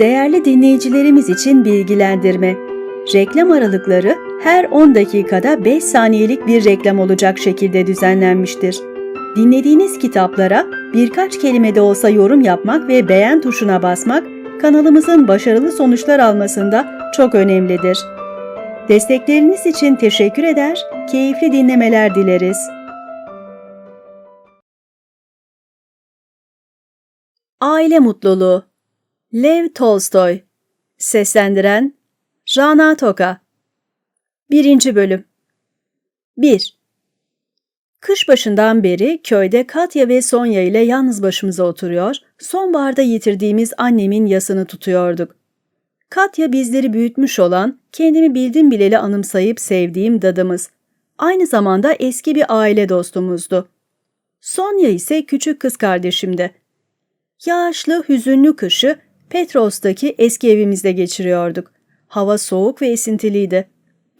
Değerli dinleyicilerimiz için bilgilendirme. Reklam aralıkları her 10 dakikada 5 saniyelik bir reklam olacak şekilde düzenlenmiştir. Dinlediğiniz kitaplara birkaç kelime de olsa yorum yapmak ve beğen tuşuna basmak kanalımızın başarılı sonuçlar almasında çok önemlidir. Destekleriniz için teşekkür eder, keyifli dinlemeler dileriz. Aile Mutluluğu Lev Tolstoy Seslendiren Rana Toka 1. Bölüm 1. Kış başından beri köyde Katya ve Sonya ile yalnız başımıza oturuyor, sonbaharda yitirdiğimiz annemin yasını tutuyorduk. Katya bizleri büyütmüş olan, kendimi bildim bileli anımsayıp sevdiğim dadımız. Aynı zamanda eski bir aile dostumuzdu. Sonya ise küçük kız kardeşimdi. Yağışlı, hüzünlü kışı Petros'taki eski evimizde geçiriyorduk. Hava soğuk ve esintiliydi.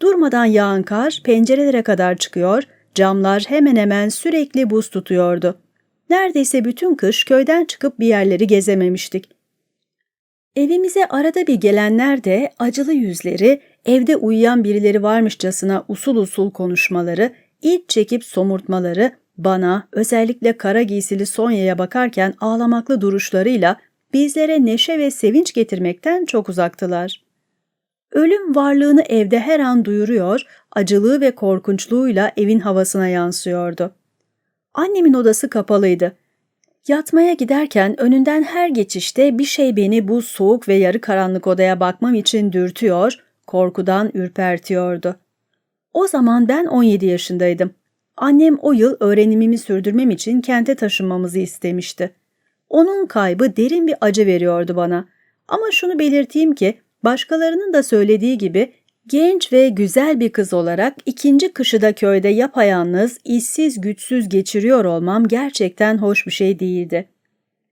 Durmadan yağan kar pencerelere kadar çıkıyor, camlar hemen hemen sürekli buz tutuyordu. Neredeyse bütün kış köyden çıkıp bir yerleri gezememiştik. Evimize arada bir gelenler de acılı yüzleri, evde uyuyan birileri varmışçasına usul usul konuşmaları, iç çekip somurtmaları, bana özellikle kara giysili Sonya'ya bakarken ağlamaklı duruşlarıyla bizlere neşe ve sevinç getirmekten çok uzaktılar. Ölüm varlığını evde her an duyuruyor, acılığı ve korkunçluğuyla evin havasına yansıyordu. Annemin odası kapalıydı. Yatmaya giderken önünden her geçişte bir şey beni bu soğuk ve yarı karanlık odaya bakmam için dürtüyor, korkudan ürpertiyordu. O zaman ben 17 yaşındaydım. Annem o yıl öğrenimimi sürdürmem için kente taşınmamızı istemişti. Onun kaybı derin bir acı veriyordu bana. Ama şunu belirteyim ki başkalarının da söylediği gibi genç ve güzel bir kız olarak ikinci kışı da köyde yapayalnız, işsiz güçsüz geçiriyor olmam gerçekten hoş bir şey değildi.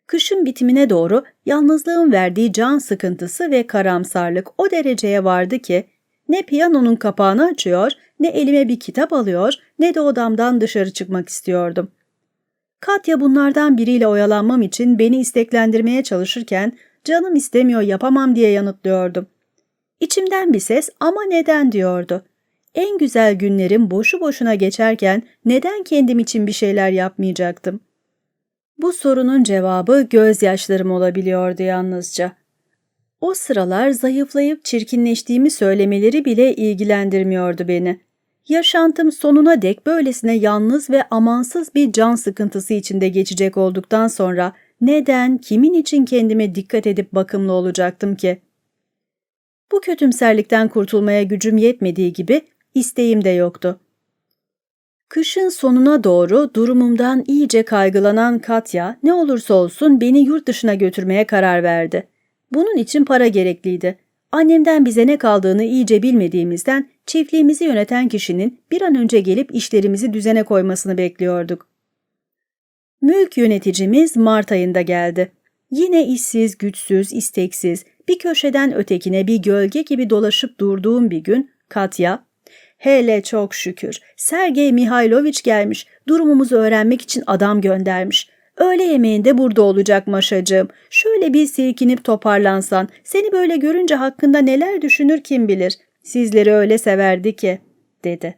Kışın bitimine doğru yalnızlığın verdiği can sıkıntısı ve karamsarlık o dereceye vardı ki ne piyanonun kapağını açıyor, ne elime bir kitap alıyor, ne de odamdan dışarı çıkmak istiyordum. Katya bunlardan biriyle oyalanmam için beni isteklendirmeye çalışırken canım istemiyor yapamam diye yanıtlıyordum. İçimden bir ses ama neden diyordu. En güzel günlerim boşu boşuna geçerken neden kendim için bir şeyler yapmayacaktım? Bu sorunun cevabı gözyaşlarım olabiliyordu yalnızca. O sıralar zayıflayıp çirkinleştiğimi söylemeleri bile ilgilendirmiyordu beni. Yaşantım sonuna dek böylesine yalnız ve amansız bir can sıkıntısı içinde geçecek olduktan sonra neden, kimin için kendime dikkat edip bakımlı olacaktım ki? Bu kötümserlikten kurtulmaya gücüm yetmediği gibi isteğim de yoktu. Kışın sonuna doğru durumumdan iyice kaygılanan Katya ne olursa olsun beni yurt dışına götürmeye karar verdi. Bunun için para gerekliydi. Annemden bize ne kaldığını iyice bilmediğimizden çiftliğimizi yöneten kişinin bir an önce gelip işlerimizi düzene koymasını bekliyorduk. Mülk yöneticimiz Mart ayında geldi. Yine işsiz, güçsüz, isteksiz, bir köşeden ötekine bir gölge gibi dolaşıp durduğum bir gün Katya, ''Hele çok şükür, Sergey Mihailoviç gelmiş, durumumuzu öğrenmek için adam göndermiş. Öğle yemeğinde burada olacak maşacığım. Şöyle bir silkinip toparlansan, seni böyle görünce hakkında neler düşünür kim bilir. Sizleri öyle severdi ki, dedi.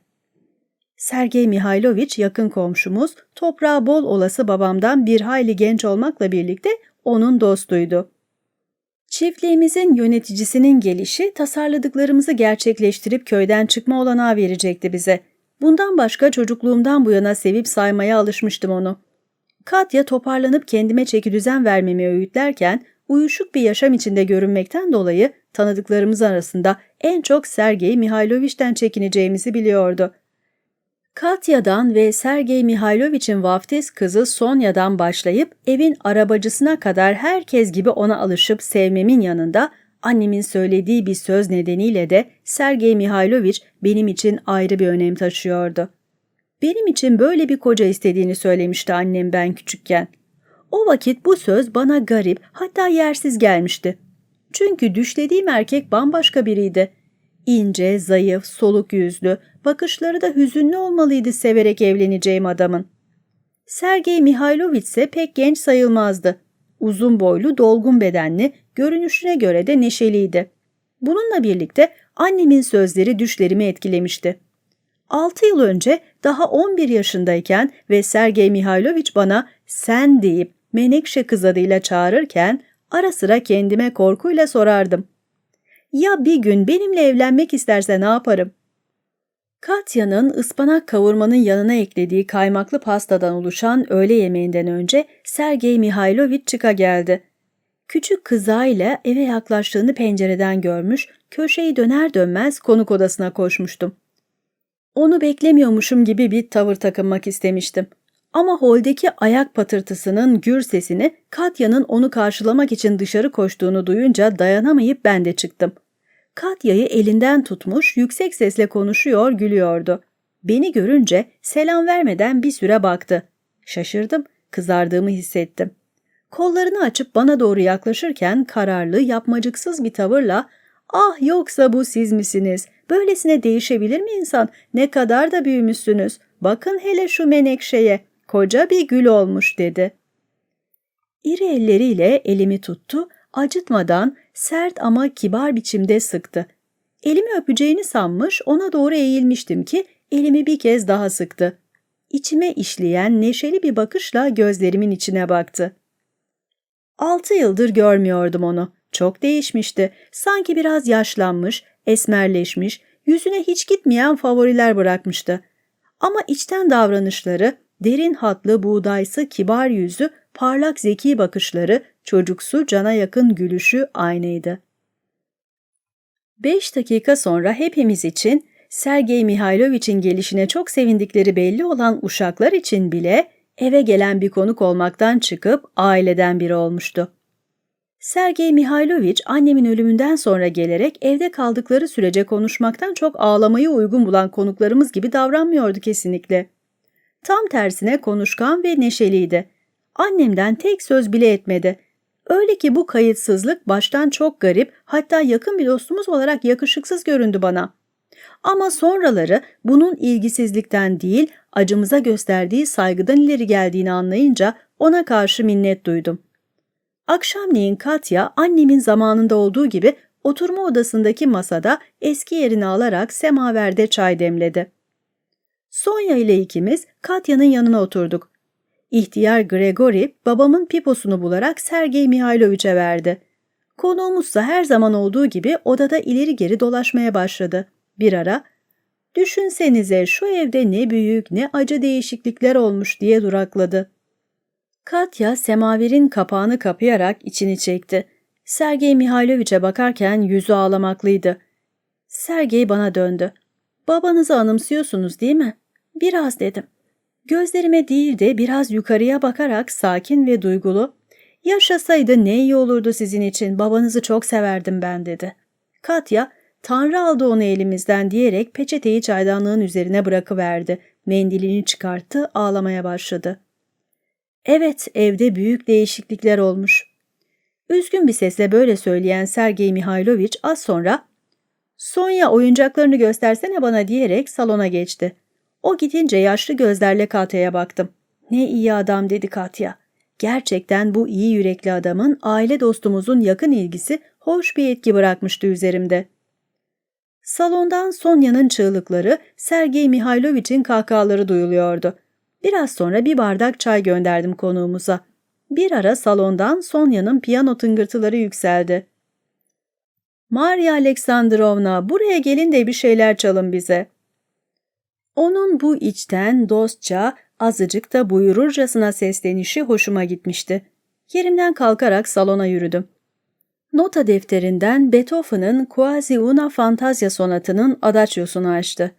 Sergey Mihailoviç yakın komşumuz, toprağı bol olası babamdan bir hayli genç olmakla birlikte onun dostuydu. Çiftliğimizin yöneticisinin gelişi tasarladıklarımızı gerçekleştirip köyden çıkma olanağı verecekti bize. Bundan başka çocukluğumdan bu yana sevip saymaya alışmıştım onu. Katya toparlanıp kendime çeki düzen vermemi öğütlerken uyuşuk bir yaşam içinde görünmekten dolayı tanıdıklarımız arasında en çok Sergey Mihailoviç'ten çekineceğimizi biliyordu. Katya'dan ve Sergey Mihailoviç'in vaftiz kızı Sonya'dan başlayıp evin arabacısına kadar herkes gibi ona alışıp sevmemin yanında annemin söylediği bir söz nedeniyle de Sergey Mihailoviç benim için ayrı bir önem taşıyordu. Benim için böyle bir koca istediğini söylemişti annem ben küçükken. O vakit bu söz bana garip hatta yersiz gelmişti. Çünkü düşlediğim erkek bambaşka biriydi. İnce, zayıf, soluk yüzlü, bakışları da hüzünlü olmalıydı severek evleneceğim adamın. Sergey Mihailoviç ise pek genç sayılmazdı. Uzun boylu, dolgun bedenli, görünüşüne göre de neşeliydi. Bununla birlikte annemin sözleri düşlerimi etkilemişti. 6 yıl önce daha 11 yaşındayken ve Sergey Mihailoviç bana sen deyip Menekşe kız adıyla çağırırken ara sıra kendime korkuyla sorardım. Ya bir gün benimle evlenmek isterse ne yaparım? Katya'nın ıspanak kavurmanın yanına eklediği kaymaklı pastadan oluşan öğle yemeğinden önce Sergey Mihailoviç çıka geldi. Küçük kızağıyla eve yaklaştığını pencereden görmüş, köşeyi döner dönmez konuk odasına koşmuştum. Onu beklemiyormuşum gibi bir tavır takınmak istemiştim. Ama holdeki ayak patırtısının gür sesini Katya'nın onu karşılamak için dışarı koştuğunu duyunca dayanamayıp ben de çıktım. Katya'yı elinden tutmuş yüksek sesle konuşuyor, gülüyordu. Beni görünce selam vermeden bir süre baktı. Şaşırdım, kızardığımı hissettim. Kollarını açıp bana doğru yaklaşırken kararlı, yapmacıksız bir tavırla ''Ah yoksa bu siz misiniz? Böylesine değişebilir mi insan? Ne kadar da büyümüşsünüz. Bakın hele şu menekşeye. Koca bir gül olmuş.'' dedi. İri elleriyle elimi tuttu, acıtmadan sert ama kibar biçimde sıktı. Elimi öpeceğini sanmış ona doğru eğilmiştim ki elimi bir kez daha sıktı. İçime işleyen neşeli bir bakışla gözlerimin içine baktı. Altı yıldır görmüyordum onu. Çok değişmişti. Sanki biraz yaşlanmış, esmerleşmiş, yüzüne hiç gitmeyen favoriler bırakmıştı. Ama içten davranışları, derin hatlı buğdaysı kibar yüzü, parlak zeki bakışları, çocuksu cana yakın gülüşü aynıydı. Beş dakika sonra hepimiz için Sergey Mihailoviç'in gelişine çok sevindikleri belli olan uşaklar için bile eve gelen bir konuk olmaktan çıkıp aileden biri olmuştu. Sergey Mihailoviç annemin ölümünden sonra gelerek evde kaldıkları sürece konuşmaktan çok ağlamayı uygun bulan konuklarımız gibi davranmıyordu kesinlikle. Tam tersine konuşkan ve neşeliydi. Annemden tek söz bile etmedi. Öyle ki bu kayıtsızlık baştan çok garip hatta yakın bir dostumuz olarak yakışıksız göründü bana. Ama sonraları bunun ilgisizlikten değil acımıza gösterdiği saygıdan ileri geldiğini anlayınca ona karşı minnet duydum. Akşamleyin Katya annemin zamanında olduğu gibi oturma odasındaki masada eski yerini alarak semaverde çay demledi. Sonya ile ikimiz Katya'nın yanına oturduk. İhtiyar Gregory babamın piposunu bularak Sergey Mihailoviç'e verdi. Konuğumuzsa her zaman olduğu gibi odada ileri geri dolaşmaya başladı. Bir ara Düşünsenize şu evde ne büyük ne acı değişiklikler olmuş diye durakladı. Katya semaverin kapağını kapayarak içini çekti. Sergey Mihailoviç'e bakarken yüzü ağlamaklıydı. Sergey bana döndü. Babanızı anımsıyorsunuz değil mi? Biraz dedim. Gözlerime değil de biraz yukarıya bakarak sakin ve duygulu. Yaşasaydı ne iyi olurdu sizin için babanızı çok severdim ben dedi. Katya Tanrı aldı onu elimizden diyerek peçeteyi çaydanlığın üzerine bırakıverdi. Mendilini çıkarttı, ağlamaya başladı. Evet, evde büyük değişiklikler olmuş. Üzgün bir sesle böyle söyleyen Sergey Mihailoviç az sonra ''Sonya oyuncaklarını göstersene bana'' diyerek salona geçti. O gidince yaşlı gözlerle Katya'ya baktım. ''Ne iyi adam'' dedi Katya. Gerçekten bu iyi yürekli adamın aile dostumuzun yakın ilgisi hoş bir etki bırakmıştı üzerimde. Salondan Sonya'nın çığlıkları, Sergey Mihailoviç'in kahkahaları duyuluyordu. Biraz sonra bir bardak çay gönderdim konuğumuza. Bir ara salondan Sonya'nın piyano tıngırtıları yükseldi. Maria Aleksandrovna buraya gelin de bir şeyler çalın bize. Onun bu içten, dostça, azıcık da buyururcasına seslenişi hoşuma gitmişti. Yerimden kalkarak salona yürüdüm. Nota defterinden Beethoven'ın Quasi una Fantazya sonatının adaçyosunu açtı.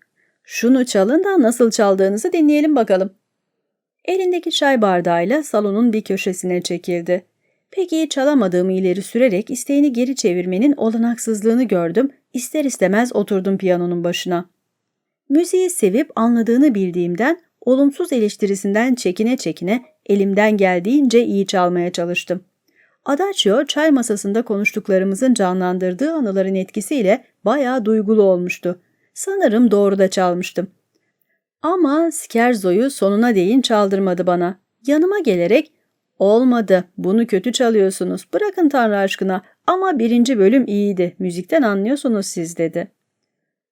Şunu çalın da nasıl çaldığınızı dinleyelim bakalım. Elindeki çay bardağıyla salonun bir köşesine çekildi. Peki çalamadığımı ileri sürerek isteğini geri çevirmenin olanaksızlığını gördüm, ister istemez oturdum piyanonun başına. Müziği sevip anladığını bildiğimden olumsuz eleştirisinden çekine çekine elimden geldiğince iyi çalmaya çalıştım. Adagio çay masasında konuştuklarımızın canlandırdığı anıların etkisiyle bayağı duygulu olmuştu. Sanırım doğru da çalmıştım. Ama Scherzo'yu sonuna değin çaldırmadı bana. Yanıma gelerek Olmadı, bunu kötü çalıyorsunuz, bırakın Tanrı aşkına ama birinci bölüm iyiydi, müzikten anlıyorsunuz siz dedi.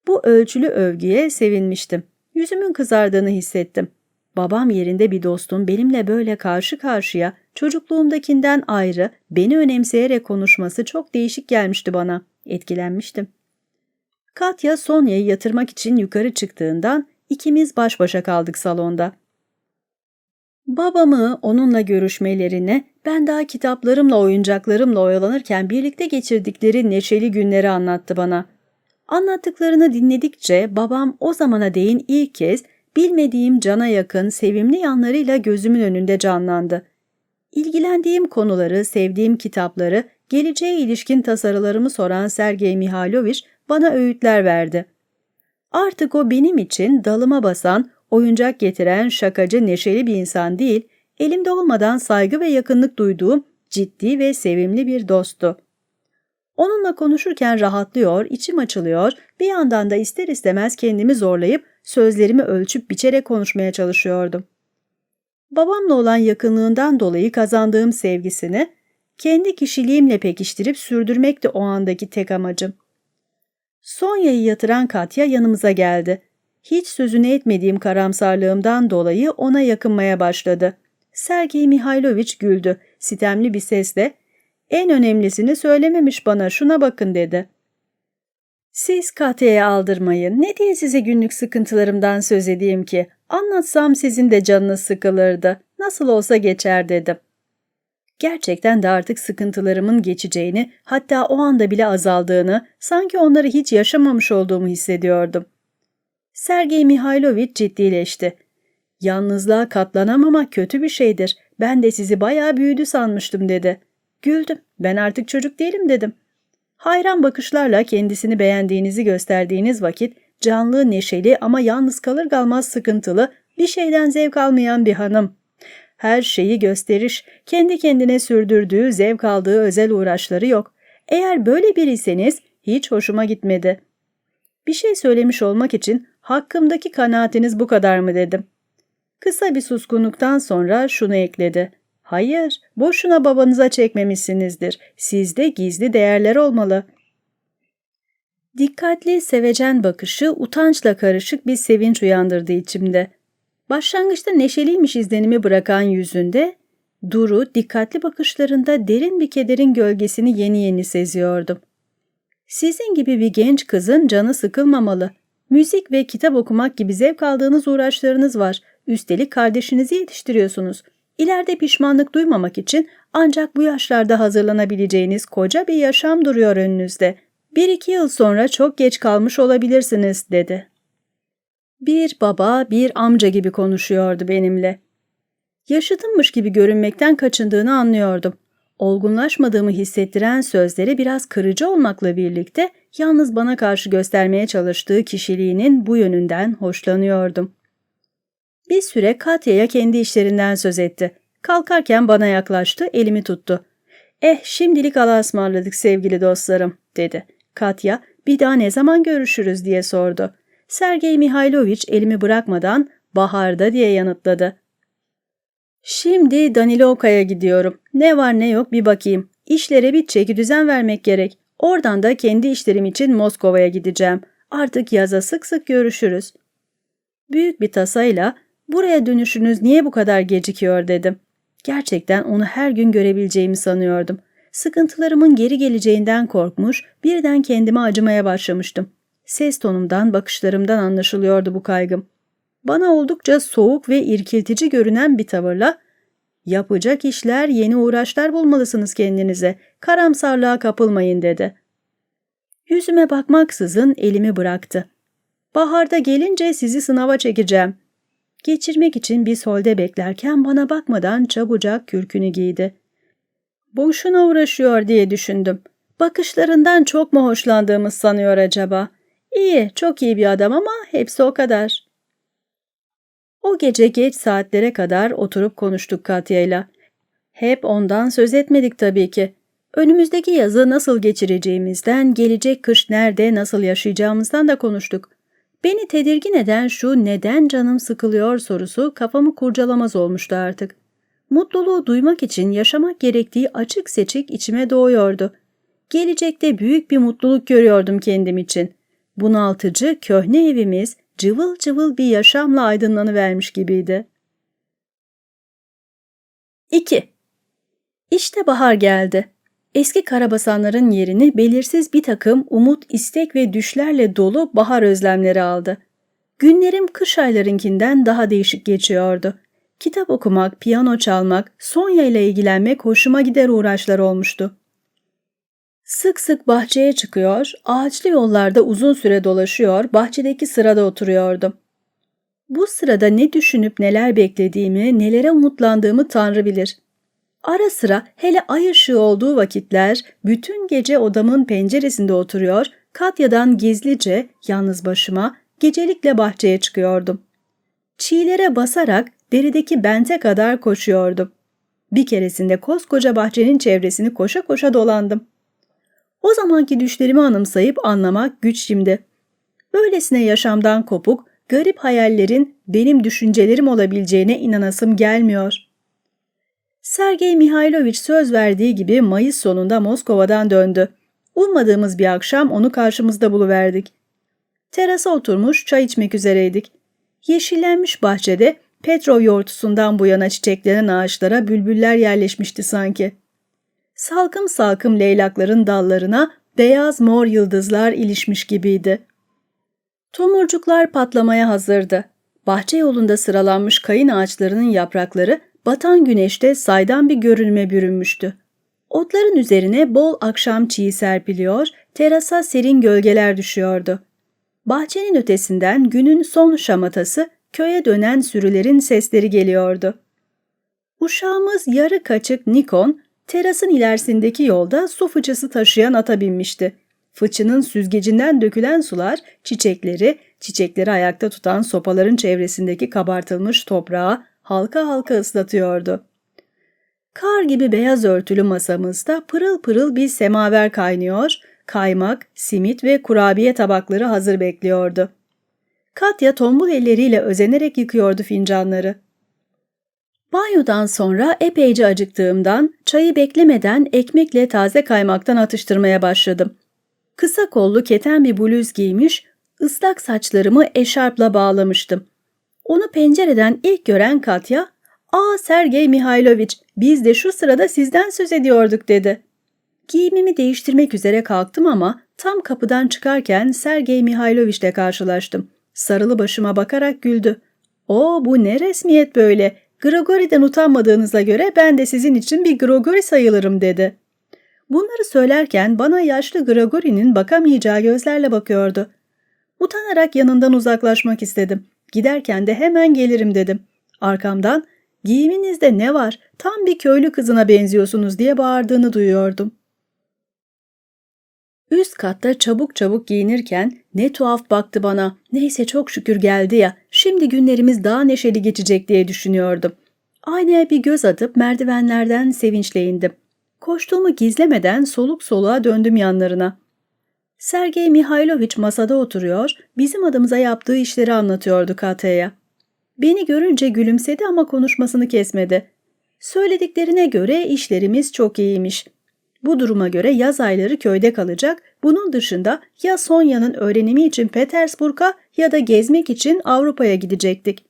Bu ölçülü övgüye sevinmiştim. Yüzümün kızardığını hissettim. Babam yerinde bir dostum benimle böyle karşı karşıya çocukluğumdakinden ayrı beni önemseyerek konuşması çok değişik gelmişti bana. Etkilenmiştim. Katya Sonya'yı yatırmak için yukarı çıktığından ikimiz baş başa kaldık salonda. Babamı onunla görüşmelerini, ben daha kitaplarımla oyuncaklarımla oyalanırken birlikte geçirdikleri neşeli günleri anlattı bana. Anlattıklarını dinledikçe babam o zamana değin ilk kez bilmediğim cana yakın sevimli yanlarıyla gözümün önünde canlandı. İlgilendiğim konuları, sevdiğim kitapları, geleceğe ilişkin tasarılarımı soran Sergey Mihailoviç bana öğütler verdi. Artık o benim için dalıma basan, oyuncak getiren şakacı neşeli bir insan değil, elimde olmadan saygı ve yakınlık duyduğum ciddi ve sevimli bir dosttu. Onunla konuşurken rahatlıyor, içim açılıyor, bir yandan da ister istemez kendimi zorlayıp sözlerimi ölçüp biçerek konuşmaya çalışıyordum. Babamla olan yakınlığından dolayı kazandığım sevgisini kendi kişiliğimle pekiştirip sürdürmekti o andaki tek amacım. Sonya'yı yatıran Katya yanımıza geldi. Hiç sözünü etmediğim karamsarlığımdan dolayı ona yakınmaya başladı. Sergey Mihailoviç güldü. Sitemli bir sesle en önemlisini söylememiş bana şuna bakın dedi. Siz Katya'ya aldırmayın. Ne diye size günlük sıkıntılarımdan söz edeyim ki? Anlatsam sizin de canınız sıkılırdı. Nasıl olsa geçer dedim. Gerçekten de artık sıkıntılarımın geçeceğini, hatta o anda bile azaldığını, sanki onları hiç yaşamamış olduğumu hissediyordum. Sergey Mihailoviç ciddileşti. Yalnızlığa katlanamamak kötü bir şeydir. Ben de sizi bayağı büyüdü sanmıştım dedi. Güldüm. Ben artık çocuk değilim dedim. Hayran bakışlarla kendisini beğendiğinizi gösterdiğiniz vakit canlı, neşeli ama yalnız kalır kalmaz sıkıntılı, bir şeyden zevk almayan bir hanım. Her şeyi gösteriş, kendi kendine sürdürdüğü, zevk aldığı özel uğraşları yok. Eğer böyle biriyseniz hiç hoşuma gitmedi. Bir şey söylemiş olmak için hakkımdaki kanaatiniz bu kadar mı dedim. Kısa bir suskunluktan sonra şunu ekledi. Hayır, boşuna babanıza çekmemişsinizdir. Sizde gizli değerler olmalı. Dikkatli, sevecen bakışı utançla karışık bir sevinç uyandırdı içimde. Başlangıçta neşeliymiş izlenimi bırakan yüzünde, duru, dikkatli bakışlarında derin bir kederin gölgesini yeni yeni seziyordum. Sizin gibi bir genç kızın canı sıkılmamalı. Müzik ve kitap okumak gibi zevk aldığınız uğraşlarınız var. Üstelik kardeşinizi yetiştiriyorsunuz. İleride pişmanlık duymamak için ancak bu yaşlarda hazırlanabileceğiniz koca bir yaşam duruyor önünüzde. Bir iki yıl sonra çok geç kalmış olabilirsiniz, dedi. Bir baba, bir amca gibi konuşuyordu benimle. Yaşıtımmış gibi görünmekten kaçındığını anlıyordum. Olgunlaşmadığımı hissettiren sözleri biraz kırıcı olmakla birlikte yalnız bana karşı göstermeye çalıştığı kişiliğinin bu yönünden hoşlanıyordum. Bir süre Katya'ya kendi işlerinden söz etti. Kalkarken bana yaklaştı, elimi tuttu. Eh şimdilik Allah'a ısmarladık sevgili dostlarım, dedi. Katya, bir daha ne zaman görüşürüz diye sordu. Sergey Mihailoviç elimi bırakmadan baharda diye yanıtladı. Şimdi Danilovka'ya gidiyorum. Ne var ne yok bir bakayım. İşlere bir çeki düzen vermek gerek. Oradan da kendi işlerim için Moskova'ya gideceğim. Artık yaza sık sık görüşürüz. Büyük bir tasayla buraya dönüşünüz niye bu kadar gecikiyor dedim. Gerçekten onu her gün görebileceğimi sanıyordum. Sıkıntılarımın geri geleceğinden korkmuş, birden kendime acımaya başlamıştım. Ses tonumdan, bakışlarımdan anlaşılıyordu bu kaygım. Bana oldukça soğuk ve irkiltici görünen bir tavırla ''Yapacak işler, yeni uğraşlar bulmalısınız kendinize. Karamsarlığa kapılmayın.'' dedi. Yüzüme bakmaksızın elimi bıraktı. ''Baharda gelince sizi sınava çekeceğim.'' Geçirmek için bir solde beklerken bana bakmadan çabucak kürkünü giydi. Boşuna uğraşıyor diye düşündüm. Bakışlarından çok mu hoşlandığımı sanıyor acaba? İyi, çok iyi bir adam ama hepsi o kadar. O gece geç saatlere kadar oturup konuştuk Katya'yla. Hep ondan söz etmedik tabii ki. Önümüzdeki yazı nasıl geçireceğimizden, gelecek kış nerede nasıl yaşayacağımızdan da konuştuk. Beni tedirgin eden şu neden canım sıkılıyor sorusu kafamı kurcalamaz olmuştu artık. Mutluluğu duymak için yaşamak gerektiği açık seçik içime doğuyordu. Gelecekte büyük bir mutluluk görüyordum kendim için. Bunaltıcı, köhne evimiz cıvıl cıvıl bir yaşamla aydınlanıvermiş gibiydi. 2. İşte bahar geldi. Eski karabasanların yerini belirsiz bir takım umut, istek ve düşlerle dolu bahar özlemleri aldı. Günlerim kış aylarınkinden daha değişik geçiyordu. Kitap okumak, piyano çalmak, Sonya ile ilgilenmek hoşuma gider uğraşlar olmuştu. Sık sık bahçeye çıkıyor, ağaçlı yollarda uzun süre dolaşıyor, bahçedeki sırada oturuyordum. Bu sırada ne düşünüp neler beklediğimi, nelere umutlandığımı Tanrı bilir. Ara sıra hele ay ışığı olduğu vakitler bütün gece odamın penceresinde oturuyor, Katya'dan gizlice, yalnız başıma, gecelikle bahçeye çıkıyordum. Çiğlere basarak derideki bente kadar koşuyordum. Bir keresinde koskoca bahçenin çevresini koşa koşa dolandım. O zamanki düşlerimi anımsayıp anlamak güç şimdi. Böylesine yaşamdan kopuk, garip hayallerin benim düşüncelerim olabileceğine inanasım gelmiyor. Sergey Mihailovich söz verdiği gibi Mayıs sonunda Moskova'dan döndü. Ummadığımız bir akşam onu karşımızda buluverdik. Terasa oturmuş çay içmek üzereydik. Yeşillenmiş bahçede Petrov yortusundan bu yana çiçeklenen ağaçlara bülbüller yerleşmişti sanki. Salkım salkım leylakların dallarına beyaz mor yıldızlar ilişmiş gibiydi. Tomurcuklar patlamaya hazırdı. Bahçe yolunda sıralanmış kayın ağaçlarının yaprakları batan güneşte saydam bir görünme bürünmüştü. Otların üzerine bol akşam çiğ serpiliyor, terasa serin gölgeler düşüyordu. Bahçenin ötesinden günün son şamatası köye dönen sürülerin sesleri geliyordu. Uşağımız yarı kaçık Nikon, terasın ilerisindeki yolda su fıçısı taşıyan ata binmişti. Fıçının süzgecinden dökülen sular çiçekleri, çiçekleri ayakta tutan sopaların çevresindeki kabartılmış toprağı halka halka ıslatıyordu. Kar gibi beyaz örtülü masamızda pırıl pırıl bir semaver kaynıyor, kaymak, simit ve kurabiye tabakları hazır bekliyordu. Katya tombul elleriyle özenerek yıkıyordu fincanları. Banyodan sonra epeyce acıktığımdan çayı beklemeden ekmekle taze kaymaktan atıştırmaya başladım. Kısa kollu keten bir bluz giymiş, ıslak saçlarımı eşarpla bağlamıştım. Onu pencereden ilk gören Katya, ''Aa Sergey Mihailovich, biz de şu sırada sizden söz ediyorduk.'' dedi. Giyimimi değiştirmek üzere kalktım ama tam kapıdan çıkarken Sergey Mihailovich ile karşılaştım. Sarılı başıma bakarak güldü. ''O bu ne resmiyet böyle? Grigori'den utanmadığınıza göre ben de sizin için bir Grigori sayılırım.'' dedi. Bunları söylerken bana yaşlı Grigori'nin bakamayacağı gözlerle bakıyordu. Utanarak yanından uzaklaşmak istedim. Giderken de hemen gelirim dedim. Arkamdan giyiminizde ne var tam bir köylü kızına benziyorsunuz diye bağırdığını duyuyordum. Üst katta çabuk çabuk giyinirken ne tuhaf baktı bana. Neyse çok şükür geldi ya. Şimdi günlerimiz daha neşeli geçecek diye düşünüyordum. Aynaya bir göz atıp merdivenlerden sevinçle indim. Koştuğumu gizlemeden soluk soluğa döndüm yanlarına. Sergey Mihailovich masada oturuyor, bizim adımıza yaptığı işleri anlatıyordu Katya'ya. Beni görünce gülümsedi ama konuşmasını kesmedi. Söylediklerine göre işlerimiz çok iyiymiş. Bu duruma göre yaz ayları köyde kalacak, bunun dışında ya Sonya'nın öğrenimi için Petersburg'a ya da gezmek için Avrupa'ya gidecektik.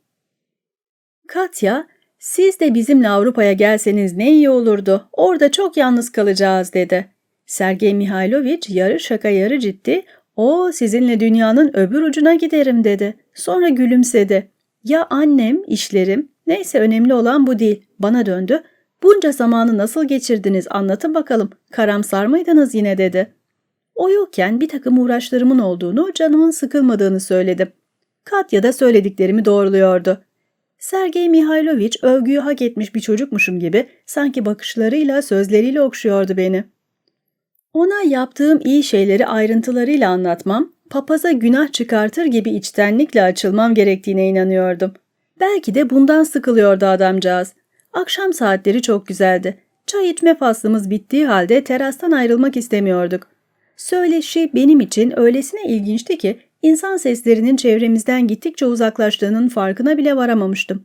Katya, siz de bizimle Avrupa'ya gelseniz ne iyi olurdu, orada çok yalnız kalacağız dedi. Sergey Mihailovich yarı şaka yarı ciddi, o sizinle dünyanın öbür ucuna giderim dedi. Sonra gülümsedi. Ya annem, işlerim, neyse önemli olan bu değil. Bana döndü. Bunca zamanı nasıl geçirdiniz anlatın bakalım. Karamsar mıydınız yine dedi. O yokken bir takım uğraşlarımın olduğunu, canımın sıkılmadığını söyledim. Katya da söylediklerimi doğruluyordu. Sergey Mihailovich övgüyü hak etmiş bir çocukmuşum gibi sanki bakışlarıyla, sözleriyle okşuyordu beni. Ona yaptığım iyi şeyleri ayrıntılarıyla anlatmam, papaza günah çıkartır gibi içtenlikle açılmam gerektiğine inanıyordum. Belki de bundan sıkılıyordu adamcağız. Akşam saatleri çok güzeldi. Çay içme faslımız bittiği halde terastan ayrılmak istemiyorduk. Söyleşi benim için öylesine ilginçti ki insan seslerinin çevremizden gittikçe uzaklaştığının farkına bile varamamıştım.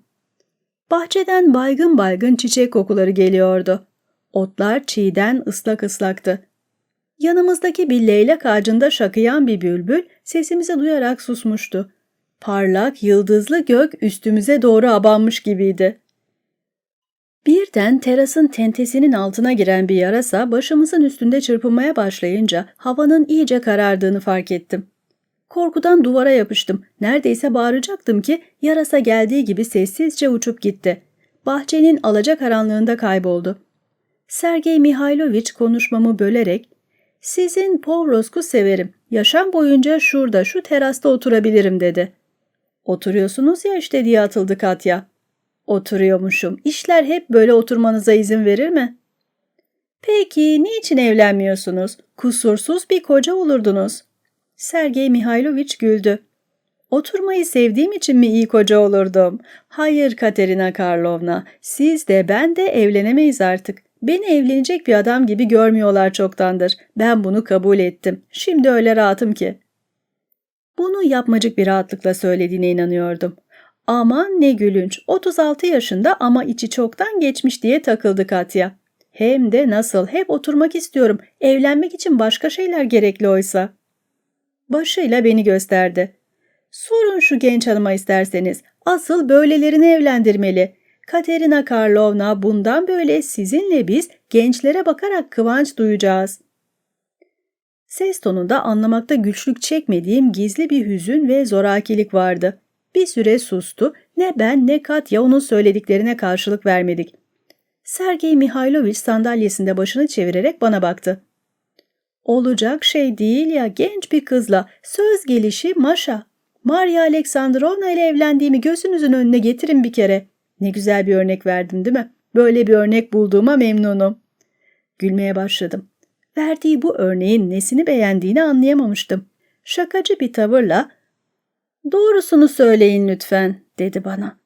Bahçeden baygın baygın çiçek kokuları geliyordu. Otlar çiğden ıslak ıslaktı. Yanımızdaki bir leylek ağacında şakıyan bir bülbül sesimizi duyarak susmuştu. Parlak, yıldızlı gök üstümüze doğru abanmış gibiydi. Birden terasın tentesinin altına giren bir yarasa başımızın üstünde çırpınmaya başlayınca havanın iyice karardığını fark ettim. Korkudan duvara yapıştım. Neredeyse bağıracaktım ki yarasa geldiği gibi sessizce uçup gitti. Bahçenin alacakaranlığında kayboldu. Sergey Mihailoviç konuşmamı bölerek ''Sizin Povrosk'u severim. Yaşam boyunca şurada şu terasta oturabilirim.'' dedi. ''Oturuyorsunuz ya işte.'' diye atıldı Katya. ''Oturuyormuşum. İşler hep böyle oturmanıza izin verir mi?'' ''Peki niçin evlenmiyorsunuz? Kusursuz bir koca olurdunuz.'' Sergey Mihailoviç güldü. Oturmayı sevdiğim için mi iyi koca olurdum? Hayır Katerina Karlovna, siz de ben de evlenemeyiz artık. Beni evlenecek bir adam gibi görmüyorlar çoktandır. Ben bunu kabul ettim. Şimdi öyle rahatım ki. Bunu yapmacık bir rahatlıkla söylediğine inanıyordum. Aman ne gülünç. 36 yaşında ama içi çoktan geçmiş diye takıldı Katya. Hem de nasıl hep oturmak istiyorum. Evlenmek için başka şeyler gerekli oysa. Başıyla beni gösterdi. Sorun şu genç hanıma isterseniz. Asıl böylelerini evlendirmeli. Katerina Karlovna bundan böyle sizinle biz gençlere bakarak kıvanç duyacağız. Ses tonunda anlamakta güçlük çekmediğim gizli bir hüzün ve zorakilik vardı. Bir süre sustu, ne ben ne Katya onun söylediklerine karşılık vermedik. Sergey Mihailoviç sandalyesinde başını çevirerek bana baktı. Olacak şey değil ya genç bir kızla söz gelişi Maşa. Maria Aleksandrovna ile evlendiğimi gözünüzün önüne getirin bir kere. Ne güzel bir örnek verdim değil mi? Böyle bir örnek bulduğuma memnunum. Gülmeye başladım. Verdiği bu örneğin nesini beğendiğini anlayamamıştım. Şakacı bir tavırla ''Doğrusunu söyleyin lütfen'' dedi bana.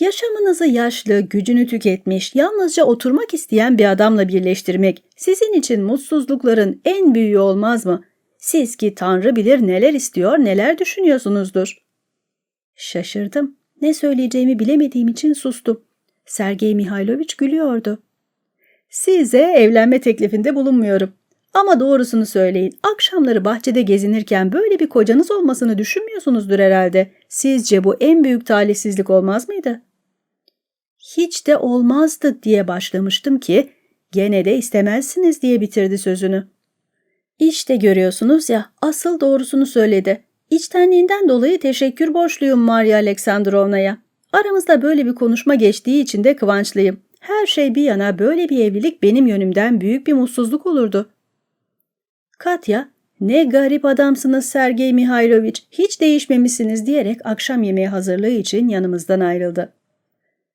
Yaşamınızı yaşlı, gücünü tüketmiş, yalnızca oturmak isteyen bir adamla birleştirmek sizin için mutsuzlukların en büyüğü olmaz mı? Siz ki Tanrı bilir neler istiyor, neler düşünüyorsunuzdur. Şaşırdım. Ne söyleyeceğimi bilemediğim için sustum. Sergey Mihailoviç gülüyordu. Size evlenme teklifinde bulunmuyorum. Ama doğrusunu söyleyin. Akşamları bahçede gezinirken böyle bir kocanız olmasını düşünmüyorsunuzdur herhalde. Sizce bu en büyük talihsizlik olmaz mıydı? Hiç de olmazdı diye başlamıştım ki gene de istemezsiniz diye bitirdi sözünü. İşte görüyorsunuz ya asıl doğrusunu söyledi. İçtenliğinden dolayı teşekkür borçluyum Maria Aleksandrovna'ya. Aramızda böyle bir konuşma geçtiği için de kıvançlıyım. Her şey bir yana böyle bir evlilik benim yönümden büyük bir mutsuzluk olurdu. Katya, ne garip adamsınız Sergey Mihailoviç, hiç değişmemişsiniz diyerek akşam yemeği hazırlığı için yanımızdan ayrıldı.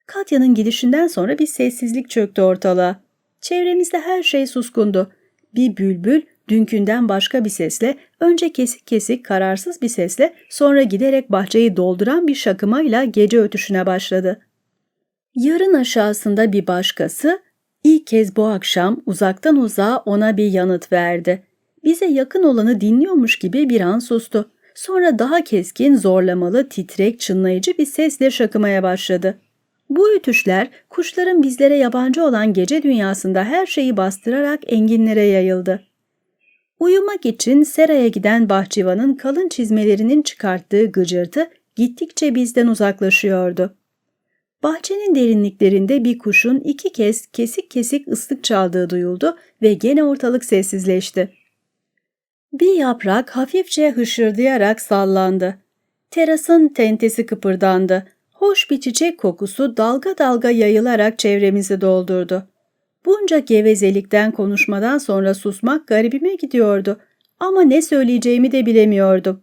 Katya'nın gidişinden sonra bir sessizlik çöktü ortalığa. Çevremizde her şey suskundu. Bir bülbül dünkünden başka bir sesle, önce kesik kesik kararsız bir sesle, sonra giderek bahçeyi dolduran bir şakımayla gece ötüşüne başladı. Yarın aşağısında bir başkası, ilk kez bu akşam uzaktan uzağa ona bir yanıt verdi. Bize yakın olanı dinliyormuş gibi bir an sustu. Sonra daha keskin, zorlamalı, titrek, çınlayıcı bir sesle şakımaya başladı. Bu ötüşler kuşların bizlere yabancı olan gece dünyasında her şeyi bastırarak enginlere yayıldı. Uyumak için seraya giden bahçıvanın kalın çizmelerinin çıkarttığı gıcırtı gittikçe bizden uzaklaşıyordu. Bahçenin derinliklerinde bir kuşun iki kez kesik kesik ıslık çaldığı duyuldu ve gene ortalık sessizleşti. Bir yaprak hafifçe hışırdayarak sallandı. Terasın tentesi kıpırdandı. Hoş bir çiçek kokusu dalga dalga yayılarak çevremizi doldurdu. Bunca gevezelikten konuşmadan sonra susmak garibime gidiyordu ama ne söyleyeceğimi de bilemiyordum.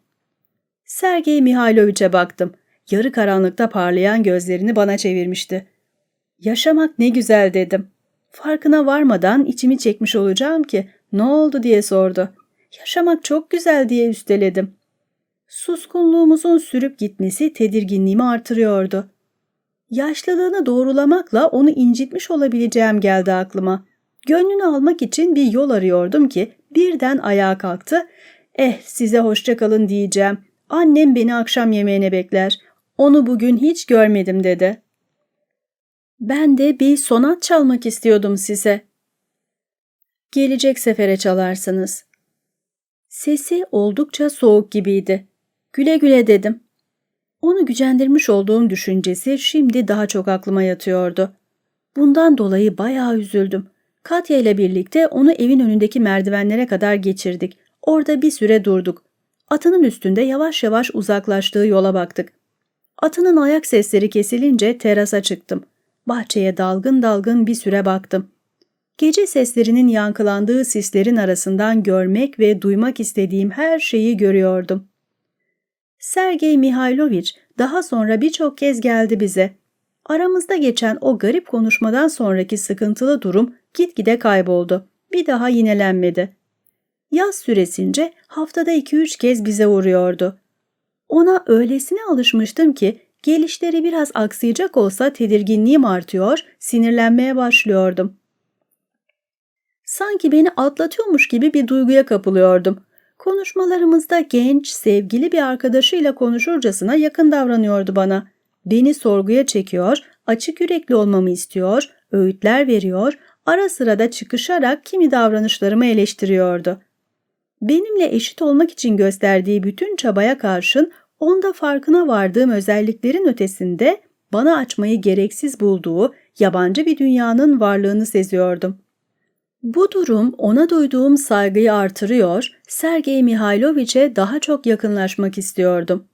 Sergey Mihailoviç'e baktım. Yarı karanlıkta parlayan gözlerini bana çevirmişti. Yaşamak ne güzel dedim. Farkına varmadan içimi çekmiş olacağım ki ne oldu diye sordu. Yaşamak çok güzel diye üsteledim. Suskunluğumuzun sürüp gitmesi tedirginliğimi artırıyordu. Yaşlılığını doğrulamakla onu incitmiş olabileceğim geldi aklıma. Gönlünü almak için bir yol arıyordum ki birden ayağa kalktı. Eh size hoşça kalın diyeceğim. Annem beni akşam yemeğine bekler. Onu bugün hiç görmedim dedi. Ben de bir sonat çalmak istiyordum size. Gelecek sefere çalarsınız. Sesi oldukça soğuk gibiydi. Güle güle dedim. Onu gücendirmiş olduğum düşüncesi şimdi daha çok aklıma yatıyordu. Bundan dolayı bayağı üzüldüm. Katya ile birlikte onu evin önündeki merdivenlere kadar geçirdik. Orada bir süre durduk. Atının üstünde yavaş yavaş uzaklaştığı yola baktık. Atının ayak sesleri kesilince terasa çıktım. Bahçeye dalgın dalgın bir süre baktım. Gece seslerinin yankılandığı sislerin arasından görmek ve duymak istediğim her şeyi görüyordum. Sergey Mihailoviç daha sonra birçok kez geldi bize. Aramızda geçen o garip konuşmadan sonraki sıkıntılı durum gitgide kayboldu. Bir daha yinelenmedi. Yaz süresince haftada iki üç kez bize uğruyordu. Ona öylesine alışmıştım ki gelişleri biraz aksayacak olsa tedirginliğim artıyor, sinirlenmeye başlıyordum. Sanki beni atlatıyormuş gibi bir duyguya kapılıyordum. Konuşmalarımızda genç, sevgili bir arkadaşıyla konuşurcasına yakın davranıyordu bana. Beni sorguya çekiyor, açık yürekli olmamı istiyor, öğütler veriyor, ara sıra da çıkışarak kimi davranışlarımı eleştiriyordu. Benimle eşit olmak için gösterdiği bütün çabaya karşın onda farkına vardığım özelliklerin ötesinde bana açmayı gereksiz bulduğu yabancı bir dünyanın varlığını seziyordum. Bu durum ona duyduğum saygıyı artırıyor, Sergey Mihailoviç'e daha çok yakınlaşmak istiyordum.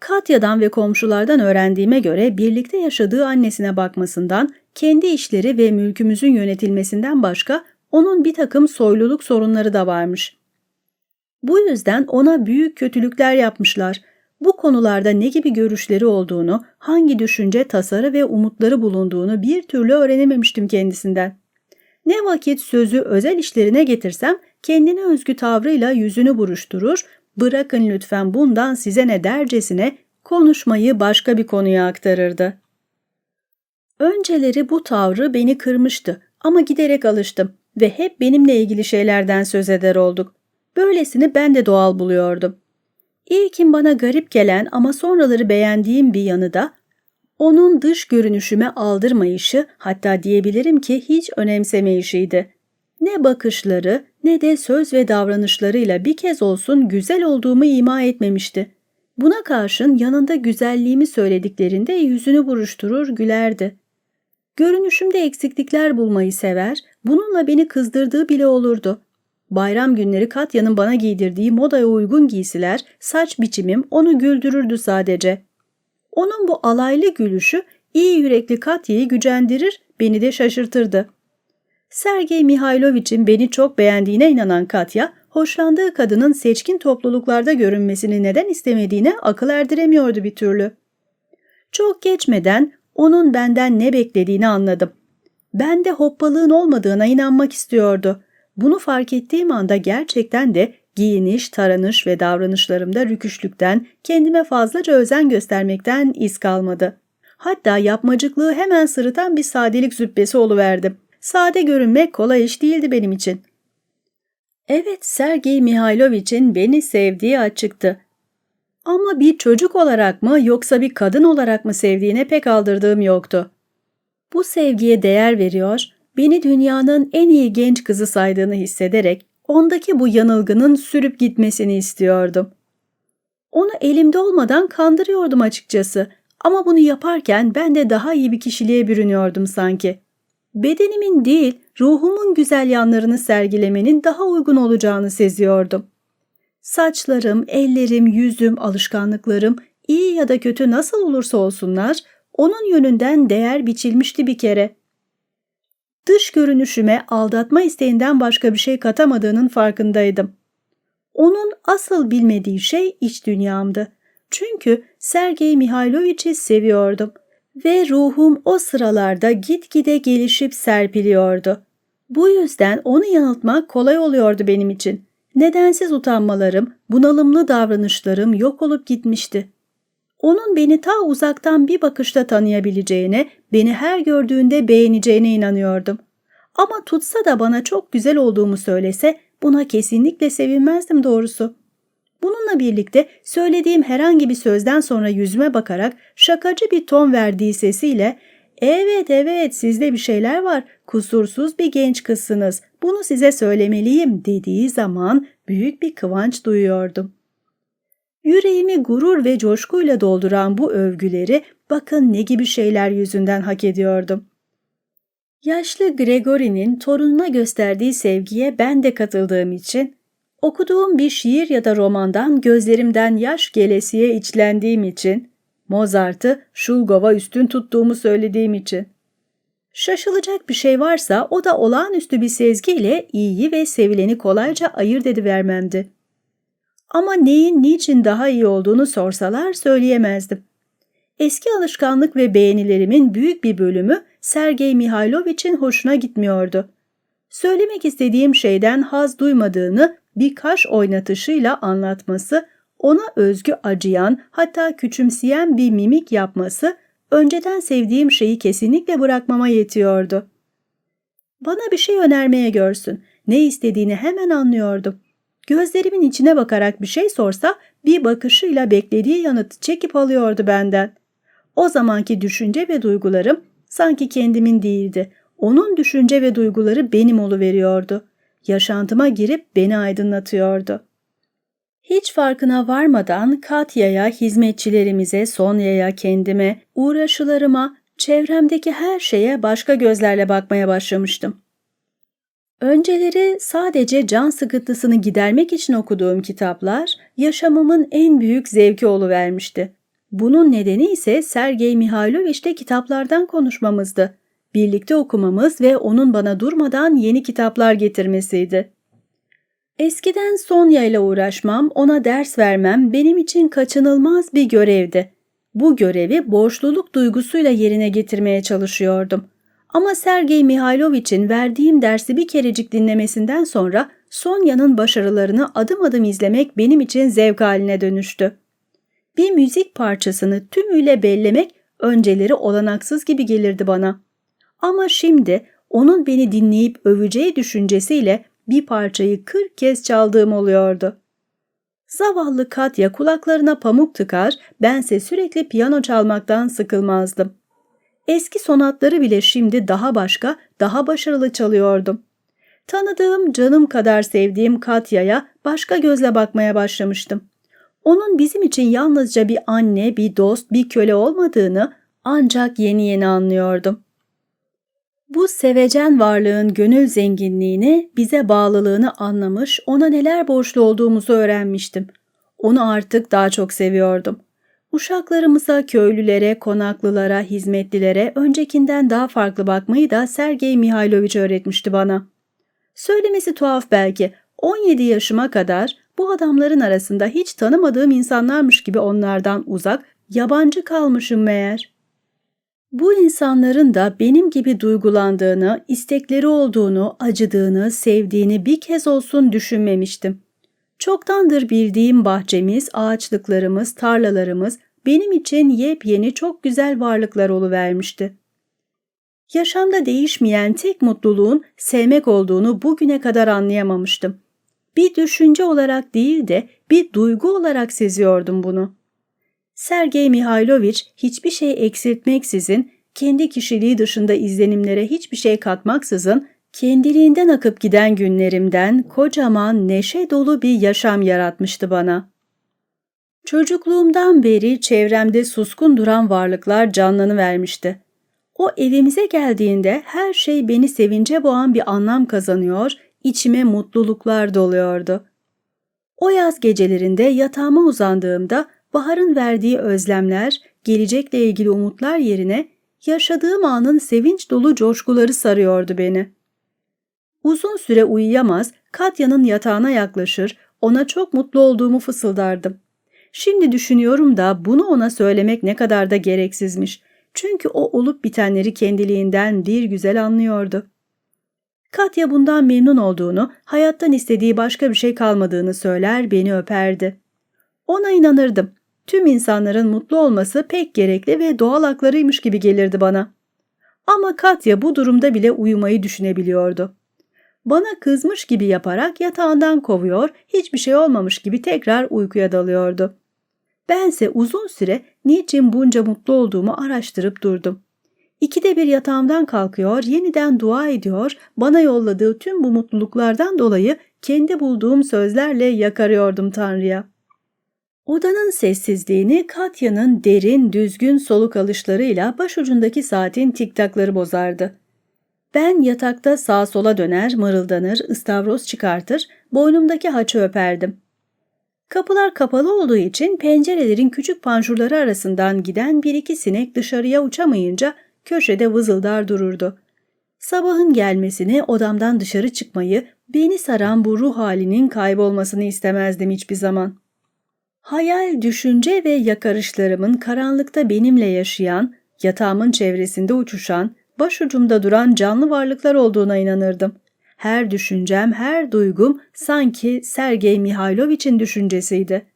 Katya'dan ve komşulardan öğrendiğime göre birlikte yaşadığı annesine bakmasından, kendi işleri ve mülkümüzün yönetilmesinden başka onun bir takım soyluluk sorunları da varmış. Bu yüzden ona büyük kötülükler yapmışlar. Bu konularda ne gibi görüşleri olduğunu, hangi düşünce, tasarı ve umutları bulunduğunu bir türlü öğrenememiştim kendisinden. Ne vakit sözü özel işlerine getirsem kendine özgü tavrıyla yüzünü buruşturur, bırakın lütfen bundan size ne dercesine konuşmayı başka bir konuya aktarırdı. Önceleri bu tavrı beni kırmıştı ama giderek alıştım ve hep benimle ilgili şeylerden söz eder olduk. Böylesini ben de doğal buluyordum. İlkin bana garip gelen ama sonraları beğendiğim bir yanı da onun dış görünüşüme aldırmayışı hatta diyebilirim ki hiç önemsemeyişiydi. Ne bakışları ne de söz ve davranışlarıyla bir kez olsun güzel olduğumu ima etmemişti. Buna karşın yanında güzelliğimi söylediklerinde yüzünü buruşturur gülerdi. Görünüşümde eksiklikler bulmayı sever, bununla beni kızdırdığı bile olurdu. Bayram günleri Katya'nın bana giydirdiği modaya uygun giysiler, saç biçimim onu güldürürdü sadece. Onun bu alaylı gülüşü iyi yürekli Katya'yı gücendirir, beni de şaşırtırdı. Sergey Mihailoviç'in beni çok beğendiğine inanan Katya, hoşlandığı kadının seçkin topluluklarda görünmesini neden istemediğine akıl erdiremiyordu bir türlü. Çok geçmeden onun benden ne beklediğini anladım. Bende hoppalığın olmadığına inanmak istiyordu. Bunu fark ettiğim anda gerçekten de giyiniş, taranış ve davranışlarımda rüküşlükten, kendime fazlaca özen göstermekten iz kalmadı. Hatta yapmacıklığı hemen sırıtan bir sadelik züppesi oluverdim. Sade görünmek kolay iş değildi benim için. Evet, Sergey Mihailoviç'in beni sevdiği açıktı. Ama bir çocuk olarak mı yoksa bir kadın olarak mı sevdiğine pek aldırdığım yoktu. Bu sevgiye değer veriyor, beni dünyanın en iyi genç kızı saydığını hissederek ondaki bu yanılgının sürüp gitmesini istiyordum. Onu elimde olmadan kandırıyordum açıkçası ama bunu yaparken ben de daha iyi bir kişiliğe bürünüyordum sanki. Bedenimin değil, ruhumun güzel yanlarını sergilemenin daha uygun olacağını seziyordum. Saçlarım, ellerim, yüzüm, alışkanlıklarım iyi ya da kötü nasıl olursa olsunlar onun yönünden değer biçilmişti bir kere dış görünüşüme aldatma isteğinden başka bir şey katamadığının farkındaydım. Onun asıl bilmediği şey iç dünyamdı. Çünkü Sergey Mihailoviç'i seviyordum ve ruhum o sıralarda gitgide gelişip serpiliyordu. Bu yüzden onu yanıltmak kolay oluyordu benim için. Nedensiz utanmalarım, bunalımlı davranışlarım yok olup gitmişti. Onun beni ta uzaktan bir bakışta tanıyabileceğine, beni her gördüğünde beğeneceğine inanıyordum. Ama tutsa da bana çok güzel olduğumu söylese buna kesinlikle sevinmezdim doğrusu. Bununla birlikte söylediğim herhangi bir sözden sonra yüzüme bakarak şakacı bir ton verdiği sesiyle Evet evet sizde bir şeyler var. Kusursuz bir genç kızsınız. Bunu size söylemeliyim dediği zaman büyük bir kıvanç duyuyordum. Yüreğimi gurur ve coşkuyla dolduran bu övgüleri bakın ne gibi şeyler yüzünden hak ediyordum. Yaşlı Gregory'nin torununa gösterdiği sevgiye ben de katıldığım için, okuduğum bir şiir ya da romandan gözlerimden yaş gelesiye içlendiğim için, Mozart'ı Şulgov'a üstün tuttuğumu söylediğim için. Şaşılacak bir şey varsa o da olağanüstü bir sezgiyle iyiyi ve sevileni kolayca ayırt edivermemdi. Ama neyin niçin daha iyi olduğunu sorsalar söyleyemezdim. Eski alışkanlık ve beğenilerimin büyük bir bölümü Sergey Mihailovich'in hoşuna gitmiyordu. Söylemek istediğim şeyden haz duymadığını bir kaş oynatışıyla anlatması, ona özgü acıyan hatta küçümseyen bir mimik yapması önceden sevdiğim şeyi kesinlikle bırakmama yetiyordu. Bana bir şey önermeye görsün. Ne istediğini hemen anlıyordum. Gözlerimin içine bakarak bir şey sorsa bir bakışıyla beklediği yanıtı çekip alıyordu benden. O zamanki düşünce ve duygularım sanki kendimin değildi. Onun düşünce ve duyguları benim veriyordu. Yaşantıma girip beni aydınlatıyordu. Hiç farkına varmadan Katya'ya, hizmetçilerimize, Sonya'ya, kendime, uğraşılarıma, çevremdeki her şeye başka gözlerle bakmaya başlamıştım. Önceleri sadece can sıkıntısını gidermek için okuduğum kitaplar yaşamımın en büyük zevki oluvermişti. Bunun nedeni ise Sergey Mihailovich'te kitaplardan konuşmamızdı. Birlikte okumamız ve onun bana durmadan yeni kitaplar getirmesiydi. Eskiden Sonya ile uğraşmam, ona ders vermem benim için kaçınılmaz bir görevdi. Bu görevi borçluluk duygusuyla yerine getirmeye çalışıyordum. Ama Sergey Mihailovich'in verdiğim dersi bir kerecik dinlemesinden sonra Sonya'nın başarılarını adım adım izlemek benim için zevk haline dönüştü. Bir müzik parçasını tümüyle bellemek önceleri olanaksız gibi gelirdi bana. Ama şimdi onun beni dinleyip öveceği düşüncesiyle bir parçayı kırk kez çaldığım oluyordu. Zavallı Katya kulaklarına pamuk tıkar, bense sürekli piyano çalmaktan sıkılmazdım. Eski sonatları bile şimdi daha başka, daha başarılı çalıyordum. Tanıdığım, canım kadar sevdiğim Katya'ya başka gözle bakmaya başlamıştım. Onun bizim için yalnızca bir anne, bir dost, bir köle olmadığını ancak yeni yeni anlıyordum. Bu sevecen varlığın gönül zenginliğini, bize bağlılığını anlamış, ona neler borçlu olduğumuzu öğrenmiştim. Onu artık daha çok seviyordum. Uşaklarımıza, köylülere, konaklılara, hizmetlilere öncekinden daha farklı bakmayı da Sergey Mihailovich öğretmişti bana. Söylemesi tuhaf belki, 17 yaşıma kadar bu adamların arasında hiç tanımadığım insanlarmış gibi onlardan uzak, yabancı kalmışım meğer.'' Bu insanların da benim gibi duygulandığını, istekleri olduğunu, acıdığını, sevdiğini bir kez olsun düşünmemiştim. Çoktandır bildiğim bahçemiz, ağaçlıklarımız, tarlalarımız benim için yepyeni çok güzel varlıklar oluvermişti. Yaşamda değişmeyen tek mutluluğun sevmek olduğunu bugüne kadar anlayamamıştım. Bir düşünce olarak değil de bir duygu olarak seziyordum bunu. Sergey Mihailovich hiçbir şey eksiltmeksizin, kendi kişiliği dışında izlenimlere hiçbir şey katmaksızın, kendiliğinden akıp giden günlerimden kocaman neşe dolu bir yaşam yaratmıştı bana. Çocukluğumdan beri çevremde suskun duran varlıklar canlanıvermişti. O evimize geldiğinde her şey beni sevince boğan bir anlam kazanıyor, içime mutluluklar doluyordu. O yaz gecelerinde yatağıma uzandığımda baharın verdiği özlemler, gelecekle ilgili umutlar yerine yaşadığım anın sevinç dolu coşkuları sarıyordu beni. Uzun süre uyuyamaz, Katya'nın yatağına yaklaşır, ona çok mutlu olduğumu fısıldardım. Şimdi düşünüyorum da bunu ona söylemek ne kadar da gereksizmiş. Çünkü o olup bitenleri kendiliğinden bir güzel anlıyordu. Katya bundan memnun olduğunu, hayattan istediği başka bir şey kalmadığını söyler, beni öperdi. Ona inanırdım. Tüm insanların mutlu olması pek gerekli ve doğal haklarıymış gibi gelirdi bana. Ama Katya bu durumda bile uyumayı düşünebiliyordu. Bana kızmış gibi yaparak yatağından kovuyor, hiçbir şey olmamış gibi tekrar uykuya dalıyordu. Bense uzun süre niçin bunca mutlu olduğumu araştırıp durdum. İkide bir yatağımdan kalkıyor, yeniden dua ediyor, bana yolladığı tüm bu mutluluklardan dolayı kendi bulduğum sözlerle yakarıyordum Tanrı'ya. Odanın sessizliğini Katya'nın derin, düzgün soluk alışlarıyla başucundaki saatin tiktakları bozardı. Ben yatakta sağa sola döner, mırıldanır, ıstavroz çıkartır, boynumdaki haçı öperdim. Kapılar kapalı olduğu için pencerelerin küçük panjurları arasından giden bir iki sinek dışarıya uçamayınca köşede vızıldar dururdu. Sabahın gelmesini, odamdan dışarı çıkmayı, beni saran bu ruh halinin kaybolmasını istemezdim hiçbir zaman. Hayal, düşünce ve yakarışlarımın karanlıkta benimle yaşayan, yatağımın çevresinde uçuşan, başucumda duran canlı varlıklar olduğuna inanırdım. Her düşüncem, her duygum sanki Sergey Mihailovich'in düşüncesiydi.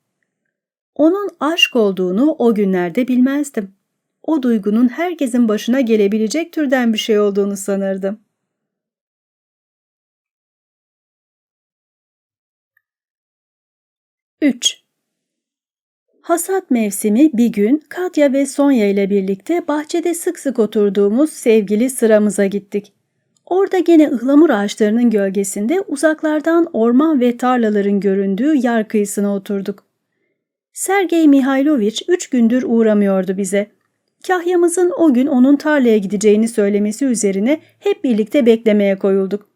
Onun aşk olduğunu o günlerde bilmezdim. O duygunun herkesin başına gelebilecek türden bir şey olduğunu sanırdım. Üç. Hasat mevsimi bir gün Katya ve Sonya ile birlikte bahçede sık sık oturduğumuz sevgili sıramıza gittik. Orada gene ıhlamur ağaçlarının gölgesinde uzaklardan orman ve tarlaların göründüğü yer kıyısına oturduk. Sergey Mihailovich üç gündür uğramıyordu bize. Kahyamızın o gün onun tarlaya gideceğini söylemesi üzerine hep birlikte beklemeye koyulduk.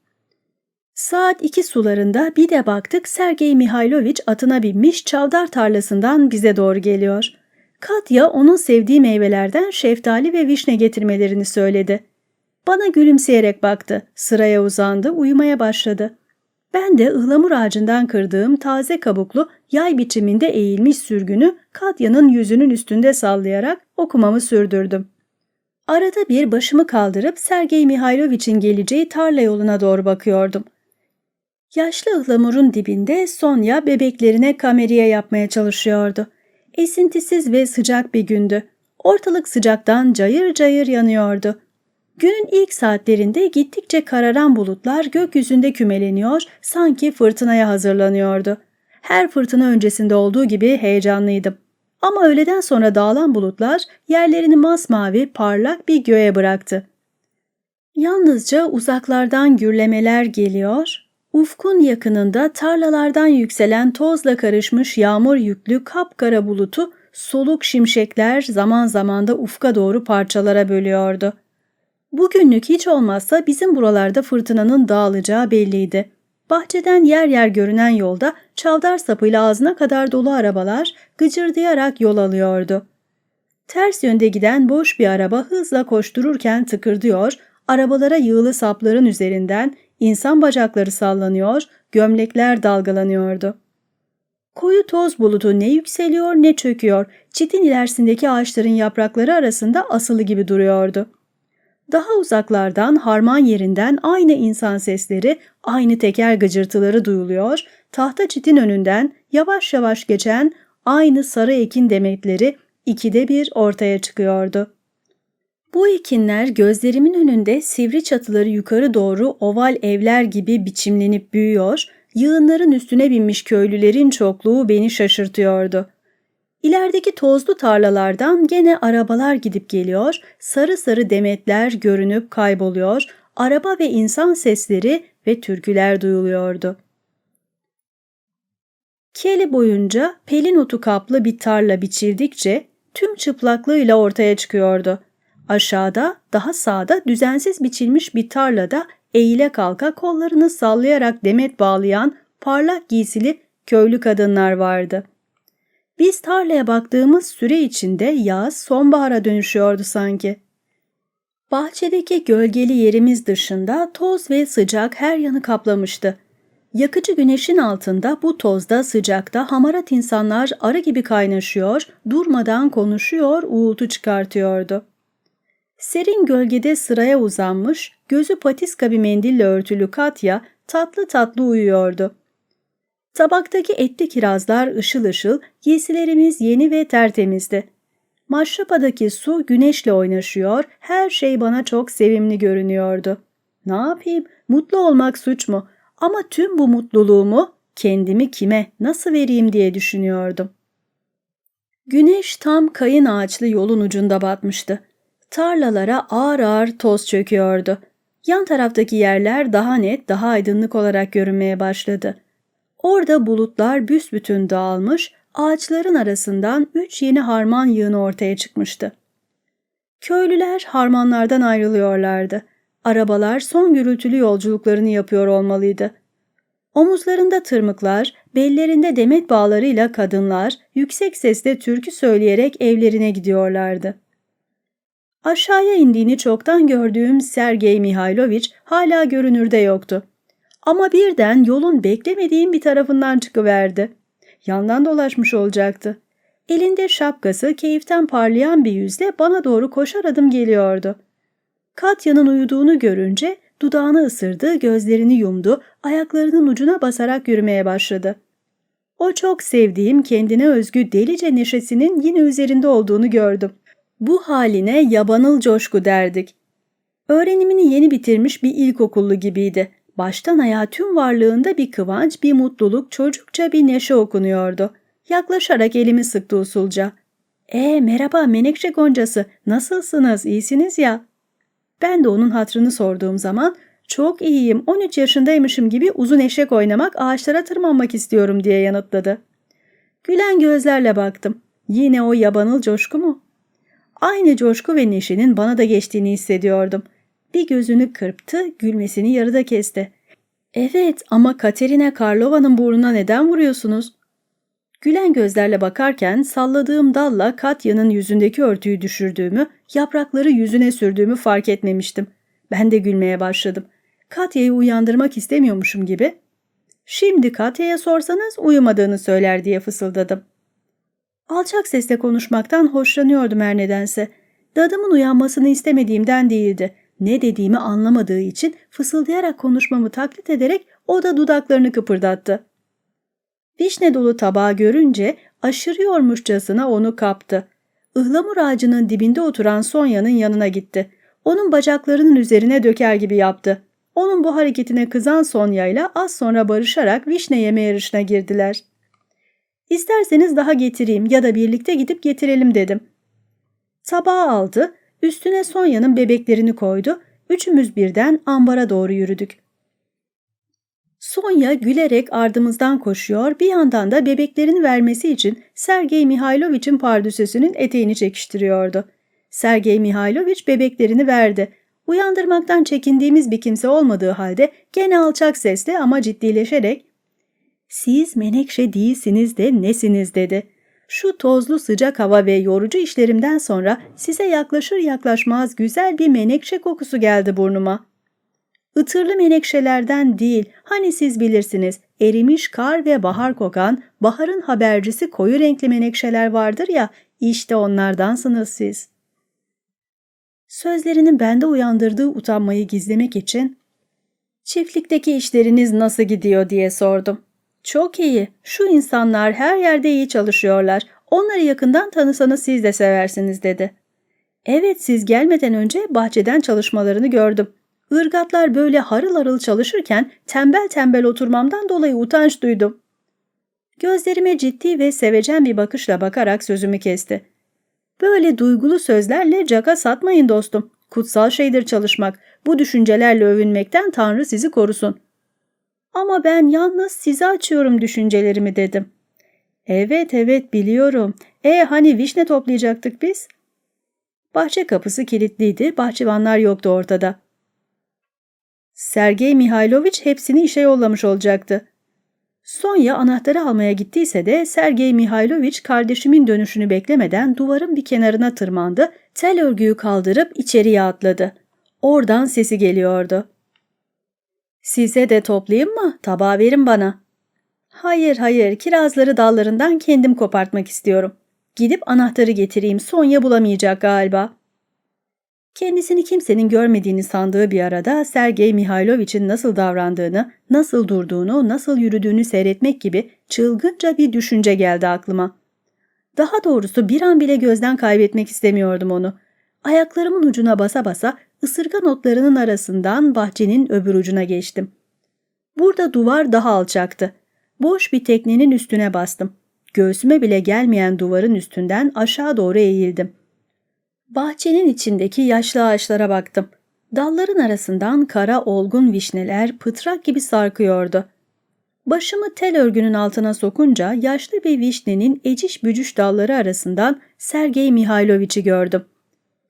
Saat iki sularında bir de baktık Sergey Mihailovich atına binmiş çavdar tarlasından bize doğru geliyor. Katya onun sevdiği meyvelerden şeftali ve vişne getirmelerini söyledi. Bana gülümseyerek baktı, sıraya uzandı, uyumaya başladı. Ben de ıhlamur ağacından kırdığım taze kabuklu yay biçiminde eğilmiş sürgünü Katya'nın yüzünün üstünde sallayarak okumamı sürdürdüm. Arada bir başımı kaldırıp Sergey Mihailovich'in geleceği tarla yoluna doğru bakıyordum. Yaşlı ıhlamurun dibinde Sonya bebeklerine kameriye yapmaya çalışıyordu. Esintisiz ve sıcak bir gündü. Ortalık sıcaktan cayır cayır yanıyordu. Günün ilk saatlerinde gittikçe kararan bulutlar gökyüzünde kümeleniyor, sanki fırtınaya hazırlanıyordu. Her fırtına öncesinde olduğu gibi heyecanlıydım. Ama öğleden sonra dağılan bulutlar yerlerini masmavi, parlak bir göğe bıraktı. Yalnızca uzaklardan gürlemeler geliyor, ufkun yakınında tarlalardan yükselen tozla karışmış yağmur yüklü kapkara bulutu soluk şimşekler zaman zaman da ufka doğru parçalara bölüyordu. Bugünlük hiç olmazsa bizim buralarda fırtınanın dağılacağı belliydi. Bahçeden yer yer görünen yolda çavdar sapıyla ağzına kadar dolu arabalar gıcırdayarak yol alıyordu. Ters yönde giden boş bir araba hızla koştururken tıkırdıyor, arabalara yığılı sapların üzerinden insan bacakları sallanıyor, gömlekler dalgalanıyordu. Koyu toz bulutu ne yükseliyor ne çöküyor, çitin ilerisindeki ağaçların yaprakları arasında asılı gibi duruyordu. Daha uzaklardan harman yerinden aynı insan sesleri, aynı teker gıcırtıları duyuluyor, tahta çitin önünden yavaş yavaş geçen aynı sarı ekin demetleri ikide bir ortaya çıkıyordu. Bu ekinler gözlerimin önünde sivri çatıları yukarı doğru oval evler gibi biçimlenip büyüyor, yığınların üstüne binmiş köylülerin çokluğu beni şaşırtıyordu. İlerideki tozlu tarlalardan gene arabalar gidip geliyor, sarı sarı demetler görünüp kayboluyor, araba ve insan sesleri ve türküler duyuluyordu. Keli boyunca pelin otu kaplı bir tarla biçildikçe tüm çıplaklığıyla ortaya çıkıyordu. Aşağıda, daha sağda düzensiz biçilmiş bir tarlada eğile kalka kollarını sallayarak demet bağlayan parlak giysili köylü kadınlar vardı. Biz tarlaya baktığımız süre içinde yaz sonbahara dönüşüyordu sanki. Bahçedeki gölgeli yerimiz dışında toz ve sıcak her yanı kaplamıştı. Yakıcı güneşin altında bu tozda sıcakta hamarat insanlar arı gibi kaynaşıyor, durmadan konuşuyor, uğultu çıkartıyordu. Serin gölgede sıraya uzanmış, gözü patiska bir mendille örtülü Katya tatlı tatlı uyuyordu. Tabaktaki etli kirazlar ışıl ışıl, giysilerimiz yeni ve tertemizdi. Maşrapadaki su güneşle oynaşıyor, her şey bana çok sevimli görünüyordu. Ne yapayım, mutlu olmak suç mu? Ama tüm bu mutluluğumu kendimi kime, nasıl vereyim diye düşünüyordum. Güneş tam kayın ağaçlı yolun ucunda batmıştı. Tarlalara ağır ağır toz çöküyordu. Yan taraftaki yerler daha net, daha aydınlık olarak görünmeye başladı. Orada bulutlar büsbütün dağılmış, ağaçların arasından üç yeni harman yığını ortaya çıkmıştı. Köylüler harmanlardan ayrılıyorlardı. Arabalar son gürültülü yolculuklarını yapıyor olmalıydı. Omuzlarında tırmıklar, bellerinde demet bağlarıyla kadınlar yüksek sesle türkü söyleyerek evlerine gidiyorlardı. Aşağıya indiğini çoktan gördüğüm Sergey Mihailoviç hala görünürde yoktu. Ama birden yolun beklemediğim bir tarafından çıkıverdi. Yandan dolaşmış olacaktı. Elinde şapkası keyiften parlayan bir yüzle bana doğru koşar adım geliyordu. Katya'nın uyuduğunu görünce dudağını ısırdı, gözlerini yumdu, ayaklarının ucuna basarak yürümeye başladı. O çok sevdiğim kendine özgü delice neşesinin yine üzerinde olduğunu gördüm. Bu haline yabanıl coşku derdik. Öğrenimini yeni bitirmiş bir ilkokullu gibiydi. Baştan ayağa tüm varlığında bir kıvanç, bir mutluluk, çocukça bir neşe okunuyordu. Yaklaşarak elimi sıktı usulca. ''E merhaba Menekşe Goncası, nasılsınız, iyisiniz ya?'' Ben de onun hatrını sorduğum zaman ''Çok iyiyim, 13 yaşındaymışım gibi uzun eşek oynamak, ağaçlara tırmanmak istiyorum.'' diye yanıtladı. Gülen gözlerle baktım. Yine o yabanıl coşku mu? Aynı coşku ve neşenin bana da geçtiğini hissediyordum. Bir gözünü kırptı, gülmesini yarıda kesti. Evet ama Katerina Karlova'nın burnuna neden vuruyorsunuz? Gülen gözlerle bakarken salladığım dalla Katya'nın yüzündeki örtüyü düşürdüğümü, yaprakları yüzüne sürdüğümü fark etmemiştim. Ben de gülmeye başladım. Katya'yı uyandırmak istemiyormuşum gibi. Şimdi Katya'ya sorsanız uyumadığını söyler diye fısıldadım. Alçak sesle konuşmaktan hoşlanıyordum her nedense. Dadımın uyanmasını istemediğimden değildi. Ne dediğimi anlamadığı için fısıldayarak konuşmamı taklit ederek o da dudaklarını kıpırdattı. Vişne dolu tabağı görünce aşırıyormuşçasına onu kaptı. Ihlamur ağacının dibinde oturan Sonya'nın yanına gitti. Onun bacaklarının üzerine döker gibi yaptı. Onun bu hareketine kızan Sonya ile az sonra barışarak vişne yeme yarışına girdiler. İsterseniz daha getireyim ya da birlikte gidip getirelim dedim. Tabağı aldı, üstüne Sonya'nın bebeklerini koydu, üçümüz birden ambara doğru yürüdük. Sonya gülerek ardımızdan koşuyor, bir yandan da bebeklerini vermesi için Sergey Mihailovich'in pardüsesinin eteğini çekiştiriyordu. Sergey Mihailovich bebeklerini verdi. Uyandırmaktan çekindiğimiz bir kimse olmadığı halde gene alçak sesle ama ciddileşerek ''Siz menekşe değilsiniz de nesiniz?'' dedi. Şu tozlu sıcak hava ve yorucu işlerimden sonra size yaklaşır yaklaşmaz güzel bir menekşe kokusu geldi burnuma. Itırlı menekşelerden değil, hani siz bilirsiniz, erimiş kar ve bahar kokan, baharın habercisi koyu renkli menekşeler vardır ya, işte onlardansınız siz. Sözlerinin bende uyandırdığı utanmayı gizlemek için, çiftlikteki işleriniz nasıl gidiyor diye sordum. Çok iyi, şu insanlar her yerde iyi çalışıyorlar, onları yakından tanısanız siz de seversiniz dedi. Evet siz gelmeden önce bahçeden çalışmalarını gördüm. Irgatlar böyle harıl harıl çalışırken tembel tembel oturmamdan dolayı utanç duydum. Gözlerime ciddi ve sevecen bir bakışla bakarak sözümü kesti. Böyle duygulu sözlerle caga satmayın dostum. Kutsal şeydir çalışmak. Bu düşüncelerle övünmekten Tanrı sizi korusun. Ama ben yalnız size açıyorum düşüncelerimi dedim. Evet evet biliyorum. E hani vişne toplayacaktık biz? Bahçe kapısı kilitliydi, bahçıvanlar yoktu ortada. Sergey Mihailoviç hepsini işe yollamış olacaktı. Sonya anahtarı almaya gittiyse de Sergey Mihailoviç kardeşimin dönüşünü beklemeden duvarın bir kenarına tırmandı, tel örgüyü kaldırıp içeriye atladı. Oradan sesi geliyordu. Size de toplayayım mı? Tabağı verin bana. Hayır hayır kirazları dallarından kendim kopartmak istiyorum. Gidip anahtarı getireyim Sonya bulamayacak galiba. Kendisini kimsenin görmediğini sandığı bir arada Sergey Mihailovich'in nasıl davrandığını, nasıl durduğunu, nasıl yürüdüğünü seyretmek gibi çılgınca bir düşünce geldi aklıma. Daha doğrusu bir an bile gözden kaybetmek istemiyordum onu. Ayaklarımın ucuna basa basa ısırga notlarının arasından bahçenin öbür ucuna geçtim. Burada duvar daha alçaktı. Boş bir teknenin üstüne bastım. Göğsüme bile gelmeyen duvarın üstünden aşağı doğru eğildim. Bahçenin içindeki yaşlı ağaçlara baktım. Dalların arasından kara olgun vişneler pıtrak gibi sarkıyordu. Başımı tel örgünün altına sokunca yaşlı bir vişnenin eciş bücüş dalları arasından Sergey Mihailoviç'i gördüm.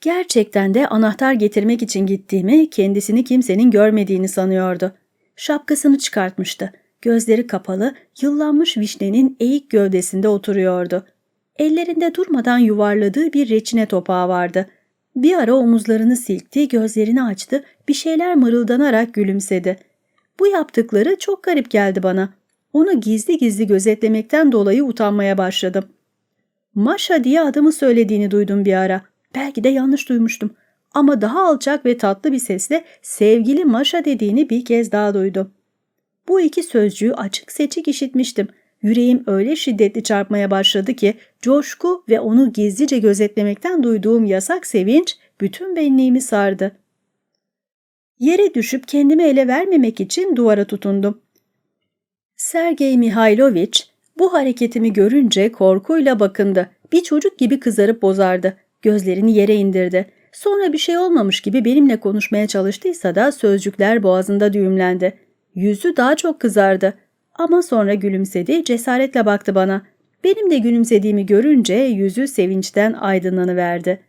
Gerçekten de anahtar getirmek için gittiğimi, kendisini kimsenin görmediğini sanıyordu. Şapkasını çıkartmıştı. Gözleri kapalı, yıllanmış vişnenin eğik gövdesinde oturuyordu. Ellerinde durmadan yuvarladığı bir reçine topağı vardı. Bir ara omuzlarını silkti, gözlerini açtı, bir şeyler mırıldanarak gülümsedi. Bu yaptıkları çok garip geldi bana. Onu gizli gizli gözetlemekten dolayı utanmaya başladım. Maşa diye adımı söylediğini duydum bir ara. Belki de yanlış duymuştum. Ama daha alçak ve tatlı bir sesle sevgili Maşa dediğini bir kez daha duydum. Bu iki sözcüğü açık seçik işitmiştim. Yüreğim öyle şiddetli çarpmaya başladı ki coşku ve onu gizlice gözetlemekten duyduğum yasak sevinç bütün benliğimi sardı. Yere düşüp kendimi ele vermemek için duvara tutundum. Sergey Mihailoviç bu hareketimi görünce korkuyla bakındı. Bir çocuk gibi kızarıp bozardı. Gözlerini yere indirdi. Sonra bir şey olmamış gibi benimle konuşmaya çalıştıysa da sözcükler boğazında düğümlendi. Yüzü daha çok kızardı. Ama sonra gülümsedi, cesaretle baktı bana. Benim de gülümsediğimi görünce yüzü sevinçten aydınlanıverdi.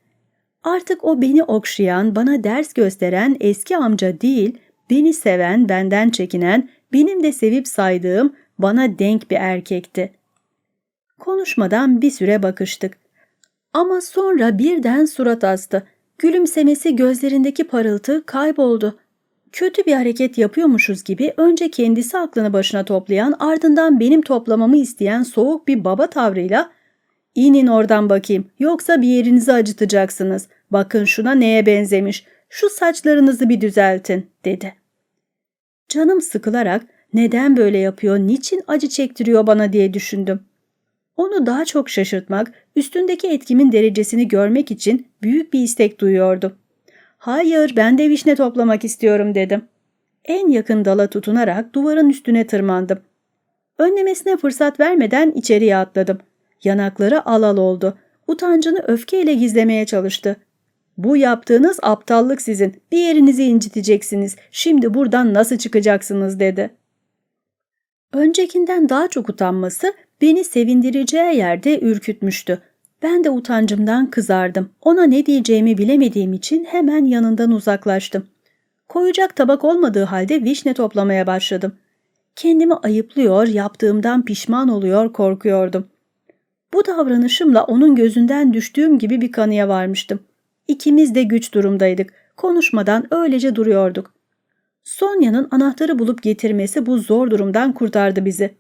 Artık o beni okşayan, bana ders gösteren eski amca değil, beni seven, benden çekinen, benim de sevip saydığım, bana denk bir erkekti. Konuşmadan bir süre bakıştık. Ama sonra birden surat astı. Gülümsemesi gözlerindeki parıltı kayboldu. Kötü bir hareket yapıyormuşuz gibi önce kendisi aklını başına toplayan ardından benim toplamamı isteyen soğuk bir baba tavrıyla ''İnin oradan bakayım yoksa bir yerinizi acıtacaksınız. Bakın şuna neye benzemiş. Şu saçlarınızı bir düzeltin.'' dedi. Canım sıkılarak neden böyle yapıyor, niçin acı çektiriyor bana diye düşündüm. Onu daha çok şaşırtmak, üstündeki etkimin derecesini görmek için büyük bir istek duyuyordum. Hayır, ben de vişne toplamak istiyorum dedim. En yakın dala tutunarak duvarın üstüne tırmandım. Önlemesine fırsat vermeden içeriye atladım. Yanakları alal oldu. Utancını öfkeyle gizlemeye çalıştı. Bu yaptığınız aptallık sizin. Bir yerinizi inciteceksiniz. Şimdi buradan nasıl çıkacaksınız dedi. Öncekinden daha çok utanması beni sevindireceği yerde ürkütmüştü. Ben de utancımdan kızardım. Ona ne diyeceğimi bilemediğim için hemen yanından uzaklaştım. Koyacak tabak olmadığı halde vişne toplamaya başladım. Kendimi ayıplıyor, yaptığımdan pişman oluyor, korkuyordum. Bu davranışımla onun gözünden düştüğüm gibi bir kanıya varmıştım. İkimiz de güç durumdaydık. Konuşmadan öylece duruyorduk. Sonya'nın anahtarı bulup getirmesi bu zor durumdan kurtardı bizi.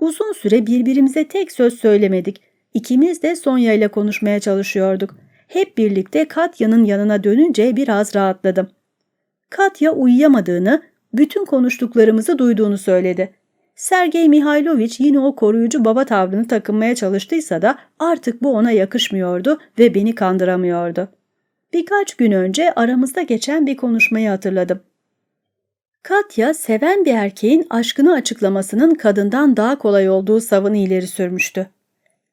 Uzun süre birbirimize tek söz söylemedik. İkimiz de Sonya ile konuşmaya çalışıyorduk. Hep birlikte Katya'nın yanına dönünce biraz rahatladım. Katya uyuyamadığını, bütün konuştuklarımızı duyduğunu söyledi. Sergey Mihailoviç yine o koruyucu baba tavrını takınmaya çalıştıysa da artık bu ona yakışmıyordu ve beni kandıramıyordu. Birkaç gün önce aramızda geçen bir konuşmayı hatırladım. Katya seven bir erkeğin aşkını açıklamasının kadından daha kolay olduğu savını ileri sürmüştü.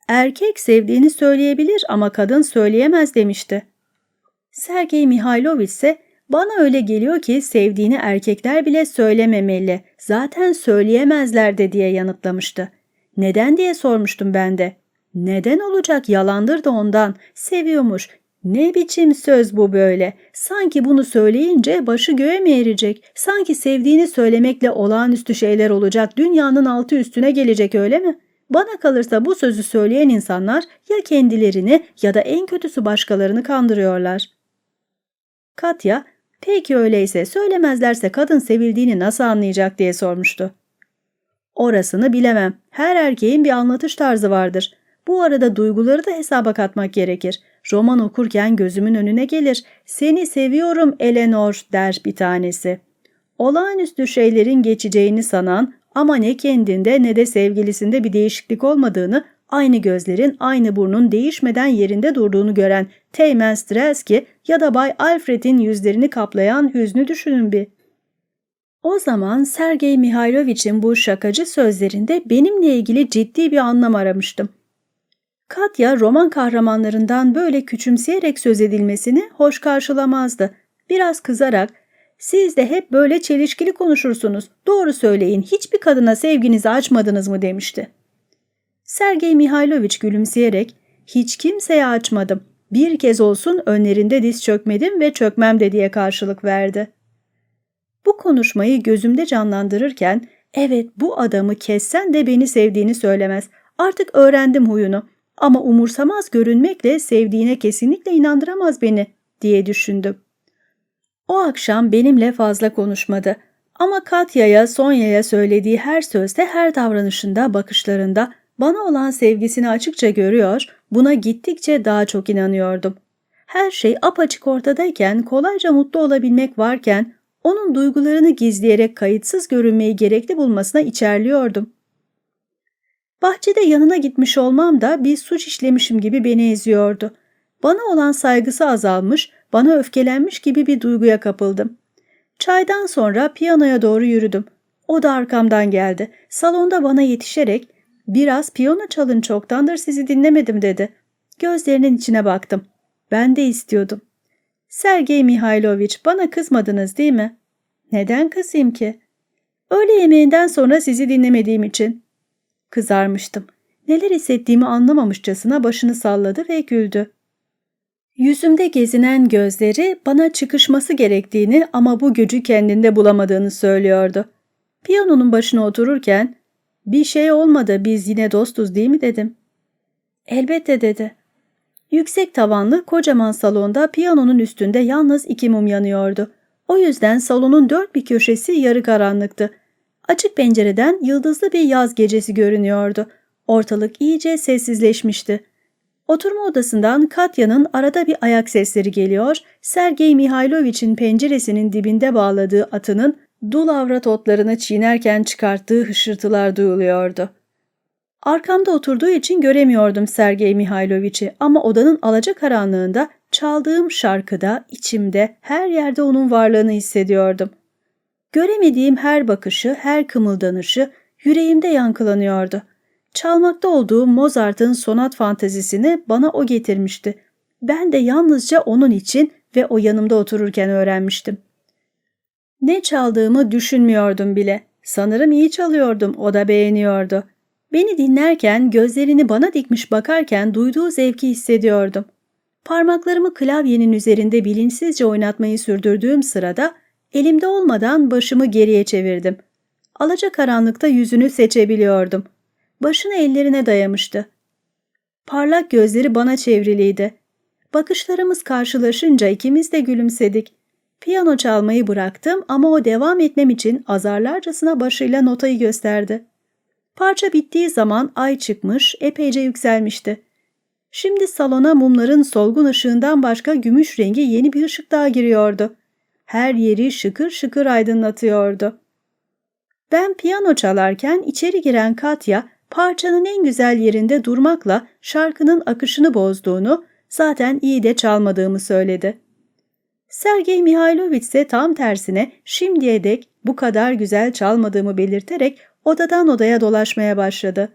Erkek sevdiğini söyleyebilir ama kadın söyleyemez demişti. Sergey Mihailoviç ise bana öyle geliyor ki sevdiğini erkekler bile söylememeli, zaten söyleyemezler de diye yanıtlamıştı. Neden diye sormuştum ben de. Neden olacak yalandır da ondan, seviyormuş, ne biçim söz bu böyle? Sanki bunu söyleyince başı göğe mi erecek? Sanki sevdiğini söylemekle olağanüstü şeyler olacak, dünyanın altı üstüne gelecek öyle mi? Bana kalırsa bu sözü söyleyen insanlar ya kendilerini ya da en kötüsü başkalarını kandırıyorlar. Katya, peki öyleyse söylemezlerse kadın sevildiğini nasıl anlayacak diye sormuştu. Orasını bilemem. Her erkeğin bir anlatış tarzı vardır. Bu arada duyguları da hesaba katmak gerekir. Roman okurken gözümün önüne gelir. Seni seviyorum Eleanor der bir tanesi. Olağanüstü şeylerin geçeceğini sanan ama ne kendinde ne de sevgilisinde bir değişiklik olmadığını, aynı gözlerin, aynı burnun değişmeden yerinde durduğunu gören Teğmen Strelski ya da Bay Alfred'in yüzlerini kaplayan hüznü düşünün bir. O zaman Sergey Mihailovich'in bu şakacı sözlerinde benimle ilgili ciddi bir anlam aramıştım. Katya roman kahramanlarından böyle küçümseyerek söz edilmesini hoş karşılamazdı. Biraz kızarak siz de hep böyle çelişkili konuşursunuz. Doğru söyleyin hiçbir kadına sevginizi açmadınız mı demişti. Sergey Mihailoviç gülümseyerek hiç kimseye açmadım. Bir kez olsun önlerinde diz çökmedim ve çökmem de diye karşılık verdi. Bu konuşmayı gözümde canlandırırken evet bu adamı kessen de beni sevdiğini söylemez. Artık öğrendim huyunu ama umursamaz görünmekle sevdiğine kesinlikle inandıramaz beni diye düşündüm. O akşam benimle fazla konuşmadı ama Katya'ya, Sonya'ya söylediği her sözde, her davranışında, bakışlarında bana olan sevgisini açıkça görüyor, buna gittikçe daha çok inanıyordum. Her şey apaçık ortadayken, kolayca mutlu olabilmek varken, onun duygularını gizleyerek kayıtsız görünmeyi gerekli bulmasına içerliyordum. Bahçede yanına gitmiş olmam da bir suç işlemişim gibi beni eziyordu. Bana olan saygısı azalmış, bana öfkelenmiş gibi bir duyguya kapıldım. Çaydan sonra piyanoya doğru yürüdüm. O da arkamdan geldi. Salonda bana yetişerek ''Biraz piyano çalın çoktandır sizi dinlemedim.'' dedi. Gözlerinin içine baktım. Ben de istiyordum. ''Sergey Mihailoviç bana kızmadınız değil mi?'' ''Neden kızayım ki?'' ''Öğle yemeğinden sonra sizi dinlemediğim için.'' Kızarmıştım. Neler hissettiğimi anlamamışçasına başını salladı ve güldü. Yüzümde gezinen gözleri bana çıkışması gerektiğini ama bu gücü kendinde bulamadığını söylüyordu. Piyanonun başına otururken ''Bir şey olmadı biz yine dostuz değil mi?'' dedim. ''Elbette'' dedi. Yüksek tavanlı kocaman salonda piyanonun üstünde yalnız iki mum yanıyordu. O yüzden salonun dört bir köşesi yarı karanlıktı. Açık pencereden yıldızlı bir yaz gecesi görünüyordu. Ortalık iyice sessizleşmişti. Oturma odasından Katya'nın arada bir ayak sesleri geliyor, Sergey Mihailoviç'in penceresinin dibinde bağladığı atının dul avrat otlarını çiğnerken çıkarttığı hışırtılar duyuluyordu. Arkamda oturduğu için göremiyordum Sergey Mihailoviç'i ama odanın alacakaranlığında çaldığım şarkıda, içimde, her yerde onun varlığını hissediyordum. Göremediğim her bakışı, her kımıldanışı yüreğimde yankılanıyordu. Çalmakta olduğum Mozart'ın sonat fantezisini bana o getirmişti. Ben de yalnızca onun için ve o yanımda otururken öğrenmiştim. Ne çaldığımı düşünmüyordum bile. Sanırım iyi çalıyordum, o da beğeniyordu. Beni dinlerken, gözlerini bana dikmiş bakarken duyduğu zevki hissediyordum. Parmaklarımı klavyenin üzerinde bilinçsizce oynatmayı sürdürdüğüm sırada elimde olmadan başımı geriye çevirdim. Alaca karanlıkta yüzünü seçebiliyordum. Başını ellerine dayamıştı. Parlak gözleri bana çevriliydi. Bakışlarımız karşılaşınca ikimiz de gülümsedik. Piyano çalmayı bıraktım ama o devam etmem için azarlarcasına başıyla notayı gösterdi. Parça bittiği zaman ay çıkmış, epeyce yükselmişti. Şimdi salona mumların solgun ışığından başka gümüş rengi yeni bir ışık daha giriyordu. Her yeri şıkır şıkır aydınlatıyordu. Ben piyano çalarken içeri giren Katya parçanın en güzel yerinde durmakla şarkının akışını bozduğunu, zaten iyi de çalmadığımı söyledi. Sergey Mihailoviç ise tam tersine şimdiye dek bu kadar güzel çalmadığımı belirterek odadan odaya dolaşmaya başladı.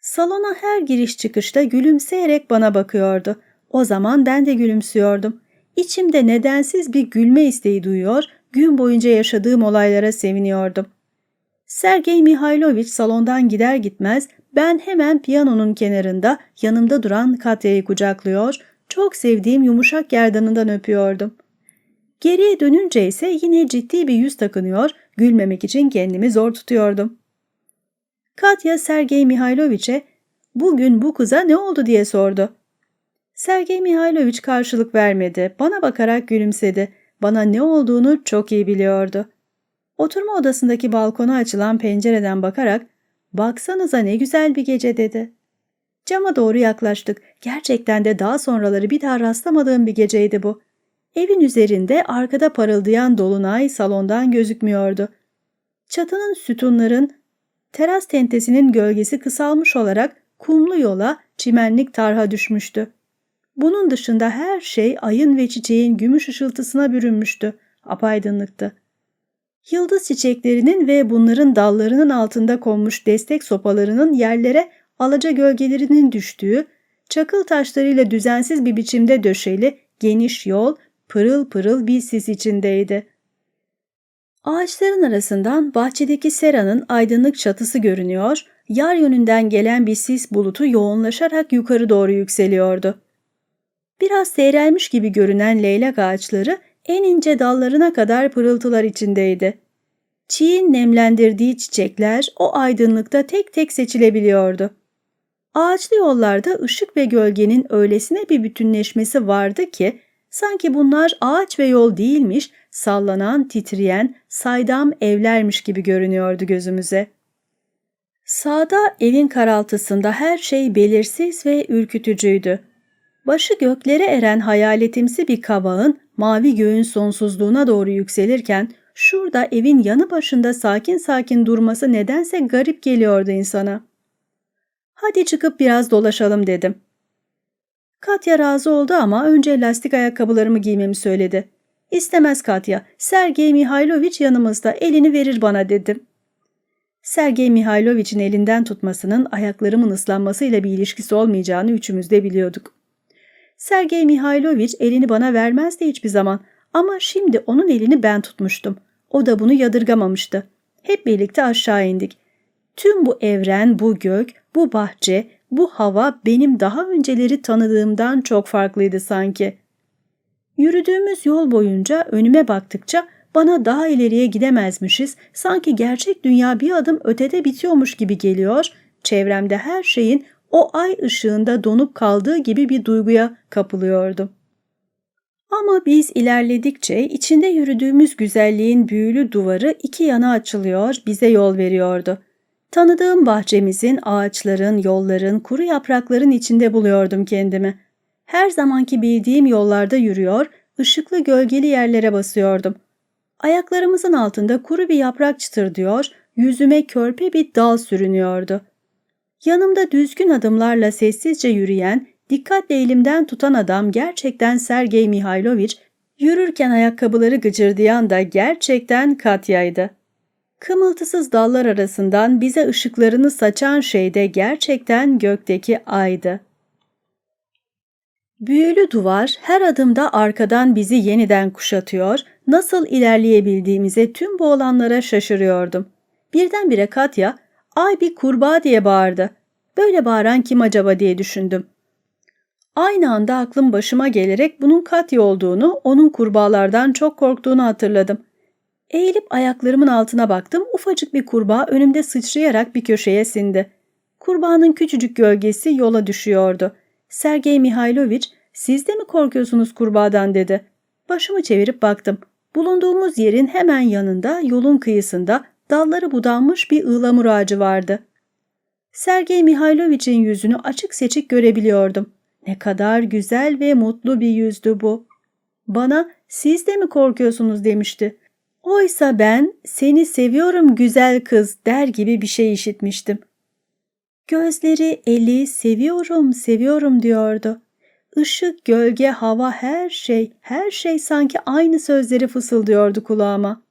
Salona her giriş çıkışta gülümseyerek bana bakıyordu. O zaman ben de gülümsüyordum. İçimde nedensiz bir gülme isteği duyuyor, gün boyunca yaşadığım olaylara seviniyordum. Sergey Mihailoviç salondan gider gitmez ben hemen piyanonun kenarında yanımda duran Katya'yı kucaklıyor, çok sevdiğim yumuşak gerdanından öpüyordum. Geriye dönünce ise yine ciddi bir yüz takınıyor, gülmemek için kendimi zor tutuyordum. Katya Sergey Mihailoviç'e bugün bu kıza ne oldu diye sordu. Sergey Mihailoviç karşılık vermedi, bana bakarak gülümsedi. Bana ne olduğunu çok iyi biliyordu. Oturma odasındaki balkona açılan pencereden bakarak ''Baksanıza ne güzel bir gece'' dedi. Cama doğru yaklaştık. Gerçekten de daha sonraları bir daha rastlamadığım bir geceydi bu. Evin üzerinde arkada parıldayan dolunay salondan gözükmüyordu. Çatının sütunların, teras tentesinin gölgesi kısalmış olarak kumlu yola çimenlik tarha düşmüştü. Bunun dışında her şey ayın ve çiçeğin gümüş ışıltısına bürünmüştü. Apaydınlıktı. Yıldız çiçeklerinin ve bunların dallarının altında konmuş destek sopalarının yerlere alaca gölgelerinin düştüğü, çakıl taşlarıyla düzensiz bir biçimde döşeli geniş yol pırıl pırıl bir sis içindeydi. Ağaçların arasından bahçedeki seranın aydınlık çatısı görünüyor, yar yönünden gelen bir sis bulutu yoğunlaşarak yukarı doğru yükseliyordu. Biraz seyrelmiş gibi görünen leylak ağaçları en ince dallarına kadar pırıltılar içindeydi. Çiğin nemlendirdiği çiçekler o aydınlıkta tek tek seçilebiliyordu. Ağaçlı yollarda ışık ve gölgenin öylesine bir bütünleşmesi vardı ki sanki bunlar ağaç ve yol değilmiş, sallanan, titreyen, saydam evlermiş gibi görünüyordu gözümüze. Sağda evin karaltısında her şey belirsiz ve ürkütücüydü. Başı göklere eren hayaletimsi bir kavağın mavi göğün sonsuzluğuna doğru yükselirken şurada evin yanı başında sakin sakin durması nedense garip geliyordu insana. Hadi çıkıp biraz dolaşalım dedim. Katya razı oldu ama önce lastik ayakkabılarımı giymemi söyledi. İstemez Katya, Sergey Mihailoviç yanımızda elini verir bana dedim. Sergey Mihailoviç'in elinden tutmasının ayaklarımın ıslanmasıyla bir ilişkisi olmayacağını üçümüz de biliyorduk. Sergey Mihailoviç elini bana vermezdi hiçbir zaman ama şimdi onun elini ben tutmuştum. O da bunu yadırgamamıştı. Hep birlikte aşağı indik. Tüm bu evren, bu gök, bu bahçe, bu hava benim daha önceleri tanıdığımdan çok farklıydı sanki. Yürüdüğümüz yol boyunca önüme baktıkça bana daha ileriye gidemezmişiz, sanki gerçek dünya bir adım ötede bitiyormuş gibi geliyor, çevremde her şeyin o ay ışığında donup kaldığı gibi bir duyguya kapılıyordum. Ama biz ilerledikçe içinde yürüdüğümüz güzelliğin büyülü duvarı iki yana açılıyor, bize yol veriyordu. Tanıdığım bahçemizin, ağaçların, yolların, kuru yaprakların içinde buluyordum kendimi. Her zamanki bildiğim yollarda yürüyor, ışıklı gölgeli yerlere basıyordum. Ayaklarımızın altında kuru bir yaprak çıtırdıyor, yüzüme körpe bir dal sürünüyordu. Yanımda düzgün adımlarla sessizce yürüyen, dikkatle elimden tutan adam gerçekten Sergey Mihailoviç, yürürken ayakkabıları gıcırdayan da gerçekten Katya'ydı. Kımıltısız dallar arasından bize ışıklarını saçan şey de gerçekten gökteki aydı. Büyülü duvar her adımda arkadan bizi yeniden kuşatıyor, nasıl ilerleyebildiğimize tüm bu olanlara şaşırıyordum. Birdenbire Katya, ay bir kurbağa diye bağırdı. Böyle bağıran kim acaba diye düşündüm. Aynı anda aklım başıma gelerek bunun Katya olduğunu, onun kurbağalardan çok korktuğunu hatırladım. Eğilip ayaklarımın altına baktım, ufacık bir kurbağa önümde sıçrayarak bir köşeye sindi. Kurbağanın küçücük gölgesi yola düşüyordu. Sergey Mihailoviç, siz de mi korkuyorsunuz kurbağadan dedi. Başımı çevirip baktım. Bulunduğumuz yerin hemen yanında, yolun kıyısında dalları budanmış bir ıhlamur ağacı vardı. Sergey Mihailoviç'in yüzünü açık seçik görebiliyordum. Ne kadar güzel ve mutlu bir yüzdü bu. Bana siz de mi korkuyorsunuz demişti. Oysa ben seni seviyorum güzel kız der gibi bir şey işitmiştim. Gözleri, eli seviyorum, seviyorum diyordu. Işık, gölge, hava, her şey, her şey sanki aynı sözleri fısıldıyordu kulağıma.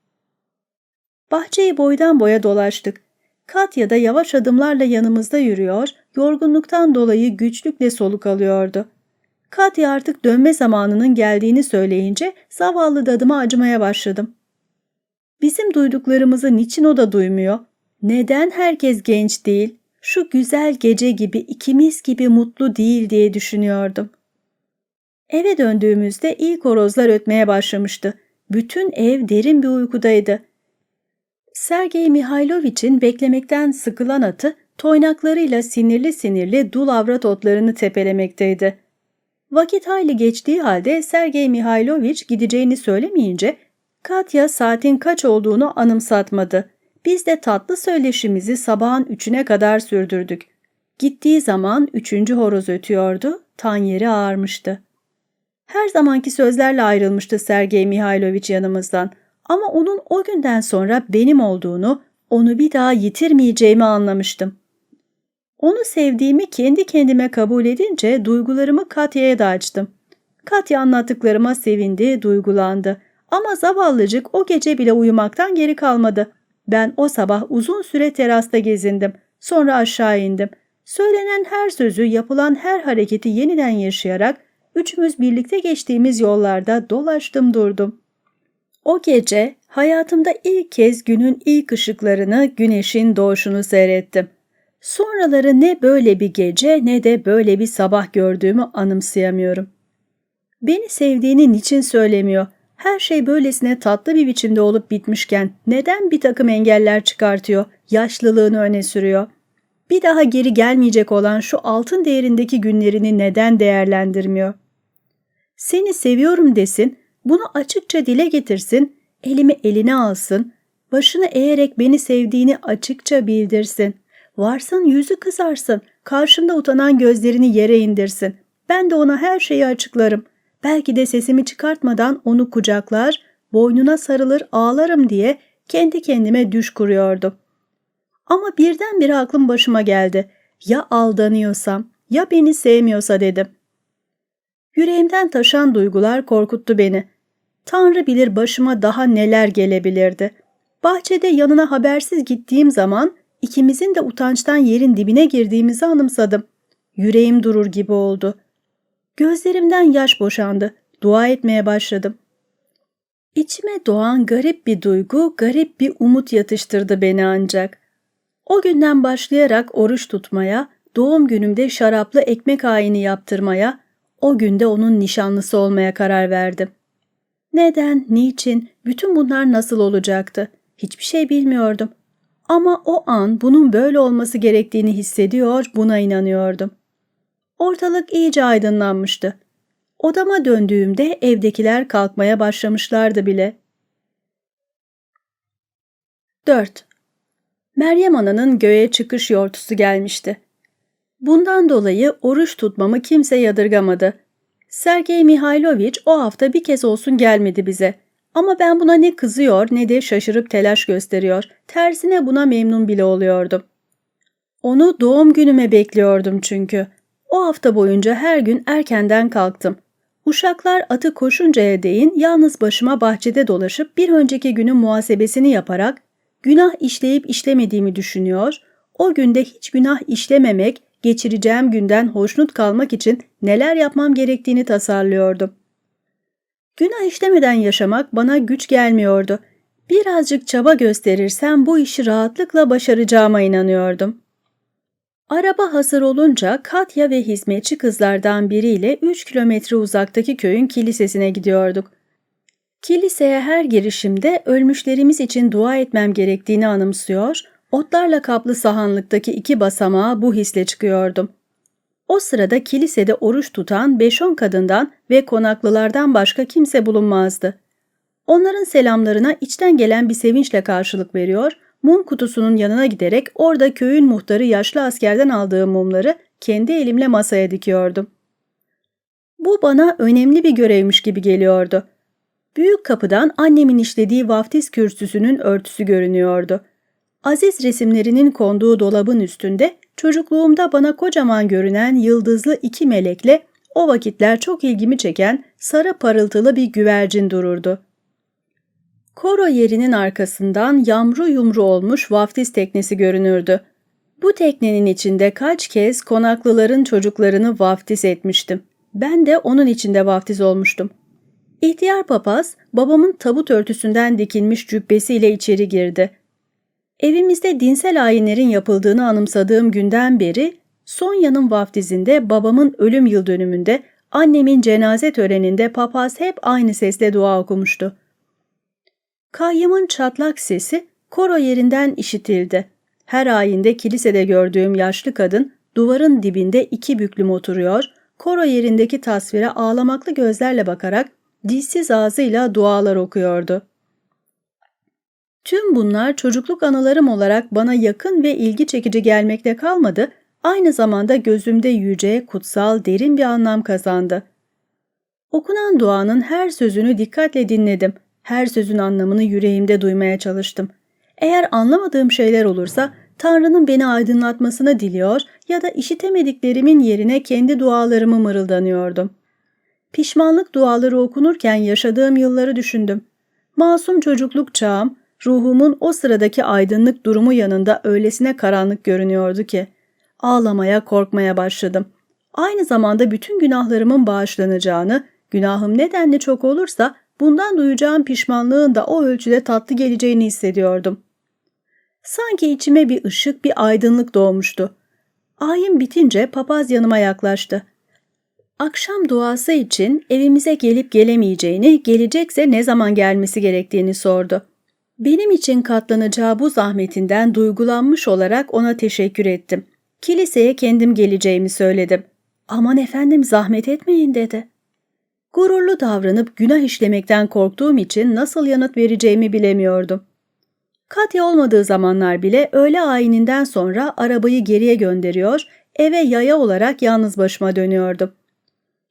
Bahçeyi boydan boya dolaştık. Katya da yavaş adımlarla yanımızda yürüyor, yorgunluktan dolayı güçlükle soluk alıyordu. Katya artık dönme zamanının geldiğini söyleyince zavallı dadıma acımaya başladım. Bizim duyduklarımızı niçin o da duymuyor? Neden herkes genç değil? Şu güzel gece gibi ikimiz gibi mutlu değil diye düşünüyordum. Eve döndüğümüzde ilk horozlar ötmeye başlamıştı. Bütün ev derin bir uykudaydı. Sergey Mihailoviç'in beklemekten sıkılan atı toynaklarıyla sinirli sinirli dul avrat otlarını tepelemekteydi. Vakit hayli geçtiği halde Sergey Mihailoviç gideceğini söylemeyince Katya saatin kaç olduğunu anımsatmadı. Biz de tatlı söyleşimizi sabahın üçüne kadar sürdürdük. Gittiği zaman üçüncü horoz ötüyordu, tan yeri ağarmıştı. Her zamanki sözlerle ayrılmıştı Sergey Mihailoviç yanımızdan ama onun o günden sonra benim olduğunu, onu bir daha yitirmeyeceğimi anlamıştım. Onu sevdiğimi kendi kendime kabul edince duygularımı Katya'ya da açtım. Katya anlattıklarıma sevindi, duygulandı. Ama zavallıcık o gece bile uyumaktan geri kalmadı. Ben o sabah uzun süre terasta gezindim. Sonra aşağı indim. Söylenen her sözü, yapılan her hareketi yeniden yaşayarak üçümüz birlikte geçtiğimiz yollarda dolaştım durdum. O gece hayatımda ilk kez günün ilk ışıklarını, güneşin doğuşunu seyrettim. Sonraları ne böyle bir gece ne de böyle bir sabah gördüğümü anımsayamıyorum. Beni sevdiğini niçin söylemiyor? Her şey böylesine tatlı bir biçimde olup bitmişken neden bir takım engeller çıkartıyor, yaşlılığını öne sürüyor? Bir daha geri gelmeyecek olan şu altın değerindeki günlerini neden değerlendirmiyor? Seni seviyorum desin, bunu açıkça dile getirsin, elimi eline alsın, başını eğerek beni sevdiğini açıkça bildirsin. Varsın yüzü kızarsın, karşımda utanan gözlerini yere indirsin. Ben de ona her şeyi açıklarım. Belki de sesimi çıkartmadan onu kucaklar, boynuna sarılır ağlarım diye kendi kendime düş kuruyordum. Ama birdenbire aklım başıma geldi. Ya aldanıyorsam, ya beni sevmiyorsa dedim. Yüreğimden taşan duygular korkuttu beni. Tanrı bilir başıma daha neler gelebilirdi. Bahçede yanına habersiz gittiğim zaman ikimizin de utançtan yerin dibine girdiğimizi anımsadım. Yüreğim durur gibi oldu. Gözlerimden yaş boşandı. Dua etmeye başladım. İçime doğan garip bir duygu, garip bir umut yatıştırdı beni ancak. O günden başlayarak oruç tutmaya, doğum günümde şaraplı ekmek ayini yaptırmaya, o günde onun nişanlısı olmaya karar verdim. Neden, niçin, bütün bunlar nasıl olacaktı? Hiçbir şey bilmiyordum. Ama o an bunun böyle olması gerektiğini hissediyor, buna inanıyordum. Ortalık iyice aydınlanmıştı. Odama döndüğümde evdekiler kalkmaya başlamışlardı bile. 4. Meryem Ana'nın göğe çıkış yortusu gelmişti. Bundan dolayı oruç tutmamı kimse yadırgamadı. Sergey Mihailoviç o hafta bir kez olsun gelmedi bize. Ama ben buna ne kızıyor ne de şaşırıp telaş gösteriyor. Tersine buna memnun bile oluyordum. Onu doğum günüme bekliyordum çünkü. O hafta boyunca her gün erkenden kalktım. Uşaklar atı koşuncaya değin yalnız başıma bahçede dolaşıp bir önceki günün muhasebesini yaparak günah işleyip işlemediğimi düşünüyor, o günde hiç günah işlememek, geçireceğim günden hoşnut kalmak için neler yapmam gerektiğini tasarlıyordum. Günah işlemeden yaşamak bana güç gelmiyordu. Birazcık çaba gösterirsem bu işi rahatlıkla başaracağıma inanıyordum. Araba hazır olunca Katya ve hizmetçi kızlardan biriyle 3 kilometre uzaktaki köyün kilisesine gidiyorduk. Kiliseye her girişimde ölmüşlerimiz için dua etmem gerektiğini anımsıyor, otlarla kaplı sahanlıktaki iki basamağa bu hisle çıkıyordum. O sırada kilisede oruç tutan 5-10 kadından ve konaklılardan başka kimse bulunmazdı. Onların selamlarına içten gelen bir sevinçle karşılık veriyor, mum kutusunun yanına giderek orada köyün muhtarı yaşlı askerden aldığım mumları kendi elimle masaya dikiyordum. Bu bana önemli bir görevmiş gibi geliyordu. Büyük kapıdan annemin işlediği vaftiz kürsüsünün örtüsü görünüyordu. Aziz resimlerinin konduğu dolabın üstünde çocukluğumda bana kocaman görünen yıldızlı iki melekle o vakitler çok ilgimi çeken sarı parıltılı bir güvercin dururdu. Koro yerinin arkasından yamru yumru olmuş vaftiz teknesi görünürdü. Bu teknenin içinde kaç kez konaklıların çocuklarını vaftiz etmiştim. Ben de onun içinde vaftiz olmuştum. İhtiyar papaz babamın tabut örtüsünden dikilmiş cübbesiyle içeri girdi. Evimizde dinsel ayinlerin yapıldığını anımsadığım günden beri Sonya'nın vaftizinde babamın ölüm yıl dönümünde annemin cenaze töreninde papaz hep aynı sesle dua okumuştu. Kayyımın çatlak sesi koro yerinden işitildi. Her ayinde kilisede gördüğüm yaşlı kadın duvarın dibinde iki büklüm oturuyor, koro yerindeki tasvire ağlamaklı gözlerle bakarak dilsiz ağzıyla dualar okuyordu. Tüm bunlar çocukluk anılarım olarak bana yakın ve ilgi çekici gelmekte kalmadı, aynı zamanda gözümde yüce, kutsal, derin bir anlam kazandı. Okunan duanın her sözünü dikkatle dinledim. Her sözün anlamını yüreğimde duymaya çalıştım. Eğer anlamadığım şeyler olursa Tanrı'nın beni aydınlatmasını diliyor ya da işitemediklerimin yerine kendi dualarımı mırıldanıyordum. Pişmanlık duaları okunurken yaşadığım yılları düşündüm. Masum çocukluk çağım, ruhumun o sıradaki aydınlık durumu yanında öylesine karanlık görünüyordu ki. Ağlamaya, korkmaya başladım. Aynı zamanda bütün günahlarımın bağışlanacağını, günahım nedenli çok olursa bundan duyacağım pişmanlığın da o ölçüde tatlı geleceğini hissediyordum. Sanki içime bir ışık, bir aydınlık doğmuştu. Ayin bitince papaz yanıma yaklaştı. Akşam duası için evimize gelip gelemeyeceğini, gelecekse ne zaman gelmesi gerektiğini sordu. Benim için katlanacağı bu zahmetinden duygulanmış olarak ona teşekkür ettim. Kiliseye kendim geleceğimi söyledim. Aman efendim zahmet etmeyin dedi. Gururlu davranıp günah işlemekten korktuğum için nasıl yanıt vereceğimi bilemiyordum. Katya olmadığı zamanlar bile öğle ayininden sonra arabayı geriye gönderiyor, eve yaya olarak yalnız başıma dönüyordum.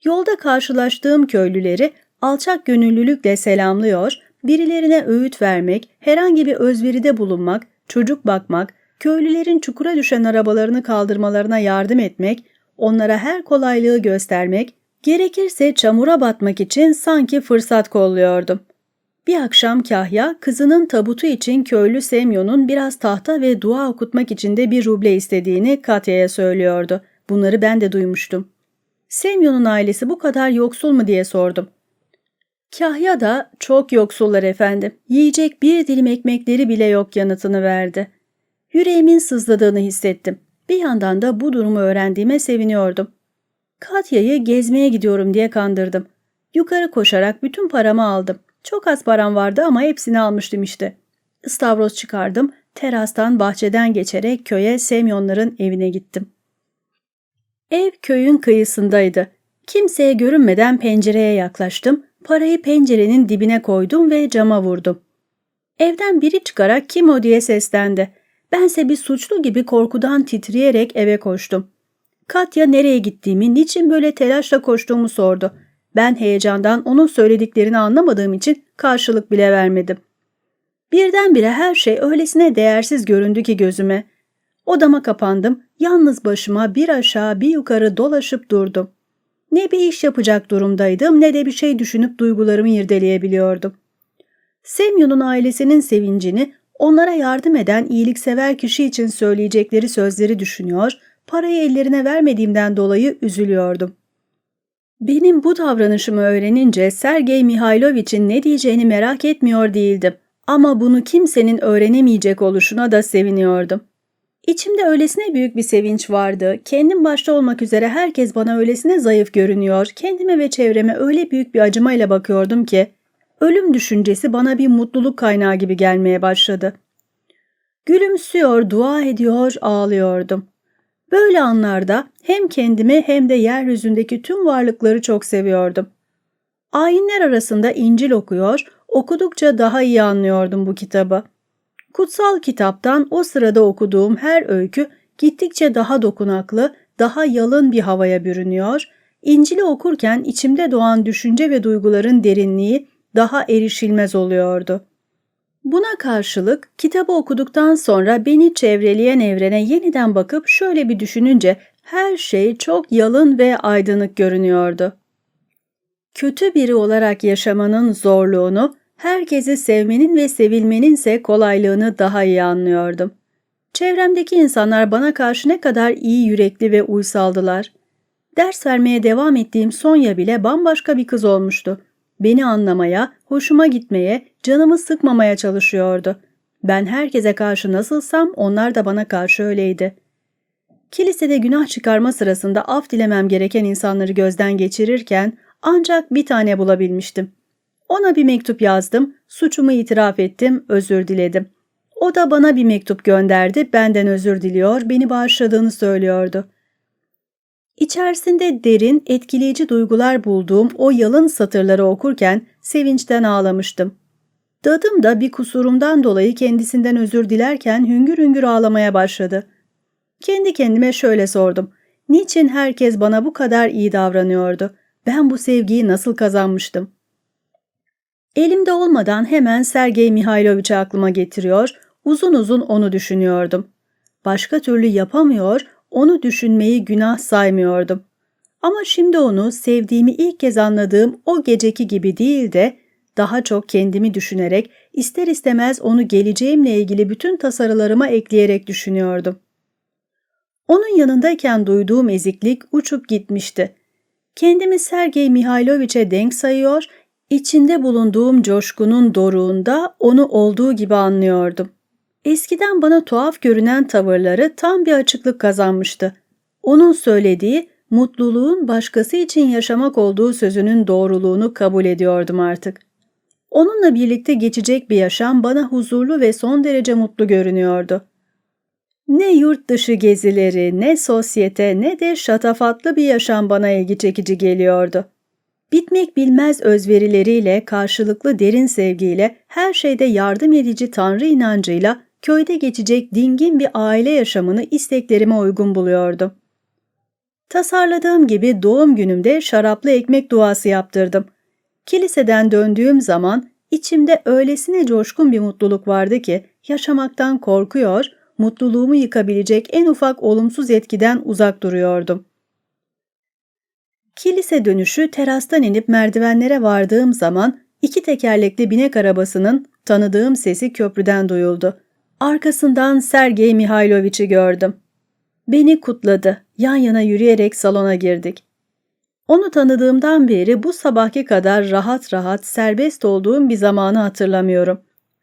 Yolda karşılaştığım köylüleri alçak gönüllülükle selamlıyor, birilerine öğüt vermek, herhangi bir özveride bulunmak, çocuk bakmak, köylülerin çukura düşen arabalarını kaldırmalarına yardım etmek, onlara her kolaylığı göstermek, gerekirse çamura batmak için sanki fırsat kolluyordum. Bir akşam Kahya, kızının tabutu için köylü Semyon'un biraz tahta ve dua okutmak için de bir ruble istediğini Katya'ya söylüyordu. Bunları ben de duymuştum. Semyon'un ailesi bu kadar yoksul mu diye sordum. Kahya da çok yoksullar efendim. Yiyecek bir dilim ekmekleri bile yok yanıtını verdi. Yüreğimin sızladığını hissettim. Bir yandan da bu durumu öğrendiğime seviniyordum. Katya'yı gezmeye gidiyorum diye kandırdım. Yukarı koşarak bütün paramı aldım. Çok az param vardı ama hepsini almıştım işte. Stavros çıkardım, terastan bahçeden geçerek köye Semyonların evine gittim. Ev köyün kıyısındaydı. Kimseye görünmeden pencereye yaklaştım, parayı pencerenin dibine koydum ve cama vurdum. Evden biri çıkarak kim o diye seslendi. Bense bir suçlu gibi korkudan titreyerek eve koştum. Katya nereye gittiğimi, niçin böyle telaşla koştuğumu sordu. Ben heyecandan onun söylediklerini anlamadığım için karşılık bile vermedim. Birdenbire her şey öylesine değersiz göründü ki gözüme. Odama kapandım, yalnız başıma bir aşağı bir yukarı dolaşıp durdum. Ne bir iş yapacak durumdaydım ne de bir şey düşünüp duygularımı irdeleyebiliyordum. Semyon'un ailesinin sevincini, onlara yardım eden iyiliksever kişi için söyleyecekleri sözleri düşünüyor, parayı ellerine vermediğimden dolayı üzülüyordum. Benim bu davranışımı öğrenince Sergey Mihailovich'in ne diyeceğini merak etmiyor değildim. Ama bunu kimsenin öğrenemeyecek oluşuna da seviniyordum. İçimde öylesine büyük bir sevinç vardı. Kendim başta olmak üzere herkes bana öylesine zayıf görünüyor. Kendime ve çevreme öyle büyük bir acımayla bakıyordum ki ölüm düşüncesi bana bir mutluluk kaynağı gibi gelmeye başladı. Gülümsüyor, dua ediyor, ağlıyordum. Böyle anlarda hem kendimi hem de yeryüzündeki tüm varlıkları çok seviyordum. Ayinler arasında İncil okuyor, okudukça daha iyi anlıyordum bu kitabı. Kutsal kitaptan o sırada okuduğum her öykü gittikçe daha dokunaklı, daha yalın bir havaya bürünüyor, İncil'i okurken içimde doğan düşünce ve duyguların derinliği daha erişilmez oluyordu. Buna karşılık kitabı okuduktan sonra beni çevreleyen evrene yeniden bakıp şöyle bir düşününce her şey çok yalın ve aydınlık görünüyordu. Kötü biri olarak yaşamanın zorluğunu, herkesi sevmenin ve sevilmenin ise kolaylığını daha iyi anlıyordum. Çevremdeki insanlar bana karşı ne kadar iyi yürekli ve uysaldılar. Ders vermeye devam ettiğim Sonya bile bambaşka bir kız olmuştu. Beni anlamaya, hoşuma gitmeye, canımı sıkmamaya çalışıyordu. Ben herkese karşı nasılsam onlar da bana karşı öyleydi. Kilisede günah çıkarma sırasında af dilemem gereken insanları gözden geçirirken ancak bir tane bulabilmiştim. Ona bir mektup yazdım, suçumu itiraf ettim, özür diledim. O da bana bir mektup gönderdi, benden özür diliyor, beni bağışladığını söylüyordu. İçerisinde derin, etkileyici duygular bulduğum o yalın satırları okurken sevinçten ağlamıştım. Dadım da bir kusurumdan dolayı kendisinden özür dilerken hüngür hüngür ağlamaya başladı. Kendi kendime şöyle sordum. Niçin herkes bana bu kadar iyi davranıyordu? Ben bu sevgiyi nasıl kazanmıştım? Elimde olmadan hemen Sergey Mihailoviç'i aklıma getiriyor, uzun uzun onu düşünüyordum. Başka türlü yapamıyor, onu düşünmeyi günah saymıyordum. Ama şimdi onu sevdiğimi ilk kez anladığım o geceki gibi değil de daha çok kendimi düşünerek ister istemez onu geleceğimle ilgili bütün tasarılarıma ekleyerek düşünüyordum. Onun yanındayken duyduğum eziklik uçup gitmişti. Kendimi Sergey Mihailoviç'e denk sayıyor, içinde bulunduğum coşkunun doruğunda onu olduğu gibi anlıyordum. Eskiden bana tuhaf görünen tavırları tam bir açıklık kazanmıştı. Onun söylediği mutluluğun başkası için yaşamak olduğu sözünün doğruluğunu kabul ediyordum artık. Onunla birlikte geçecek bir yaşam bana huzurlu ve son derece mutlu görünüyordu. Ne yurt dışı gezileri, ne sosyete, ne de şatafatlı bir yaşam bana ilgi çekici geliyordu. Bitmek bilmez özverileriyle, karşılıklı derin sevgiyle, her şeyde yardım edici tanrı inancıyla köyde geçecek dingin bir aile yaşamını isteklerime uygun buluyordum. Tasarladığım gibi doğum günümde şaraplı ekmek duası yaptırdım. Kiliseden döndüğüm zaman içimde öylesine coşkun bir mutluluk vardı ki yaşamaktan korkuyor, mutluluğumu yıkabilecek en ufak olumsuz etkiden uzak duruyordum. Kilise dönüşü terastan inip merdivenlere vardığım zaman iki tekerlekli binek arabasının tanıdığım sesi köprüden duyuldu. Arkasından Sergey Mihailoviç'i gördüm. Beni kutladı. Yan yana yürüyerek salona girdik. Onu tanıdığımdan beri bu sabahki kadar rahat rahat serbest olduğum bir zamanı hatırlamıyorum.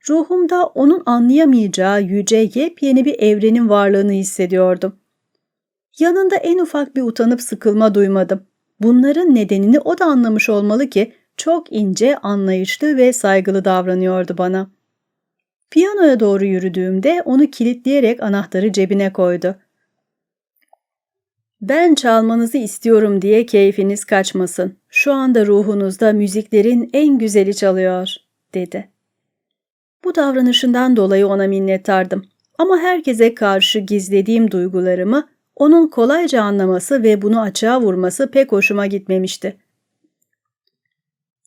Ruhumda onun anlayamayacağı yüce yepyeni bir evrenin varlığını hissediyordum. Yanında en ufak bir utanıp sıkılma duymadım. Bunların nedenini o da anlamış olmalı ki çok ince, anlayışlı ve saygılı davranıyordu bana. Piyanoya doğru yürüdüğümde onu kilitleyerek anahtarı cebine koydu. Ben çalmanızı istiyorum diye keyfiniz kaçmasın. Şu anda ruhunuzda müziklerin en güzeli çalıyor, dedi. Bu davranışından dolayı ona minnettardım. Ama herkese karşı gizlediğim duygularımı onun kolayca anlaması ve bunu açığa vurması pek hoşuma gitmemişti.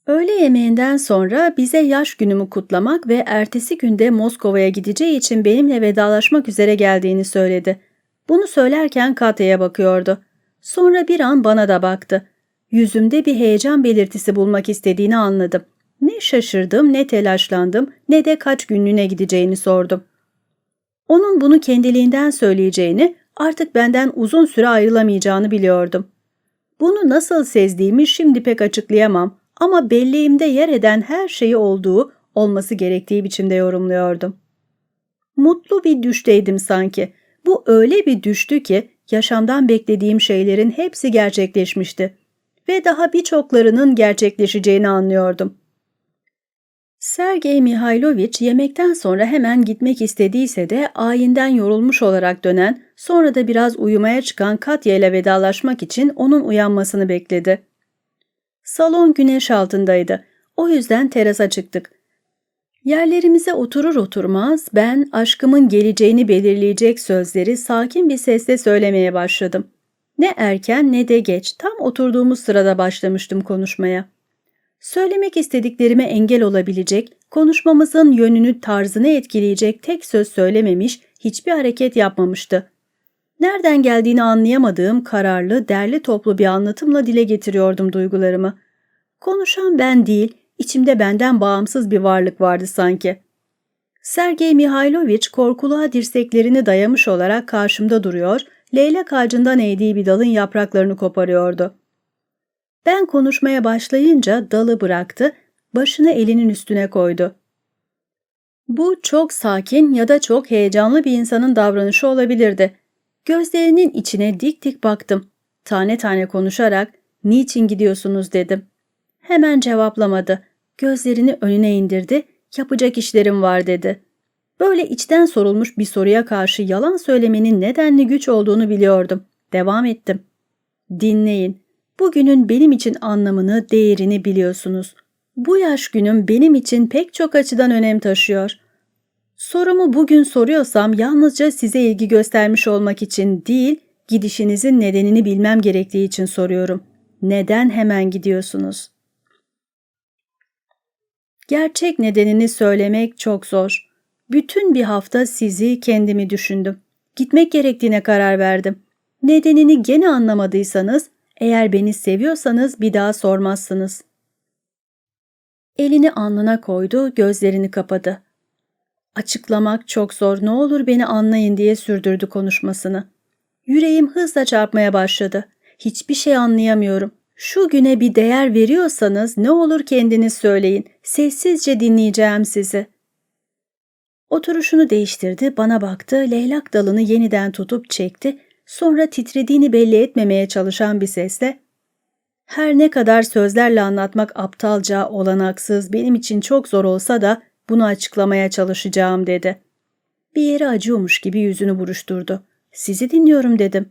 Öğle yemeğinden sonra bize yaş günümü kutlamak ve ertesi günde Moskova'ya gideceği için benimle vedalaşmak üzere geldiğini söyledi. Bunu söylerken Katya'ya bakıyordu. Sonra bir an bana da baktı. Yüzümde bir heyecan belirtisi bulmak istediğini anladım. Ne şaşırdım, ne telaşlandım, ne de kaç günlüğüne gideceğini sordum. Onun bunu kendiliğinden söyleyeceğini, artık benden uzun süre ayrılamayacağını biliyordum. Bunu nasıl sezdiğimi şimdi pek açıklayamam ama belleğimde yer eden her şeyi olduğu, olması gerektiği biçimde yorumluyordum. Mutlu bir düşteydim sanki. Bu öyle bir düştü ki yaşamdan beklediğim şeylerin hepsi gerçekleşmişti ve daha birçoklarının gerçekleşeceğini anlıyordum. Sergey Mihailoviç yemekten sonra hemen gitmek istediyse de ayinden yorulmuş olarak dönen, sonra da biraz uyumaya çıkan Katya ile vedalaşmak için onun uyanmasını bekledi. Salon güneş altındaydı. O yüzden terasa çıktık. Yerlerimize oturur oturmaz ben aşkımın geleceğini belirleyecek sözleri sakin bir sesle söylemeye başladım. Ne erken ne de geç tam oturduğumuz sırada başlamıştım konuşmaya. Söylemek istediklerime engel olabilecek, konuşmamızın yönünü tarzını etkileyecek tek söz söylememiş, hiçbir hareket yapmamıştı. Nereden geldiğini anlayamadığım kararlı, derli toplu bir anlatımla dile getiriyordum duygularımı. Konuşan ben değil, içimde benden bağımsız bir varlık vardı sanki. Sergey Mihailoviç korkuluğa dirseklerini dayamış olarak karşımda duruyor, leylek ağacından eğdiği bir dalın yapraklarını koparıyordu. Ben konuşmaya başlayınca dalı bıraktı, başını elinin üstüne koydu. Bu çok sakin ya da çok heyecanlı bir insanın davranışı olabilirdi. Gözlerinin içine dik dik baktım. Tane tane konuşarak "Niçin gidiyorsunuz?" dedim. Hemen cevaplamadı. Gözlerini önüne indirdi. "Yapacak işlerim var." dedi. Böyle içten sorulmuş bir soruya karşı yalan söylemenin nedenli güç olduğunu biliyordum. Devam ettim. Dinleyin. Bugünün benim için anlamını, değerini biliyorsunuz. Bu yaş günüm benim için pek çok açıdan önem taşıyor. Sorumu bugün soruyorsam yalnızca size ilgi göstermiş olmak için değil, gidişinizin nedenini bilmem gerektiği için soruyorum. Neden hemen gidiyorsunuz? Gerçek nedenini söylemek çok zor. Bütün bir hafta sizi kendimi düşündüm. Gitmek gerektiğine karar verdim. Nedenini gene anlamadıysanız, eğer beni seviyorsanız bir daha sormazsınız. Elini alnına koydu, gözlerini kapadı. Açıklamak çok zor, ne olur beni anlayın diye sürdürdü konuşmasını. Yüreğim hızla çarpmaya başladı. Hiçbir şey anlayamıyorum. Şu güne bir değer veriyorsanız ne olur kendiniz söyleyin. Sessizce dinleyeceğim sizi. Oturuşunu değiştirdi, bana baktı, leylak dalını yeniden tutup çekti, sonra titrediğini belli etmemeye çalışan bir sesle ''Her ne kadar sözlerle anlatmak aptalca, olanaksız, benim için çok zor olsa da bunu açıklamaya çalışacağım.'' dedi. Bir yeri acıyormuş gibi yüzünü buruşturdu. ''Sizi dinliyorum.'' dedim.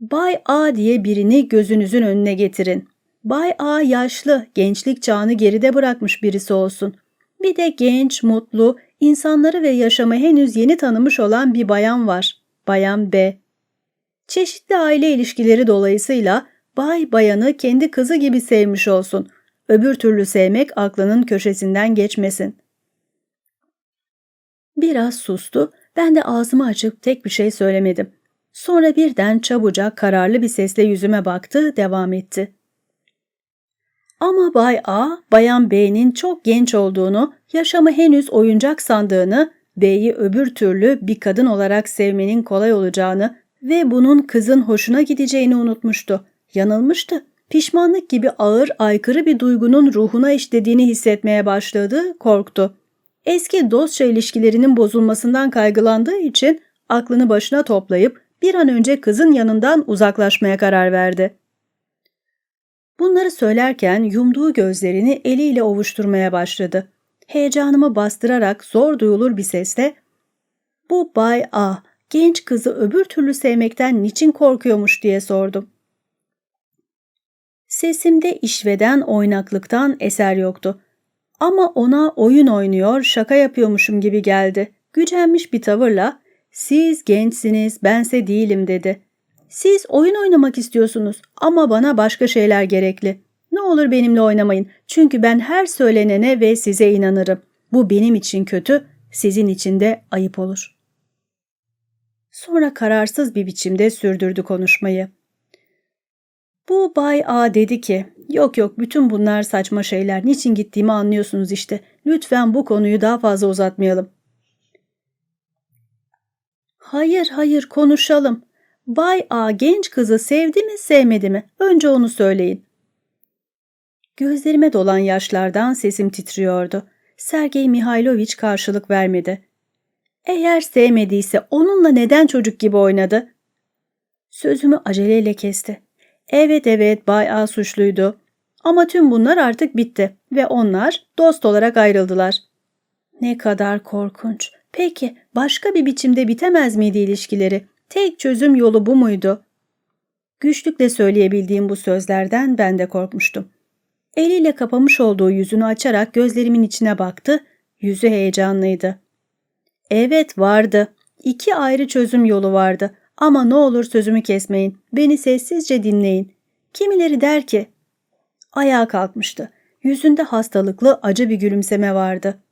Bay A diye birini gözünüzün önüne getirin. Bay A yaşlı, gençlik çağını geride bırakmış birisi olsun. Bir de genç, mutlu, insanları ve yaşamı henüz yeni tanımış olan bir bayan var. Bayan B. Çeşitli aile ilişkileri dolayısıyla bay bayanı kendi kızı gibi sevmiş olsun. Öbür türlü sevmek aklının köşesinden geçmesin. Biraz sustu. Ben de ağzımı açıp tek bir şey söylemedim. Sonra birden çabucak kararlı bir sesle yüzüme baktı, devam etti. Ama Bay A, Bayan B'nin çok genç olduğunu, yaşamı henüz oyuncak sandığını, B'yi öbür türlü bir kadın olarak sevmenin kolay olacağını ve bunun kızın hoşuna gideceğini unutmuştu. Yanılmıştı. Pişmanlık gibi ağır, aykırı bir duygunun ruhuna işlediğini hissetmeye başladı, korktu. Eski dostça ilişkilerinin bozulmasından kaygılandığı için aklını başına toplayıp bir an önce kızın yanından uzaklaşmaya karar verdi. Bunları söylerken yumduğu gözlerini eliyle ovuşturmaya başladı. Heyecanımı bastırarak zor duyulur bir sesle ''Bu Bay A, genç kızı öbür türlü sevmekten niçin korkuyormuş?'' diye sordum. Sesimde işveden oynaklıktan eser yoktu. Ama ona oyun oynuyor, şaka yapıyormuşum gibi geldi. Gücenmiş bir tavırla ''Siz gençsiniz, bense değilim.'' dedi. Siz oyun oynamak istiyorsunuz ama bana başka şeyler gerekli. Ne olur benimle oynamayın çünkü ben her söylenene ve size inanırım. Bu benim için kötü, sizin için de ayıp olur. Sonra kararsız bir biçimde sürdürdü konuşmayı. Bu Bay A dedi ki, yok yok bütün bunlar saçma şeyler, niçin gittiğimi anlıyorsunuz işte. Lütfen bu konuyu daha fazla uzatmayalım. Hayır hayır konuşalım. Bay A genç kızı sevdi mi sevmedi mi? Önce onu söyleyin. Gözlerime dolan yaşlardan sesim titriyordu. Sergey Mihailoviç karşılık vermedi. Eğer sevmediyse onunla neden çocuk gibi oynadı? Sözümü aceleyle kesti. Evet evet Bay A suçluydu. Ama tüm bunlar artık bitti ve onlar dost olarak ayrıldılar. Ne kadar korkunç. Peki başka bir biçimde bitemez miydi ilişkileri? Tek çözüm yolu bu muydu? Güçlükle söyleyebildiğim bu sözlerden ben de korkmuştum. Eliyle kapamış olduğu yüzünü açarak gözlerimin içine baktı. Yüzü heyecanlıydı. Evet vardı. İki ayrı çözüm yolu vardı. Ama ne olur sözümü kesmeyin. Beni sessizce dinleyin. Kimileri der ki... Ayağa kalkmıştı. Yüzünde hastalıklı acı bir gülümseme vardı.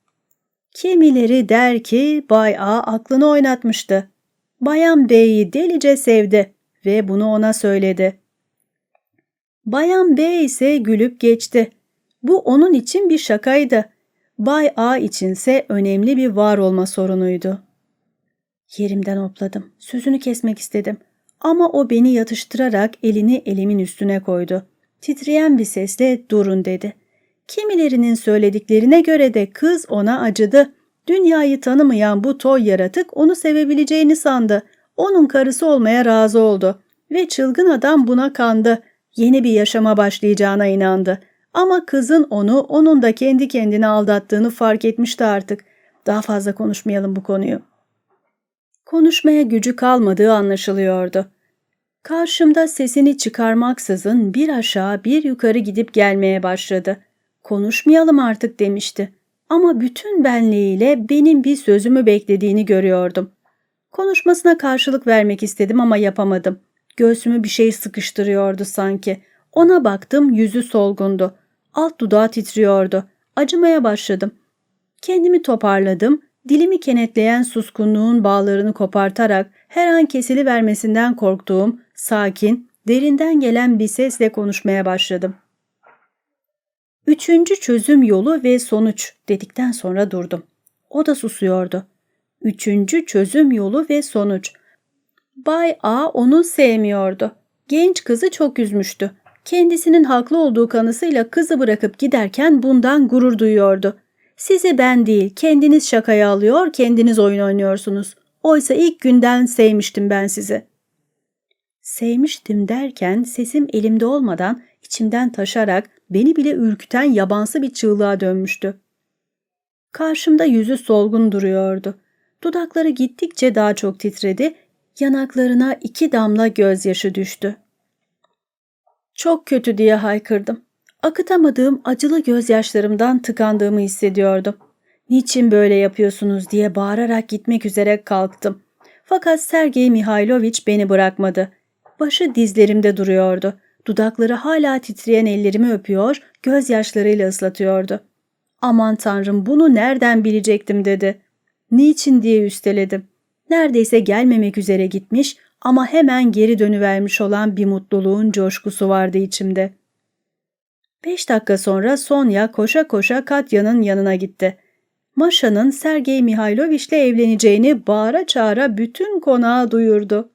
Kimileri der ki Bay A aklını oynatmıştı. Bayan B'yi delice sevdi ve bunu ona söyledi. Bayan B ise gülüp geçti. Bu onun için bir şakaydı. Bay A içinse önemli bir var olma sorunuydu. Yerimden hopladım. Sözünü kesmek istedim. Ama o beni yatıştırarak elini elimin üstüne koydu. Titreyen bir sesle durun dedi. Kimilerinin söylediklerine göre de kız ona acıdı. Dünyayı tanımayan bu toy yaratık onu sevebileceğini sandı. Onun karısı olmaya razı oldu. Ve çılgın adam buna kandı. Yeni bir yaşama başlayacağına inandı. Ama kızın onu, onun da kendi kendini aldattığını fark etmişti artık. Daha fazla konuşmayalım bu konuyu. Konuşmaya gücü kalmadığı anlaşılıyordu. Karşımda sesini çıkarmaksızın bir aşağı bir yukarı gidip gelmeye başladı. Konuşmayalım artık demişti. Ama bütün benliğiyle benim bir sözümü beklediğini görüyordum. Konuşmasına karşılık vermek istedim ama yapamadım. Göğsümü bir şey sıkıştırıyordu sanki. Ona baktım yüzü solgundu. Alt dudağı titriyordu. Acımaya başladım. Kendimi toparladım. Dilimi kenetleyen suskunluğun bağlarını kopartarak her an kesili vermesinden korktuğum, sakin, derinden gelen bir sesle konuşmaya başladım. Üçüncü çözüm yolu ve sonuç dedikten sonra durdum. O da susuyordu. Üçüncü çözüm yolu ve sonuç. Bay A onu sevmiyordu. Genç kızı çok üzmüştü. Kendisinin haklı olduğu kanısıyla kızı bırakıp giderken bundan gurur duyuyordu. Sizi ben değil, kendiniz şakaya alıyor, kendiniz oyun oynuyorsunuz. Oysa ilk günden sevmiştim ben sizi. Sevmiştim derken sesim elimde olmadan içimden taşarak beni bile ürküten yabansı bir çığlığa dönmüştü. Karşımda yüzü solgun duruyordu. Dudakları gittikçe daha çok titredi, yanaklarına iki damla gözyaşı düştü. Çok kötü diye haykırdım. Akıtamadığım acılı gözyaşlarımdan tıkandığımı hissediyordum. Niçin böyle yapıyorsunuz diye bağırarak gitmek üzere kalktım. Fakat Sergey Mihailoviç beni bırakmadı. Başı dizlerimde duruyordu. Dudakları hala titreyen ellerimi öpüyor, gözyaşlarıyla ıslatıyordu. Aman tanrım bunu nereden bilecektim dedi. Niçin diye üsteledim. Neredeyse gelmemek üzere gitmiş ama hemen geri dönüvermiş olan bir mutluluğun coşkusu vardı içimde. Beş dakika sonra Sonya koşa koşa Katya'nın yanına gitti. Maşa'nın Sergey Mihailoviç'le evleneceğini bağıra çağıra bütün konağa duyurdu.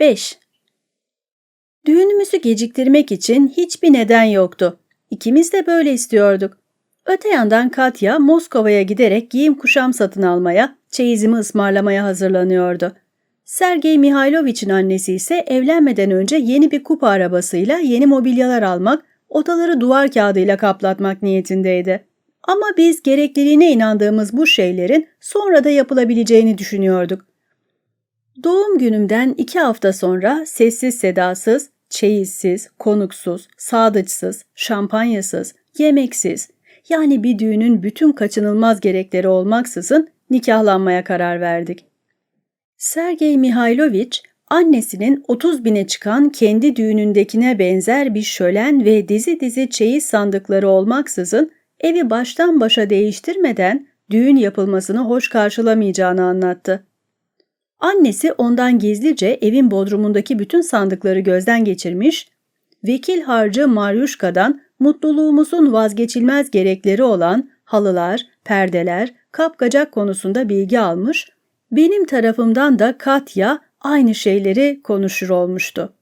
Beş. Düğünümüzü geciktirmek için hiçbir neden yoktu. İkimiz de böyle istiyorduk. Öte yandan Katya Moskova'ya giderek giyim kuşam satın almaya, çeyizimi ısmarlamaya hazırlanıyordu. Sergey Mihailoviç'in annesi ise evlenmeden önce yeni bir kupa arabasıyla yeni mobilyalar almak, odaları duvar kağıdıyla kaplatmak niyetindeydi. Ama biz gerekliliğine inandığımız bu şeylerin sonra da yapılabileceğini düşünüyorduk. Doğum günümden iki hafta sonra sessiz sedasız, çeyizsiz, konuksuz, sadıçsız, şampanyasız, yemeksiz, yani bir düğünün bütün kaçınılmaz gerekleri olmaksızın nikahlanmaya karar verdik. Sergey Mihailoviç, annesinin 30 bine çıkan kendi düğünündekine benzer bir şölen ve dizi dizi çeyiz sandıkları olmaksızın evi baştan başa değiştirmeden düğün yapılmasını hoş karşılamayacağını anlattı. Annesi ondan gizlice evin bodrumundaki bütün sandıkları gözden geçirmiş, vekil harcı Maryuşka'dan mutluluğumuzun vazgeçilmez gerekleri olan halılar, perdeler, kapkacak konusunda bilgi almış, benim tarafımdan da Katya aynı şeyleri konuşur olmuştu.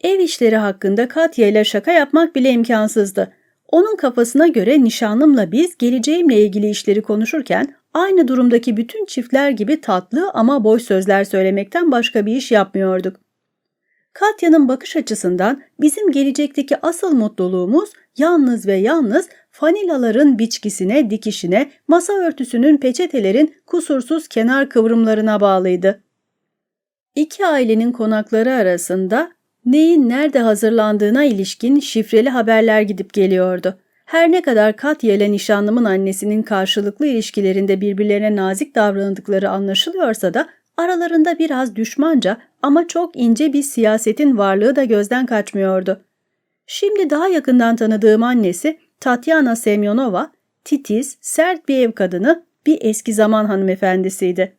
Ev işleri hakkında Katya ile şaka yapmak bile imkansızdı. Onun kafasına göre nişanlımla biz geleceğimle ilgili işleri konuşurken aynı durumdaki bütün çiftler gibi tatlı ama boş sözler söylemekten başka bir iş yapmıyorduk. Katya'nın bakış açısından bizim gelecekteki asıl mutluluğumuz yalnız ve yalnız fanilaların biçkisine, dikişine, masa örtüsünün peçetelerin kusursuz kenar kıvrımlarına bağlıydı. İki ailenin konakları arasında neyin nerede hazırlandığına ilişkin şifreli haberler gidip geliyordu. Her ne kadar Katya ile nişanlımın annesinin karşılıklı ilişkilerinde birbirlerine nazik davrandıkları anlaşılıyorsa da aralarında biraz düşmanca ama çok ince bir siyasetin varlığı da gözden kaçmıyordu. Şimdi daha yakından tanıdığım annesi Tatyana Semyonova, titiz, sert bir ev kadını, bir eski zaman hanımefendisiydi.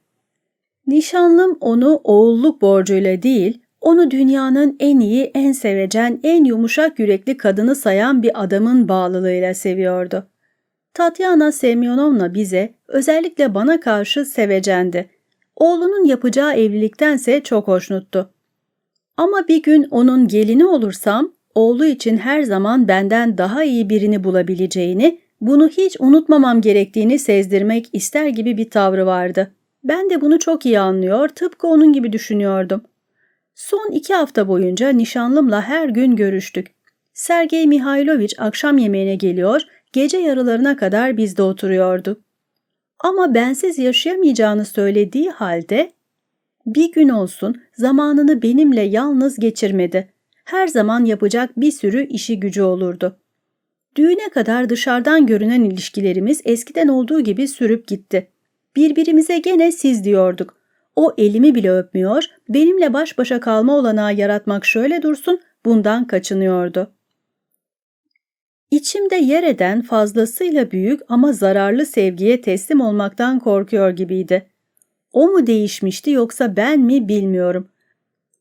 Nişanlım onu oğulluk borcuyla değil, onu dünyanın en iyi, en sevecen, en yumuşak yürekli kadını sayan bir adamın bağlılığıyla seviyordu. Tatyana Semyonovna bize, özellikle bana karşı sevecendi. Oğlunun yapacağı evliliktense çok hoşnuttu. Ama bir gün onun gelini olursam, oğlu için her zaman benden daha iyi birini bulabileceğini, bunu hiç unutmamam gerektiğini sezdirmek ister gibi bir tavrı vardı. Ben de bunu çok iyi anlıyor, tıpkı onun gibi düşünüyordum. Son iki hafta boyunca nişanlımla her gün görüştük. Sergey Mihailoviç akşam yemeğine geliyor, gece yarılarına kadar bizde oturuyordu. Ama bensiz yaşayamayacağını söylediği halde bir gün olsun zamanını benimle yalnız geçirmedi. Her zaman yapacak bir sürü işi gücü olurdu. Düğüne kadar dışarıdan görünen ilişkilerimiz eskiden olduğu gibi sürüp gitti. Birbirimize gene siz diyorduk. O elimi bile öpmüyor, benimle baş başa kalma olanağı yaratmak şöyle dursun, bundan kaçınıyordu. İçimde yer eden fazlasıyla büyük ama zararlı sevgiye teslim olmaktan korkuyor gibiydi. O mu değişmişti yoksa ben mi bilmiyorum.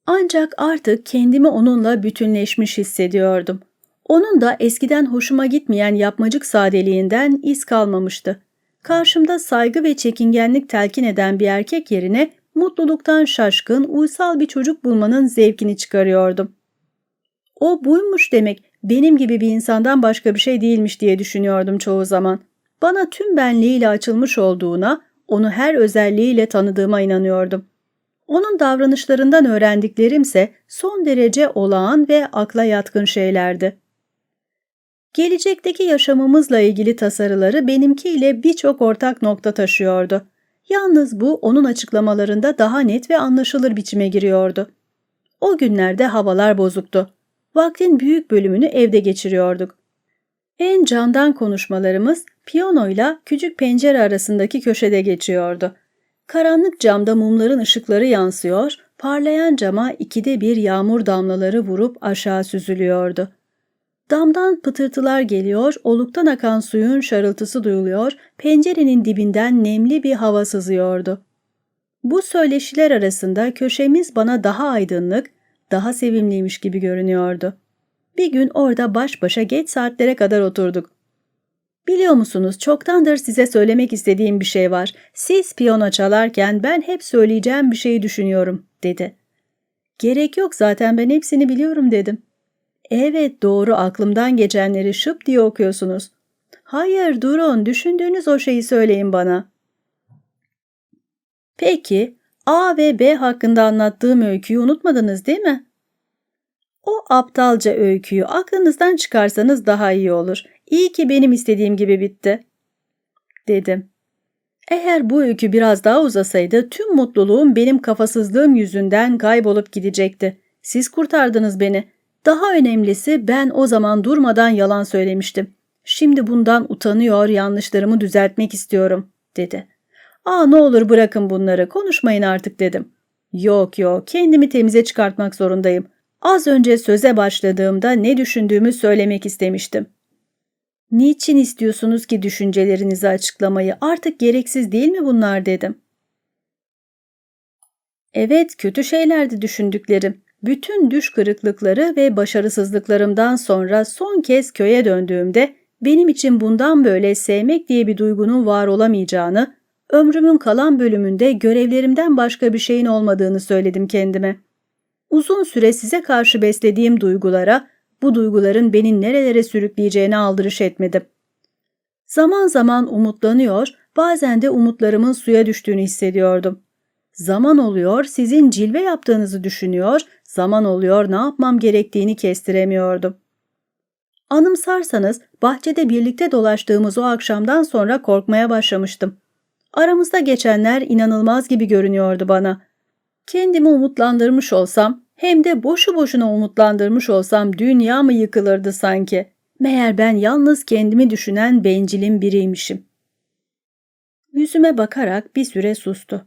Ancak artık kendimi onunla bütünleşmiş hissediyordum. Onun da eskiden hoşuma gitmeyen yapmacık sadeliğinden iz kalmamıştı. Karşımda saygı ve çekingenlik telkin eden bir erkek yerine mutluluktan şaşkın, uysal bir çocuk bulmanın zevkini çıkarıyordum. O buymuş demek, benim gibi bir insandan başka bir şey değilmiş diye düşünüyordum çoğu zaman. Bana tüm benliğiyle açılmış olduğuna, onu her özelliğiyle tanıdığıma inanıyordum. Onun davranışlarından öğrendiklerimse son derece olağan ve akla yatkın şeylerdi. Gelecekteki yaşamımızla ilgili tasarıları benimkiyle birçok ortak nokta taşıyordu. Yalnız bu onun açıklamalarında daha net ve anlaşılır biçime giriyordu. O günlerde havalar bozuktu. Vaktin büyük bölümünü evde geçiriyorduk. En candan konuşmalarımız piyanoyla küçük pencere arasındaki köşede geçiyordu. Karanlık camda mumların ışıkları yansıyor, parlayan cama ikide bir yağmur damlaları vurup aşağı süzülüyordu. Damdan pıtırtılar geliyor, oluktan akan suyun şarıltısı duyuluyor, pencerenin dibinden nemli bir hava sızıyordu. Bu söyleşiler arasında köşemiz bana daha aydınlık, daha sevimliymiş gibi görünüyordu. Bir gün orada baş başa geç saatlere kadar oturduk. Biliyor musunuz çoktandır size söylemek istediğim bir şey var. Siz piyano çalarken ben hep söyleyeceğim bir şeyi düşünüyorum, dedi. Gerek yok zaten ben hepsini biliyorum dedim. Evet doğru aklımdan geçenleri şıp diye okuyorsunuz. Hayır durun düşündüğünüz o şeyi söyleyin bana. Peki A ve B hakkında anlattığım öyküyü unutmadınız değil mi? O aptalca öyküyü aklınızdan çıkarsanız daha iyi olur. İyi ki benim istediğim gibi bitti. Dedim. Eğer bu öykü biraz daha uzasaydı tüm mutluluğum benim kafasızlığım yüzünden kaybolup gidecekti. Siz kurtardınız beni. Daha önemlisi ben o zaman durmadan yalan söylemiştim. Şimdi bundan utanıyor, yanlışlarımı düzeltmek istiyorum, dedi. Aa ne olur bırakın bunları, konuşmayın artık dedim. Yok yok, kendimi temize çıkartmak zorundayım. Az önce söze başladığımda ne düşündüğümü söylemek istemiştim. Niçin istiyorsunuz ki düşüncelerinizi açıklamayı? Artık gereksiz değil mi bunlar dedim. Evet, kötü şeylerdi düşündüklerim. Bütün düş kırıklıkları ve başarısızlıklarımdan sonra son kez köye döndüğümde benim için bundan böyle sevmek diye bir duygunun var olamayacağını, ömrümün kalan bölümünde görevlerimden başka bir şeyin olmadığını söyledim kendime. Uzun süre size karşı beslediğim duygulara, bu duyguların beni nerelere sürükleyeceğine aldırış etmedim. Zaman zaman umutlanıyor, bazen de umutlarımın suya düştüğünü hissediyordum. Zaman oluyor sizin cilve yaptığınızı düşünüyor, zaman oluyor ne yapmam gerektiğini kestiremiyordum. Anımsarsanız bahçede birlikte dolaştığımız o akşamdan sonra korkmaya başlamıştım. Aramızda geçenler inanılmaz gibi görünüyordu bana. Kendimi umutlandırmış olsam hem de boşu boşuna umutlandırmış olsam dünya mı yıkılırdı sanki. Meğer ben yalnız kendimi düşünen bencilin biriymişim. Yüzüme bakarak bir süre sustu.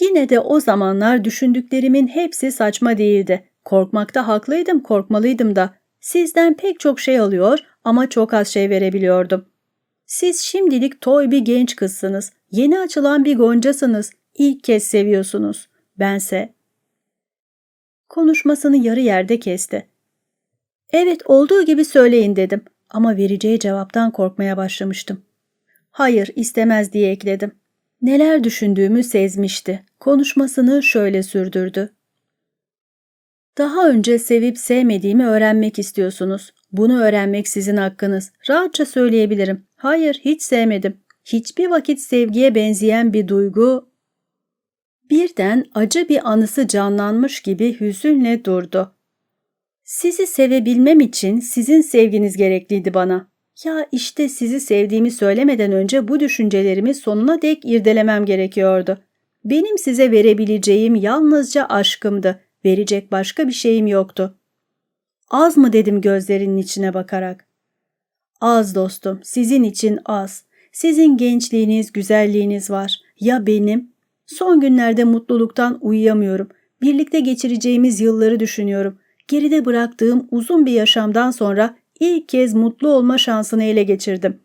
Yine de o zamanlar düşündüklerimin hepsi saçma değildi. Korkmakta haklıydım, korkmalıydım da. Sizden pek çok şey alıyor ama çok az şey verebiliyordum. Siz şimdilik toy bir genç kızsınız. Yeni açılan bir goncasınız. İlk kez seviyorsunuz. Bense... Konuşmasını yarı yerde kesti. Evet olduğu gibi söyleyin dedim ama vereceği cevaptan korkmaya başlamıştım. Hayır istemez diye ekledim. Neler düşündüğümü sezmişti. Konuşmasını şöyle sürdürdü. Daha önce sevip sevmediğimi öğrenmek istiyorsunuz. Bunu öğrenmek sizin hakkınız. Rahatça söyleyebilirim. Hayır, hiç sevmedim. Hiçbir vakit sevgiye benzeyen bir duygu... Birden acı bir anısı canlanmış gibi hüzünle durdu. Sizi sevebilmem için sizin sevginiz gerekliydi bana. Ya işte sizi sevdiğimi söylemeden önce bu düşüncelerimi sonuna dek irdelemem gerekiyordu. Benim size verebileceğim yalnızca aşkımdı. Verecek başka bir şeyim yoktu. Az mı dedim gözlerinin içine bakarak. Az dostum, sizin için az. Sizin gençliğiniz, güzelliğiniz var. Ya benim? Son günlerde mutluluktan uyuyamıyorum. Birlikte geçireceğimiz yılları düşünüyorum. Geride bıraktığım uzun bir yaşamdan sonra ilk kez mutlu olma şansını ele geçirdim.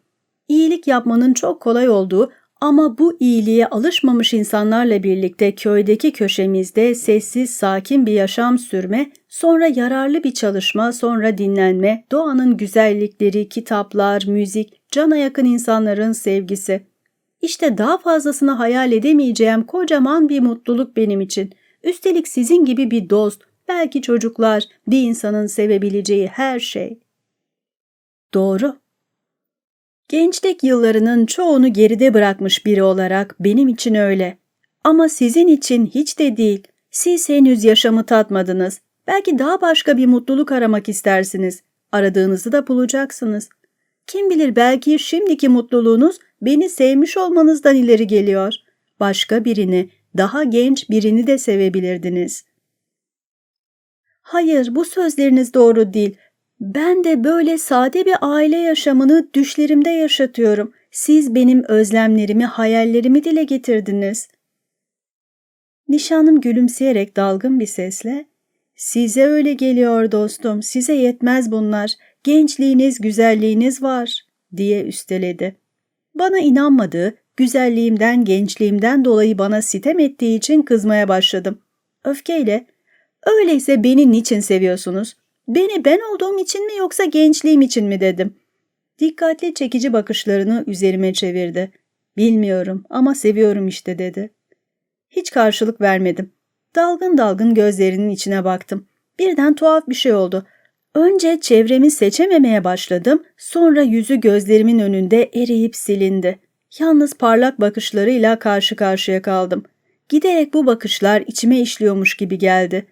İyilik yapmanın çok kolay olduğu Ama bu iyiliğe alışmamış insanlarla birlikte köydeki köşemizde sessiz, sakin bir yaşam sürme, sonra yararlı bir çalışma, sonra dinlenme, doğanın güzellikleri, kitaplar, müzik, cana yakın insanların sevgisi. İşte daha fazlasını hayal edemeyeceğim kocaman bir mutluluk benim için. Üstelik sizin gibi bir dost, belki çocuklar, bir insanın sevebileceği her şey. Doğru. Gençlik yıllarının çoğunu geride bırakmış biri olarak benim için öyle. Ama sizin için hiç de değil. Siz henüz yaşamı tatmadınız. Belki daha başka bir mutluluk aramak istersiniz. Aradığınızı da bulacaksınız. Kim bilir belki şimdiki mutluluğunuz beni sevmiş olmanızdan ileri geliyor. Başka birini, daha genç birini de sevebilirdiniz. Hayır, bu sözleriniz doğru değil. Ben de böyle sade bir aile yaşamını düşlerimde yaşatıyorum. Siz benim özlemlerimi, hayallerimi dile getirdiniz. Nişanım gülümseyerek dalgın bir sesle, ''Size öyle geliyor dostum, size yetmez bunlar. Gençliğiniz, güzelliğiniz var.'' diye üsteledi. Bana inanmadığı, güzelliğimden, gençliğimden dolayı bana sitem ettiği için kızmaya başladım. Öfkeyle, ''Öyleyse beni niçin seviyorsunuz? Beni ben olduğum için mi yoksa gençliğim için mi dedim. Dikkatli çekici bakışlarını üzerime çevirdi. Bilmiyorum ama seviyorum işte dedi. Hiç karşılık vermedim. Dalgın dalgın gözlerinin içine baktım. Birden tuhaf bir şey oldu. Önce çevremi seçememeye başladım, sonra yüzü gözlerimin önünde eriyip silindi. Yalnız parlak bakışlarıyla karşı karşıya kaldım. Giderek bu bakışlar içime işliyormuş gibi geldi.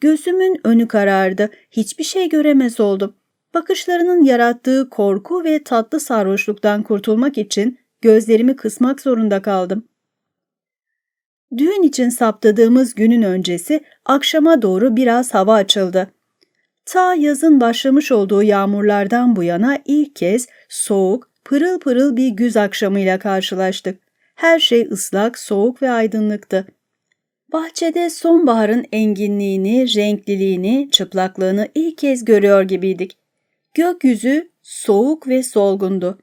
Gözümün önü karardı, hiçbir şey göremez oldum. Bakışlarının yarattığı korku ve tatlı sarhoşluktan kurtulmak için gözlerimi kısmak zorunda kaldım. Düğün için saptadığımız günün öncesi akşama doğru biraz hava açıldı. Ta yazın başlamış olduğu yağmurlardan bu yana ilk kez soğuk, pırıl pırıl bir güz akşamıyla karşılaştık. Her şey ıslak, soğuk ve aydınlıktı. Bahçede sonbaharın enginliğini, renkliliğini, çıplaklığını ilk kez görüyor gibiydik. Gökyüzü soğuk ve solgundu.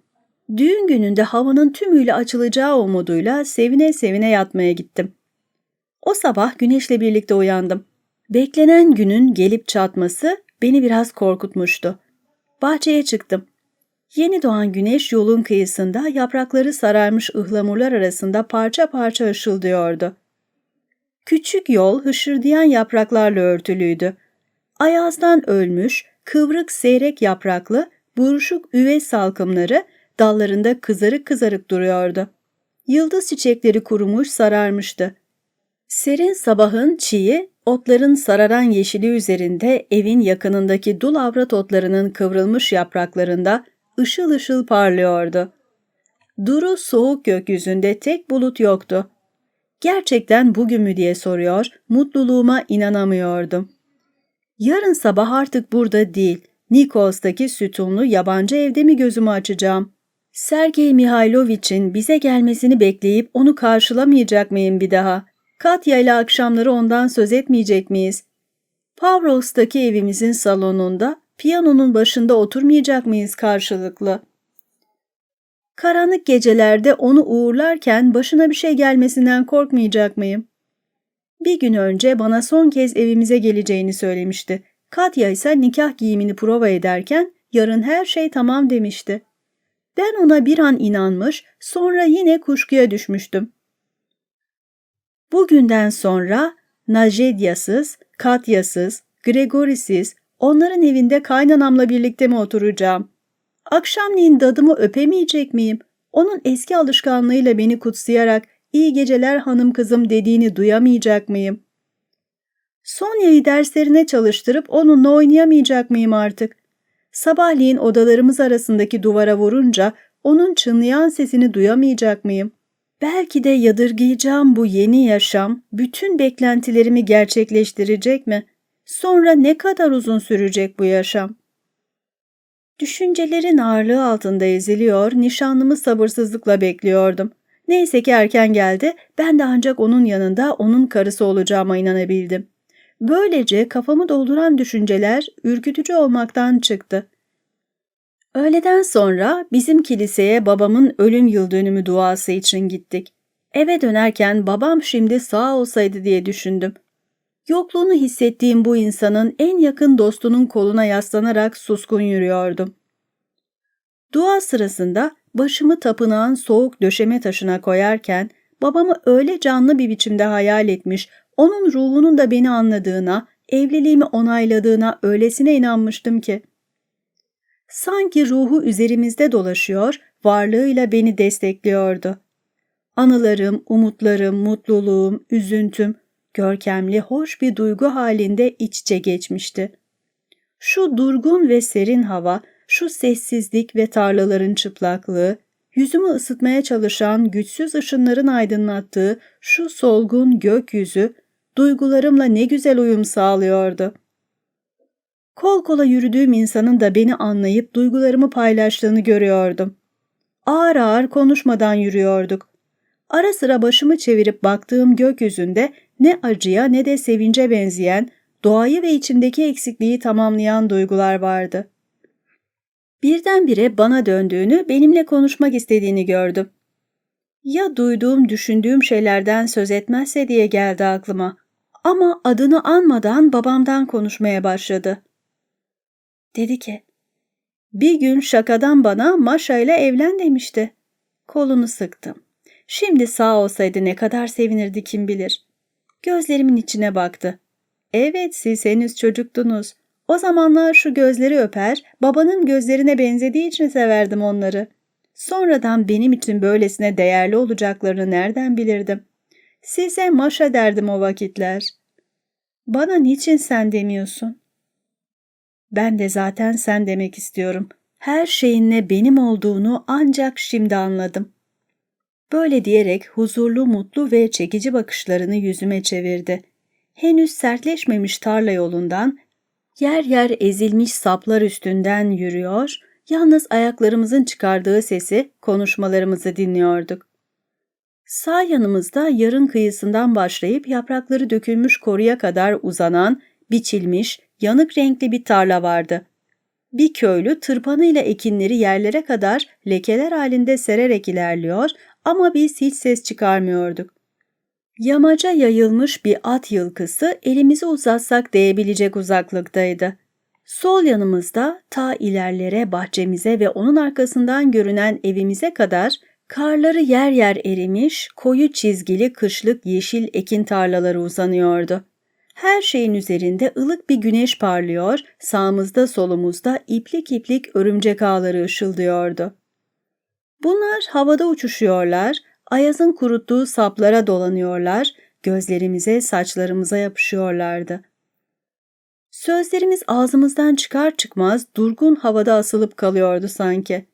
Düğün gününde havanın tümüyle açılacağı umuduyla sevine sevine yatmaya gittim. O sabah güneşle birlikte uyandım. Beklenen günün gelip çatması beni biraz korkutmuştu. Bahçeye çıktım. Yeni doğan güneş yolun kıyısında yaprakları sararmış ıhlamurlar arasında parça parça ışıldıyordu. Küçük yol hışırdayan yapraklarla örtülüydü. Ayazdan ölmüş, kıvrık seyrek yapraklı, buruşuk üve salkımları dallarında kızarık kızarık duruyordu. Yıldız çiçekleri kurumuş sararmıştı. Serin sabahın çiği, otların sararan yeşili üzerinde evin yakınındaki dul avrat otlarının kıvrılmış yapraklarında ışıl ışıl parlıyordu. Duru soğuk gökyüzünde tek bulut yoktu. Gerçekten bugün mü diye soruyor, mutluluğuma inanamıyordum. Yarın sabah artık burada değil, Nikos'taki sütunlu yabancı evde mi gözümü açacağım? Sergey Mihailovich'in bize gelmesini bekleyip onu karşılamayacak mıyım bir daha? Katya ile akşamları ondan söz etmeyecek miyiz? Pavros'taki evimizin salonunda piyanonun başında oturmayacak mıyız karşılıklı? Karanlık gecelerde onu uğurlarken başına bir şey gelmesinden korkmayacak mıyım? Bir gün önce bana son kez evimize geleceğini söylemişti. Katya ise nikah giyimini prova ederken yarın her şey tamam demişti. Ben ona bir an inanmış, sonra yine kuşkuya düşmüştüm. Bugünden sonra Najedyasız, Katyasız, Gregorisiz, onların evinde kaynanamla birlikte mi oturacağım? Akşamleyin dadımı öpemeyecek miyim? Onun eski alışkanlığıyla beni kutsayarak iyi geceler hanım kızım dediğini duyamayacak mıyım? Sonya'yı derslerine çalıştırıp onunla oynayamayacak mıyım artık? Sabahleyin odalarımız arasındaki duvara vurunca onun çınlayan sesini duyamayacak mıyım? Belki de yadırgayacağım bu yeni yaşam bütün beklentilerimi gerçekleştirecek mi? Sonra ne kadar uzun sürecek bu yaşam? Düşüncelerin ağırlığı altında eziliyor, nişanlımı sabırsızlıkla bekliyordum. Neyse ki erken geldi, ben de ancak onun yanında onun karısı olacağıma inanabildim. Böylece kafamı dolduran düşünceler ürkütücü olmaktan çıktı. Öğleden sonra bizim kiliseye babamın ölüm yıl dönümü duası için gittik. Eve dönerken babam şimdi sağ olsaydı diye düşündüm. Yokluğunu hissettiğim bu insanın en yakın dostunun koluna yaslanarak suskun yürüyordum. Dua sırasında başımı tapınağın soğuk döşeme taşına koyarken babamı öyle canlı bir biçimde hayal etmiş, onun ruhunun da beni anladığına, evliliğimi onayladığına öylesine inanmıştım ki. Sanki ruhu üzerimizde dolaşıyor, varlığıyla beni destekliyordu. Anılarım, umutlarım, mutluluğum, üzüntüm, görkemli, hoş bir duygu halinde iç içe geçmişti. Şu durgun ve serin hava, şu sessizlik ve tarlaların çıplaklığı, yüzümü ısıtmaya çalışan güçsüz ışınların aydınlattığı şu solgun gökyüzü, duygularımla ne güzel uyum sağlıyordu. Kol kola yürüdüğüm insanın da beni anlayıp duygularımı paylaştığını görüyordum. Ağır ağır konuşmadan yürüyorduk. Ara sıra başımı çevirip baktığım gökyüzünde ne acıya ne de sevince benzeyen, doğayı ve içimdeki eksikliği tamamlayan duygular vardı. Birdenbire bana döndüğünü, benimle konuşmak istediğini gördüm. Ya duyduğum, düşündüğüm şeylerden söz etmezse diye geldi aklıma. Ama adını anmadan babamdan konuşmaya başladı. Dedi ki, bir gün şakadan bana Maşa ile evlen demişti. Kolunu sıktım. Şimdi sağ olsaydı ne kadar sevinirdi kim bilir. Gözlerimin içine baktı. Evet siz henüz çocuktunuz. O zamanlar şu gözleri öper, babanın gözlerine benzediği için severdim onları. Sonradan benim için böylesine değerli olacaklarını nereden bilirdim? Size Maşa derdim o vakitler. Bana niçin sen demiyorsun? Ben de zaten sen demek istiyorum. Her şeyinle benim olduğunu ancak şimdi anladım. Böyle diyerek huzurlu, mutlu ve çekici bakışlarını yüzüme çevirdi. Henüz sertleşmemiş tarla yolundan, yer yer ezilmiş saplar üstünden yürüyor, yalnız ayaklarımızın çıkardığı sesi, konuşmalarımızı dinliyorduk. Sağ yanımızda yarın kıyısından başlayıp yaprakları dökülmüş koruya kadar uzanan, biçilmiş, yanık renkli bir tarla vardı. Bir köylü tırpanıyla ekinleri yerlere kadar lekeler halinde sererek ilerliyor ama biz hiç ses çıkarmıyorduk. Yamaca yayılmış bir at yılkısı elimizi uzatsak değebilecek uzaklıktaydı. Sol yanımızda ta ilerlere bahçemize ve onun arkasından görünen evimize kadar karları yer yer erimiş, koyu çizgili kışlık yeşil ekin tarlaları uzanıyordu. Her şeyin üzerinde ılık bir güneş parlıyor, sağımızda solumuzda iplik iplik örümcek ağları ışıldıyordu. Bunlar havada uçuşuyorlar, ayazın kuruttuğu saplara dolanıyorlar, gözlerimize, saçlarımıza yapışıyorlardı. Sözlerimiz ağzımızdan çıkar çıkmaz durgun havada asılıp kalıyordu sanki.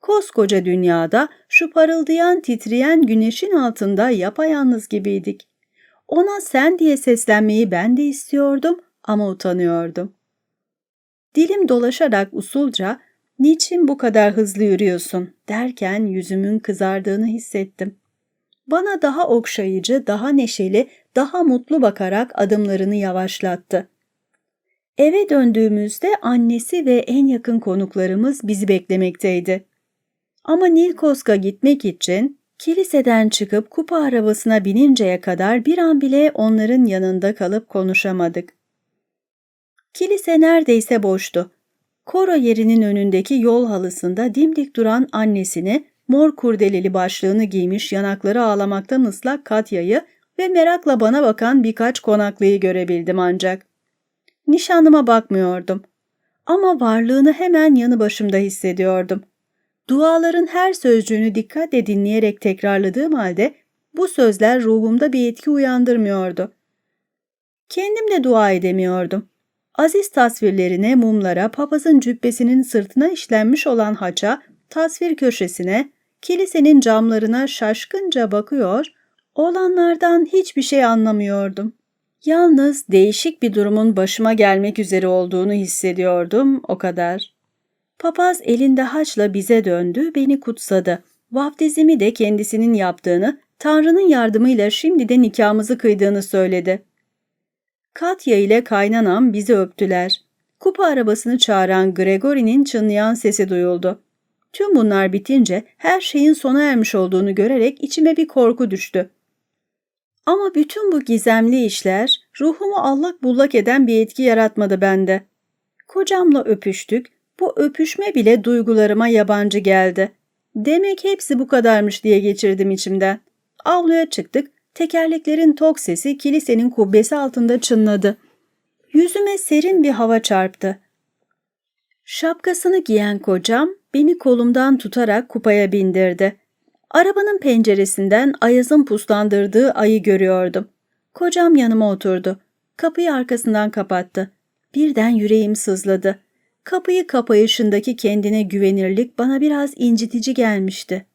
Koskoca dünyada şu parıldayan titreyen güneşin altında yapayalnız gibiydik. Ona sen diye seslenmeyi ben de istiyordum ama utanıyordum. Dilim dolaşarak usulca ''Niçin bu kadar hızlı yürüyorsun?'' derken yüzümün kızardığını hissettim. Bana daha okşayıcı, daha neşeli, daha mutlu bakarak adımlarını yavaşlattı. Eve döndüğümüzde annesi ve en yakın konuklarımız bizi beklemekteydi. Ama Nilkosk'a gitmek için Kiliseden çıkıp kupa arabasına bininceye kadar bir an bile onların yanında kalıp konuşamadık. Kilise neredeyse boştu. Koro yerinin önündeki yol halısında dimdik duran annesini, mor kurdeleli başlığını giymiş yanakları ağlamaktan ıslak Katya'yı ve merakla bana bakan birkaç konaklıyı görebildim ancak. Nişanlıma bakmıyordum. Ama varlığını hemen yanı başımda hissediyordum. Duaların her sözcüğünü dikkatle dinleyerek tekrarladığım halde bu sözler ruhumda bir etki uyandırmıyordu. Kendim de dua edemiyordum. Aziz tasvirlerine, mumlara, papazın cübbesinin sırtına işlenmiş olan haça, tasvir köşesine, kilisenin camlarına şaşkınca bakıyor, olanlardan hiçbir şey anlamıyordum. Yalnız değişik bir durumun başıma gelmek üzere olduğunu hissediyordum, o kadar. Papaz elinde haçla bize döndü, beni kutsadı. Vaftizimi de kendisinin yaptığını, Tanrı'nın yardımıyla şimdi de nikahımızı kıydığını söyledi. Katya ile kaynanam bizi öptüler. Kupa arabasını çağıran Gregory'nin çınlayan sesi duyuldu. Tüm bunlar bitince her şeyin sona ermiş olduğunu görerek içime bir korku düştü. Ama bütün bu gizemli işler ruhumu allak bullak eden bir etki yaratmadı bende. Kocamla öpüştük, bu öpüşme bile duygularıma yabancı geldi. Demek hepsi bu kadarmış diye geçirdim içimden. Avluya çıktık, tekerleklerin tok sesi kilisenin kubbesi altında çınladı. Yüzüme serin bir hava çarptı. Şapkasını giyen kocam beni kolumdan tutarak kupaya bindirdi. Arabanın penceresinden Ayaz'ın puslandırdığı ayı görüyordum. Kocam yanıma oturdu. Kapıyı arkasından kapattı. Birden yüreğim sızladı. Kapıyı kapayışındaki kendine güvenirlik bana biraz incitici gelmişti.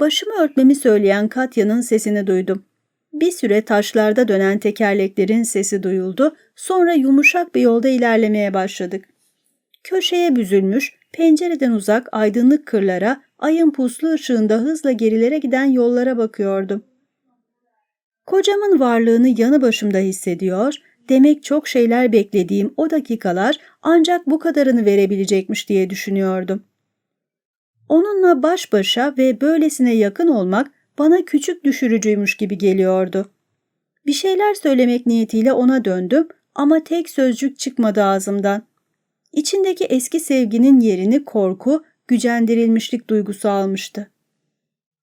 Başımı örtmemi söyleyen Katya'nın sesini duydum. Bir süre taşlarda dönen tekerleklerin sesi duyuldu, sonra yumuşak bir yolda ilerlemeye başladık. Köşeye büzülmüş, pencereden uzak aydınlık kırlara, ayın puslu ışığında hızla gerilere giden yollara bakıyordum. Kocamın varlığını yanı başımda hissediyor, demek çok şeyler beklediğim o dakikalar ancak bu kadarını verebilecekmiş diye düşünüyordum. Onunla baş başa ve böylesine yakın olmak bana küçük düşürücüymüş gibi geliyordu. Bir şeyler söylemek niyetiyle ona döndüm ama tek sözcük çıkmadı ağzımdan. İçindeki eski sevginin yerini korku, gücendirilmişlik duygusu almıştı.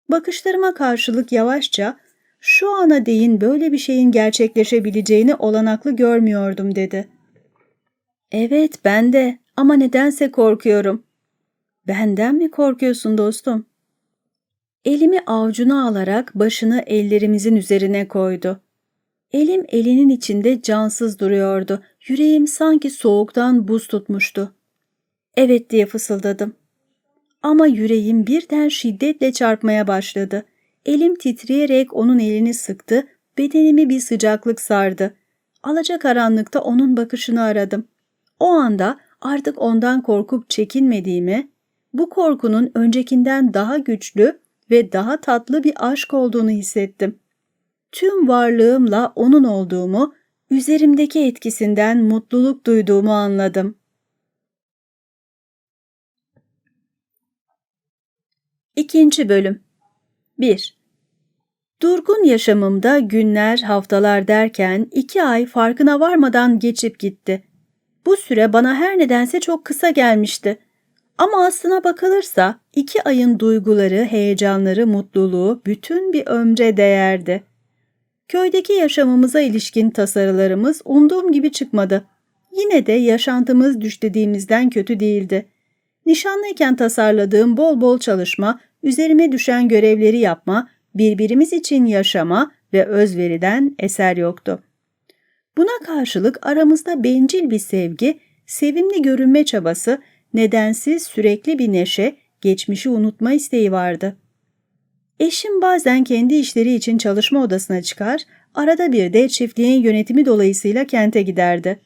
Bakışlarıma karşılık yavaşça şu ana değin böyle bir şeyin gerçekleşebileceğini olanaklı görmüyordum dedi. Evet ben de ama nedense korkuyorum. Benden mi korkuyorsun dostum? Elimi avucuna alarak başını ellerimizin üzerine koydu. Elim elinin içinde cansız duruyordu. Yüreğim sanki soğuktan buz tutmuştu. Evet diye fısıldadım. Ama yüreğim birden şiddetle çarpmaya başladı. Elim titreyerek onun elini sıktı, bedenimi bir sıcaklık sardı. Alacakaranlıkta onun bakışını aradım. O anda artık ondan korkup çekinmediğimi, bu korkunun öncekinden daha güçlü ve daha tatlı bir aşk olduğunu hissettim. Tüm varlığımla onun olduğumu, üzerimdeki etkisinden mutluluk duyduğumu anladım. İkinci Bölüm 1. Durgun yaşamımda günler, haftalar derken iki ay farkına varmadan geçip gitti. Bu süre bana her nedense çok kısa gelmişti. Ama aslına bakılırsa iki ayın duyguları, heyecanları, mutluluğu bütün bir ömre değerdi. Köydeki yaşamımıza ilişkin tasarılarımız umduğum gibi çıkmadı. Yine de yaşantımız düşlediğimizden kötü değildi. Nişanlıyken tasarladığım bol bol çalışma, üzerime düşen görevleri yapma, birbirimiz için yaşama ve özveriden eser yoktu. Buna karşılık aramızda bencil bir sevgi, sevimli görünme çabası, nedensiz sürekli bir neşe, geçmişi unutma isteği vardı. Eşim bazen kendi işleri için çalışma odasına çıkar, arada bir de çiftliğin yönetimi dolayısıyla kente giderdi.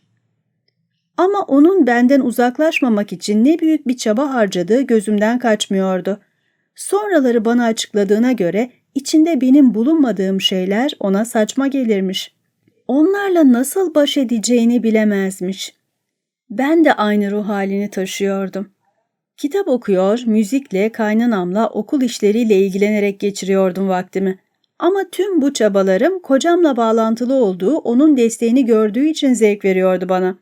Ama onun benden uzaklaşmamak için ne büyük bir çaba harcadığı gözümden kaçmıyordu. Sonraları bana açıkladığına göre içinde benim bulunmadığım şeyler ona saçma gelirmiş. Onlarla nasıl baş edeceğini bilemezmiş. Ben de aynı ruh halini taşıyordum. Kitap okuyor, müzikle, kaynanamla, okul işleriyle ilgilenerek geçiriyordum vaktimi. Ama tüm bu çabalarım kocamla bağlantılı olduğu, onun desteğini gördüğü için zevk veriyordu bana.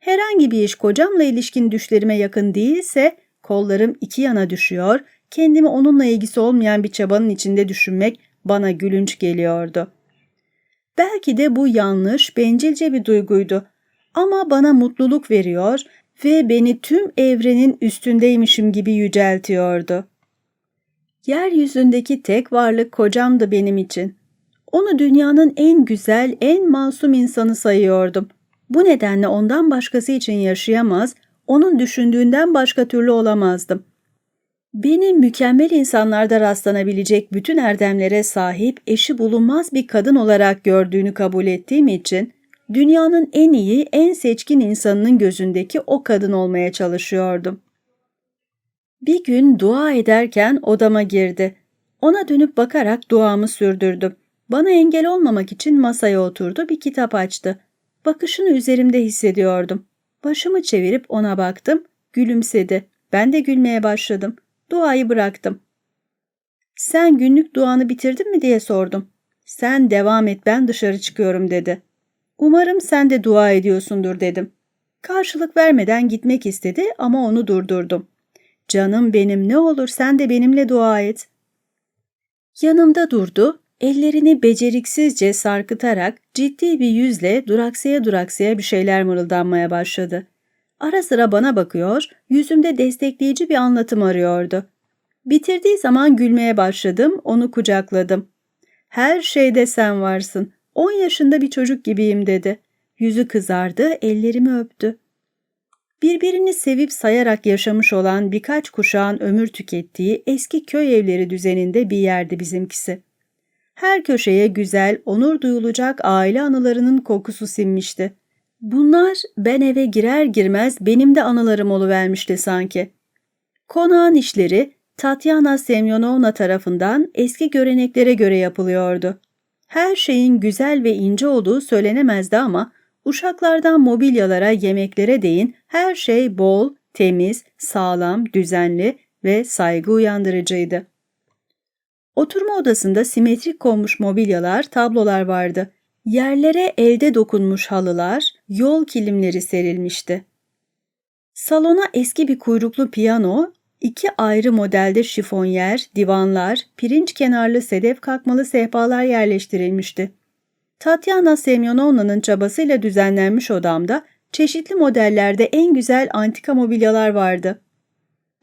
Herhangi bir iş kocamla ilişkin düşlerime yakın değilse kollarım iki yana düşüyor, kendimi onunla ilgisi olmayan bir çabanın içinde düşünmek bana gülünç geliyordu. Belki de bu yanlış, bencilce bir duyguydu ama bana mutluluk veriyor ve beni tüm evrenin üstündeymişim gibi yüceltiyordu. Yeryüzündeki tek varlık kocamdı benim için. Onu dünyanın en güzel, en masum insanı sayıyordum. Bu nedenle ondan başkası için yaşayamaz, onun düşündüğünden başka türlü olamazdım. Beni mükemmel insanlarda rastlanabilecek bütün erdemlere sahip eşi bulunmaz bir kadın olarak gördüğünü kabul ettiğim için dünyanın en iyi, en seçkin insanının gözündeki o kadın olmaya çalışıyordum. Bir gün dua ederken odama girdi. Ona dönüp bakarak duamı sürdürdüm. Bana engel olmamak için masaya oturdu, bir kitap açtı. Bakışını üzerimde hissediyordum. Başımı çevirip ona baktım, gülümsedi. Ben de gülmeye başladım. Duayı bıraktım. Sen günlük duanı bitirdin mi diye sordum. Sen devam et ben dışarı çıkıyorum dedi. Umarım sen de dua ediyorsundur dedim. Karşılık vermeden gitmek istedi ama onu durdurdum. Canım benim ne olur sen de benimle dua et. Yanımda durdu, ellerini beceriksizce sarkıtarak ciddi bir yüzle duraksaya duraksaya bir şeyler mırıldanmaya başladı. Ara sıra bana bakıyor, yüzümde destekleyici bir anlatım arıyordu. Bitirdiği zaman gülmeye başladım, onu kucakladım. Her şeyde sen varsın, on yaşında bir çocuk gibiyim dedi. Yüzü kızardı, ellerimi öptü. Birbirini sevip sayarak yaşamış olan birkaç kuşağın ömür tükettiği eski köy evleri düzeninde bir yerdi bizimkisi. Her köşeye güzel, onur duyulacak aile anılarının kokusu sinmişti. Bunlar ben eve girer girmez benim de anılarım oluvermişti sanki. Konağın işleri Tatyana Semyonovna tarafından eski göreneklere göre yapılıyordu. Her şeyin güzel ve ince olduğu söylenemezdi ama uşaklardan mobilyalara, yemeklere değin her şey bol, temiz, sağlam, düzenli ve saygı uyandırıcıydı. Oturma odasında simetrik konmuş mobilyalar, tablolar vardı. Yerlere elde dokunmuş halılar, yol kilimleri serilmişti. Salona eski bir kuyruklu piyano, iki ayrı modelde şifonyer, divanlar, pirinç kenarlı sedef kalkmalı sehpalar yerleştirilmişti. Tatyana Semyonovna'nın çabasıyla düzenlenmiş odamda çeşitli modellerde en güzel antika mobilyalar vardı.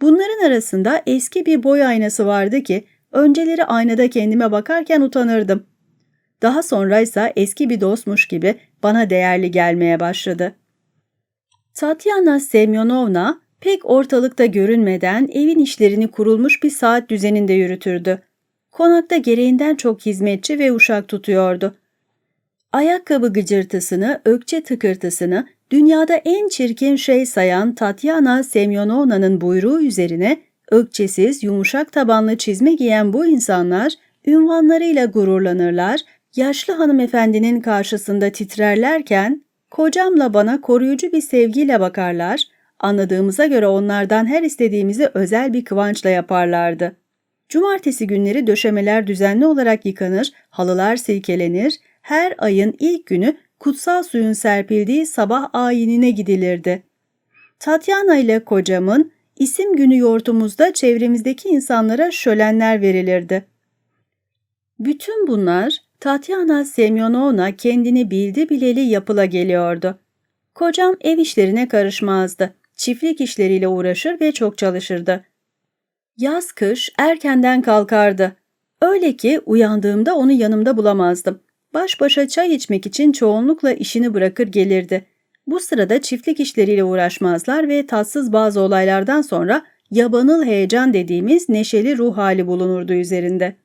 Bunların arasında eski bir boy aynası vardı ki önceleri aynada kendime bakarken utanırdım. Daha sonra ise eski bir dostmuş gibi bana değerli gelmeye başladı. Tatyana Semyonovna pek ortalıkta görünmeden evin işlerini kurulmuş bir saat düzeninde yürütürdü. Konakta gereğinden çok hizmetçi ve uşak tutuyordu. Ayakkabı gıcırtısını, ökçe tıkırtısını dünyada en çirkin şey sayan Tatyana Semyonovna'nın buyruğu üzerine ökçesiz, yumuşak tabanlı çizme giyen bu insanlar ünvanlarıyla gururlanırlar, yaşlı hanımefendinin karşısında titrerlerken kocamla bana koruyucu bir sevgiyle bakarlar, anladığımıza göre onlardan her istediğimizi özel bir kıvançla yaparlardı. Cumartesi günleri döşemeler düzenli olarak yıkanır, halılar silkelenir, her ayın ilk günü kutsal suyun serpildiği sabah ayinine gidilirdi. Tatyana ile kocamın isim günü yortumuzda çevremizdeki insanlara şölenler verilirdi. Bütün bunlar Tatyana Semyonovna kendini bildi bileli yapıla geliyordu. Kocam ev işlerine karışmazdı. Çiftlik işleriyle uğraşır ve çok çalışırdı. Yaz kış erkenden kalkardı. Öyle ki uyandığımda onu yanımda bulamazdım. Baş başa çay içmek için çoğunlukla işini bırakır gelirdi. Bu sırada çiftlik işleriyle uğraşmazlar ve tatsız bazı olaylardan sonra yabanıl heyecan dediğimiz neşeli ruh hali bulunurdu üzerinde.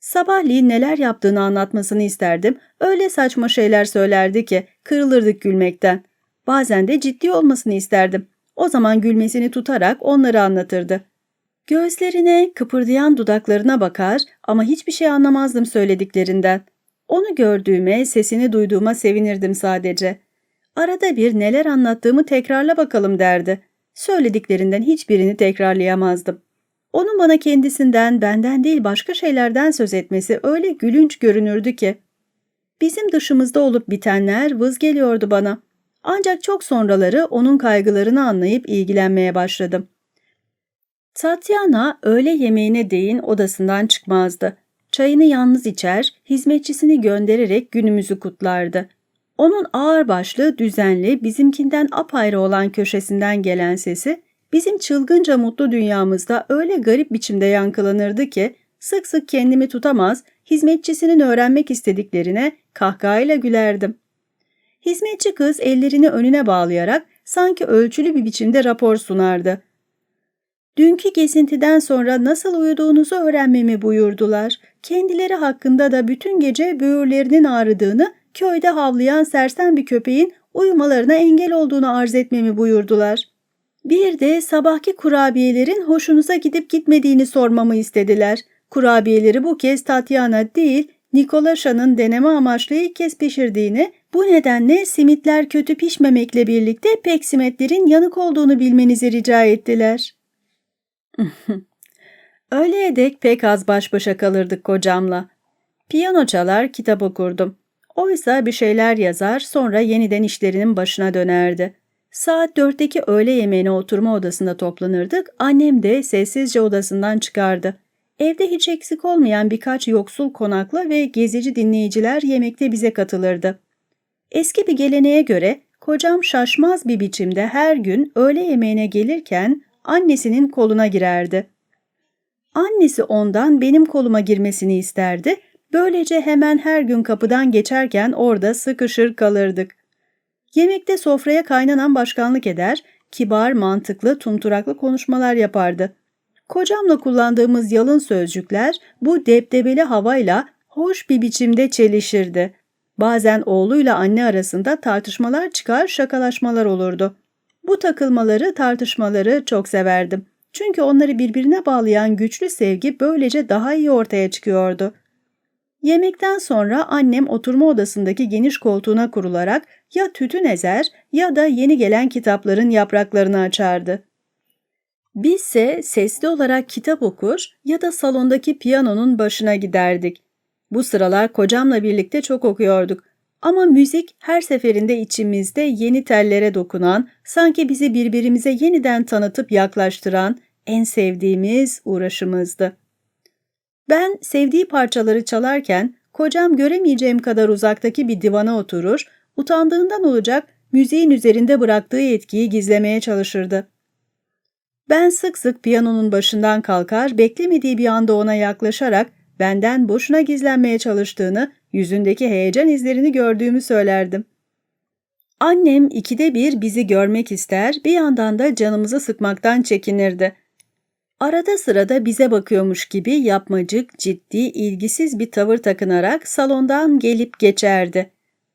Sabahleyin neler yaptığını anlatmasını isterdim. Öyle saçma şeyler söylerdi ki kırılırdık gülmekten. Bazen de ciddi olmasını isterdim. O zaman gülmesini tutarak onları anlatırdı. Gözlerine, kıpırdayan dudaklarına bakar ama hiçbir şey anlamazdım söylediklerinden. Onu gördüğüme, sesini duyduğuma sevinirdim sadece. Arada bir neler anlattığımı tekrarla bakalım derdi. Söylediklerinden hiçbirini tekrarlayamazdım. Onun bana kendisinden, benden değil başka şeylerden söz etmesi öyle gülünç görünürdü ki. Bizim dışımızda olup bitenler vız geliyordu bana. Ancak çok sonraları onun kaygılarını anlayıp ilgilenmeye başladım. Tatyana öğle yemeğine değin odasından çıkmazdı. Çayını yalnız içer, hizmetçisini göndererek günümüzü kutlardı. Onun ağırbaşlı, düzenli, bizimkinden apayrı olan köşesinden gelen sesi bizim çılgınca mutlu dünyamızda öyle garip biçimde yankılanırdı ki sık sık kendimi tutamaz, hizmetçisinin öğrenmek istediklerine kahkahayla gülerdim. Hizmetçi kız ellerini önüne bağlayarak sanki ölçülü bir biçimde rapor sunardı. Dünkü gezintiden sonra nasıl uyuduğunuzu öğrenmemi buyurdular. Kendileri hakkında da bütün gece böğürlerinin ağrıdığını, köyde havlayan sersem bir köpeğin uyumalarına engel olduğunu arz etmemi buyurdular. Bir de sabahki kurabiyelerin hoşunuza gidip gitmediğini sormamı istediler. Kurabiyeleri bu kez Tatyana değil, Nikolaşa'nın deneme amaçlı ilk kez pişirdiğini, Bu nedenle simitler kötü pişmemekle birlikte peksimetlerin yanık olduğunu bilmenizi rica ettiler. Öğleye dek pek az baş başa kalırdık kocamla. Piyano çalar, kitap okurdum. Oysa bir şeyler yazar, sonra yeniden işlerinin başına dönerdi. Saat dörtteki öğle yemeğine oturma odasında toplanırdık, annem de sessizce odasından çıkardı. Evde hiç eksik olmayan birkaç yoksul konaklı ve gezici dinleyiciler yemekte bize katılırdı. Eski bir geleneğe göre kocam şaşmaz bir biçimde her gün öğle yemeğine gelirken annesinin koluna girerdi. Annesi ondan benim koluma girmesini isterdi, böylece hemen her gün kapıdan geçerken orada sıkışır kalırdık. Yemekte sofraya kaynanan başkanlık eder, kibar, mantıklı, tumturaklı konuşmalar yapardı. Kocamla kullandığımız yalın sözcükler bu deptebeli havayla hoş bir biçimde çelişirdi. Bazen oğluyla anne arasında tartışmalar çıkar, şakalaşmalar olurdu. Bu takılmaları, tartışmaları çok severdim. Çünkü onları birbirine bağlayan güçlü sevgi böylece daha iyi ortaya çıkıyordu. Yemekten sonra annem oturma odasındaki geniş koltuğuna kurularak ya tütün ezer ya da yeni gelen kitapların yapraklarını açardı. Bizse sesli olarak kitap okur ya da salondaki piyanonun başına giderdik. Bu sıralar kocamla birlikte çok okuyorduk. Ama müzik her seferinde içimizde yeni tellere dokunan, sanki bizi birbirimize yeniden tanıtıp yaklaştıran en sevdiğimiz uğraşımızdı. Ben sevdiği parçaları çalarken kocam göremeyeceğim kadar uzaktaki bir divana oturur, utandığından olacak müziğin üzerinde bıraktığı etkiyi gizlemeye çalışırdı. Ben sık sık piyanonun başından kalkar, beklemediği bir anda ona yaklaşarak benden boşuna gizlenmeye çalıştığını, yüzündeki heyecan izlerini gördüğümü söylerdim. Annem ikide bir bizi görmek ister, bir yandan da canımızı sıkmaktan çekinirdi. Arada sırada bize bakıyormuş gibi yapmacık, ciddi, ilgisiz bir tavır takınarak salondan gelip geçerdi.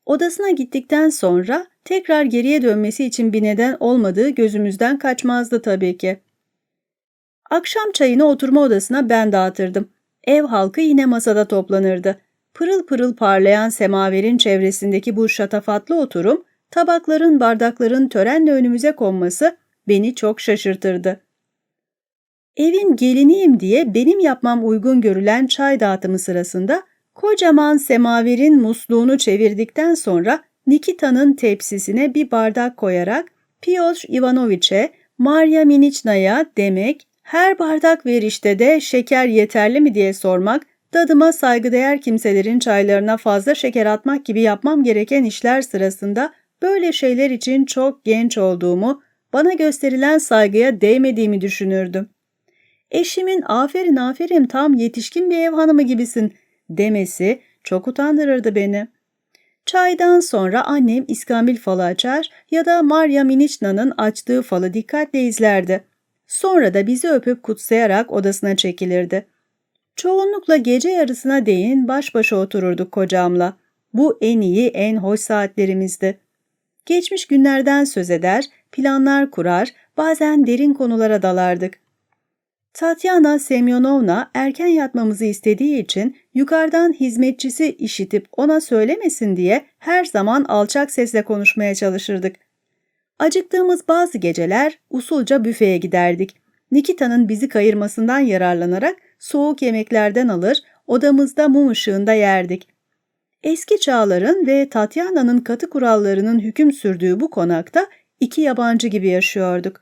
Odasına gittikten sonra tekrar geriye dönmesi için bir neden olmadığı gözümüzden kaçmazdı tabii ki. Akşam çayını oturma odasına ben dağıtırdım. Ev halkı yine masada toplanırdı. Pırıl pırıl parlayan semaverin çevresindeki bu şatafatlı oturum, tabakların, bardakların törenle önümüze konması beni çok şaşırtırdı. Evin geliniyim diye benim yapmam uygun görülen çay dağıtımı sırasında kocaman semaverin musluğunu çevirdikten sonra Nikita'nın tepsisine bir bardak koyarak Piotr Ivanoviç'e, Maria Minichna'ya demek, her bardak verişte de şeker yeterli mi diye sormak, tadıma saygıdeğer kimselerin çaylarına fazla şeker atmak gibi yapmam gereken işler sırasında böyle şeyler için çok genç olduğumu, bana gösterilen saygıya değmediğimi düşünürdüm. Eşimin aferin aferin tam yetişkin bir ev hanımı gibisin demesi çok utandırırdı beni. Çaydan sonra annem iskambil falı açar ya da Maria Minichna'nın açtığı falı dikkatle izlerdi. Sonra da bizi öpüp kutsayarak odasına çekilirdi. Çoğunlukla gece yarısına değin baş başa otururduk kocamla. Bu en iyi, en hoş saatlerimizdi. Geçmiş günlerden söz eder, planlar kurar, bazen derin konulara dalardık. Tatyana Semyonovna erken yatmamızı istediği için yukarıdan hizmetçisi işitip ona söylemesin diye her zaman alçak sesle konuşmaya çalışırdık. Acıktığımız bazı geceler usulca büfeye giderdik. Nikita'nın bizi kayırmasından yararlanarak soğuk yemeklerden alır, odamızda mum ışığında yerdik. Eski çağların ve Tatyana'nın katı kurallarının hüküm sürdüğü bu konakta iki yabancı gibi yaşıyorduk.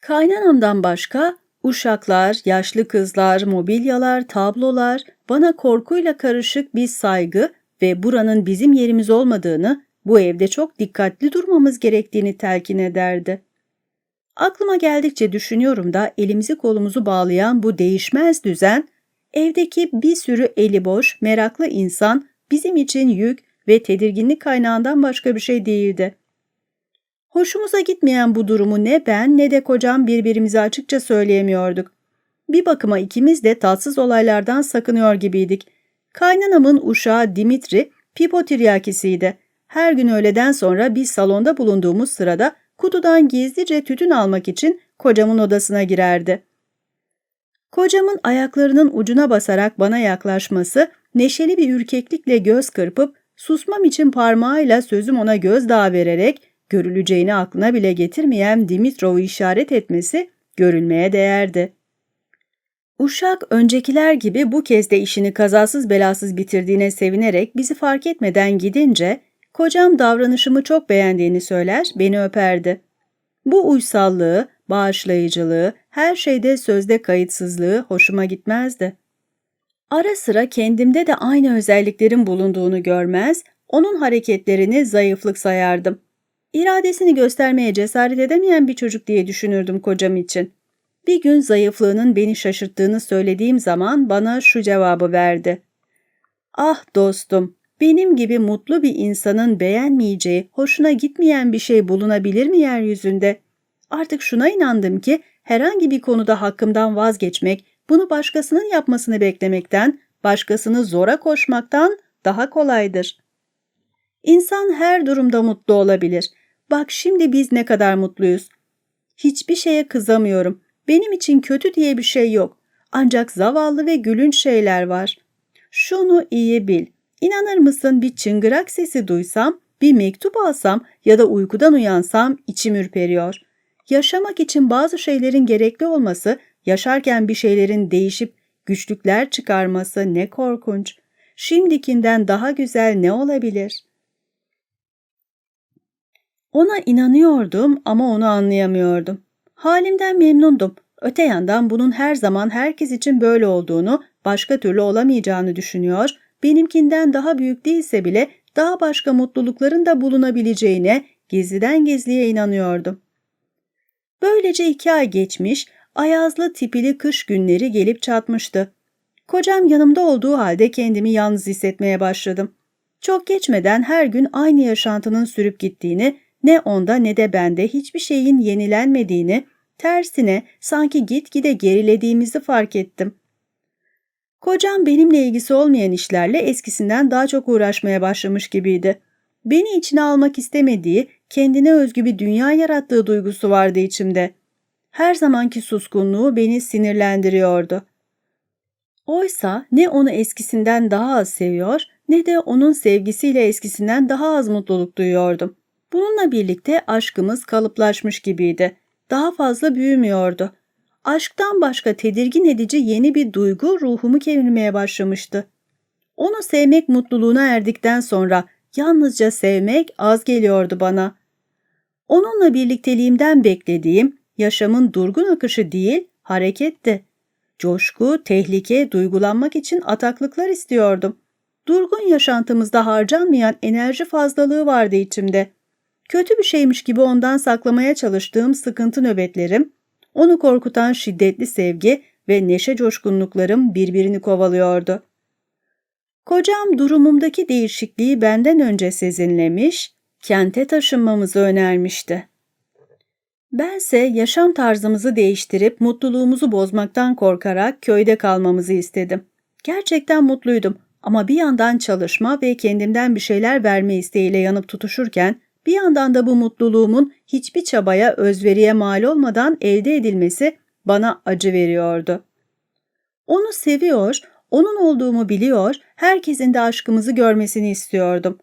Kaynanamdan başka uşaklar, yaşlı kızlar, mobilyalar, tablolar bana korkuyla karışık bir saygı ve buranın bizim yerimiz olmadığını, bu evde çok dikkatli durmamız gerektiğini telkin ederdi. Aklıma geldikçe düşünüyorum da elimizi kolumuzu bağlayan bu değişmez düzen, evdeki bir sürü eli boş, meraklı insan bizim için yük ve tedirginlik kaynağından başka bir şey değildi. Hoşumuza gitmeyen bu durumu ne ben ne de kocam birbirimize açıkça söyleyemiyorduk. Bir bakıma ikimiz de tatsız olaylardan sakınıyor gibiydik. Kaynanamın uşağı Dimitri pipo tiryakisiydi. Her gün öğleden sonra biz salonda bulunduğumuz sırada kutudan gizlice tütün almak için kocamın odasına girerdi. Kocamın ayaklarının ucuna basarak bana yaklaşması, neşeli bir ürkeklikle göz kırpıp susmam için parmağıyla sözüm ona gözdağı vererek görüleceğini aklına bile getirmeyen Dimitrov'u işaret etmesi görülmeye değerdi. Uşak öncekiler gibi bu kez de işini kazasız belasız bitirdiğine sevinerek bizi fark etmeden gidince kocam davranışımı çok beğendiğini söyler, beni öperdi. Bu uysallığı, bağışlayıcılığı, her şeyde sözde kayıtsızlığı hoşuma gitmezdi. Ara sıra kendimde de aynı özelliklerin bulunduğunu görmez, onun hareketlerini zayıflık sayardım. İradesini göstermeye cesaret edemeyen bir çocuk diye düşünürdüm kocam için. Bir gün zayıflığının beni şaşırttığını söylediğim zaman bana şu cevabı verdi. Ah dostum, benim gibi mutlu bir insanın beğenmeyeceği, hoşuna gitmeyen bir şey bulunabilir mi yeryüzünde? Artık şuna inandım ki herhangi bir konuda hakkımdan vazgeçmek, bunu başkasının yapmasını beklemekten, başkasını zora koşmaktan daha kolaydır. İnsan her durumda mutlu olabilir. Bak şimdi biz ne kadar mutluyuz. Hiçbir şeye kızamıyorum. Benim için kötü diye bir şey yok. Ancak zavallı ve gülünç şeyler var. Şunu iyi bil. İnanır mısın bir çıngırak sesi duysam, bir mektup alsam ya da uykudan uyansam içim ürperiyor. Yaşamak için bazı şeylerin gerekli olması, yaşarken bir şeylerin değişip güçlükler çıkarması ne korkunç. Şimdikinden daha güzel ne olabilir? Ona inanıyordum ama onu anlayamıyordum. Halimden memnundum. Öte yandan bunun her zaman herkes için böyle olduğunu, başka türlü olamayacağını düşünüyor, benimkinden daha büyük değilse bile daha başka mutlulukların da bulunabileceğine gizliden gizliye inanıyordum. Böylece iki ay geçmiş, ayazlı tipili kış günleri gelip çatmıştı. Kocam yanımda olduğu halde kendimi yalnız hissetmeye başladım. Çok geçmeden her gün aynı yaşantının sürüp gittiğini, ne onda ne de bende hiçbir şeyin yenilenmediğini, tersine sanki gitgide gerilediğimizi fark ettim. Kocam benimle ilgisi olmayan işlerle eskisinden daha çok uğraşmaya başlamış gibiydi. Beni içine almak istemediği, kendine özgü bir dünya yarattığı duygusu vardı içimde. Her zamanki suskunluğu beni sinirlendiriyordu. Oysa ne onu eskisinden daha az seviyor ne de onun sevgisiyle eskisinden daha az mutluluk duyuyordum. Bununla birlikte aşkımız kalıplaşmış gibiydi. Daha fazla büyümüyordu. Aşktan başka tedirgin edici yeni bir duygu ruhumu kemirmeye başlamıştı. Onu sevmek mutluluğuna erdikten sonra yalnızca sevmek az geliyordu bana. Onunla birlikteliğimden beklediğim yaşamın durgun akışı değil, hareketti. Coşku, tehlike, duygulanmak için ataklıklar istiyordum. Durgun yaşantımızda harcanmayan enerji fazlalığı vardı içimde. Kötü bir şeymiş gibi ondan saklamaya çalıştığım sıkıntı nöbetlerim, onu korkutan şiddetli sevgi ve neşe coşkunluklarım birbirini kovalıyordu. Kocam durumumdaki değişikliği benden önce sezinlemiş, kente taşınmamızı önermişti. Bense yaşam tarzımızı değiştirip mutluluğumuzu bozmaktan korkarak köyde kalmamızı istedim. Gerçekten mutluydum ama bir yandan çalışma ve kendimden bir şeyler verme isteğiyle yanıp tutuşurken bir yandan da bu mutluluğumun hiçbir çabaya, özveriye mal olmadan elde edilmesi bana acı veriyordu. Onu seviyor, onun olduğumu biliyor, herkesin de aşkımızı görmesini istiyordum.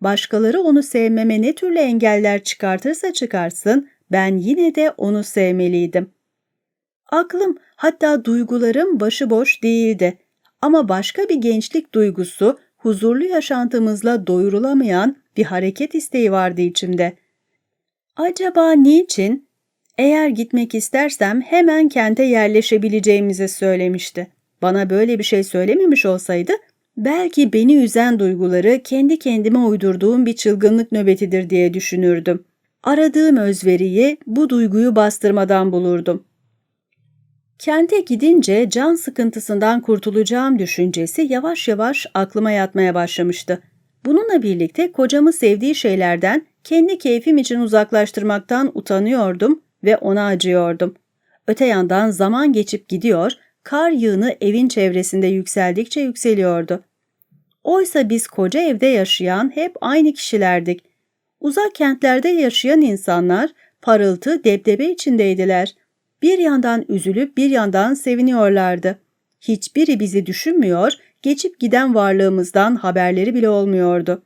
Başkaları onu sevmeme ne türlü engeller çıkartırsa çıkarsın, ben yine de onu sevmeliydim. Aklım, hatta duygularım başıboş değildi. Ama başka bir gençlik duygusu, huzurlu yaşantımızla doyurulamayan bir hareket isteği vardı içimde. Acaba niçin? Eğer gitmek istersem hemen kente yerleşebileceğimizi söylemişti. Bana böyle bir şey söylememiş olsaydı belki beni üzen duyguları kendi kendime uydurduğum bir çılgınlık nöbetidir diye düşünürdüm. Aradığım özveriyi bu duyguyu bastırmadan bulurdum. Kente gidince can sıkıntısından kurtulacağım düşüncesi yavaş yavaş aklıma yatmaya başlamıştı. Bununla birlikte kocamı sevdiği şeylerden kendi keyfim için uzaklaştırmaktan utanıyordum ve ona acıyordum. Öte yandan zaman geçip gidiyor, kar yığını evin çevresinde yükseldikçe yükseliyordu. Oysa biz koca evde yaşayan hep aynı kişilerdik. Uzak kentlerde yaşayan insanlar parıltı, debdebe içindeydiler. Bir yandan üzülüp bir yandan seviniyorlardı. Hiçbiri bizi düşünmüyor, geçip giden varlığımızdan haberleri bile olmuyordu.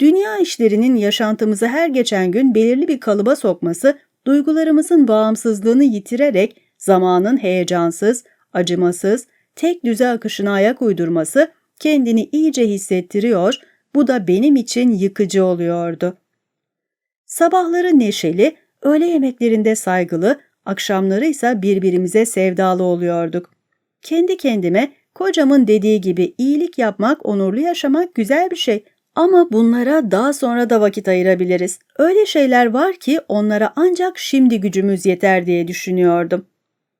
Dünya işlerinin yaşantımızı her geçen gün belirli bir kalıba sokması, duygularımızın bağımsızlığını yitirerek zamanın heyecansız, acımasız, tek düze akışına ayak uydurması kendini iyice hissettiriyor, bu da benim için yıkıcı oluyordu. Sabahları neşeli, öğle yemeklerinde saygılı, akşamları ise birbirimize sevdalı oluyorduk. Kendi kendime kocamın dediği gibi iyilik yapmak, onurlu yaşamak güzel bir şey ama bunlara daha sonra da vakit ayırabiliriz. Öyle şeyler var ki onlara ancak şimdi gücümüz yeter diye düşünüyordum.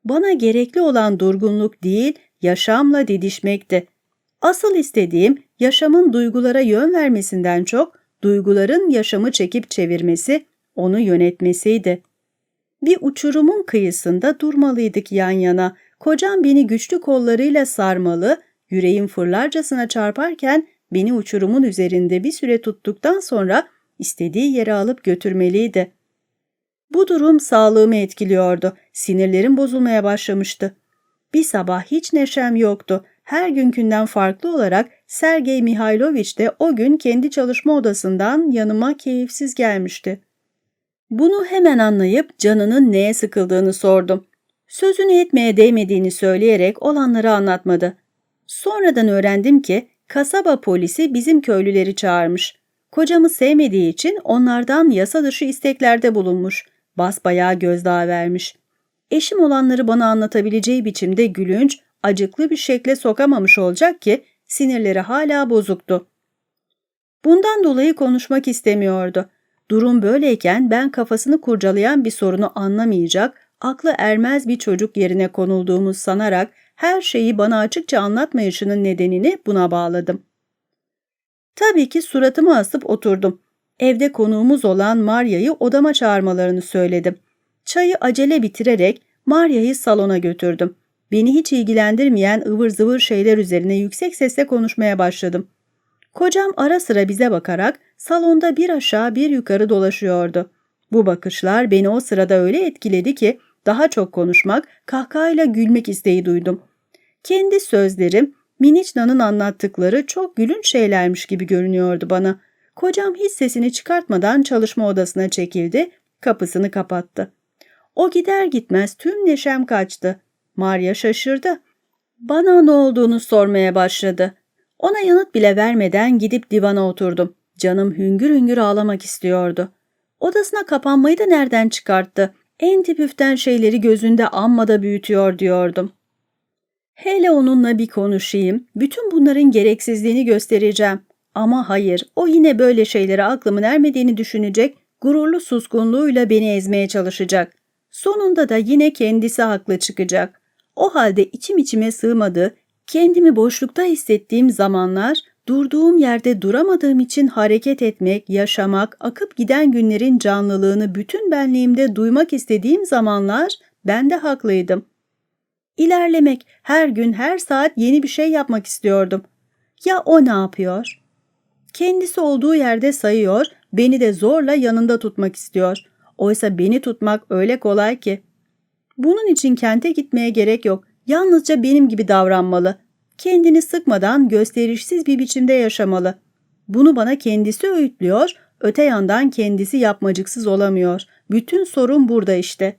Bana gerekli olan durgunluk değil, yaşamla didişmekti. Asıl istediğim yaşamın duygulara yön vermesinden çok duyguların yaşamı çekip çevirmesi, onu yönetmesiydi. Bir uçurumun kıyısında durmalıydık yan yana. Kocam beni güçlü kollarıyla sarmalı, yüreğim fırlarcasına çarparken beni uçurumun üzerinde bir süre tuttuktan sonra istediği yere alıp götürmeliydi. Bu durum sağlığımı etkiliyordu. Sinirlerim bozulmaya başlamıştı. Bir sabah hiç neşem yoktu. Her günkünden farklı olarak Sergey Mihailovich de o gün kendi çalışma odasından yanıma keyifsiz gelmişti. Bunu hemen anlayıp canının neye sıkıldığını sordum. Sözünü etmeye değmediğini söyleyerek olanları anlatmadı. Sonradan öğrendim ki kasaba polisi bizim köylüleri çağırmış. Kocamı sevmediği için onlardan yasa dışı isteklerde bulunmuş. Basbayağı gözdağı vermiş. Eşim olanları bana anlatabileceği biçimde gülünç, acıklı bir şekle sokamamış olacak ki sinirleri hala bozuktu. Bundan dolayı konuşmak istemiyordu. Durum böyleyken ben kafasını kurcalayan bir sorunu anlamayacak, aklı ermez bir çocuk yerine konulduğumu sanarak her şeyi bana açıkça anlatmayışının nedenini buna bağladım. Tabii ki suratımı asıp oturdum. Evde konuğumuz olan Marya'yı odama çağırmalarını söyledim. Çayı acele bitirerek Marya'yı salona götürdüm. Beni hiç ilgilendirmeyen ıvır zıvır şeyler üzerine yüksek sesle konuşmaya başladım. Kocam ara sıra bize bakarak salonda bir aşağı bir yukarı dolaşıyordu. Bu bakışlar beni o sırada öyle etkiledi ki daha çok konuşmak, kahkahayla gülmek isteği duydum. Kendi sözlerim, Miniçna'nın anlattıkları çok gülünç şeylermiş gibi görünüyordu bana. Kocam hiç sesini çıkartmadan çalışma odasına çekildi, kapısını kapattı. O gider gitmez tüm neşem kaçtı. Maria şaşırdı. Bana ne olduğunu sormaya başladı. Ona yanıt bile vermeden gidip divana oturdum. Canım hüngür hüngür ağlamak istiyordu. Odasına kapanmayı da nereden çıkarttı? En tipüften şeyleri gözünde amma da büyütüyor diyordum. Hele onunla bir konuşayım, bütün bunların gereksizliğini göstereceğim. Ama hayır, o yine böyle şeylere aklımın ermediğini düşünecek, gururlu suskunluğuyla beni ezmeye çalışacak. Sonunda da yine kendisi haklı çıkacak. O halde içim içime sığmadı, kendimi boşlukta hissettiğim zamanlar, durduğum yerde duramadığım için hareket etmek, yaşamak, akıp giden günlerin canlılığını bütün benliğimde duymak istediğim zamanlar ben de haklıydım. İlerlemek, her gün, her saat yeni bir şey yapmak istiyordum. Ya o ne yapıyor? Kendisi olduğu yerde sayıyor, beni de zorla yanında tutmak istiyor. Oysa beni tutmak öyle kolay ki. Bunun için kente gitmeye gerek yok. Yalnızca benim gibi davranmalı. Kendini sıkmadan gösterişsiz bir biçimde yaşamalı. Bunu bana kendisi öğütlüyor, öte yandan kendisi yapmacıksız olamıyor. Bütün sorun burada işte.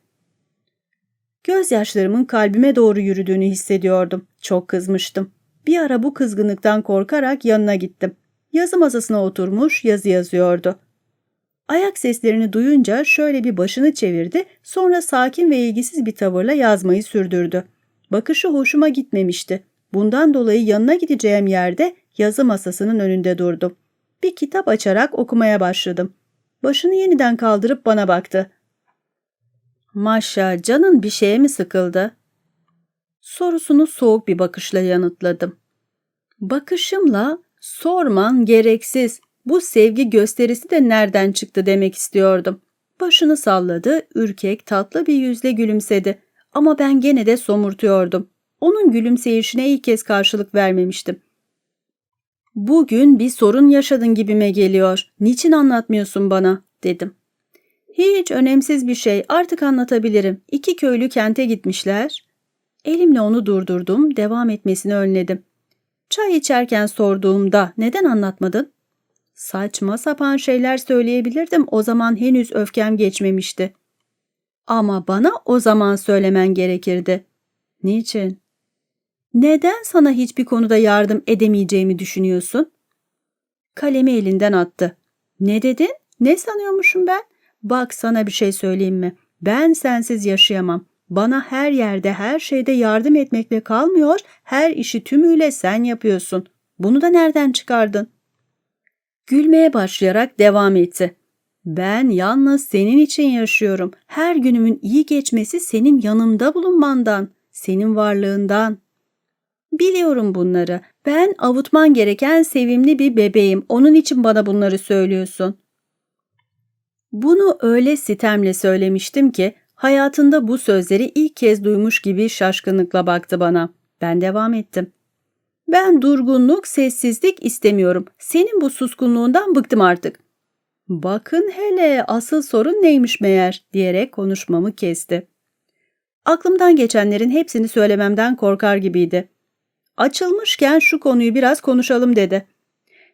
Gözyaşlarımın kalbime doğru yürüdüğünü hissediyordum. Çok kızmıştım. Bir ara bu kızgınlıktan korkarak yanına gittim. Yazı masasına oturmuş yazı yazıyordu. Ayak seslerini duyunca şöyle bir başını çevirdi, sonra sakin ve ilgisiz bir tavırla yazmayı sürdürdü. Bakışı hoşuma gitmemişti. Bundan dolayı yanına gideceğim yerde yazı masasının önünde durdum. Bir kitap açarak okumaya başladım. Başını yeniden kaldırıp bana baktı. Maşa, canın bir şeye mi sıkıldı? Sorusunu soğuk bir bakışla yanıtladım. Bakışımla sorman gereksiz bu sevgi gösterisi de nereden çıktı demek istiyordum. Başını salladı, ürkek, tatlı bir yüzle gülümsedi. Ama ben gene de somurtuyordum. Onun gülümseyişine ilk kez karşılık vermemiştim. Bugün bir sorun yaşadın gibime geliyor. Niçin anlatmıyorsun bana? dedim. Hiç önemsiz bir şey. Artık anlatabilirim. İki köylü kente gitmişler. Elimle onu durdurdum. Devam etmesini önledim. Çay içerken sorduğumda neden anlatmadın? Saçma sapan şeyler söyleyebilirdim. O zaman henüz öfkem geçmemişti. Ama bana o zaman söylemen gerekirdi. Niçin? Neden sana hiçbir konuda yardım edemeyeceğimi düşünüyorsun? Kalemi elinden attı. Ne dedin? Ne sanıyormuşum ben? Bak sana bir şey söyleyeyim mi? Ben sensiz yaşayamam. Bana her yerde, her şeyde yardım etmekle kalmıyor, her işi tümüyle sen yapıyorsun. Bunu da nereden çıkardın? Gülmeye başlayarak devam etti. Ben yalnız senin için yaşıyorum. Her günümün iyi geçmesi senin yanımda bulunmandan, senin varlığından. Biliyorum bunları. Ben avutman gereken sevimli bir bebeğim. Onun için bana bunları söylüyorsun. Bunu öyle sitemle söylemiştim ki hayatında bu sözleri ilk kez duymuş gibi şaşkınlıkla baktı bana. Ben devam ettim. Ben durgunluk, sessizlik istemiyorum. Senin bu suskunluğundan bıktım artık. Bakın hele asıl sorun neymiş meğer diyerek konuşmamı kesti. Aklımdan geçenlerin hepsini söylememden korkar gibiydi. Açılmışken şu konuyu biraz konuşalım dedi.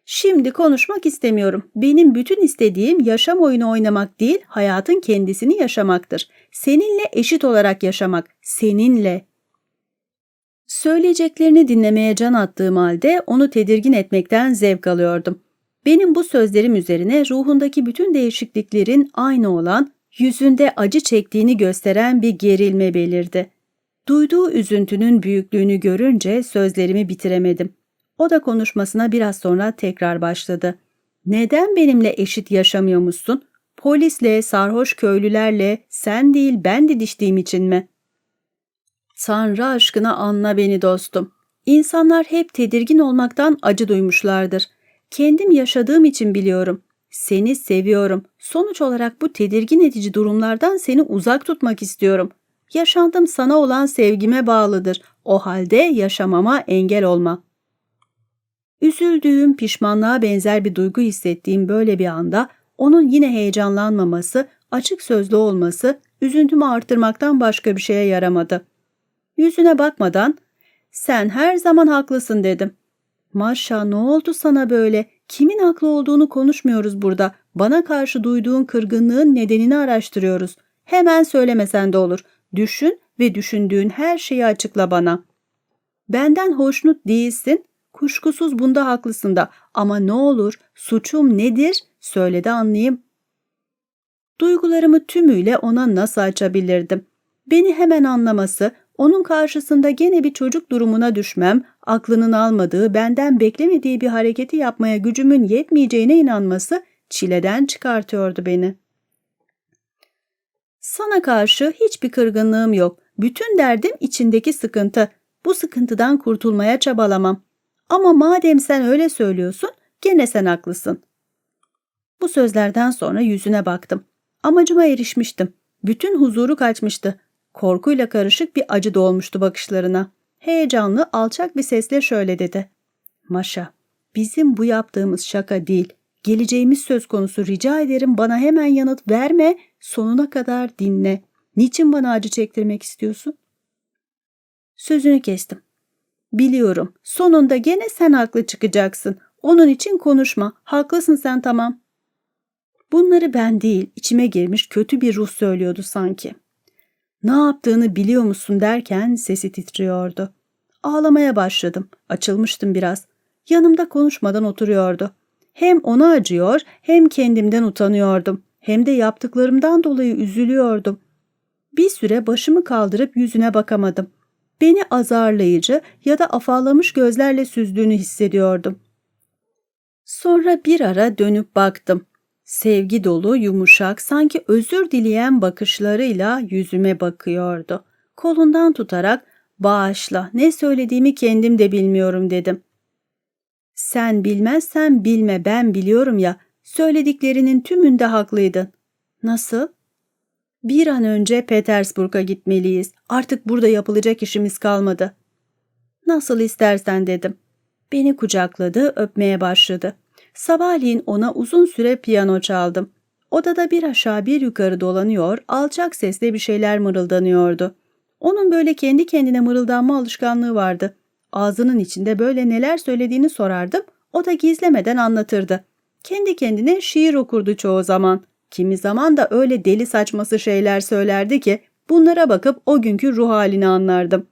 Şimdi konuşmak istemiyorum. Benim bütün istediğim yaşam oyunu oynamak değil, hayatın kendisini yaşamaktır. Seninle eşit olarak yaşamak. Seninle. Söyleyeceklerini dinlemeye can attığım halde onu tedirgin etmekten zevk alıyordum. Benim bu sözlerim üzerine ruhundaki bütün değişikliklerin aynı olan, yüzünde acı çektiğini gösteren bir gerilme belirdi. Duyduğu üzüntünün büyüklüğünü görünce sözlerimi bitiremedim. O da konuşmasına biraz sonra tekrar başladı. Neden benimle eşit yaşamıyormuşsun? Polisle, sarhoş köylülerle, sen değil ben didiştiğim için mi? Tanrı aşkına anla beni dostum. İnsanlar hep tedirgin olmaktan acı duymuşlardır. Kendim yaşadığım için biliyorum. Seni seviyorum. Sonuç olarak bu tedirgin edici durumlardan seni uzak tutmak istiyorum. Yaşantım sana olan sevgime bağlıdır. O halde yaşamama engel olma. Üzüldüğüm, pişmanlığa benzer bir duygu hissettiğim böyle bir anda onun yine heyecanlanmaması, açık sözlü olması üzüntümü arttırmaktan başka bir şeye yaramadı. Yüzüne bakmadan sen her zaman haklısın dedim. Maşa ne oldu sana böyle? Kimin haklı olduğunu konuşmuyoruz burada. Bana karşı duyduğun kırgınlığın nedenini araştırıyoruz. Hemen söylemesen de olur. Düşün ve düşündüğün her şeyi açıkla bana. Benden hoşnut değilsin. Kuşkusuz bunda haklısın da ama ne olur suçum nedir söyle de anlayayım. Duygularımı tümüyle ona nasıl açabilirdim? Beni hemen anlaması, onun karşısında gene bir çocuk durumuna düşmem, aklının almadığı, benden beklemediği bir hareketi yapmaya gücümün yetmeyeceğine inanması çileden çıkartıyordu beni. Sana karşı hiçbir kırgınlığım yok. Bütün derdim içindeki sıkıntı. Bu sıkıntıdan kurtulmaya çabalamam. Ama madem sen öyle söylüyorsun, gene sen haklısın. Bu sözlerden sonra yüzüne baktım. Amacıma erişmiştim. Bütün huzuru kaçmıştı. Korkuyla karışık bir acı dolmuştu bakışlarına. Heyecanlı, alçak bir sesle şöyle dedi. Maşa, bizim bu yaptığımız şaka değil. Geleceğimiz söz konusu rica ederim bana hemen yanıt verme, sonuna kadar dinle. Niçin bana acı çektirmek istiyorsun? Sözünü kestim. Biliyorum, sonunda gene sen haklı çıkacaksın. Onun için konuşma, haklısın sen tamam. Bunları ben değil, içime girmiş kötü bir ruh söylüyordu sanki. Ne yaptığını biliyor musun derken sesi titriyordu. Ağlamaya başladım. Açılmıştım biraz. Yanımda konuşmadan oturuyordu. Hem ona acıyor hem kendimden utanıyordum. Hem de yaptıklarımdan dolayı üzülüyordum. Bir süre başımı kaldırıp yüzüne bakamadım. Beni azarlayıcı ya da afallamış gözlerle süzdüğünü hissediyordum. Sonra bir ara dönüp baktım. Sevgi dolu, yumuşak, sanki özür dileyen bakışlarıyla yüzüme bakıyordu. Kolundan tutarak bağışla, ne söylediğimi kendim de bilmiyorum dedim. Sen bilmezsen bilme ben biliyorum ya, söylediklerinin tümünde haklıydın. Nasıl? Bir an önce Petersburg'a gitmeliyiz. Artık burada yapılacak işimiz kalmadı. Nasıl istersen dedim. Beni kucakladı, öpmeye başladı. Sabahleyin ona uzun süre piyano çaldım. Odada bir aşağı bir yukarı dolanıyor, alçak sesle bir şeyler mırıldanıyordu. Onun böyle kendi kendine mırıldanma alışkanlığı vardı. Ağzının içinde böyle neler söylediğini sorardım, o da gizlemeden anlatırdı. Kendi kendine şiir okurdu çoğu zaman. Kimi zaman da öyle deli saçması şeyler söylerdi ki bunlara bakıp o günkü ruh halini anlardım.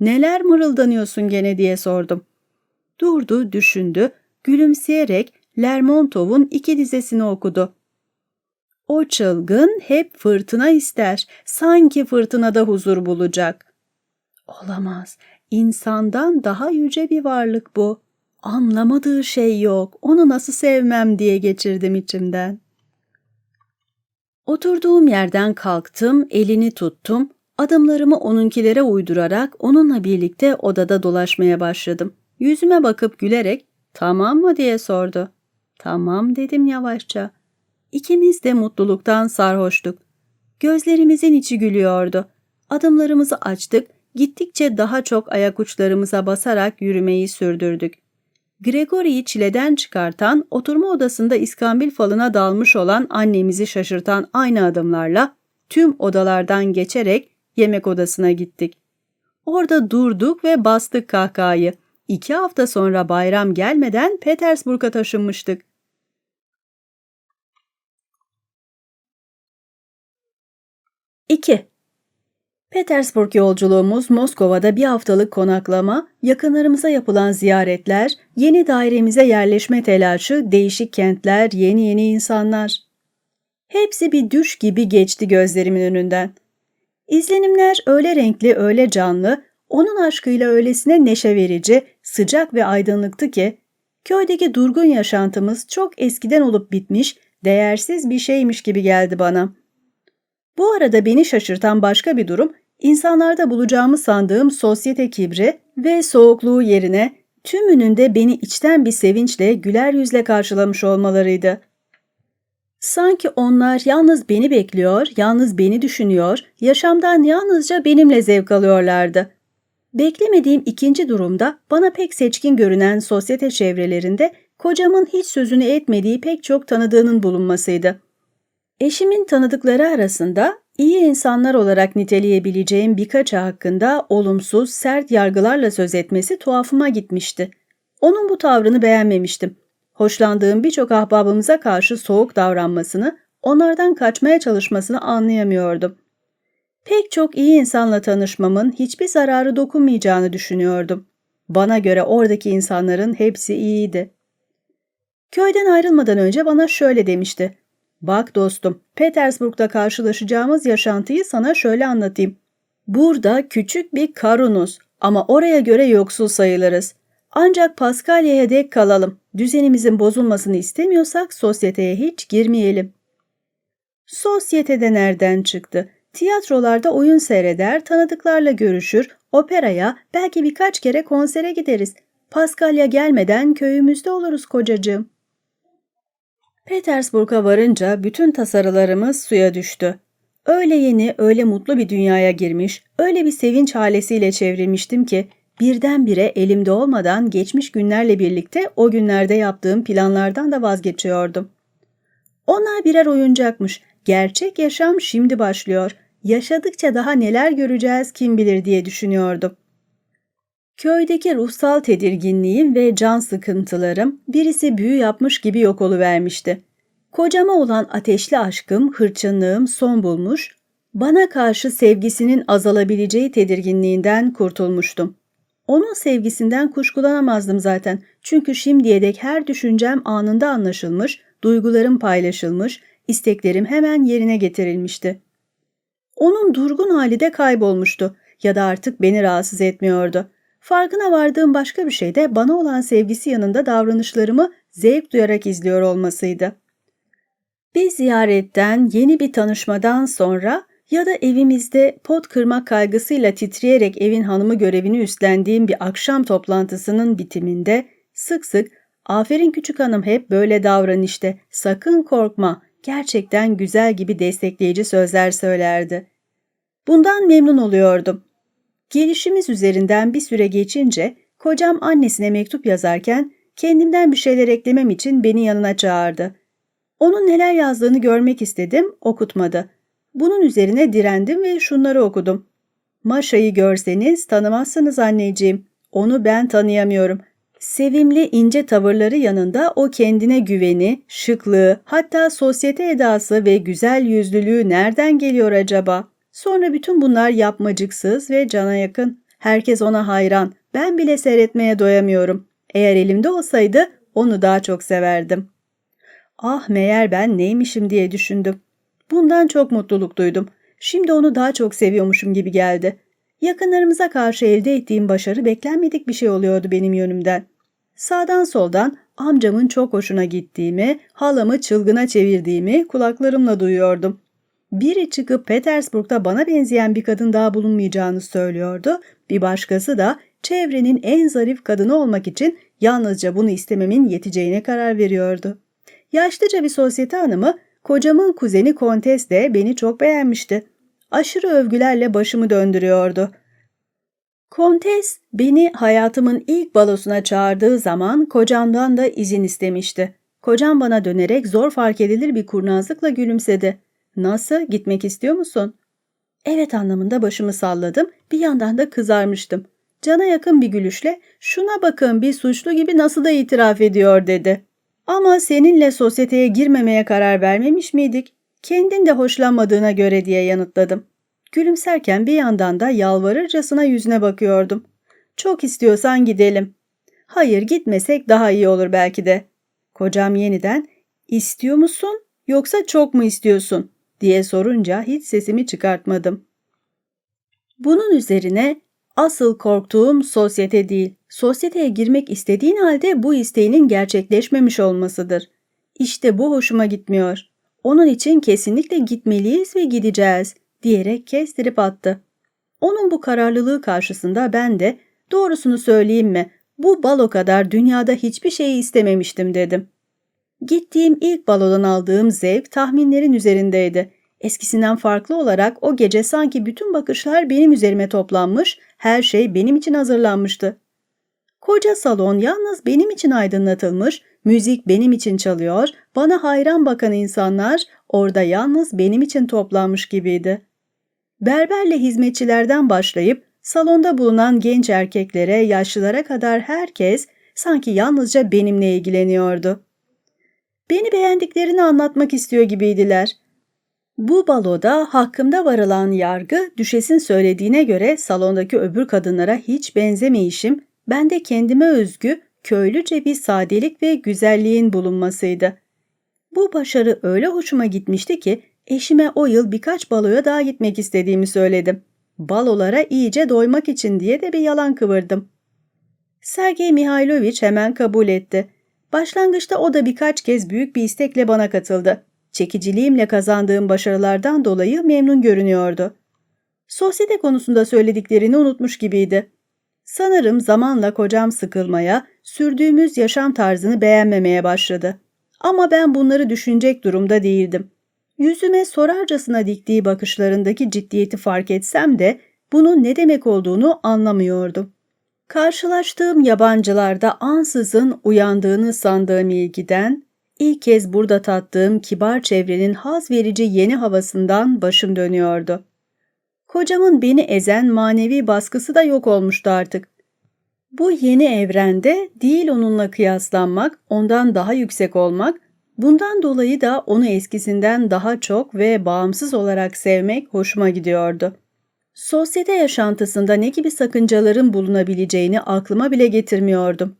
Neler mırıldanıyorsun gene diye sordum. Durdu, düşündü, gülümseyerek Lermontov'un iki dizesini okudu. O çılgın hep fırtına ister, sanki fırtınada huzur bulacak. Olamaz, insandan daha yüce bir varlık bu. Anlamadığı şey yok, onu nasıl sevmem diye geçirdim içimden. Oturduğum yerden kalktım, elini tuttum, adımlarımı onunkilere uydurarak onunla birlikte odada dolaşmaya başladım. Yüzüme bakıp gülerek, tamam mı diye sordu. Tamam dedim yavaşça. İkimiz de mutluluktan sarhoştuk. Gözlerimizin içi gülüyordu. Adımlarımızı açtık, gittikçe daha çok ayak uçlarımıza basarak yürümeyi sürdürdük. Gregori'yi çileden çıkartan, oturma odasında iskambil falına dalmış olan annemizi şaşırtan aynı adımlarla tüm odalardan geçerek yemek odasına gittik. Orada durduk ve bastık kahkahayı. İki hafta sonra bayram gelmeden Petersburg'a taşınmıştık. 2. Petersburg yolculuğumuz Moskova'da bir haftalık konaklama, yakınlarımıza yapılan ziyaretler, yeni dairemize yerleşme telaşı, değişik kentler, yeni yeni insanlar. Hepsi bir düş gibi geçti gözlerimin önünden. İzlenimler öyle renkli, öyle canlı, onun aşkıyla öylesine neşe verici, sıcak ve aydınlıktı ki, köydeki durgun yaşantımız çok eskiden olup bitmiş, değersiz bir şeymiş gibi geldi bana.'' Bu arada beni şaşırtan başka bir durum, insanlarda bulacağımı sandığım sosyete kibri ve soğukluğu yerine tümünün de beni içten bir sevinçle güler yüzle karşılamış olmalarıydı. Sanki onlar yalnız beni bekliyor, yalnız beni düşünüyor, yaşamdan yalnızca benimle zevk alıyorlardı. Beklemediğim ikinci durumda bana pek seçkin görünen sosyete çevrelerinde kocamın hiç sözünü etmediği pek çok tanıdığının bulunmasıydı. Eşimin tanıdıkları arasında iyi insanlar olarak niteleyebileceğim birkaçı hakkında olumsuz, sert yargılarla söz etmesi tuhafıma gitmişti. Onun bu tavrını beğenmemiştim. Hoşlandığım birçok ahbabımıza karşı soğuk davranmasını, onlardan kaçmaya çalışmasını anlayamıyordum. Pek çok iyi insanla tanışmamın hiçbir zararı dokunmayacağını düşünüyordum. Bana göre oradaki insanların hepsi iyiydi. Köyden ayrılmadan önce bana şöyle demişti. Bak dostum, Petersburg'da karşılaşacağımız yaşantıyı sana şöyle anlatayım. Burada küçük bir karunuz ama oraya göre yoksul sayılırız. Ancak Paskalya'ya dek kalalım. Düzenimizin bozulmasını istemiyorsak sosyeteye hiç girmeyelim. Sosyetede nereden çıktı? Tiyatrolarda oyun seyreder, tanıdıklarla görüşür, operaya, belki birkaç kere konsere gideriz. Paskalya gelmeden köyümüzde oluruz kocacığım. Petersburg'a varınca bütün tasarılarımız suya düştü. Öyle yeni, öyle mutlu bir dünyaya girmiş, öyle bir sevinç halesiyle çevrilmiştim ki birdenbire elimde olmadan geçmiş günlerle birlikte o günlerde yaptığım planlardan da vazgeçiyordum. Onlar birer oyuncakmış. Gerçek yaşam şimdi başlıyor. Yaşadıkça daha neler göreceğiz kim bilir diye düşünüyordum. Köydeki ruhsal tedirginliğim ve can sıkıntılarım birisi büyü yapmış gibi yok oluvermişti. Kocama olan ateşli aşkım, hırçınlığım son bulmuş, bana karşı sevgisinin azalabileceği tedirginliğinden kurtulmuştum. Onun sevgisinden kuşkulanamazdım zaten çünkü şimdiye dek her düşüncem anında anlaşılmış, duygularım paylaşılmış, isteklerim hemen yerine getirilmişti. Onun durgun hali de kaybolmuştu ya da artık beni rahatsız etmiyordu. Farkına vardığım başka bir şey de bana olan sevgisi yanında davranışlarımı zevk duyarak izliyor olmasıydı. Bir ziyaretten, yeni bir tanışmadan sonra ya da evimizde pot kırma kaygısıyla titreyerek evin hanımı görevini üstlendiğim bir akşam toplantısının bitiminde sık sık ''Aferin küçük hanım hep böyle davran işte, sakın korkma, gerçekten güzel gibi destekleyici sözler söylerdi. Bundan memnun oluyordum. Gelişimiz üzerinden bir süre geçince kocam annesine mektup yazarken kendimden bir şeyler eklemem için beni yanına çağırdı. Onun neler yazdığını görmek istedim, okutmadı. Bunun üzerine direndim ve şunları okudum. Maşa'yı görseniz tanımazsınız anneciğim. Onu ben tanıyamıyorum. Sevimli ince tavırları yanında o kendine güveni, şıklığı, hatta sosyete edası ve güzel yüzlülüğü nereden geliyor acaba? Sonra bütün bunlar yapmacıksız ve cana yakın. Herkes ona hayran. Ben bile seyretmeye doyamıyorum. Eğer elimde olsaydı onu daha çok severdim. Ah meğer ben neymişim diye düşündüm. Bundan çok mutluluk duydum. Şimdi onu daha çok seviyormuşum gibi geldi. Yakınlarımıza karşı elde ettiğim başarı beklenmedik bir şey oluyordu benim yönümden. Sağdan soldan amcamın çok hoşuna gittiğimi, halamı çılgına çevirdiğimi kulaklarımla duyuyordum. Biri çıkıp Petersburg'da bana benzeyen bir kadın daha bulunmayacağını söylüyordu. Bir başkası da çevrenin en zarif kadını olmak için yalnızca bunu istememin yeteceğine karar veriyordu. Yaşlıca bir sosyete hanımı, kocamın kuzeni Kontes de beni çok beğenmişti. Aşırı övgülerle başımı döndürüyordu. Kontes beni hayatımın ilk balosuna çağırdığı zaman kocamdan da izin istemişti. Kocam bana dönerek zor fark edilir bir kurnazlıkla gülümsedi. Nasıl, gitmek istiyor musun? Evet anlamında başımı salladım, bir yandan da kızarmıştım. Cana yakın bir gülüşle, şuna bakın bir suçlu gibi nasıl da itiraf ediyor dedi. Ama seninle sosyeteye girmemeye karar vermemiş miydik? Kendin de hoşlanmadığına göre diye yanıtladım. Gülümserken bir yandan da yalvarırcasına yüzüne bakıyordum. Çok istiyorsan gidelim. Hayır gitmesek daha iyi olur belki de. Kocam yeniden istiyor musun yoksa çok mu istiyorsun diye sorunca hiç sesimi çıkartmadım. Bunun üzerine asıl korktuğum sosyete değil, sosyeteye girmek istediğin halde bu isteğinin gerçekleşmemiş olmasıdır. İşte bu hoşuma gitmiyor. Onun için kesinlikle gitmeliyiz ve gideceğiz diyerek kestirip attı. Onun bu kararlılığı karşısında ben de doğrusunu söyleyeyim mi bu balo kadar dünyada hiçbir şeyi istememiştim dedim. Gittiğim ilk balodan aldığım zevk tahminlerin üzerindeydi. Eskisinden farklı olarak o gece sanki bütün bakışlar benim üzerime toplanmış, her şey benim için hazırlanmıştı. Koca salon yalnız benim için aydınlatılmış, müzik benim için çalıyor, bana hayran bakan insanlar orada yalnız benim için toplanmış gibiydi. Berberle hizmetçilerden başlayıp salonda bulunan genç erkeklere, yaşlılara kadar herkes sanki yalnızca benimle ilgileniyordu. Beni beğendiklerini anlatmak istiyor gibiydiler. Bu baloda hakkımda varılan yargı düşesin söylediğine göre salondaki öbür kadınlara hiç benzemeyişim, bende kendime özgü köylüce bir sadelik ve güzelliğin bulunmasıydı. Bu başarı öyle hoşuma gitmişti ki eşime o yıl birkaç baloya daha gitmek istediğimi söyledim. Balolara iyice doymak için diye de bir yalan kıvırdım. Sergey Mihailovich hemen kabul etti. Başlangıçta o da birkaç kez büyük bir istekle bana katıldı. Çekiciliğimle kazandığım başarılardan dolayı memnun görünüyordu. Sosyete konusunda söylediklerini unutmuş gibiydi. Sanırım zamanla kocam sıkılmaya, sürdüğümüz yaşam tarzını beğenmemeye başladı. Ama ben bunları düşünecek durumda değildim. Yüzüme sorarcasına diktiği bakışlarındaki ciddiyeti fark etsem de bunun ne demek olduğunu anlamıyordum. Karşılaştığım yabancılarda ansızın uyandığını sandığım ilgiden, ilk kez burada tattığım kibar çevrenin haz verici yeni havasından başım dönüyordu. Kocamın beni ezen manevi baskısı da yok olmuştu artık. Bu yeni evrende değil onunla kıyaslanmak, ondan daha yüksek olmak, bundan dolayı da onu eskisinden daha çok ve bağımsız olarak sevmek hoşuma gidiyordu. Sosyete yaşantısında ne gibi sakıncaların bulunabileceğini aklıma bile getirmiyordum.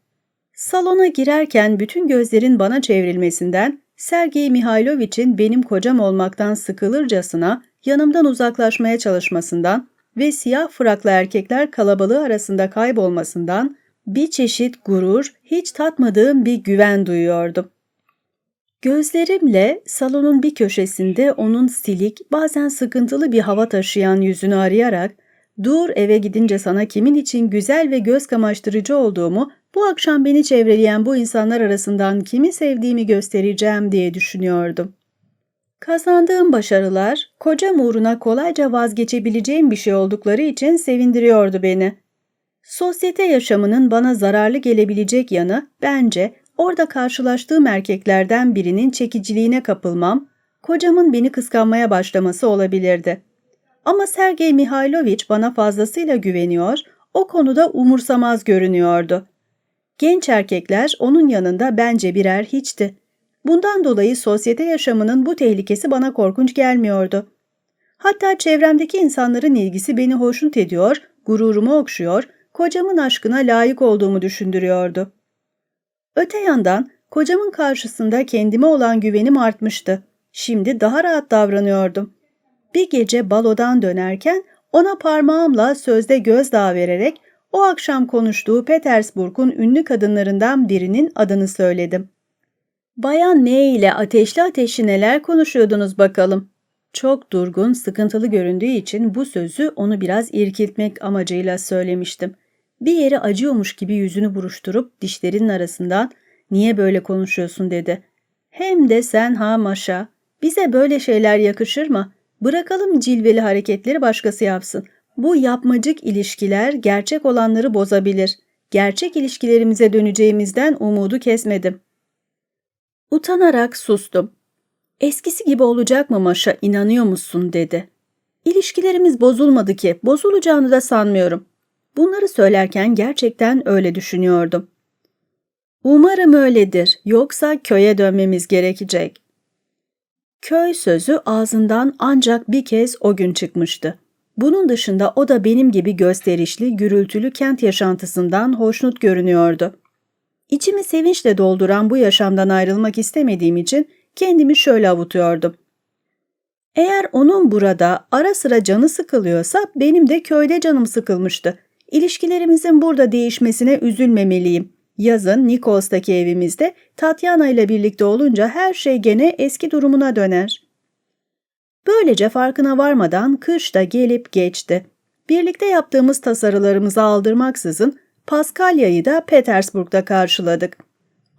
Salona girerken bütün gözlerin bana çevrilmesinden, Sergey Mihailovich'in benim kocam olmaktan sıkılırcasına yanımdan uzaklaşmaya çalışmasından ve siyah fraklı erkekler kalabalığı arasında kaybolmasından bir çeşit gurur, hiç tatmadığım bir güven duyuyordum. Gözlerimle salonun bir köşesinde onun silik, bazen sıkıntılı bir hava taşıyan yüzünü arayarak ''Dur eve gidince sana kimin için güzel ve göz kamaştırıcı olduğumu, bu akşam beni çevreleyen bu insanlar arasından kimi sevdiğimi göstereceğim.'' diye düşünüyordum. Kazandığım başarılar, kocam uğruna kolayca vazgeçebileceğim bir şey oldukları için sevindiriyordu beni. Sosyete yaşamının bana zararlı gelebilecek yanı bence orada karşılaştığım erkeklerden birinin çekiciliğine kapılmam, kocamın beni kıskanmaya başlaması olabilirdi. Ama Sergey Mihailovich bana fazlasıyla güveniyor, o konuda umursamaz görünüyordu. Genç erkekler onun yanında bence birer hiçti. Bundan dolayı sosyete yaşamının bu tehlikesi bana korkunç gelmiyordu. Hatta çevremdeki insanların ilgisi beni hoşnut ediyor, gururumu okşuyor, kocamın aşkına layık olduğumu düşündürüyordu. Öte yandan kocamın karşısında kendime olan güvenim artmıştı. Şimdi daha rahat davranıyordum. Bir gece balodan dönerken ona parmağımla sözde gözdağı vererek o akşam konuştuğu Petersburg'un ünlü kadınlarından birinin adını söyledim. Bayan ne ile ateşli ateşli neler konuşuyordunuz bakalım. Çok durgun, sıkıntılı göründüğü için bu sözü onu biraz irkiltmek amacıyla söylemiştim. Bir yeri acıyormuş gibi yüzünü buruşturup dişlerinin arasından ''Niye böyle konuşuyorsun?'' dedi. ''Hem de sen ha maşa. Bize böyle şeyler yakışır mı? Bırakalım cilveli hareketleri başkası yapsın. Bu yapmacık ilişkiler gerçek olanları bozabilir. Gerçek ilişkilerimize döneceğimizden umudu kesmedim. Utanarak sustum. Eskisi gibi olacak mı Maşa inanıyor musun dedi. İlişkilerimiz bozulmadı ki bozulacağını da sanmıyorum. Bunları söylerken gerçekten öyle düşünüyordum. Umarım öyledir yoksa köye dönmemiz gerekecek. Köy sözü ağzından ancak bir kez o gün çıkmıştı. Bunun dışında o da benim gibi gösterişli, gürültülü kent yaşantısından hoşnut görünüyordu. İçimi sevinçle dolduran bu yaşamdan ayrılmak istemediğim için kendimi şöyle avutuyordum. Eğer onun burada ara sıra canı sıkılıyorsa benim de köyde canım sıkılmıştı. İlişkilerimizin burada değişmesine üzülmemeliyim. Yazın Nikols'taki evimizde Tatyana ile birlikte olunca her şey gene eski durumuna döner. Böylece farkına varmadan kış da gelip geçti. Birlikte yaptığımız tasarılarımızı aldırmaksızın Paskalya'yı da Petersburg'da karşıladık.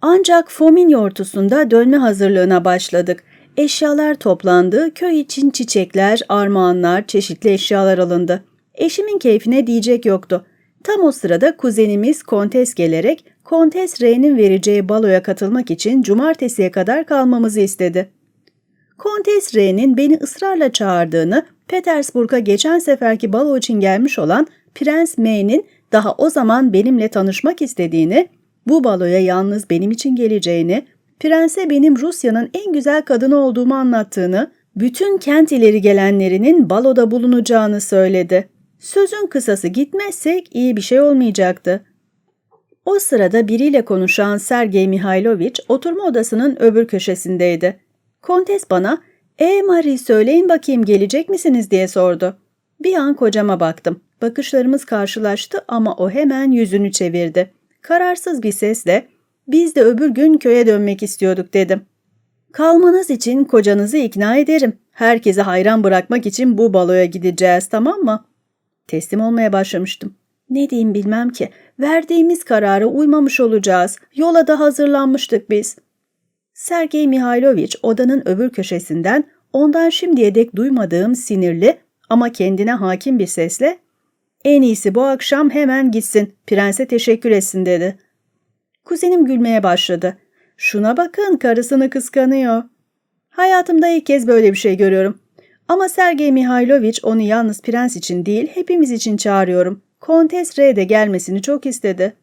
Ancak Fomin yortusunda dönme hazırlığına başladık. Eşyalar toplandı, köy için çiçekler, armağanlar, çeşitli eşyalar alındı. Eşimin keyfine diyecek yoktu. Tam o sırada kuzenimiz Kontes gelerek Kontes R'nin vereceği baloya katılmak için cumartesiye kadar kalmamızı istedi. Kontes R'nin beni ısrarla çağırdığını, Petersburg'a geçen seferki balo için gelmiş olan Prens M'nin daha o zaman benimle tanışmak istediğini, bu baloya yalnız benim için geleceğini, prense benim Rusya'nın en güzel kadını olduğumu anlattığını, bütün kent ileri gelenlerinin baloda bulunacağını söyledi. Sözün kısası gitmezsek iyi bir şey olmayacaktı. O sırada biriyle konuşan Sergey Mihailovich oturma odasının öbür köşesindeydi. Kontes bana, ''E Marie söyleyin bakayım gelecek misiniz?'' diye sordu. Bir an kocama baktım. Bakışlarımız karşılaştı ama o hemen yüzünü çevirdi. Kararsız bir sesle, ''Biz de öbür gün köye dönmek istiyorduk.'' dedim. ''Kalmanız için kocanızı ikna ederim. Herkese hayran bırakmak için bu baloya gideceğiz tamam mı?'' Teslim olmaya başlamıştım. Ne diyeyim bilmem ki. Verdiğimiz karara uymamış olacağız. Yola da hazırlanmıştık biz. Sergey Mihailovich odanın öbür köşesinden ondan şimdiye dek duymadığım sinirli ama kendine hakim bir sesle ''En iyisi bu akşam hemen gitsin, prense teşekkür etsin.'' dedi. Kuzenim gülmeye başladı. ''Şuna bakın, karısını kıskanıyor.'' Hayatımda ilk kez böyle bir şey görüyorum. Ama Sergey Mihailovich onu yalnız prens için değil, hepimiz için çağırıyorum. Kontes R de gelmesini çok istedi.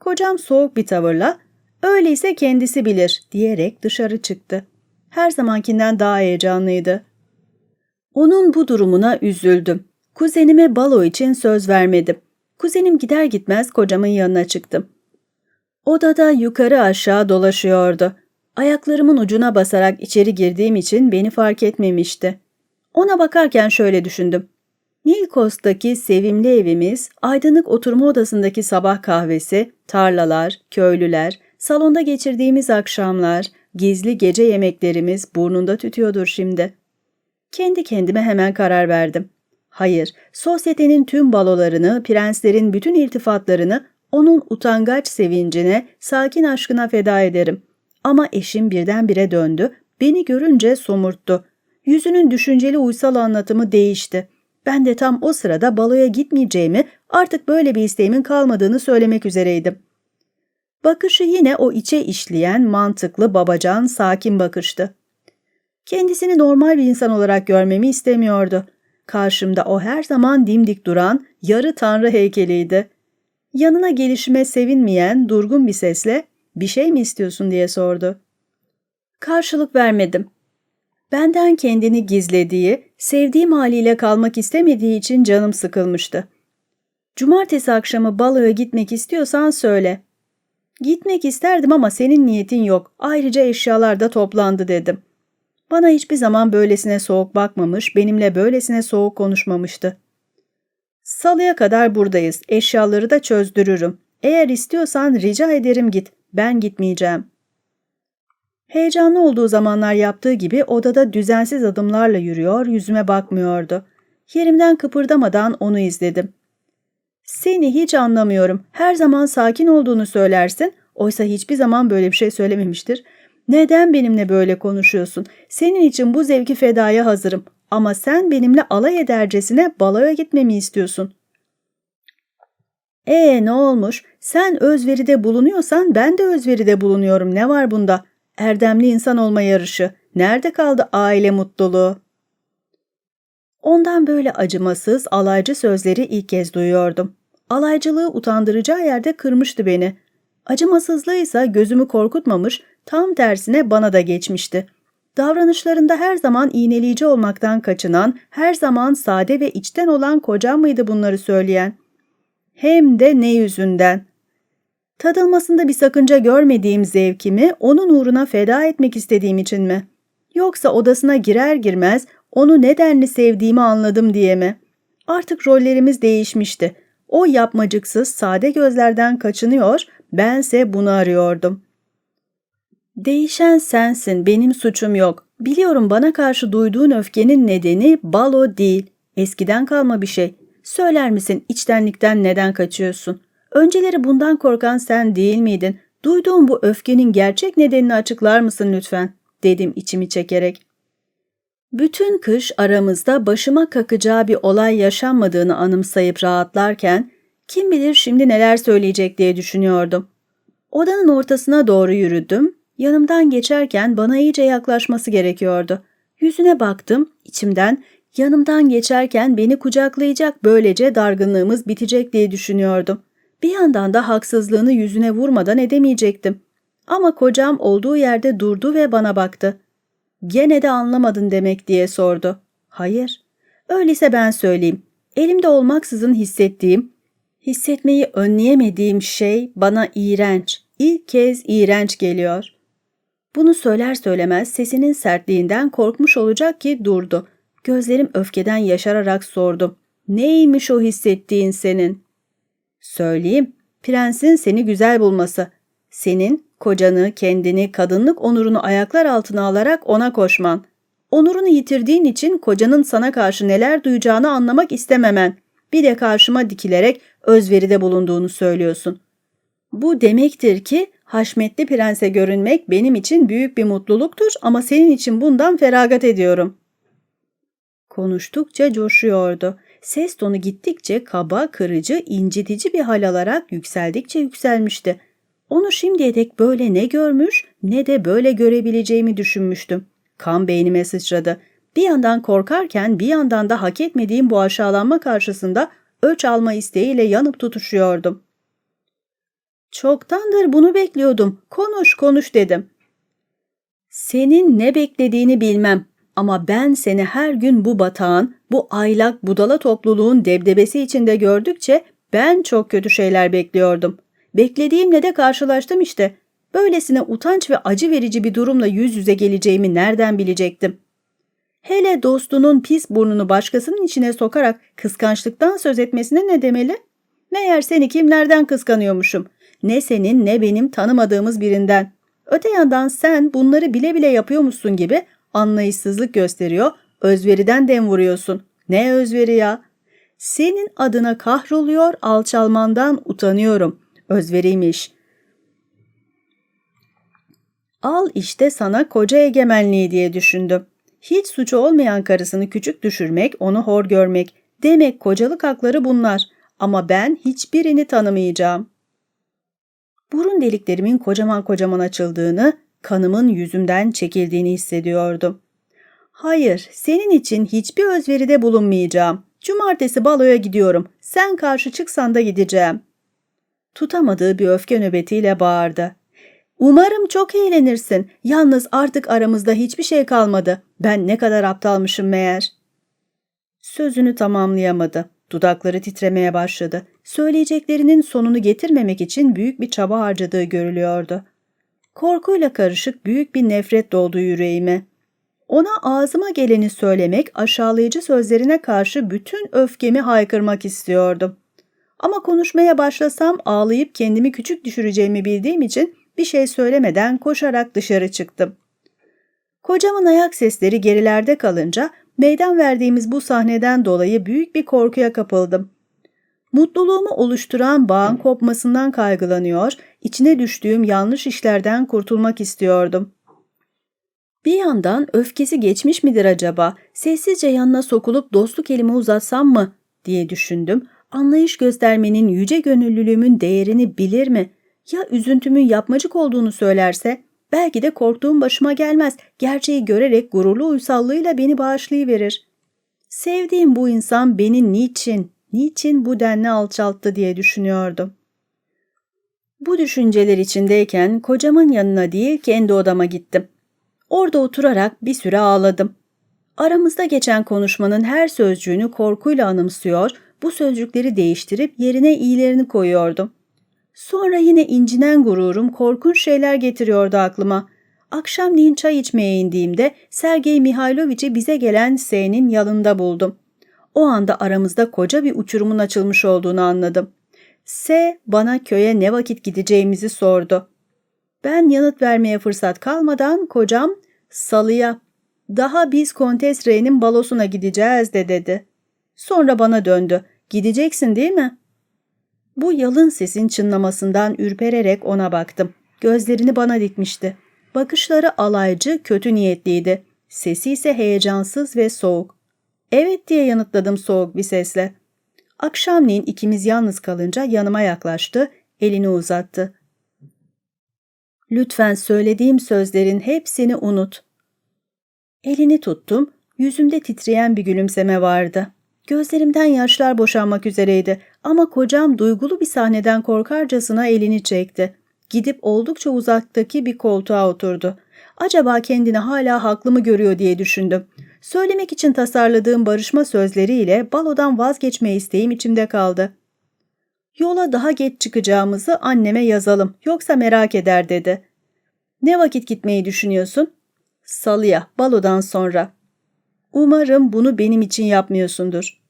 Kocam soğuk bir tavırla Öyleyse kendisi bilir diyerek dışarı çıktı. Her zamankinden daha heyecanlıydı. Onun bu durumuna üzüldüm. Kuzenime balo için söz vermedim. Kuzenim gider gitmez kocamın yanına çıktım. Odada yukarı aşağı dolaşıyordu. Ayaklarımın ucuna basarak içeri girdiğim için beni fark etmemişti. Ona bakarken şöyle düşündüm. Nilkos'taki sevimli evimiz, aydınlık oturma odasındaki sabah kahvesi, tarlalar, köylüler, Salonda geçirdiğimiz akşamlar, gizli gece yemeklerimiz burnunda tütüyordur şimdi. Kendi kendime hemen karar verdim. Hayır, sosyetenin tüm balolarını, prenslerin bütün iltifatlarını onun utangaç sevincine, sakin aşkına feda ederim. Ama eşim birdenbire döndü, beni görünce somurttu. Yüzünün düşünceli uysal anlatımı değişti. Ben de tam o sırada baloya gitmeyeceğimi, artık böyle bir isteğimin kalmadığını söylemek üzereydim. Bakışı yine o içe işleyen, mantıklı, babacan, sakin bakıştı. Kendisini normal bir insan olarak görmemi istemiyordu. Karşımda o her zaman dimdik duran yarı tanrı heykeliydi. Yanına gelişime sevinmeyen durgun bir sesle bir şey mi istiyorsun diye sordu. Karşılık vermedim. Benden kendini gizlediği, sevdiğim haliyle kalmak istemediği için canım sıkılmıştı. Cumartesi akşamı baloya gitmek istiyorsan söyle. Gitmek isterdim ama senin niyetin yok. Ayrıca eşyalar da toplandı dedim. Bana hiçbir zaman böylesine soğuk bakmamış, benimle böylesine soğuk konuşmamıştı. Salıya kadar buradayız. Eşyaları da çözdürürüm. Eğer istiyorsan rica ederim git. Ben gitmeyeceğim. Heyecanlı olduğu zamanlar yaptığı gibi odada düzensiz adımlarla yürüyor, yüzüme bakmıyordu. Yerimden kıpırdamadan onu izledim. Seni hiç anlamıyorum. Her zaman sakin olduğunu söylersin. Oysa hiçbir zaman böyle bir şey söylememiştir. Neden benimle böyle konuşuyorsun? Senin için bu zevki fedaya hazırım. Ama sen benimle alay edercesine baloya gitmemi istiyorsun. Ee ne olmuş? Sen özveride bulunuyorsan ben de özveride bulunuyorum. Ne var bunda? Erdemli insan olma yarışı. Nerede kaldı aile mutluluğu? Ondan böyle acımasız, alaycı sözleri ilk kez duyuyordum. Alaycılığı utandıracağı yerde kırmıştı beni. Acımasızlığı ise gözümü korkutmamış, tam tersine bana da geçmişti. Davranışlarında her zaman iğneleyici olmaktan kaçınan, her zaman sade ve içten olan kocam mıydı bunları söyleyen? Hem de ne yüzünden? Tadılmasında bir sakınca görmediğim zevkimi onun uğruna feda etmek istediğim için mi? Yoksa odasına girer girmez onu nedenli sevdiğimi anladım diye mi? Artık rollerimiz değişmişti. O yapmacıksız, sade gözlerden kaçınıyor, bense bunu arıyordum. Değişen sensin, benim suçum yok. Biliyorum bana karşı duyduğun öfkenin nedeni balo değil. Eskiden kalma bir şey. Söyler misin içtenlikten neden kaçıyorsun? Önceleri bundan korkan sen değil miydin? Duyduğum bu öfkenin gerçek nedenini açıklar mısın lütfen? dedim içimi çekerek. Bütün kış aramızda başıma kakacağı bir olay yaşanmadığını anımsayıp rahatlarken kim bilir şimdi neler söyleyecek diye düşünüyordum. Odanın ortasına doğru yürüdüm. Yanımdan geçerken bana iyice yaklaşması gerekiyordu. Yüzüne baktım, içimden yanımdan geçerken beni kucaklayacak böylece dargınlığımız bitecek diye düşünüyordum. Bir yandan da haksızlığını yüzüne vurmadan edemeyecektim. Ama kocam olduğu yerde durdu ve bana baktı. Gene de anlamadın demek diye sordu. Hayır. Öyleyse ben söyleyeyim. Elimde olmaksızın hissettiğim, hissetmeyi önleyemediğim şey bana iğrenç, ilk kez iğrenç geliyor. Bunu söyler söylemez sesinin sertliğinden korkmuş olacak ki durdu. Gözlerim öfkeden yaşararak sordum. Neymiş o hissettiğin senin? Söyleyeyim, prensin seni güzel bulması. Senin kocanı, kendini, kadınlık onurunu ayaklar altına alarak ona koşman. Onurunu yitirdiğin için kocanın sana karşı neler duyacağını anlamak istememen. Bir de karşıma dikilerek özveride bulunduğunu söylüyorsun. Bu demektir ki haşmetli prense görünmek benim için büyük bir mutluluktur ama senin için bundan feragat ediyorum. Konuştukça coşuyordu. Ses tonu gittikçe kaba, kırıcı, incitici bir hal alarak yükseldikçe yükselmişti. Onu şimdiye dek böyle ne görmüş ne de böyle görebileceğimi düşünmüştüm. Kan beynime sıçradı. Bir yandan korkarken bir yandan da hak etmediğim bu aşağılanma karşısında öç alma isteğiyle yanıp tutuşuyordum. Çoktandır bunu bekliyordum. Konuş konuş dedim. Senin ne beklediğini bilmem ama ben seni her gün bu batağın, bu aylak budala topluluğun debdebesi içinde gördükçe ben çok kötü şeyler bekliyordum. Beklediğimle de karşılaştım işte. Böylesine utanç ve acı verici bir durumla yüz yüze geleceğimi nereden bilecektim? Hele dostunun pis burnunu başkasının içine sokarak kıskançlıktan söz etmesine ne demeli? Meğer seni kimlerden kıskanıyormuşum? Ne senin ne benim tanımadığımız birinden. Öte yandan sen bunları bile bile yapıyormuşsun gibi anlayışsızlık gösteriyor, özveriden dem vuruyorsun. Ne özveri ya? Senin adına kahroluyor, alçalmandan utanıyorum. Özveriymiş. Al işte sana koca egemenliği diye düşündüm. Hiç suçu olmayan karısını küçük düşürmek, onu hor görmek. Demek kocalık hakları bunlar. Ama ben hiçbirini tanımayacağım. Burun deliklerimin kocaman kocaman açıldığını, kanımın yüzümden çekildiğini hissediyordum. Hayır, senin için hiçbir özveride bulunmayacağım. Cumartesi baloya gidiyorum. Sen karşı çıksan da gideceğim. Tutamadığı bir öfke nöbetiyle bağırdı. Umarım çok eğlenirsin. Yalnız artık aramızda hiçbir şey kalmadı. Ben ne kadar aptalmışım meğer. Sözünü tamamlayamadı. Dudakları titremeye başladı. Söyleyeceklerinin sonunu getirmemek için büyük bir çaba harcadığı görülüyordu. Korkuyla karışık büyük bir nefret doldu yüreğime. Ona ağzıma geleni söylemek, aşağılayıcı sözlerine karşı bütün öfkemi haykırmak istiyordum. Ama konuşmaya başlasam ağlayıp kendimi küçük düşüreceğimi bildiğim için bir şey söylemeden koşarak dışarı çıktım. Kocamın ayak sesleri gerilerde kalınca meydan verdiğimiz bu sahneden dolayı büyük bir korkuya kapıldım. Mutluluğumu oluşturan bağın kopmasından kaygılanıyor, içine düştüğüm yanlış işlerden kurtulmak istiyordum. Bir yandan öfkesi geçmiş midir acaba? Sessizce yanına sokulup dostluk elimi uzatsam mı diye düşündüm. Anlayış göstermenin yüce gönüllülüğümün değerini bilir mi? Ya üzüntümün yapmacık olduğunu söylerse? Belki de korktuğum başıma gelmez. Gerçeği görerek gururlu uysallığıyla beni bağışlayıverir. Sevdiğim bu insan beni niçin, niçin bu denli alçalttı diye düşünüyordum. Bu düşünceler içindeyken kocamın yanına değil kendi odama gittim. Orada oturarak bir süre ağladım. Aramızda geçen konuşmanın her sözcüğünü korkuyla anımsıyor, bu sözcükleri değiştirip yerine iyilerini koyuyordum. Sonra yine incinen gururum korkunç şeyler getiriyordu aklıma. Akşamleyin çay içmeye indiğimde Sergey Mihailoviç'i bize gelen S'nin yanında buldum. O anda aramızda koca bir uçurumun açılmış olduğunu anladım. S bana köye ne vakit gideceğimizi sordu. Ben yanıt vermeye fırsat kalmadan kocam salıya daha biz Kontes Rey'nin balosuna gideceğiz de dedi. Sonra bana döndü. Gideceksin değil mi? Bu yalın sesin çınlamasından ürpererek ona baktım. Gözlerini bana dikmişti. Bakışları alaycı, kötü niyetliydi. Sesi ise heyecansız ve soğuk. Evet diye yanıtladım soğuk bir sesle. Akşamleyin ikimiz yalnız kalınca yanıma yaklaştı, elini uzattı. Lütfen söylediğim sözlerin hepsini unut. Elini tuttum, yüzümde titreyen bir gülümseme vardı. Gözlerimden yaşlar boşanmak üzereydi ama kocam duygulu bir sahneden korkarcasına elini çekti. Gidip oldukça uzaktaki bir koltuğa oturdu. Acaba kendini hala haklı mı görüyor diye düşündüm. Söylemek için tasarladığım barışma sözleriyle balodan vazgeçme isteğim içimde kaldı. Yola daha geç çıkacağımızı anneme yazalım yoksa merak eder dedi. Ne vakit gitmeyi düşünüyorsun? Salıya, balodan sonra. Umarım bunu benim için yapmıyorsundur.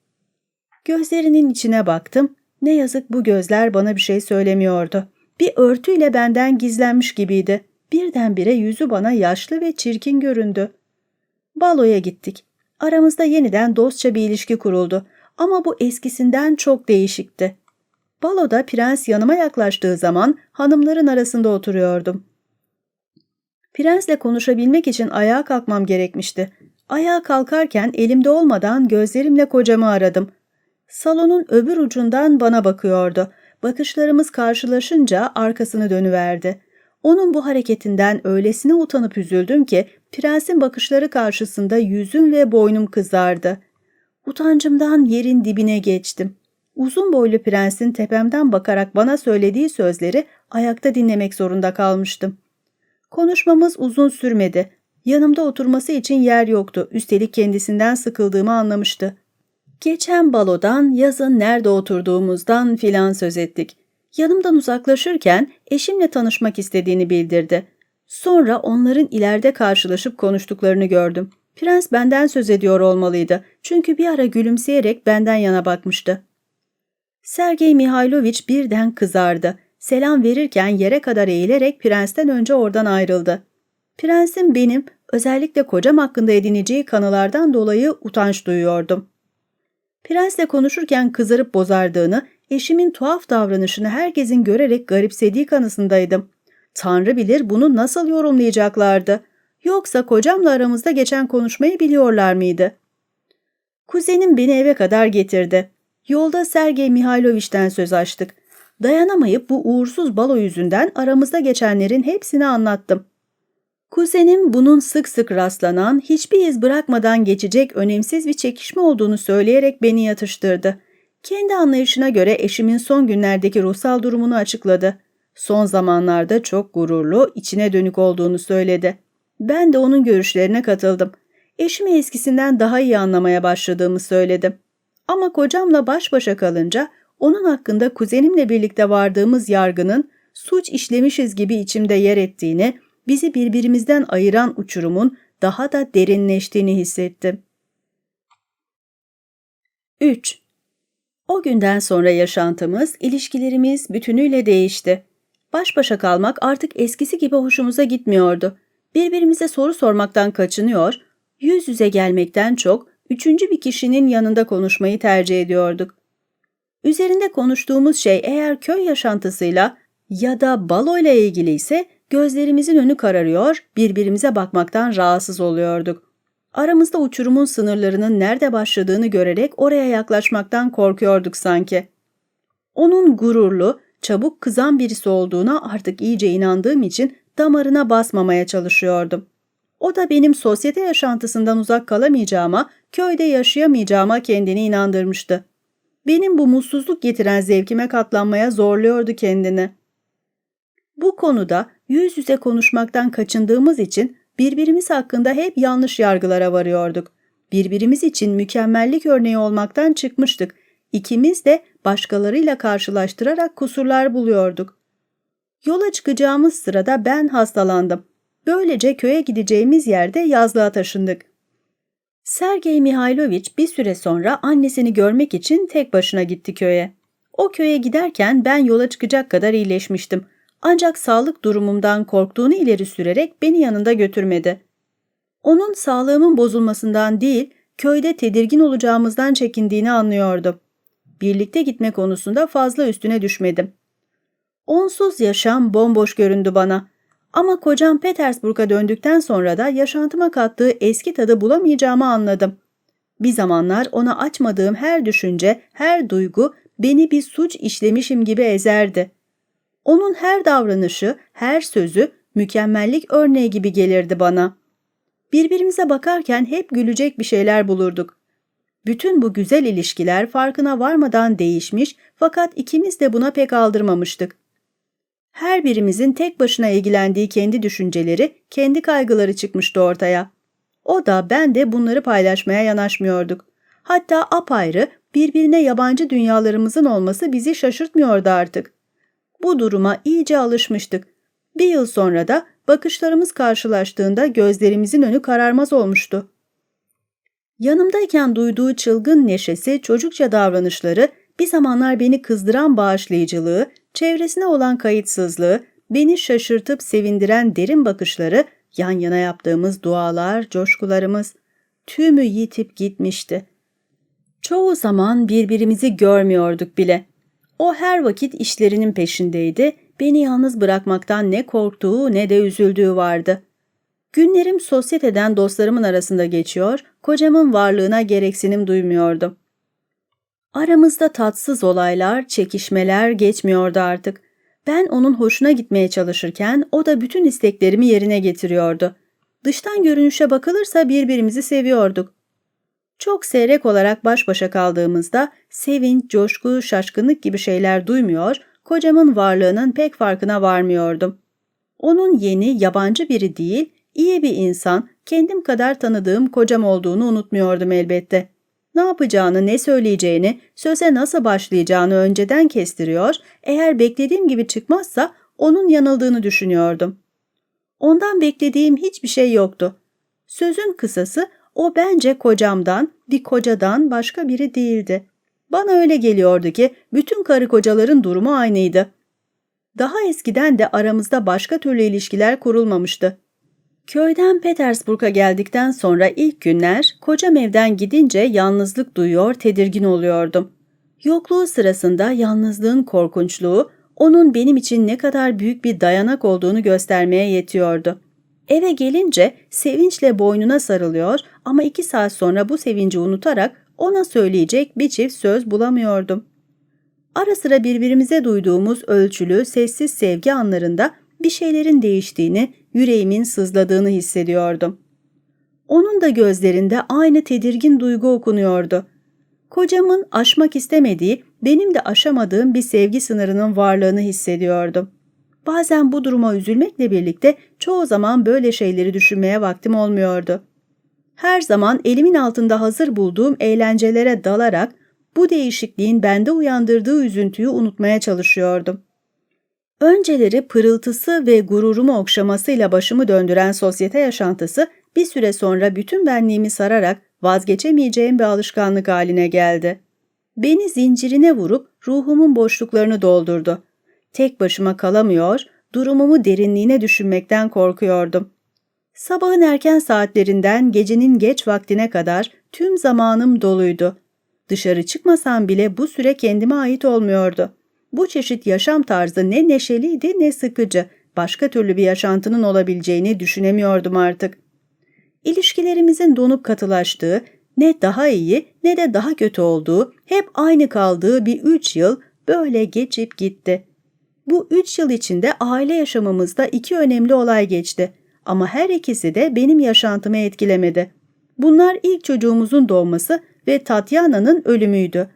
Gözlerinin içine baktım. Ne yazık bu gözler bana bir şey söylemiyordu. Bir örtüyle benden gizlenmiş gibiydi. Birdenbire yüzü bana yaşlı ve çirkin göründü. Baloya gittik. Aramızda yeniden dostça bir ilişki kuruldu. Ama bu eskisinden çok değişikti. Baloda prens yanıma yaklaştığı zaman hanımların arasında oturuyordum. Prensle konuşabilmek için ayağa kalkmam gerekmişti. Ayağa kalkarken elimde olmadan gözlerimle kocamı aradım. Salonun öbür ucundan bana bakıyordu. Bakışlarımız karşılaşınca arkasını dönüverdi. Onun bu hareketinden öylesine utanıp üzüldüm ki prensin bakışları karşısında yüzüm ve boynum kızardı. Utancımdan yerin dibine geçtim. Uzun boylu prensin tepemden bakarak bana söylediği sözleri ayakta dinlemek zorunda kalmıştım. Konuşmamız uzun sürmedi. Yanımda oturması için yer yoktu. Üstelik kendisinden sıkıldığımı anlamıştı. Geçen balodan, yazın nerede oturduğumuzdan filan söz ettik. Yanımdan uzaklaşırken eşimle tanışmak istediğini bildirdi. Sonra onların ileride karşılaşıp konuştuklarını gördüm. Prens benden söz ediyor olmalıydı. Çünkü bir ara gülümseyerek benden yana bakmıştı. Sergey Mihailoviç birden kızardı. Selam verirken yere kadar eğilerek prensten önce oradan ayrıldı. Prensin benim özellikle kocam hakkında edineceği kanılardan dolayı utanç duyuyordum. Prensle konuşurken kızarıp bozardığını, eşimin tuhaf davranışını herkesin görerek garipsediği kanısındaydım. Tanrı bilir bunu nasıl yorumlayacaklardı. Yoksa kocamla aramızda geçen konuşmayı biliyorlar mıydı? Kuzenim beni eve kadar getirdi. Yolda Sergey Mihailoviç'ten söz açtık. Dayanamayıp bu uğursuz balo yüzünden aramızda geçenlerin hepsini anlattım. Kuzenim bunun sık sık rastlanan, hiçbir iz bırakmadan geçecek önemsiz bir çekişme olduğunu söyleyerek beni yatıştırdı. Kendi anlayışına göre eşimin son günlerdeki ruhsal durumunu açıkladı. Son zamanlarda çok gururlu, içine dönük olduğunu söyledi. Ben de onun görüşlerine katıldım. Eşimi eskisinden daha iyi anlamaya başladığımı söyledim. Ama kocamla baş başa kalınca onun hakkında kuzenimle birlikte vardığımız yargının suç işlemişiz gibi içimde yer ettiğini, bizi birbirimizden ayıran uçurumun daha da derinleştiğini hissettim. 3. O günden sonra yaşantımız, ilişkilerimiz bütünüyle değişti. Baş başa kalmak artık eskisi gibi hoşumuza gitmiyordu. Birbirimize soru sormaktan kaçınıyor, yüz yüze gelmekten çok üçüncü bir kişinin yanında konuşmayı tercih ediyorduk. Üzerinde konuştuğumuz şey eğer köy yaşantısıyla ya da baloyla ilgili ise gözlerimizin önü kararıyor, birbirimize bakmaktan rahatsız oluyorduk. Aramızda uçurumun sınırlarının nerede başladığını görerek oraya yaklaşmaktan korkuyorduk sanki. Onun gururlu, çabuk kızan birisi olduğuna artık iyice inandığım için damarına basmamaya çalışıyordum. O da benim sosyete yaşantısından uzak kalamayacağıma, köyde yaşayamayacağıma kendini inandırmıştı. Benim bu mutsuzluk getiren zevkime katlanmaya zorluyordu kendini. Bu konuda yüz yüze konuşmaktan kaçındığımız için birbirimiz hakkında hep yanlış yargılara varıyorduk. Birbirimiz için mükemmellik örneği olmaktan çıkmıştık. İkimiz de başkalarıyla karşılaştırarak kusurlar buluyorduk. Yola çıkacağımız sırada ben hastalandım. Böylece köye gideceğimiz yerde yazlığa taşındık. Sergey Mihailoviç bir süre sonra annesini görmek için tek başına gitti köye. O köye giderken ben yola çıkacak kadar iyileşmiştim. Ancak sağlık durumumdan korktuğunu ileri sürerek beni yanında götürmedi. Onun sağlığımın bozulmasından değil, köyde tedirgin olacağımızdan çekindiğini anlıyordum. Birlikte gitme konusunda fazla üstüne düşmedim. Onsuz yaşam bomboş göründü bana. Ama kocam Petersburg'a döndükten sonra da yaşantıma kattığı eski tadı bulamayacağımı anladım. Bir zamanlar ona açmadığım her düşünce, her duygu beni bir suç işlemişim gibi ezerdi. Onun her davranışı, her sözü mükemmellik örneği gibi gelirdi bana. Birbirimize bakarken hep gülecek bir şeyler bulurduk. Bütün bu güzel ilişkiler farkına varmadan değişmiş fakat ikimiz de buna pek aldırmamıştık. Her birimizin tek başına ilgilendiği kendi düşünceleri, kendi kaygıları çıkmıştı ortaya. O da ben de bunları paylaşmaya yanaşmıyorduk. Hatta apayrı, birbirine yabancı dünyalarımızın olması bizi şaşırtmıyordu artık. Bu duruma iyice alışmıştık. Bir yıl sonra da bakışlarımız karşılaştığında gözlerimizin önü kararmaz olmuştu. Yanımdayken duyduğu çılgın neşesi, çocukça davranışları, bir zamanlar beni kızdıran bağışlayıcılığı, çevresine olan kayıtsızlığı, beni şaşırtıp sevindiren derin bakışları, yan yana yaptığımız dualar, coşkularımız tümü yitip gitmişti. Çoğu zaman birbirimizi görmüyorduk bile. O her vakit işlerinin peşindeydi, beni yalnız bırakmaktan ne korktuğu ne de üzüldüğü vardı. Günlerim sosyeteden dostlarımın arasında geçiyor, kocamın varlığına gereksinim duymuyordum. Aramızda tatsız olaylar, çekişmeler geçmiyordu artık. Ben onun hoşuna gitmeye çalışırken o da bütün isteklerimi yerine getiriyordu. Dıştan görünüşe bakılırsa birbirimizi seviyorduk. Çok seyrek olarak baş başa kaldığımızda sevinç, coşku, şaşkınlık gibi şeyler duymuyor, kocamın varlığının pek farkına varmıyordum. Onun yeni, yabancı biri değil, iyi bir insan, kendim kadar tanıdığım kocam olduğunu unutmuyordum elbette. Ne yapacağını, ne söyleyeceğini, söze nasıl başlayacağını önceden kestiriyor, eğer beklediğim gibi çıkmazsa onun yanıldığını düşünüyordum. Ondan beklediğim hiçbir şey yoktu. Sözün kısası o bence kocamdan, bir kocadan başka biri değildi. Bana öyle geliyordu ki bütün karı kocaların durumu aynıydı. Daha eskiden de aramızda başka türlü ilişkiler kurulmamıştı. Köyden Petersburg'a geldikten sonra ilk günler kocam evden gidince yalnızlık duyuyor, tedirgin oluyordum. Yokluğu sırasında yalnızlığın korkunçluğu onun benim için ne kadar büyük bir dayanak olduğunu göstermeye yetiyordu. Eve gelince sevinçle boynuna sarılıyor ama iki saat sonra bu sevinci unutarak ona söyleyecek bir çift söz bulamıyordum. Ara sıra birbirimize duyduğumuz ölçülü, sessiz sevgi anlarında bir şeylerin değiştiğini, yüreğimin sızladığını hissediyordum. Onun da gözlerinde aynı tedirgin duygu okunuyordu. Kocamın aşmak istemediği, benim de aşamadığım bir sevgi sınırının varlığını hissediyordum. Bazen bu duruma üzülmekle birlikte çoğu zaman böyle şeyleri düşünmeye vaktim olmuyordu. Her zaman elimin altında hazır bulduğum eğlencelere dalarak bu değişikliğin bende uyandırdığı üzüntüyü unutmaya çalışıyordum. Önceleri pırıltısı ve gururumu okşamasıyla başımı döndüren sosyete yaşantısı bir süre sonra bütün benliğimi sararak vazgeçemeyeceğim bir alışkanlık haline geldi. Beni zincirine vurup ruhumun boşluklarını doldurdu. Tek başıma kalamıyor, durumumu derinliğine düşünmekten korkuyordum. Sabahın erken saatlerinden gecenin geç vaktine kadar tüm zamanım doluydu. Dışarı çıkmasam bile bu süre kendime ait olmuyordu. Bu çeşit yaşam tarzı ne neşeliydi ne sıkıcı, başka türlü bir yaşantının olabileceğini düşünemiyordum artık. İlişkilerimizin donup katılaştığı, ne daha iyi ne de daha kötü olduğu, hep aynı kaldığı bir üç yıl böyle geçip gitti. Bu üç yıl içinde aile yaşamımızda iki önemli olay geçti. Ama her ikisi de benim yaşantımı etkilemedi. Bunlar ilk çocuğumuzun doğması ve Tatyana'nın ölümüydü.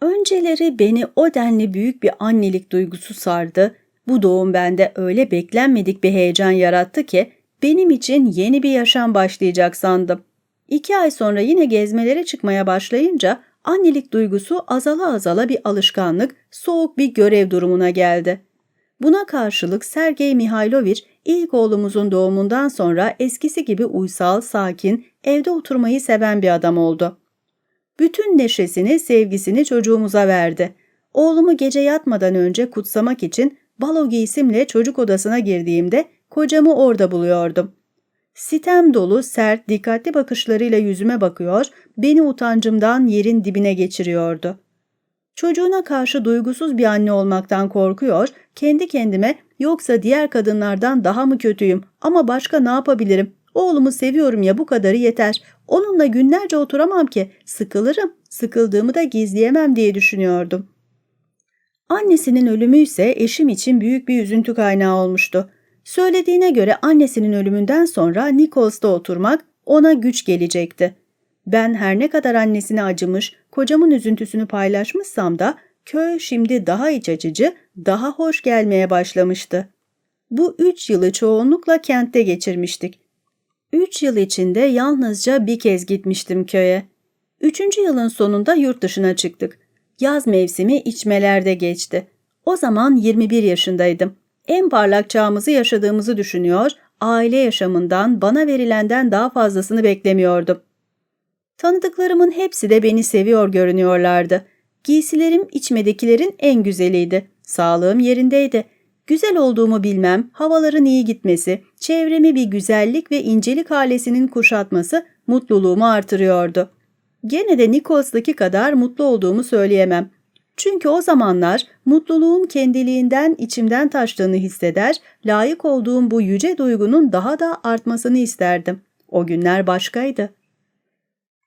Önceleri beni o denli büyük bir annelik duygusu sardı. Bu doğum bende öyle beklenmedik bir heyecan yarattı ki benim için yeni bir yaşam başlayacak sandım. İki ay sonra yine gezmelere çıkmaya başlayınca annelik duygusu azala azala bir alışkanlık, soğuk bir görev durumuna geldi. Buna karşılık Sergey Mihailoviç ilk oğlumuzun doğumundan sonra eskisi gibi uysal, sakin, evde oturmayı seven bir adam oldu. Bütün neşesini, sevgisini çocuğumuza verdi. Oğlumu gece yatmadan önce kutsamak için balo giysimle çocuk odasına girdiğimde kocamı orada buluyordum. Sitem dolu, sert, dikkatli bakışlarıyla yüzüme bakıyor, beni utancımdan yerin dibine geçiriyordu. Çocuğuna karşı duygusuz bir anne olmaktan korkuyor, kendi kendime yoksa diğer kadınlardan daha mı kötüyüm ama başka ne yapabilirim? Oğlumu seviyorum ya bu kadarı yeter. Onunla günlerce oturamam ki sıkılırım, sıkıldığımı da gizleyemem diye düşünüyordum. Annesinin ölümü ise eşim için büyük bir üzüntü kaynağı olmuştu. Söylediğine göre annesinin ölümünden sonra Nikols'ta oturmak ona güç gelecekti. Ben her ne kadar annesine acımış, kocamın üzüntüsünü paylaşmışsam da köy şimdi daha iç açıcı, daha hoş gelmeye başlamıştı. Bu üç yılı çoğunlukla kentte geçirmiştik. Üç yıl içinde yalnızca bir kez gitmiştim köye. Üçüncü yılın sonunda yurt dışına çıktık. Yaz mevsimi içmelerde geçti. O zaman 21 yaşındaydım. En parlak çağımızı yaşadığımızı düşünüyor, aile yaşamından bana verilenden daha fazlasını beklemiyordum. Tanıdıklarımın hepsi de beni seviyor görünüyorlardı. Giysilerim içmedekilerin en güzeliydi. Sağlığım yerindeydi. Güzel olduğumu bilmem, havaların iyi gitmesi, çevremi bir güzellik ve incelik halesinin kuşatması mutluluğumu artırıyordu. Gene de Nikols'daki kadar mutlu olduğumu söyleyemem. Çünkü o zamanlar mutluluğun kendiliğinden içimden taştığını hisseder, layık olduğum bu yüce duygunun daha da artmasını isterdim. O günler başkaydı.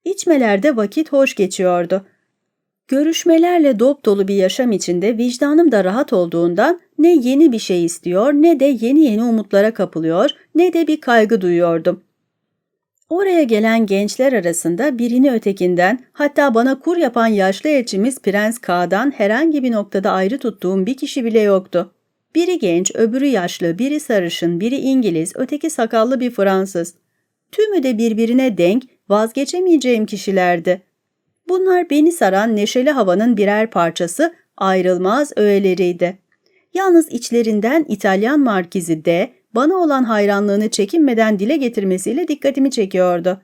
İçmelerde vakit hoş geçiyordu. Görüşmelerle dop dolu bir yaşam içinde vicdanım da rahat olduğundan ne yeni bir şey istiyor ne de yeni yeni umutlara kapılıyor ne de bir kaygı duyuyordum. Oraya gelen gençler arasında birini ötekinden hatta bana kur yapan yaşlı elçimiz Prens K'dan herhangi bir noktada ayrı tuttuğum bir kişi bile yoktu. Biri genç, öbürü yaşlı, biri sarışın, biri İngiliz, öteki sakallı bir Fransız. Tümü de birbirine denk, vazgeçemeyeceğim kişilerdi. Bunlar beni saran neşeli havanın birer parçası, ayrılmaz öğeleriydi. Yalnız içlerinden İtalyan markizi D, bana olan hayranlığını çekinmeden dile getirmesiyle dikkatimi çekiyordu.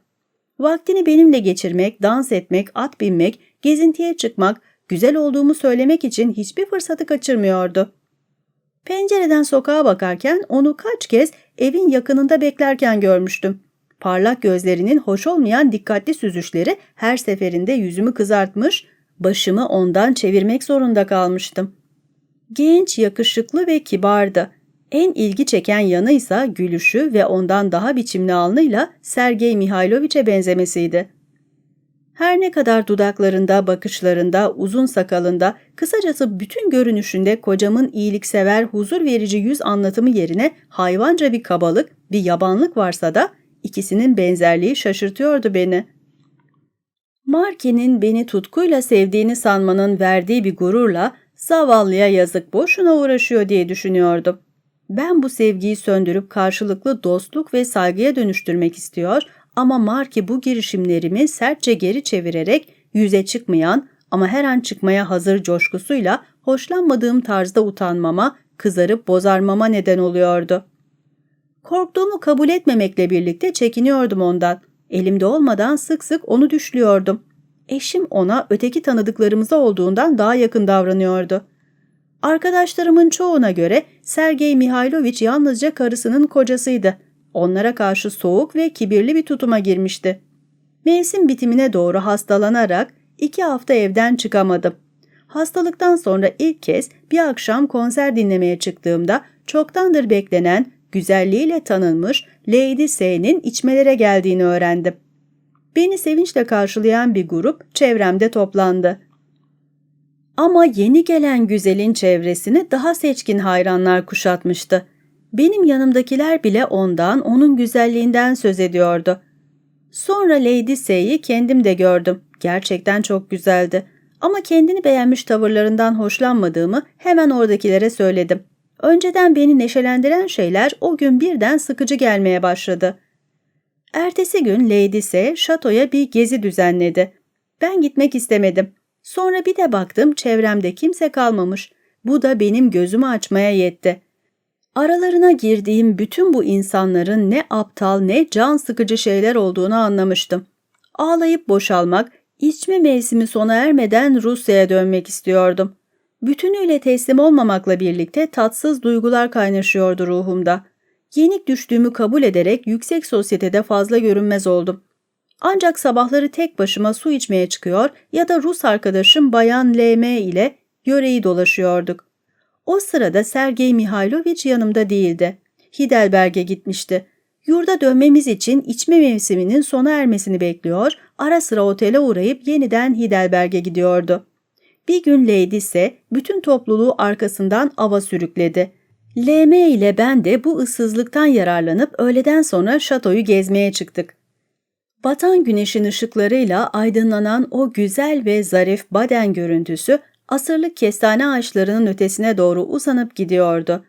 Vaktini benimle geçirmek, dans etmek, at binmek, gezintiye çıkmak, güzel olduğumu söylemek için hiçbir fırsatı kaçırmıyordu. Pencereden sokağa bakarken onu kaç kez evin yakınında beklerken görmüştüm. Parlak gözlerinin hoş olmayan dikkatli süzüşleri her seferinde yüzümü kızartmış, başımı ondan çevirmek zorunda kalmıştım. Genç, yakışıklı ve kibardı. En ilgi çeken yanı ise gülüşü ve ondan daha biçimli alnıyla Sergey Mihailoviç'e benzemesiydi. Her ne kadar dudaklarında, bakışlarında, uzun sakalında, kısacası bütün görünüşünde kocamın iyiliksever, huzur verici yüz anlatımı yerine hayvanca bir kabalık, bir yabanlık varsa da ikisinin benzerliği şaşırtıyordu beni. Marky'nin beni tutkuyla sevdiğini sanmanın verdiği bir gururla zavallıya yazık boşuna uğraşıyor diye düşünüyordum. Ben bu sevgiyi söndürüp karşılıklı dostluk ve saygıya dönüştürmek istiyor ama Marky bu girişimlerimi sertçe geri çevirerek yüze çıkmayan ama her an çıkmaya hazır coşkusuyla hoşlanmadığım tarzda utanmama, kızarıp bozarmama neden oluyordu. Korktuğumu kabul etmemekle birlikte çekiniyordum ondan. Elimde olmadan sık sık onu düşlüyordum. Eşim ona öteki tanıdıklarımıza olduğundan daha yakın davranıyordu. Arkadaşlarımın çoğuna göre Sergey Mihailoviç yalnızca karısının kocasıydı. Onlara karşı soğuk ve kibirli bir tutuma girmişti. Mevsim bitimine doğru hastalanarak iki hafta evden çıkamadım. Hastalıktan sonra ilk kez bir akşam konser dinlemeye çıktığımda çoktandır beklenen, güzelliğiyle tanınmış Lady S'nin içmelere geldiğini öğrendim. Beni sevinçle karşılayan bir grup çevremde toplandı. Ama yeni gelen güzelin çevresini daha seçkin hayranlar kuşatmıştı. Benim yanımdakiler bile ondan, onun güzelliğinden söz ediyordu. Sonra Lady S'yi kendim de gördüm. Gerçekten çok güzeldi. Ama kendini beğenmiş tavırlarından hoşlanmadığımı hemen oradakilere söyledim. Önceden beni neşelendiren şeyler o gün birden sıkıcı gelmeye başladı. Ertesi gün Lady S. şatoya bir gezi düzenledi. Ben gitmek istemedim. Sonra bir de baktım çevremde kimse kalmamış. Bu da benim gözümü açmaya yetti. Aralarına girdiğim bütün bu insanların ne aptal ne can sıkıcı şeyler olduğunu anlamıştım. Ağlayıp boşalmak, içme mevsimi sona ermeden Rusya'ya dönmek istiyordum. Bütünüyle teslim olmamakla birlikte tatsız duygular kaynaşıyordu ruhumda. Yenik düştüğümü kabul ederek yüksek sosyetede fazla görünmez oldum. Ancak sabahları tek başıma su içmeye çıkıyor ya da Rus arkadaşım Bayan LM ile yöreyi dolaşıyorduk. O sırada Sergey Mihailoviç yanımda değildi. Hidelberg'e gitmişti. Yurda dönmemiz için içme mevsiminin sona ermesini bekliyor, ara sıra otele uğrayıp yeniden Hidelberg'e gidiyordu. Bir gün Lady ise bütün topluluğu arkasından ava sürükledi. LM ile ben de bu ıssızlıktan yararlanıp öğleden sonra şatoyu gezmeye çıktık. Batan güneşin ışıklarıyla aydınlanan o güzel ve zarif Baden görüntüsü asırlık kestane ağaçlarının ötesine doğru uzanıp gidiyordu.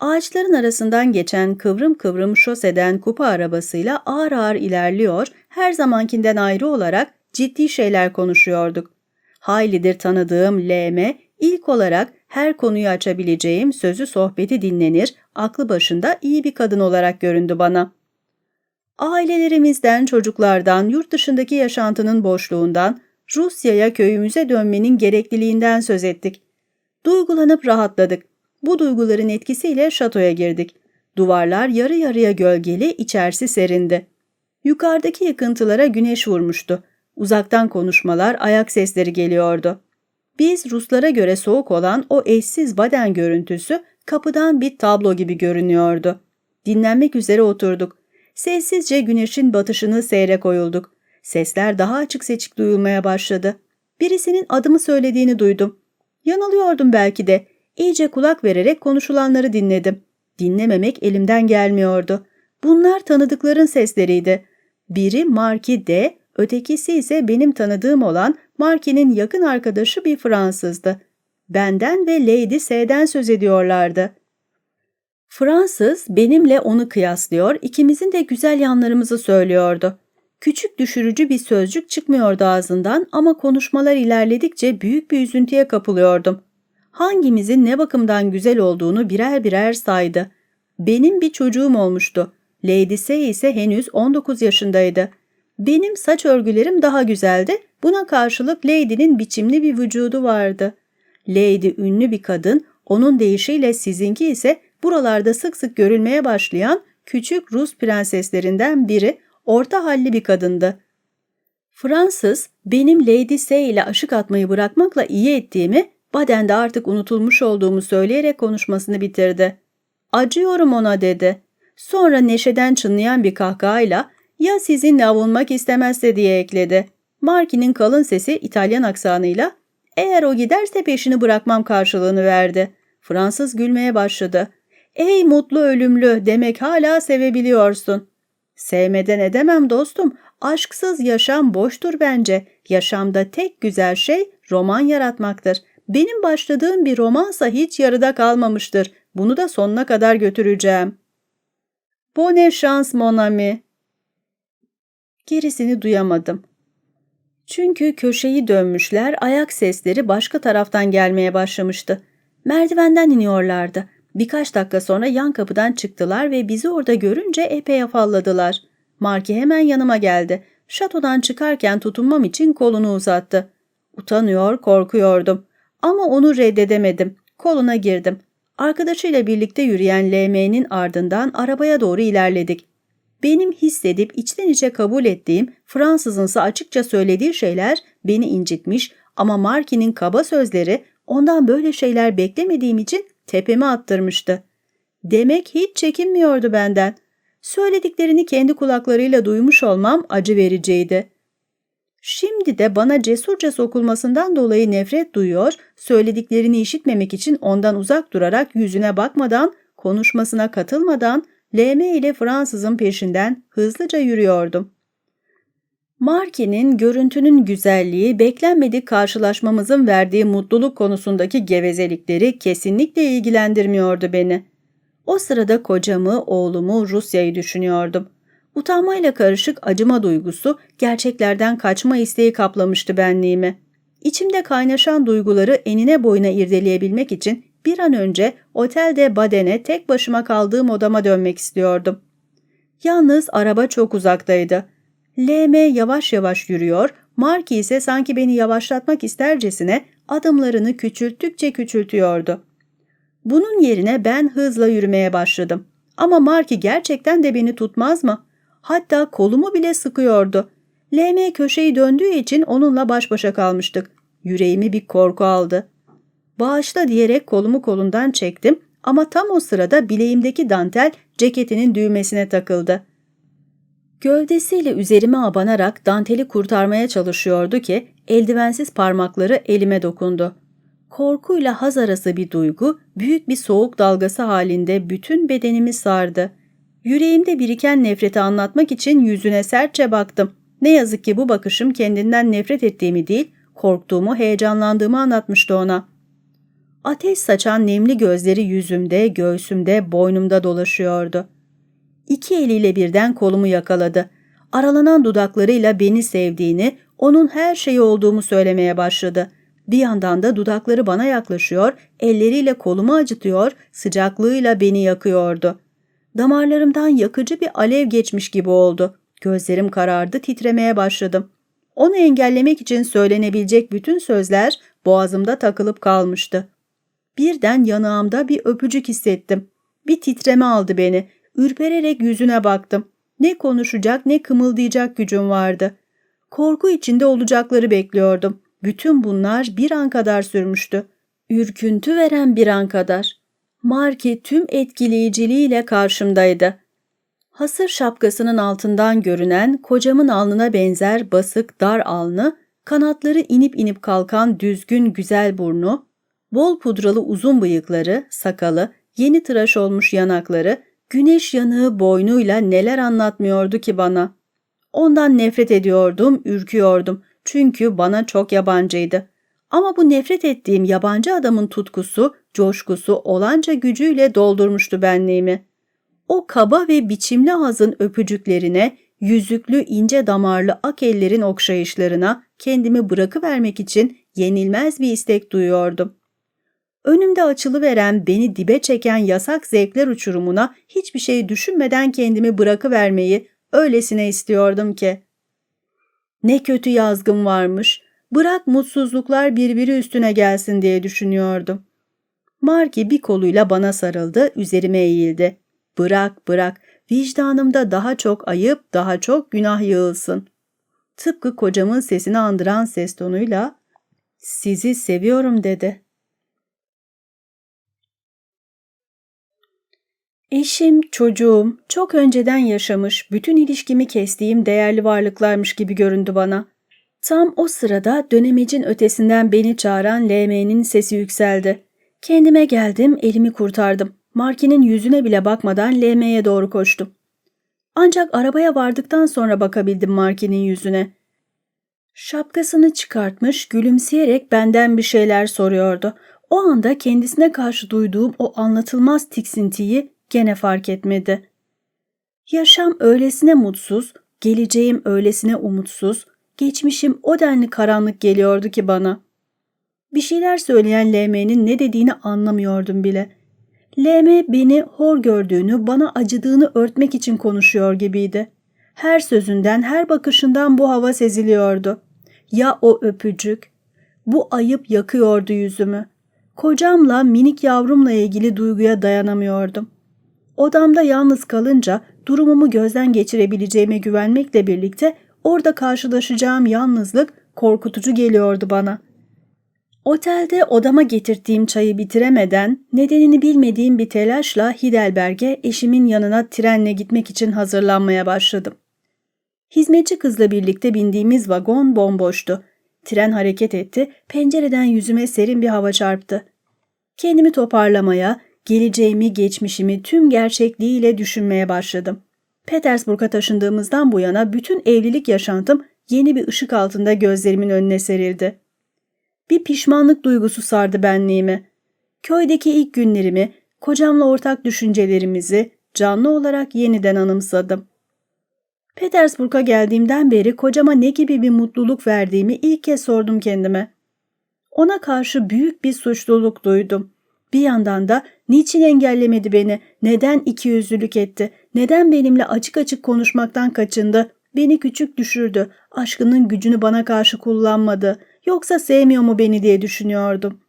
Ağaçların arasından geçen kıvrım kıvrım şoseden kupa arabasıyla ağır ağır ilerliyor, her zamankinden ayrı olarak ciddi şeyler konuşuyorduk. Haylidir tanıdığım LM, ilk olarak her konuyu açabileceğim sözü sohbeti dinlenir, aklı başında iyi bir kadın olarak göründü bana. Ailelerimizden, çocuklardan, yurt dışındaki yaşantının boşluğundan, Rusya'ya köyümüze dönmenin gerekliliğinden söz ettik. Duygulanıp rahatladık. Bu duyguların etkisiyle şatoya girdik. Duvarlar yarı yarıya gölgeli, içerisi serindi. Yukarıdaki yıkıntılara güneş vurmuştu. Uzaktan konuşmalar, ayak sesleri geliyordu. Biz Ruslara göre soğuk olan o eşsiz baden görüntüsü kapıdan bir tablo gibi görünüyordu. Dinlenmek üzere oturduk. Sessizce güneşin batışını seyre koyulduk. Sesler daha açık seçik duyulmaya başladı. Birisinin adımı söylediğini duydum. Yanılıyordum belki de. İyice kulak vererek konuşulanları dinledim. Dinlememek elimden gelmiyordu. Bunlar tanıdıkların sesleriydi. Biri Marki D, ötekisi ise benim tanıdığım olan Marki'nin yakın arkadaşı bir Fransızdı. Benden ve Lady S'den söz ediyorlardı. Fransız benimle onu kıyaslıyor, ikimizin de güzel yanlarımızı söylüyordu. Küçük düşürücü bir sözcük çıkmıyordu ağzından ama konuşmalar ilerledikçe büyük bir üzüntüye kapılıyordum. Hangimizin ne bakımdan güzel olduğunu birer birer saydı. Benim bir çocuğum olmuştu. Lady S ise henüz 19 yaşındaydı. Benim saç örgülerim daha güzeldi. Buna karşılık Lady'nin biçimli bir vücudu vardı. Lady ünlü bir kadın, onun deyişiyle sizinki ise buralarda sık sık görülmeye başlayan küçük Rus prenseslerinden biri orta halli bir kadındı. Fransız, benim Lady S ile aşık atmayı bırakmakla iyi ettiğimi, Baden'de artık unutulmuş olduğumu söyleyerek konuşmasını bitirdi. Acıyorum ona dedi. Sonra neşeden çınlayan bir kahkahayla ya sizinle avunmak istemezse diye ekledi. Marky'nin kalın sesi İtalyan aksanıyla eğer o giderse peşini bırakmam karşılığını verdi. Fransız gülmeye başladı. Ey mutlu ölümlü demek hala sevebiliyorsun. Sevmeden edemem dostum. Aşksız yaşam boştur bence. Yaşamda tek güzel şey roman yaratmaktır. Benim başladığım bir romansa hiç yarıda kalmamıştır. Bunu da sonuna kadar götüreceğim. Bonne chance mon ami. Gerisini duyamadım. Çünkü köşeyi dönmüşler, ayak sesleri başka taraftan gelmeye başlamıştı. Merdivenden iniyorlardı. Birkaç dakika sonra yan kapıdan çıktılar ve bizi orada görünce epey afalladılar. Marki hemen yanıma geldi. Şatodan çıkarken tutunmam için kolunu uzattı. Utanıyor, korkuyordum. Ama onu reddedemedim. Koluna girdim. Arkadaşıyla birlikte yürüyen LM'nin ardından arabaya doğru ilerledik. Benim hissedip içten içe kabul ettiğim Fransızınsa açıkça söylediği şeyler beni incitmiş ama Marky'nin kaba sözleri ondan böyle şeyler beklemediğim için tepemi attırmıştı. Demek hiç çekinmiyordu benden. Söylediklerini kendi kulaklarıyla duymuş olmam acı vericiydi. Şimdi de bana cesurca sokulmasından dolayı nefret duyuyor, söylediklerini işitmemek için ondan uzak durarak yüzüne bakmadan, konuşmasına katılmadan LM ile Fransızın peşinden hızlıca yürüyordum. Marki'nin görüntünün güzelliği, beklenmedik karşılaşmamızın verdiği mutluluk konusundaki gevezelikleri kesinlikle ilgilendirmiyordu beni. O sırada kocamı, oğlumu, Rusya'yı düşünüyordum. Utanmayla karışık acıma duygusu, gerçeklerden kaçma isteği kaplamıştı benliğimi. İçimde kaynaşan duyguları enine boyuna irdeleyebilmek için bir an önce otelde Baden'e tek başıma kaldığım odama dönmek istiyordum. Yalnız araba çok uzaktaydı. LM yavaş yavaş yürüyor, Marky ise sanki beni yavaşlatmak istercesine adımlarını küçülttükçe küçültüyordu. Bunun yerine ben hızla yürümeye başladım. Ama Marky gerçekten de beni tutmaz mı? Hatta kolumu bile sıkıyordu. LM köşeyi döndüğü için onunla baş başa kalmıştık. Yüreğimi bir korku aldı. Bağışla diyerek kolumu kolundan çektim ama tam o sırada bileğimdeki dantel ceketinin düğmesine takıldı. Gövdesiyle üzerime abanarak danteli kurtarmaya çalışıyordu ki eldivensiz parmakları elime dokundu. Korkuyla haz arası bir duygu, büyük bir soğuk dalgası halinde bütün bedenimi sardı. Yüreğimde biriken nefreti anlatmak için yüzüne sertçe baktım. Ne yazık ki bu bakışım kendinden nefret ettiğimi değil, korktuğumu, heyecanlandığımı anlatmıştı ona. Ateş saçan nemli gözleri yüzümde, göğsümde, boynumda dolaşıyordu. İki eliyle birden kolumu yakaladı. Aralanan dudaklarıyla beni sevdiğini, onun her şeyi olduğumu söylemeye başladı. Bir yandan da dudakları bana yaklaşıyor, elleriyle kolumu acıtıyor, sıcaklığıyla beni yakıyordu. Damarlarımdan yakıcı bir alev geçmiş gibi oldu. Gözlerim karardı, titremeye başladım. Onu engellemek için söylenebilecek bütün sözler boğazımda takılıp kalmıştı. Birden yanağımda bir öpücük hissettim. Bir titreme aldı beni. Ürpererek yüzüne baktım. Ne konuşacak ne kımıldayacak gücüm vardı. Korku içinde olacakları bekliyordum. Bütün bunlar bir an kadar sürmüştü. Ürküntü veren bir an kadar. Marki tüm etkileyiciliğiyle karşımdaydı. Hasır şapkasının altından görünen kocamın alnına benzer basık dar alnı, kanatları inip inip kalkan düzgün güzel burnu, bol pudralı uzun bıyıkları, sakalı, yeni tıraş olmuş yanakları, güneş yanığı boynuyla neler anlatmıyordu ki bana. Ondan nefret ediyordum, ürküyordum çünkü bana çok yabancıydı. Ama bu nefret ettiğim yabancı adamın tutkusu, coşkusu olanca gücüyle doldurmuştu benliğimi. O kaba ve biçimli ağzın öpücüklerine, yüzüklü ince damarlı ak ellerin okşayışlarına kendimi bırakıvermek için yenilmez bir istek duyuyordum. Önümde açılıveren beni dibe çeken yasak zevkler uçurumuna hiçbir şey düşünmeden kendimi bırakıvermeyi öylesine istiyordum ki. Ne kötü yazgım varmış, bırak mutsuzluklar birbiri üstüne gelsin diye düşünüyordum. Marki bir koluyla bana sarıldı, üzerime eğildi. Bırak, bırak, vicdanımda daha çok ayıp, daha çok günah yığılsın. Tıpkı kocamın sesini andıran ses tonuyla, sizi seviyorum dedi. Eşim, çocuğum, çok önceden yaşamış, bütün ilişkimi kestiğim değerli varlıklarmış gibi göründü bana. Tam o sırada dönemecin ötesinden beni çağıran LM'nin sesi yükseldi. Kendime geldim, elimi kurtardım. Marki'nin yüzüne bile bakmadan LM'ye doğru koştum. Ancak arabaya vardıktan sonra bakabildim Markin'in yüzüne. Şapkasını çıkartmış, gülümseyerek benden bir şeyler soruyordu. O anda kendisine karşı duyduğum o anlatılmaz tiksintiyi gene fark etmedi. Yaşam öylesine mutsuz, geleceğim öylesine umutsuz, geçmişim o denli karanlık geliyordu ki bana. Bir şeyler söyleyen LM'nin ne dediğini anlamıyordum bile. LM beni hor gördüğünü, bana acıdığını örtmek için konuşuyor gibiydi. Her sözünden, her bakışından bu hava seziliyordu. Ya o öpücük? Bu ayıp yakıyordu yüzümü. Kocamla, minik yavrumla ilgili duyguya dayanamıyordum. Odamda yalnız kalınca durumumu gözden geçirebileceğime güvenmekle birlikte orada karşılaşacağım yalnızlık korkutucu geliyordu bana. Otelde odama getirdiğim çayı bitiremeden nedenini bilmediğim bir telaşla Hidelberg'e eşimin yanına trenle gitmek için hazırlanmaya başladım. Hizmetçi kızla birlikte bindiğimiz vagon bomboştu. Tren hareket etti, pencereden yüzüme serin bir hava çarptı. Kendimi toparlamaya, geleceğimi, geçmişimi tüm gerçekliğiyle düşünmeye başladım. Petersburg'a taşındığımızdan bu yana bütün evlilik yaşantım yeni bir ışık altında gözlerimin önüne serildi. Bir pişmanlık duygusu sardı benliğimi. Köydeki ilk günlerimi, kocamla ortak düşüncelerimizi canlı olarak yeniden anımsadım. Petersburg'a geldiğimden beri kocama ne gibi bir mutluluk verdiğimi ilk kez sordum kendime. Ona karşı büyük bir suçluluk duydum. Bir yandan da niçin engellemedi beni, neden ikiyüzlülük etti, neden benimle açık açık konuşmaktan kaçındı, beni küçük düşürdü, aşkının gücünü bana karşı kullanmadı, yoksa sevmiyor mu beni diye düşünüyordum.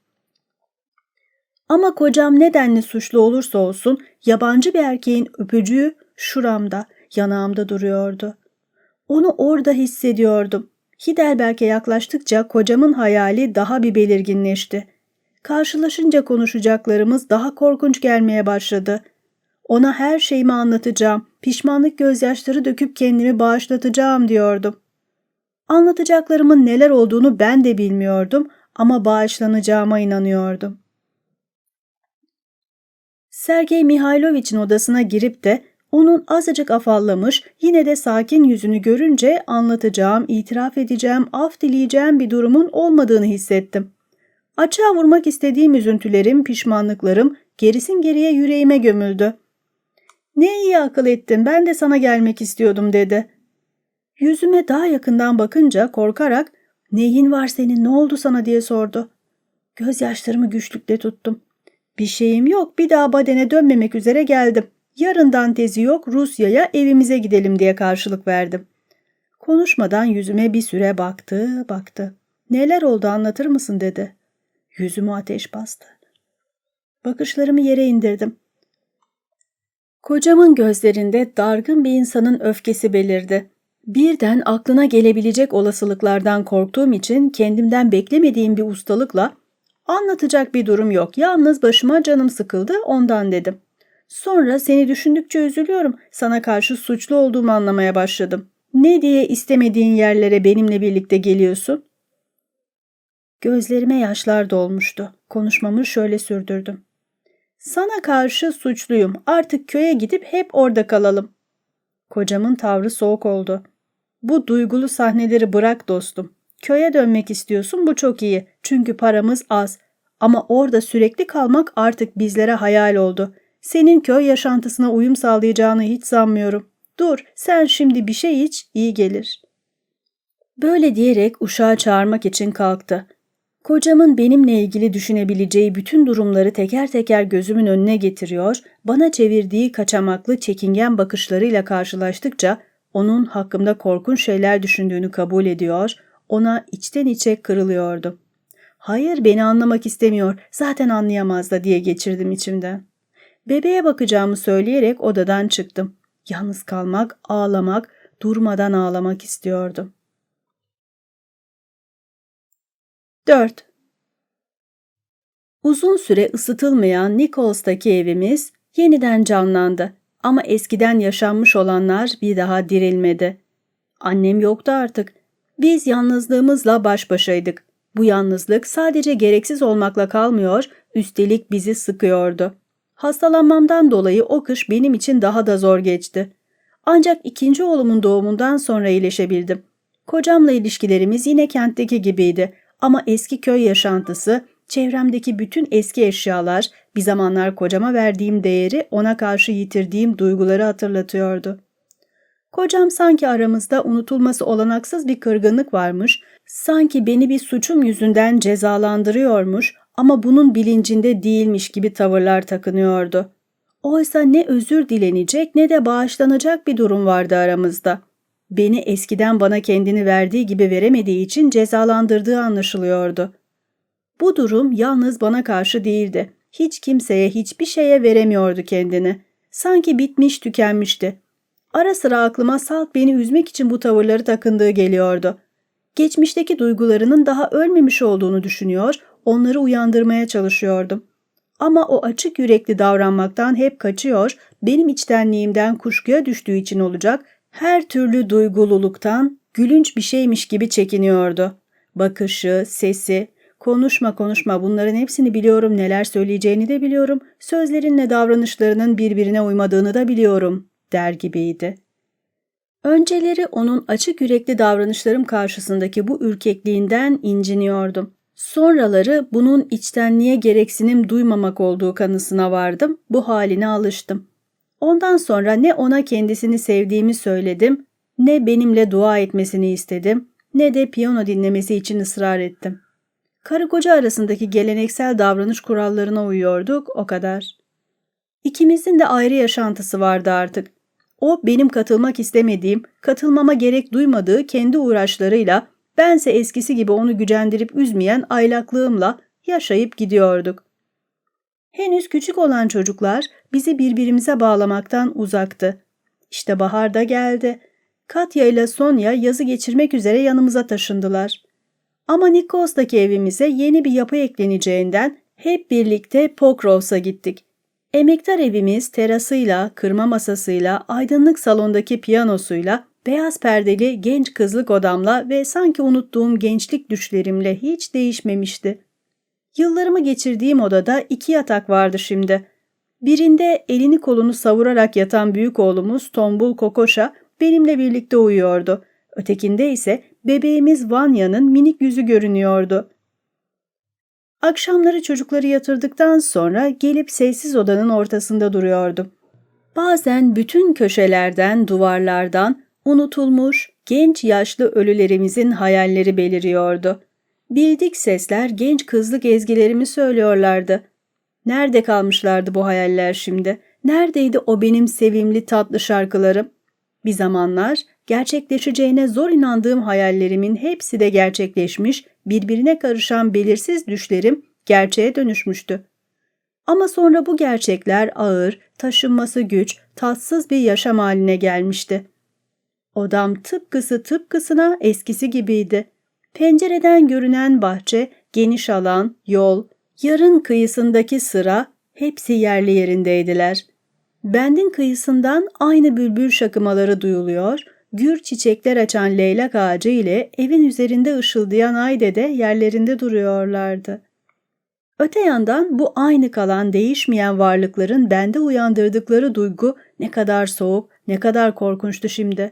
Ama kocam nedenli suçlu olursa olsun yabancı bir erkeğin öpücüğü şuramda, yanağımda duruyordu. Onu orada hissediyordum. Hidelberg'e yaklaştıkça kocamın hayali daha bir belirginleşti. Karşılaşınca konuşacaklarımız daha korkunç gelmeye başladı. Ona her şeyimi anlatacağım, pişmanlık gözyaşları döküp kendimi bağışlatacağım diyordum. Anlatacaklarımın neler olduğunu ben de bilmiyordum ama bağışlanacağıma inanıyordum. Sergey Mihailovich'in odasına girip de onun azıcık afallamış, yine de sakin yüzünü görünce anlatacağım, itiraf edeceğim, af dileyeceğim bir durumun olmadığını hissettim. Açığa vurmak istediğim üzüntülerim, pişmanlıklarım gerisin geriye yüreğime gömüldü. Ne iyi akıl ettin, ben de sana gelmek istiyordum dedi. Yüzüme daha yakından bakınca korkarak neyin var senin ne oldu sana diye sordu. Gözyaşlarımı güçlükle tuttum. Bir şeyim yok bir daha Baden'e dönmemek üzere geldim. Yarından tezi yok Rusya'ya evimize gidelim diye karşılık verdim. Konuşmadan yüzüme bir süre baktı baktı. Neler oldu anlatır mısın dedi. Yüzümü ateş bastı. Bakışlarımı yere indirdim. Kocamın gözlerinde dargın bir insanın öfkesi belirdi. Birden aklına gelebilecek olasılıklardan korktuğum için kendimden beklemediğim bir ustalıkla anlatacak bir durum yok. Yalnız başıma canım sıkıldı ondan dedim. Sonra seni düşündükçe üzülüyorum. Sana karşı suçlu olduğumu anlamaya başladım. Ne diye istemediğin yerlere benimle birlikte geliyorsun? Gözlerime yaşlar dolmuştu. Konuşmamı şöyle sürdürdüm. Sana karşı suçluyum. Artık köye gidip hep orada kalalım. Kocamın tavrı soğuk oldu. Bu duygulu sahneleri bırak dostum. Köye dönmek istiyorsun bu çok iyi. Çünkü paramız az. Ama orada sürekli kalmak artık bizlere hayal oldu. Senin köy yaşantısına uyum sağlayacağını hiç sanmıyorum. Dur, sen şimdi bir şey iç, iyi gelir. Böyle diyerek uşağı çağırmak için kalktı. Kocamın benimle ilgili düşünebileceği bütün durumları teker teker gözümün önüne getiriyor, bana çevirdiği kaçamaklı çekingen bakışlarıyla karşılaştıkça onun hakkımda korkunç şeyler düşündüğünü kabul ediyor, ona içten içe kırılıyordum. Hayır beni anlamak istemiyor, zaten anlayamaz da diye geçirdim içimden. Bebeğe bakacağımı söyleyerek odadan çıktım. Yalnız kalmak, ağlamak, durmadan ağlamak istiyordum. 4. Uzun süre ısıtılmayan Nikols'taki evimiz yeniden canlandı ama eskiden yaşanmış olanlar bir daha dirilmedi. Annem yoktu artık. Biz yalnızlığımızla baş başaydık. Bu yalnızlık sadece gereksiz olmakla kalmıyor, üstelik bizi sıkıyordu. Hastalanmamdan dolayı o kış benim için daha da zor geçti. Ancak ikinci oğlumun doğumundan sonra iyileşebildim. Kocamla ilişkilerimiz yine kentteki gibiydi ama eski köy yaşantısı, çevremdeki bütün eski eşyalar, bir zamanlar kocama verdiğim değeri ona karşı yitirdiğim duyguları hatırlatıyordu. Kocam sanki aramızda unutulması olanaksız bir kırgınlık varmış, sanki beni bir suçum yüzünden cezalandırıyormuş ama bunun bilincinde değilmiş gibi tavırlar takınıyordu. Oysa ne özür dilenecek ne de bağışlanacak bir durum vardı aramızda. Beni eskiden bana kendini verdiği gibi veremediği için cezalandırdığı anlaşılıyordu. Bu durum yalnız bana karşı değildi. Hiç kimseye hiçbir şeye veremiyordu kendini. Sanki bitmiş tükenmişti. Ara sıra aklıma salt beni üzmek için bu tavırları takındığı geliyordu. Geçmişteki duygularının daha ölmemiş olduğunu düşünüyor, onları uyandırmaya çalışıyordum. Ama o açık yürekli davranmaktan hep kaçıyor, benim içtenliğimden kuşkuya düştüğü için olacak, her türlü duygululuktan gülünç bir şeymiş gibi çekiniyordu. Bakışı, sesi, konuşma konuşma bunların hepsini biliyorum, neler söyleyeceğini de biliyorum, sözlerinle davranışlarının birbirine uymadığını da biliyorum der gibiydi. Önceleri onun açık yürekli davranışlarım karşısındaki bu ürkekliğinden inciniyordum. Sonraları bunun içtenliğe gereksinim duymamak olduğu kanısına vardım, bu haline alıştım. Ondan sonra ne ona kendisini sevdiğimi söyledim, ne benimle dua etmesini istedim, ne de piyano dinlemesi için ısrar ettim. Karı koca arasındaki geleneksel davranış kurallarına uyuyorduk, o kadar. İkimizin de ayrı yaşantısı vardı artık. O benim katılmak istemediğim, katılmama gerek duymadığı kendi uğraşlarıyla, bense eskisi gibi onu gücendirip üzmeyen aylaklığımla yaşayıp gidiyorduk. Henüz küçük olan çocuklar bizi birbirimize bağlamaktan uzaktı. İşte bahar da geldi. Katya ile Sonya yazı geçirmek üzere yanımıza taşındılar. Ama Nikos'taki evimize yeni bir yapı ekleneceğinden hep birlikte Pokrovs'a gittik. Emektar evimiz terasıyla, kırma masasıyla, aydınlık salondaki piyanosuyla, beyaz perdeli genç kızlık odamla ve sanki unuttuğum gençlik düşlerimle hiç değişmemişti. Yıllarımı geçirdiğim odada iki yatak vardı şimdi. Birinde elini kolunu savurarak yatan büyük oğlumuz Tombul Kokoşa benimle birlikte uyuyordu. Ötekinde ise bebeğimiz Vanya'nın minik yüzü görünüyordu. Akşamları çocukları yatırdıktan sonra gelip sessiz odanın ortasında duruyordum. Bazen bütün köşelerden, duvarlardan unutulmuş, genç yaşlı ölülerimizin hayalleri beliriyordu. Bildik sesler genç kızlık ezgilerimi söylüyorlardı. Nerede kalmışlardı bu hayaller şimdi? Neredeydi o benim sevimli tatlı şarkılarım? Bir zamanlar gerçekleşeceğine zor inandığım hayallerimin hepsi de gerçekleşmiş, birbirine karışan belirsiz düşlerim gerçeğe dönüşmüştü. Ama sonra bu gerçekler ağır, taşınması güç, tatsız bir yaşam haline gelmişti. Odam tıpkısı tıpkısına eskisi gibiydi. Pencereden görünen bahçe, geniş alan, yol, yarın kıyısındaki sıra hepsi yerli yerindeydiler. Bendin kıyısından aynı bülbül şakımaları duyuluyor, gür çiçekler açan leylak ağacı ile evin üzerinde ışıldayan ayde de yerlerinde duruyorlardı. Öte yandan bu aynı kalan değişmeyen varlıkların bende uyandırdıkları duygu ne kadar soğuk, ne kadar korkunçtu şimdi.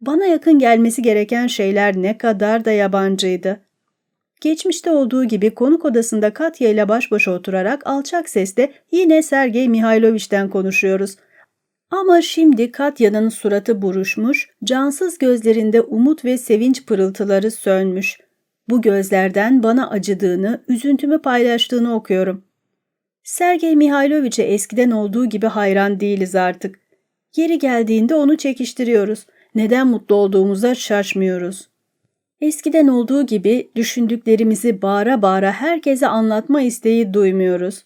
Bana yakın gelmesi gereken şeyler ne kadar da yabancıydı. Geçmişte olduğu gibi konuk odasında Katya ile baş başa oturarak alçak sesle yine Sergey Mihailovich'ten konuşuyoruz. Ama şimdi Katya'nın suratı buruşmuş, cansız gözlerinde umut ve sevinç pırıltıları sönmüş. Bu gözlerden bana acıdığını, üzüntümü paylaştığını okuyorum. Sergey Mihailovich'e eskiden olduğu gibi hayran değiliz artık. Yeri geldiğinde onu çekiştiriyoruz. Neden mutlu olduğumuza şaşmıyoruz. Eskiden olduğu gibi düşündüklerimizi bağıra bağıra herkese anlatma isteği duymuyoruz.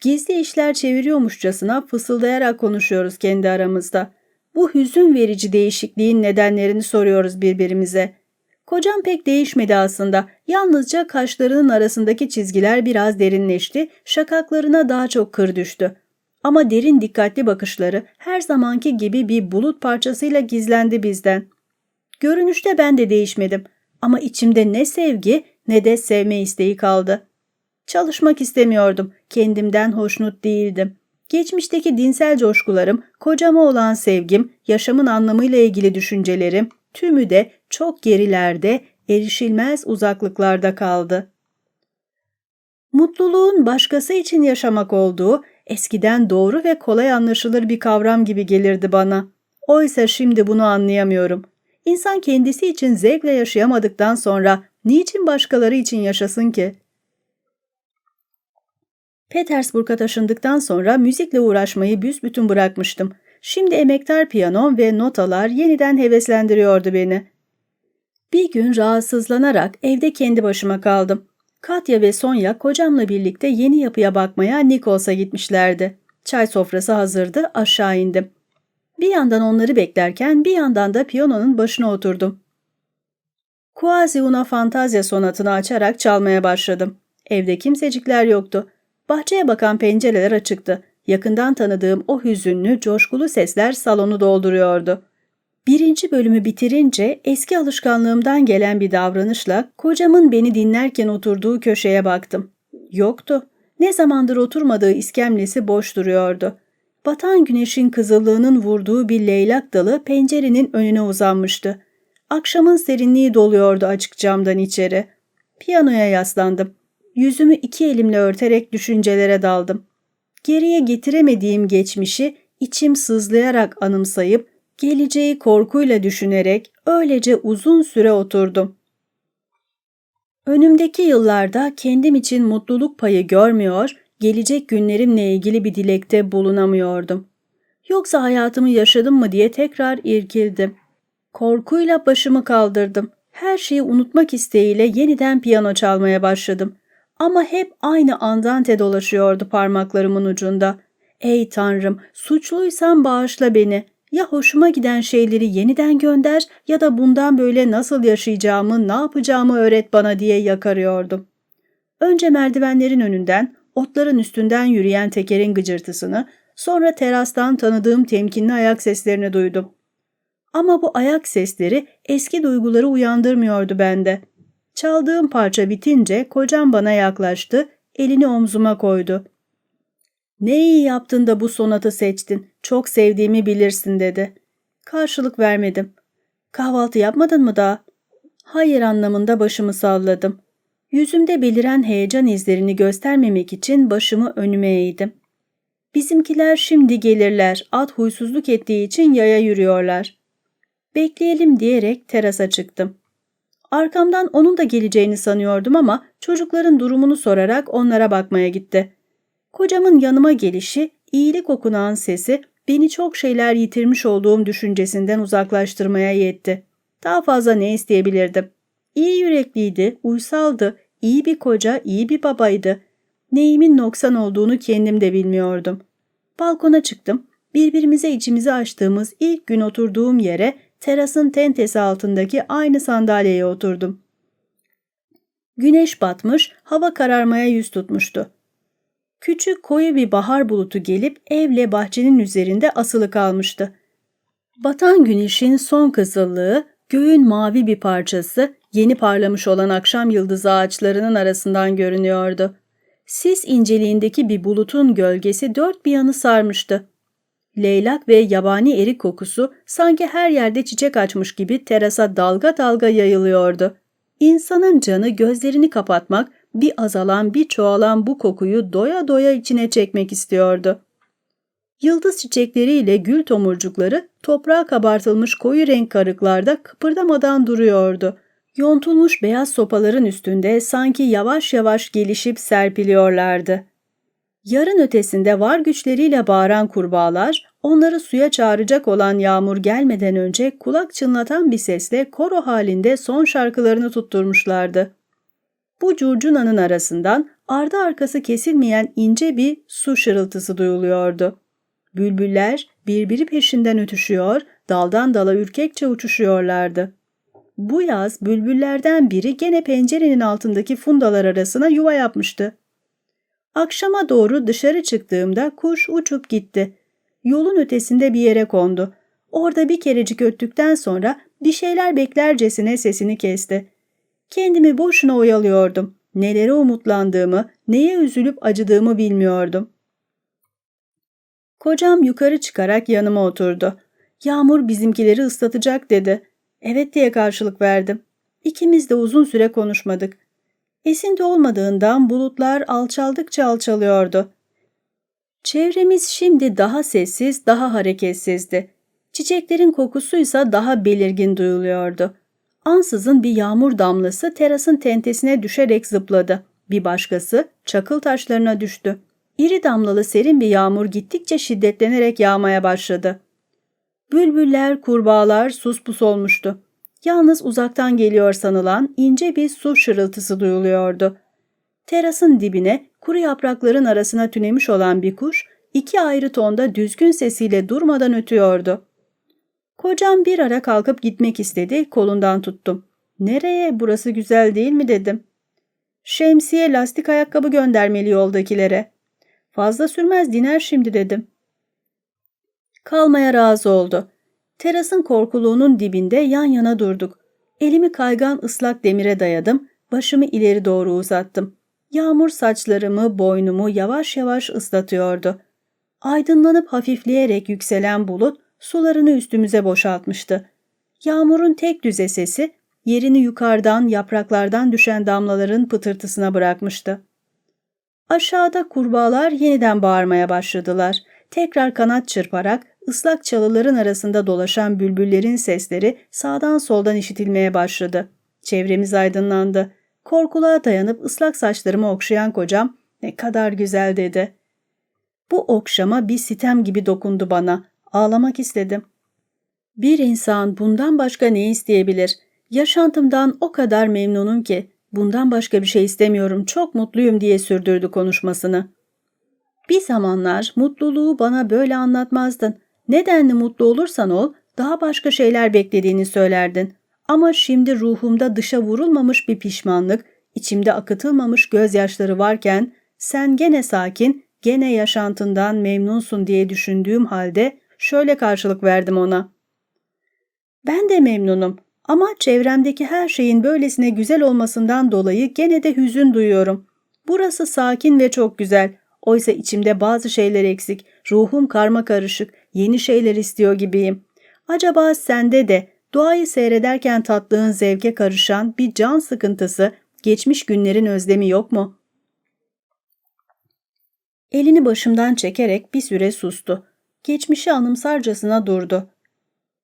Gizli işler çeviriyormuşçasına fısıldayarak konuşuyoruz kendi aramızda. Bu hüzün verici değişikliğin nedenlerini soruyoruz birbirimize. Kocam pek değişmedi aslında. Yalnızca kaşlarının arasındaki çizgiler biraz derinleşti, şakaklarına daha çok kır düştü. Ama derin dikkatli bakışları her zamanki gibi bir bulut parçasıyla gizlendi bizden. Görünüşte ben de değişmedim ama içimde ne sevgi ne de sevme isteği kaldı. Çalışmak istemiyordum, kendimden hoşnut değildim. Geçmişteki dinsel coşkularım, kocama olan sevgim, yaşamın anlamıyla ilgili düşüncelerim, tümü de çok gerilerde, erişilmez uzaklıklarda kaldı. Mutluluğun başkası için yaşamak olduğu eskiden doğru ve kolay anlaşılır bir kavram gibi gelirdi bana. Oysa şimdi bunu anlayamıyorum. İnsan kendisi için zevkle yaşayamadıktan sonra niçin başkaları için yaşasın ki? Petersburg'a taşındıktan sonra müzikle uğraşmayı büsbütün bırakmıştım. Şimdi emektar piyanom ve notalar yeniden heveslendiriyordu beni. Bir gün rahatsızlanarak evde kendi başıma kaldım. Katya ve Sonya kocamla birlikte yeni yapıya bakmaya Nikols'a gitmişlerdi. Çay sofrası hazırdı, aşağı indim. Bir yandan onları beklerken bir yandan da piyanonun başına oturdum. Quasi una fantazya sonatını açarak çalmaya başladım. Evde kimsecikler yoktu. Bahçeye bakan pencereler açıktı. Yakından tanıdığım o hüzünlü, coşkulu sesler salonu dolduruyordu. Birinci bölümü bitirince eski alışkanlığımdan gelen bir davranışla kocamın beni dinlerken oturduğu köşeye baktım. Yoktu. Ne zamandır oturmadığı iskemlesi boş duruyordu. Batan güneşin kızıllığının vurduğu bir leylak dalı pencerenin önüne uzanmıştı. Akşamın serinliği doluyordu açık camdan içeri. Piyanoya yaslandım. Yüzümü iki elimle örterek düşüncelere daldım. Geriye getiremediğim geçmişi içim sızlayarak anımsayıp geleceği korkuyla düşünerek öylece uzun süre oturdum. Önümdeki yıllarda kendim için mutluluk payı görmüyor, gelecek günlerimle ilgili bir dilekte bulunamıyordum. Yoksa hayatımı yaşadım mı diye tekrar irkildim. Korkuyla başımı kaldırdım. Her şeyi unutmak isteğiyle yeniden piyano çalmaya başladım. Ama hep aynı andante dolaşıyordu parmaklarımın ucunda. Ey Tanrım, suçluysam bağışla beni. Ya hoşuma giden şeyleri yeniden gönder ya da bundan böyle nasıl yaşayacağımı, ne yapacağımı öğret bana diye yakarıyordum. Önce merdivenlerin önünden, otların üstünden yürüyen tekerin gıcırtısını, sonra terastan tanıdığım temkinli ayak seslerini duydum. Ama bu ayak sesleri eski duyguları uyandırmıyordu bende. Çaldığım parça bitince kocam bana yaklaştı, elini omzuma koydu. Ne iyi yaptın da bu sonatı seçtin, çok sevdiğimi bilirsin dedi. Karşılık vermedim. Kahvaltı yapmadın mı daha? Hayır anlamında başımı salladım. Yüzümde beliren heyecan izlerini göstermemek için başımı önüme eğdim. Bizimkiler şimdi gelirler, at huysuzluk ettiği için yaya yürüyorlar. Bekleyelim diyerek terasa çıktım. Arkamdan onun da geleceğini sanıyordum ama çocukların durumunu sorarak onlara bakmaya gitti. Kocamın yanıma gelişi, iyilik okunan sesi beni çok şeyler yitirmiş olduğum düşüncesinden uzaklaştırmaya yetti. Daha fazla ne isteyebilirdim? İyi yürekliydi, uysaldı, iyi bir koca, iyi bir babaydı. Neyimin noksan olduğunu kendim de bilmiyordum. Balkona çıktım. Birbirimize içimizi açtığımız ilk gün oturduğum yere terasın tentesi altındaki aynı sandalyeye oturdum. Güneş batmış, hava kararmaya yüz tutmuştu. Küçük koyu bir bahar bulutu gelip evle bahçenin üzerinde asılı kalmıştı. Batan güneşin son kızıllığı, göğün mavi bir parçası, yeni parlamış olan akşam yıldızı ağaçlarının arasından görünüyordu. Sis inceliğindeki bir bulutun gölgesi dört bir yanı sarmıştı. Leylak ve yabani erik kokusu sanki her yerde çiçek açmış gibi terasa dalga dalga yayılıyordu. İnsanın canı gözlerini kapatmak, bir azalan bir çoğalan bu kokuyu doya doya içine çekmek istiyordu. Yıldız çiçekleriyle gül tomurcukları toprağa kabartılmış koyu renk karıklarda kıpırdamadan duruyordu. Yontulmuş beyaz sopaların üstünde sanki yavaş yavaş gelişip serpiliyorlardı. Yarın ötesinde var güçleriyle bağıran kurbağalar, onları suya çağıracak olan yağmur gelmeden önce kulak çınlatan bir sesle koro halinde son şarkılarını tutturmuşlardı. Bu curcunanın arasından ardı arkası kesilmeyen ince bir su şırıltısı duyuluyordu. Bülbüller birbiri peşinden ötüşüyor, daldan dala ürkekçe uçuşuyorlardı. Bu yaz bülbüllerden biri gene pencerenin altındaki fundalar arasına yuva yapmıştı. Akşama doğru dışarı çıktığımda kuş uçup gitti. Yolun ötesinde bir yere kondu. Orada bir kerecik öttükten sonra bir şeyler beklercesine sesini kesti. Kendimi boşuna oyalıyordum. Nelere umutlandığımı, neye üzülüp acıdığımı bilmiyordum. Kocam yukarı çıkarak yanıma oturdu. Yağmur bizimkileri ıslatacak dedi. Evet diye karşılık verdim. İkimiz de uzun süre konuşmadık. Esinti olmadığından bulutlar alçaldıkça alçalıyordu. Çevremiz şimdi daha sessiz, daha hareketsizdi. Çiçeklerin kokusuysa daha belirgin duyuluyordu. Ansızın bir yağmur damlası terasın tentesine düşerek zıpladı. Bir başkası çakıl taşlarına düştü. İri damlalı serin bir yağmur gittikçe şiddetlenerek yağmaya başladı. Bülbüller, kurbağalar suspus olmuştu. Yalnız uzaktan geliyor sanılan ince bir su şırıltısı duyuluyordu. Terasın dibine kuru yaprakların arasına tünemiş olan bir kuş iki ayrı tonda düzgün sesiyle durmadan ötüyordu. Kocam bir ara kalkıp gitmek istedi, kolundan tuttum. Nereye, burası güzel değil mi dedim. Şemsiye lastik ayakkabı göndermeli yoldakilere. Fazla sürmez diner şimdi dedim. Kalmaya razı oldu. Terasın korkuluğunun dibinde yan yana durduk. Elimi kaygan ıslak demire dayadım, başımı ileri doğru uzattım. Yağmur saçlarımı, boynumu yavaş yavaş ıslatıyordu. Aydınlanıp hafifleyerek yükselen bulut sularını üstümüze boşaltmıştı. Yağmurun tek düze sesi yerini yukarıdan yapraklardan düşen damlaların pıtırtısına bırakmıştı. Aşağıda kurbağalar yeniden bağırmaya başladılar. Tekrar kanat çırparak ıslak çalıların arasında dolaşan bülbüllerin sesleri sağdan soldan işitilmeye başladı. Çevremiz aydınlandı. Korkuluğa dayanıp ıslak saçlarımı okşayan kocam ne kadar güzel dedi. Bu okşama bir sitem gibi dokundu bana. Ağlamak istedim. Bir insan bundan başka ne isteyebilir? Yaşantımdan o kadar memnunum ki bundan başka bir şey istemiyorum, çok mutluyum diye sürdürdü konuşmasını. Bir zamanlar mutluluğu bana böyle anlatmazdın. Nedenli mutlu olursan ol, daha başka şeyler beklediğini söylerdin. Ama şimdi ruhumda dışa vurulmamış bir pişmanlık, içimde akıtılmamış gözyaşları varken sen gene sakin, gene yaşantından memnunsun diye düşündüğüm halde şöyle karşılık verdim ona. Ben de memnunum ama çevremdeki her şeyin böylesine güzel olmasından dolayı gene de hüzün duyuyorum. Burası sakin ve çok güzel. Oysa içimde bazı şeyler eksik, ruhum karma karışık, yeni şeyler istiyor gibiyim. Acaba sende de doğayı seyrederken tatlığın zevke karışan bir can sıkıntısı, geçmiş günlerin özlemi yok mu? Elini başımdan çekerek bir süre sustu. Geçmişi anımsarcasına durdu.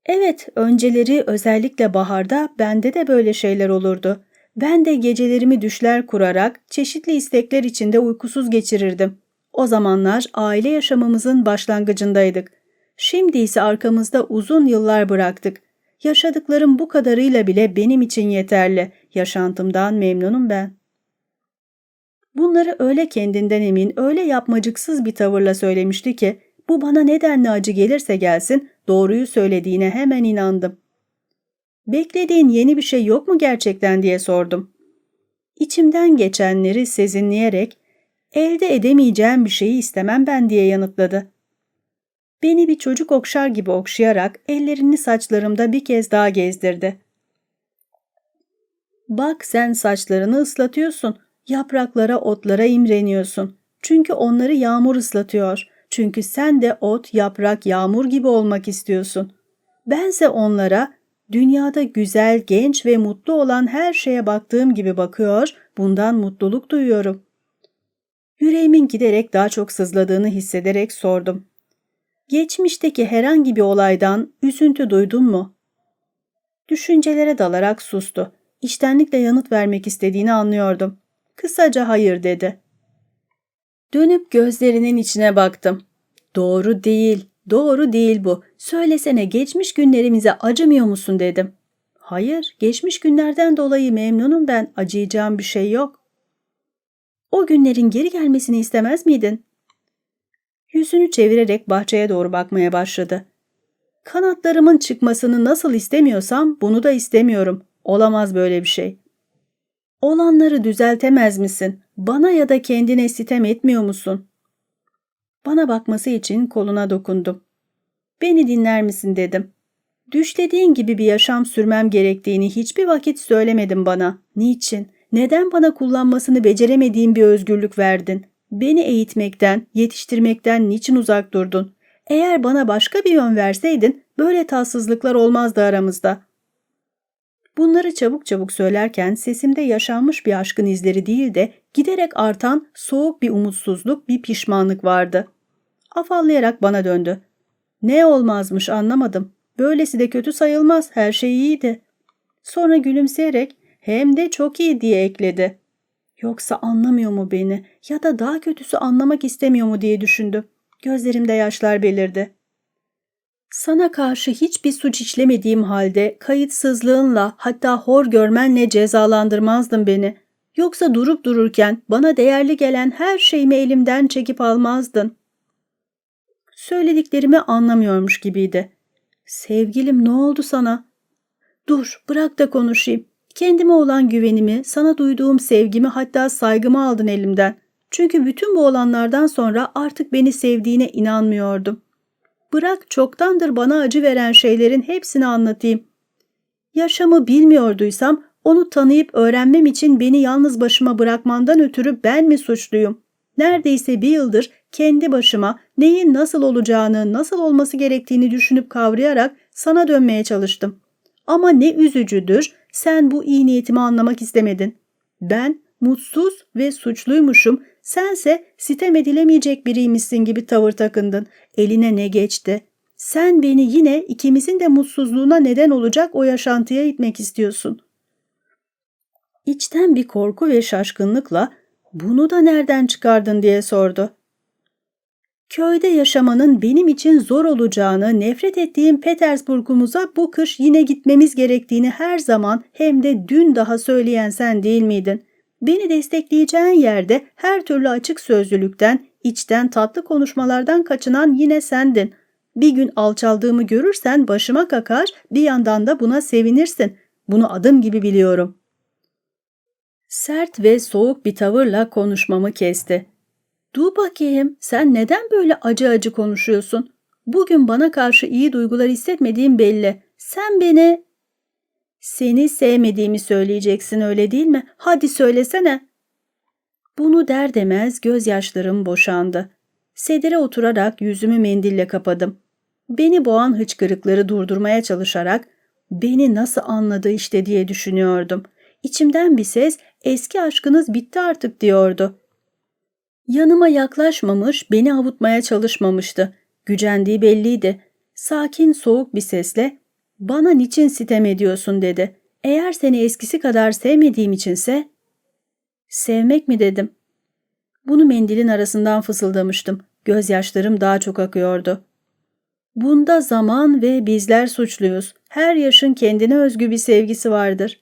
Evet, önceleri özellikle baharda bende de böyle şeyler olurdu. Ben de gecelerimi düşler kurarak çeşitli istekler içinde uykusuz geçirirdim. O zamanlar aile yaşamımızın başlangıcındaydık. Şimdi ise arkamızda uzun yıllar bıraktık. Yaşadıklarım bu kadarıyla bile benim için yeterli. Yaşantımdan memnunum ben. Bunları öyle kendinden emin, öyle yapmacıksız bir tavırla söylemişti ki bu bana nedenle acı gelirse gelsin doğruyu söylediğine hemen inandım. Beklediğin yeni bir şey yok mu gerçekten diye sordum. İçimden geçenleri sezinleyerek elde edemeyeceğim bir şeyi istemem ben diye yanıtladı. Beni bir çocuk okşar gibi okşayarak ellerini saçlarımda bir kez daha gezdirdi. Bak sen saçlarını ıslatıyorsun, yapraklara, otlara imreniyorsun. Çünkü onları yağmur ıslatıyor. Çünkü sen de ot, yaprak, yağmur gibi olmak istiyorsun. Bense onlara dünyada güzel, genç ve mutlu olan her şeye baktığım gibi bakıyor, bundan mutluluk duyuyorum. Yüreğimin giderek daha çok sızladığını hissederek sordum. Geçmişteki herhangi bir olaydan üzüntü duydun mu? Düşüncelere dalarak sustu. İştenlikle yanıt vermek istediğini anlıyordum. Kısaca hayır dedi. Dönüp gözlerinin içine baktım. Doğru değil, doğru değil bu. Söylesene geçmiş günlerimize acımıyor musun dedim. Hayır, geçmiş günlerden dolayı memnunum ben, acıyacağım bir şey yok. O günlerin geri gelmesini istemez miydin? Yüzünü çevirerek bahçeye doğru bakmaya başladı. Kanatlarımın çıkmasını nasıl istemiyorsam bunu da istemiyorum. Olamaz böyle bir şey. Olanları düzeltemez misin? Bana ya da kendine sitem etmiyor musun? Bana bakması için koluna dokundum. Beni dinler misin dedim. Düşlediğin gibi bir yaşam sürmem gerektiğini hiçbir vakit söylemedin bana. Niçin? Neden bana kullanmasını beceremediğim bir özgürlük verdin? Beni eğitmekten, yetiştirmekten niçin uzak durdun? Eğer bana başka bir yön verseydin böyle tatsızlıklar olmazdı aramızda. Bunları çabuk çabuk söylerken sesimde yaşanmış bir aşkın izleri değil de giderek artan soğuk bir umutsuzluk, bir pişmanlık vardı. Afallayarak bana döndü. Ne olmazmış anlamadım. Böylesi de kötü sayılmaz, her şey iyiydi. Sonra gülümseyerek hem de çok iyi diye ekledi. Yoksa anlamıyor mu beni ya da daha kötüsü anlamak istemiyor mu diye düşündüm. Gözlerimde yaşlar belirdi. Sana karşı hiçbir suç işlemediğim halde kayıtsızlığınla hatta hor görmenle cezalandırmazdın beni. Yoksa durup dururken bana değerli gelen her şeyimi elimden çekip almazdın. Söylediklerimi anlamıyormuş gibiydi. Sevgilim ne oldu sana? Dur bırak da konuşayım. Kendime olan güvenimi, sana duyduğum sevgimi hatta saygımı aldın elimden. Çünkü bütün bu olanlardan sonra artık beni sevdiğine inanmıyordum. Bırak çoktandır bana acı veren şeylerin hepsini anlatayım. Yaşamı bilmiyorduysam onu tanıyıp öğrenmem için beni yalnız başıma bırakmandan ötürü ben mi suçluyum? Neredeyse bir yıldır kendi başıma neyin nasıl olacağını, nasıl olması gerektiğini düşünüp kavrayarak sana dönmeye çalıştım. Ama ne üzücüdür, sen bu iyi niyetimi anlamak istemedin. Ben mutsuz ve suçluymuşum, sense sitem edilemeyecek biriymişsin gibi tavır takındın. Eline ne geçti? Sen beni yine ikimizin de mutsuzluğuna neden olacak o yaşantıya itmek istiyorsun. İçten bir korku ve şaşkınlıkla bunu da nereden çıkardın diye sordu. Köyde yaşamanın benim için zor olacağını, nefret ettiğim Petersburg'umuza bu kış yine gitmemiz gerektiğini her zaman hem de dün daha söyleyen sen değil miydin? Beni destekleyeceğin yerde her türlü açık sözlülükten, içten tatlı konuşmalardan kaçınan yine sendin. Bir gün alçaldığımı görürsen başıma kakar, bir yandan da buna sevinirsin. Bunu adım gibi biliyorum. Sert ve soğuk bir tavırla konuşmamı kesti. Dur bakayım, sen neden böyle acı acı konuşuyorsun? Bugün bana karşı iyi duygular hissetmediğim belli. Sen beni... Seni sevmediğimi söyleyeceksin öyle değil mi? Hadi söylesene. Bunu der demez gözyaşlarım boşandı. Sedire oturarak yüzümü mendille kapadım. Beni boğan hıçkırıkları durdurmaya çalışarak beni nasıl anladı işte diye düşünüyordum. İçimden bir ses eski aşkınız bitti artık diyordu. Yanıma yaklaşmamış, beni avutmaya çalışmamıştı. Gücendiği belliydi. Sakin, soğuk bir sesle ''Bana niçin sitem ediyorsun?'' dedi. ''Eğer seni eskisi kadar sevmediğim içinse...'' ''Sevmek mi?'' dedim. Bunu mendilin arasından fısıldamıştım. Gözyaşlarım daha çok akıyordu. Bunda zaman ve bizler suçluyuz. Her yaşın kendine özgü bir sevgisi vardır.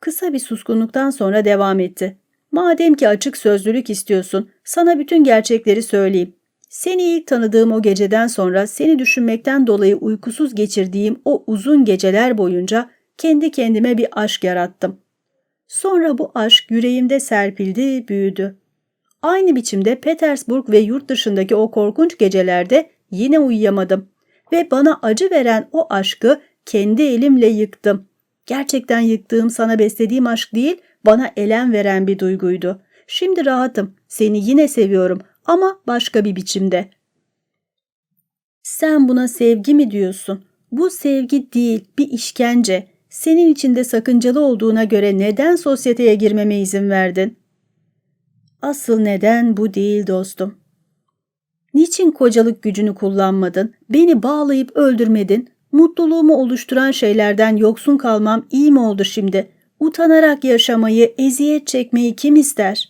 Kısa bir suskunluktan sonra devam etti. Madem ki açık sözlülük istiyorsun, sana bütün gerçekleri söyleyeyim. Seni ilk tanıdığım o geceden sonra seni düşünmekten dolayı uykusuz geçirdiğim o uzun geceler boyunca kendi kendime bir aşk yarattım. Sonra bu aşk yüreğimde serpildi, büyüdü. Aynı biçimde Petersburg ve yurt dışındaki o korkunç gecelerde yine uyuyamadım ve bana acı veren o aşkı kendi elimle yıktım. Gerçekten yıktığım sana beslediğim aşk değil, bana elem veren bir duyguydu. Şimdi rahatım, seni yine seviyorum ama başka bir biçimde. Sen buna sevgi mi diyorsun? Bu sevgi değil, bir işkence. Senin içinde sakıncalı olduğuna göre neden sosyeteye girmeme izin verdin? Asıl neden bu değil dostum. Niçin kocalık gücünü kullanmadın? Beni bağlayıp öldürmedin? Mutluluğumu oluşturan şeylerden yoksun kalmam iyi mi oldu şimdi? Utanarak yaşamayı, eziyet çekmeyi kim ister?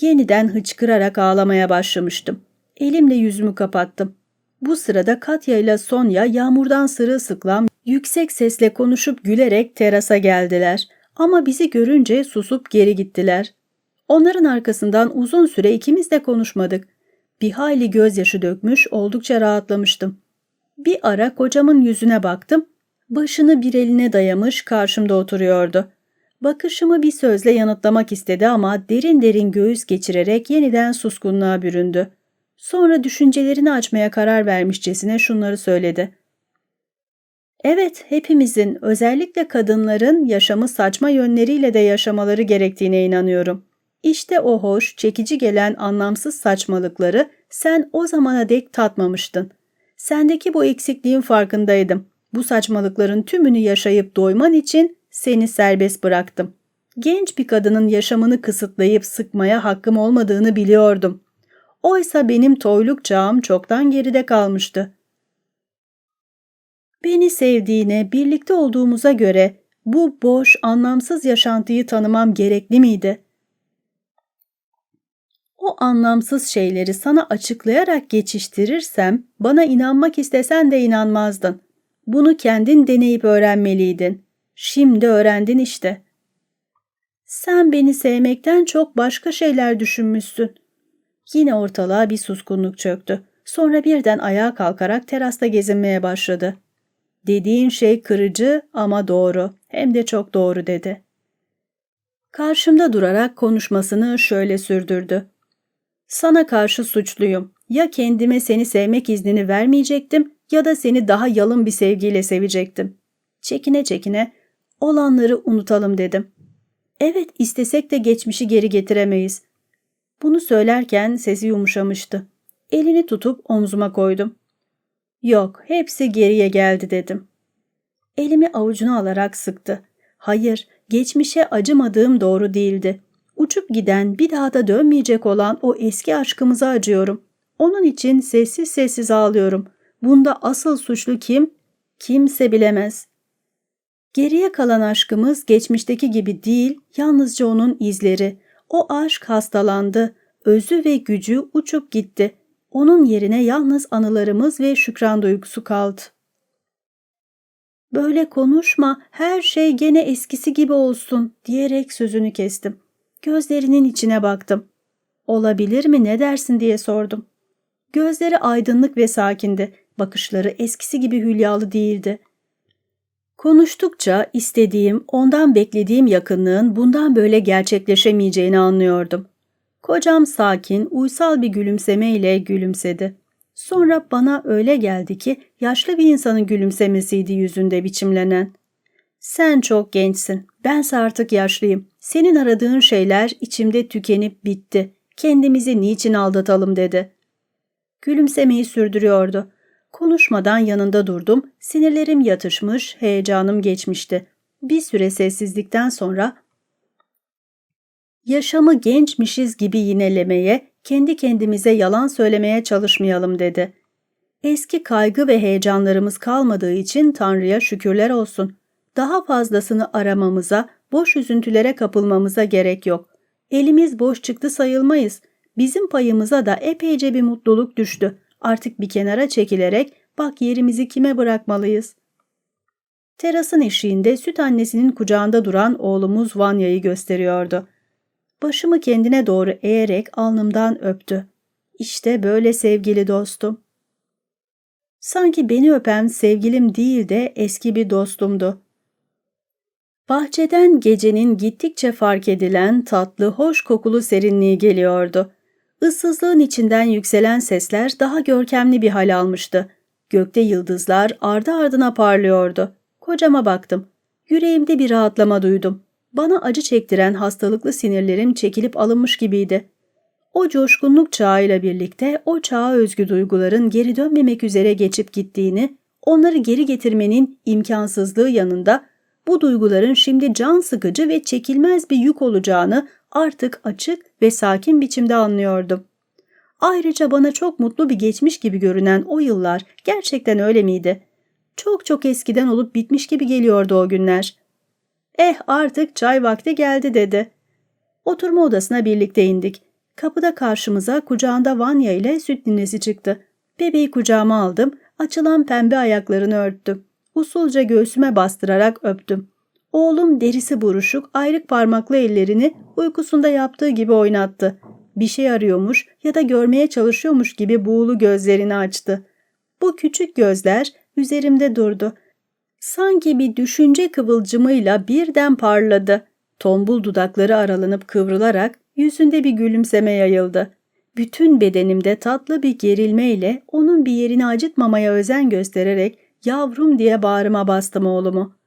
Yeniden hıçkırarak ağlamaya başlamıştım. Elimle yüzümü kapattım. Bu sırada Katya ile Sonya yağmurdan sırılsıklam yüksek sesle konuşup gülerek terasa geldiler. Ama bizi görünce susup geri gittiler. Onların arkasından uzun süre ikimiz de konuşmadık. Bir hayli gözyaşı dökmüş, oldukça rahatlamıştım. Bir ara kocamın yüzüne baktım. Başını bir eline dayamış karşımda oturuyordu. Bakışımı bir sözle yanıtlamak istedi ama derin derin göğüs geçirerek yeniden suskunluğa büründü. Sonra düşüncelerini açmaya karar vermişçesine şunları söyledi. Evet, hepimizin, özellikle kadınların yaşamı saçma yönleriyle de yaşamaları gerektiğine inanıyorum. İşte o hoş, çekici gelen anlamsız saçmalıkları Sen o zamana dek tatmamıştın. Sendeki bu eksikliğin farkındaydım. Bu saçmalıkların tümünü yaşayıp doyman için seni serbest bıraktım. Genç bir kadının yaşamını kısıtlayıp sıkmaya hakkım olmadığını biliyordum. Oysa benim toyluk çağım çoktan geride kalmıştı. Beni sevdiğine, birlikte olduğumuza göre bu boş, anlamsız yaşantıyı tanımam gerekli miydi? O anlamsız şeyleri sana açıklayarak geçiştirirsem, bana inanmak istesen de inanmazdın. Bunu kendin deneyip öğrenmeliydin. Şimdi öğrendin işte. Sen beni sevmekten çok başka şeyler düşünmüşsün. Yine ortalığa bir suskunluk çöktü. Sonra birden ayağa kalkarak terasta gezinmeye başladı. Dediğin şey kırıcı ama doğru. Hem de çok doğru dedi. Karşımda durarak konuşmasını şöyle sürdürdü. Sana karşı suçluyum. Ya kendime seni sevmek iznini vermeyecektim ya da seni daha yalın bir sevgiyle sevecektim. Çekine çekine olanları unutalım dedim. Evet istesek de geçmişi geri getiremeyiz. Bunu söylerken sesi yumuşamıştı. Elini tutup omzuma koydum. Yok, hepsi geriye geldi dedim. Elimi avucuna alarak sıktı. Hayır, geçmişe acımadığım doğru değildi. Uçup giden, bir daha da dönmeyecek olan o eski aşkımıza acıyorum. Onun için sessiz sessiz ağlıyorum. Bunda asıl suçlu kim? Kimse bilemez. Geriye kalan aşkımız geçmişteki gibi değil, yalnızca onun izleri. O aşk hastalandı, özü ve gücü uçup gitti. Onun yerine yalnız anılarımız ve şükran duygusu kaldı. Böyle konuşma, her şey gene eskisi gibi olsun diyerek sözünü kestim. Gözlerinin içine baktım. Olabilir mi ne dersin diye sordum. Gözleri aydınlık ve sakindi. Bakışları eskisi gibi hülyalı değildi. Konuştukça istediğim, ondan beklediğim yakınlığın bundan böyle gerçekleşemeyeceğini anlıyordum. Kocam sakin, uysal bir gülümsemeyle gülümsedi. Sonra bana öyle geldi ki yaşlı bir insanın gülümsemesiydi yüzünde biçimlenen. Sen çok gençsin, bense artık yaşlıyım. Senin aradığın şeyler içimde tükenip bitti. Kendimizi niçin aldatalım dedi. Gülümsemeyi sürdürüyordu. Konuşmadan yanında durdum, sinirlerim yatışmış, heyecanım geçmişti. Bir süre sessizlikten sonra yaşamı gençmişiz gibi yinelemeye, kendi kendimize yalan söylemeye çalışmayalım dedi. Eski kaygı ve heyecanlarımız kalmadığı için Tanrı'ya şükürler olsun. Daha fazlasını aramamıza, boş üzüntülere kapılmamıza gerek yok. Elimiz boş çıktı sayılmayız. Bizim payımıza da epeyce bir mutluluk düştü. Artık bir kenara çekilerek bak yerimizi kime bırakmalıyız. Terasın eşiğinde süt annesinin kucağında duran oğlumuz Vanya'yı gösteriyordu. Başımı kendine doğru eğerek alnımdan öptü. İşte böyle sevgili dostum. Sanki beni öpen sevgilim değil de eski bir dostumdu. Bahçeden gecenin gittikçe fark edilen tatlı, hoş kokulu serinliği geliyordu. Issızlığın içinden yükselen sesler daha görkemli bir hal almıştı. Gökte yıldızlar ardı ardına parlıyordu. Kocama baktım. Yüreğimde bir rahatlama duydum. Bana acı çektiren hastalıklı sinirlerim çekilip alınmış gibiydi. O coşkunluk çağıyla birlikte o çağa özgü duyguların geri dönmemek üzere geçip gittiğini, onları geri getirmenin imkansızlığı yanında bu duyguların şimdi can sıkıcı ve çekilmez bir yük olacağını artık açık ve sakin biçimde anlıyordum. Ayrıca bana çok mutlu bir geçmiş gibi görünen o yıllar gerçekten öyle miydi? Çok çok eskiden olup bitmiş gibi geliyordu o günler. Eh artık çay vakti geldi dedi. Oturma odasına birlikte indik. Kapıda karşımıza kucağında Vanya ile süt ninesi çıktı. Bebeği kucağıma aldım, açılan pembe ayaklarını örttüm. Usulca göğsüme bastırarak öptüm. Oğlum derisi buruşuk, ayrık parmaklı ellerini uykusunda yaptığı gibi oynattı. Bir şey arıyormuş ya da görmeye çalışıyormuş gibi buğulu gözlerini açtı. Bu küçük gözler üzerimde durdu. Sanki bir düşünce kıvılcımıyla birden parladı. Tombul dudakları aralanıp kıvrılarak yüzünde bir gülümseme yayıldı. Bütün bedenimde tatlı bir gerilmeyle onun bir yerini acıtmamaya özen göstererek yavrum diye bağrıma bastım oğlumu.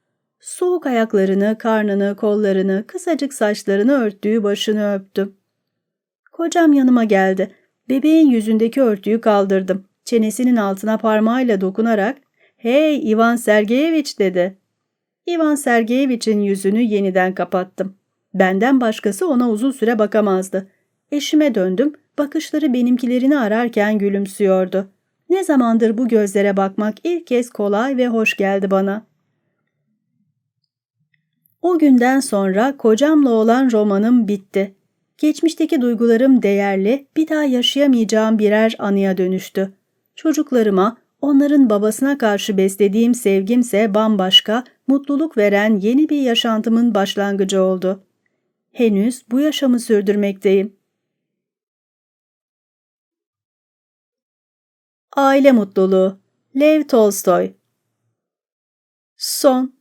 Soğuk ayaklarını, karnını, kollarını, kısacık saçlarını örttüğü başını öptüm. Kocam yanıma geldi. Bebeğin yüzündeki örtüyü kaldırdım. Çenesinin altına parmağıyla dokunarak ''Hey Ivan Sergeyeviç'' dedi. Ivan Sergeyeviç'in yüzünü yeniden kapattım. Benden başkası ona uzun süre bakamazdı. Eşime döndüm, bakışları benimkilerini ararken gülümsüyordu. Ne zamandır bu gözlere bakmak ilk kez kolay ve hoş geldi bana. O günden sonra kocamla olan romanım bitti. Geçmişteki duygularım değerli, bir daha yaşayamayacağım birer anıya dönüştü. Çocuklarıma, onların babasına karşı beslediğim sevgimse bambaşka, mutluluk veren yeni bir yaşantımın başlangıcı oldu. Henüz bu yaşamı sürdürmekteyim. Aile mutluluğu Lev Tolstoy Son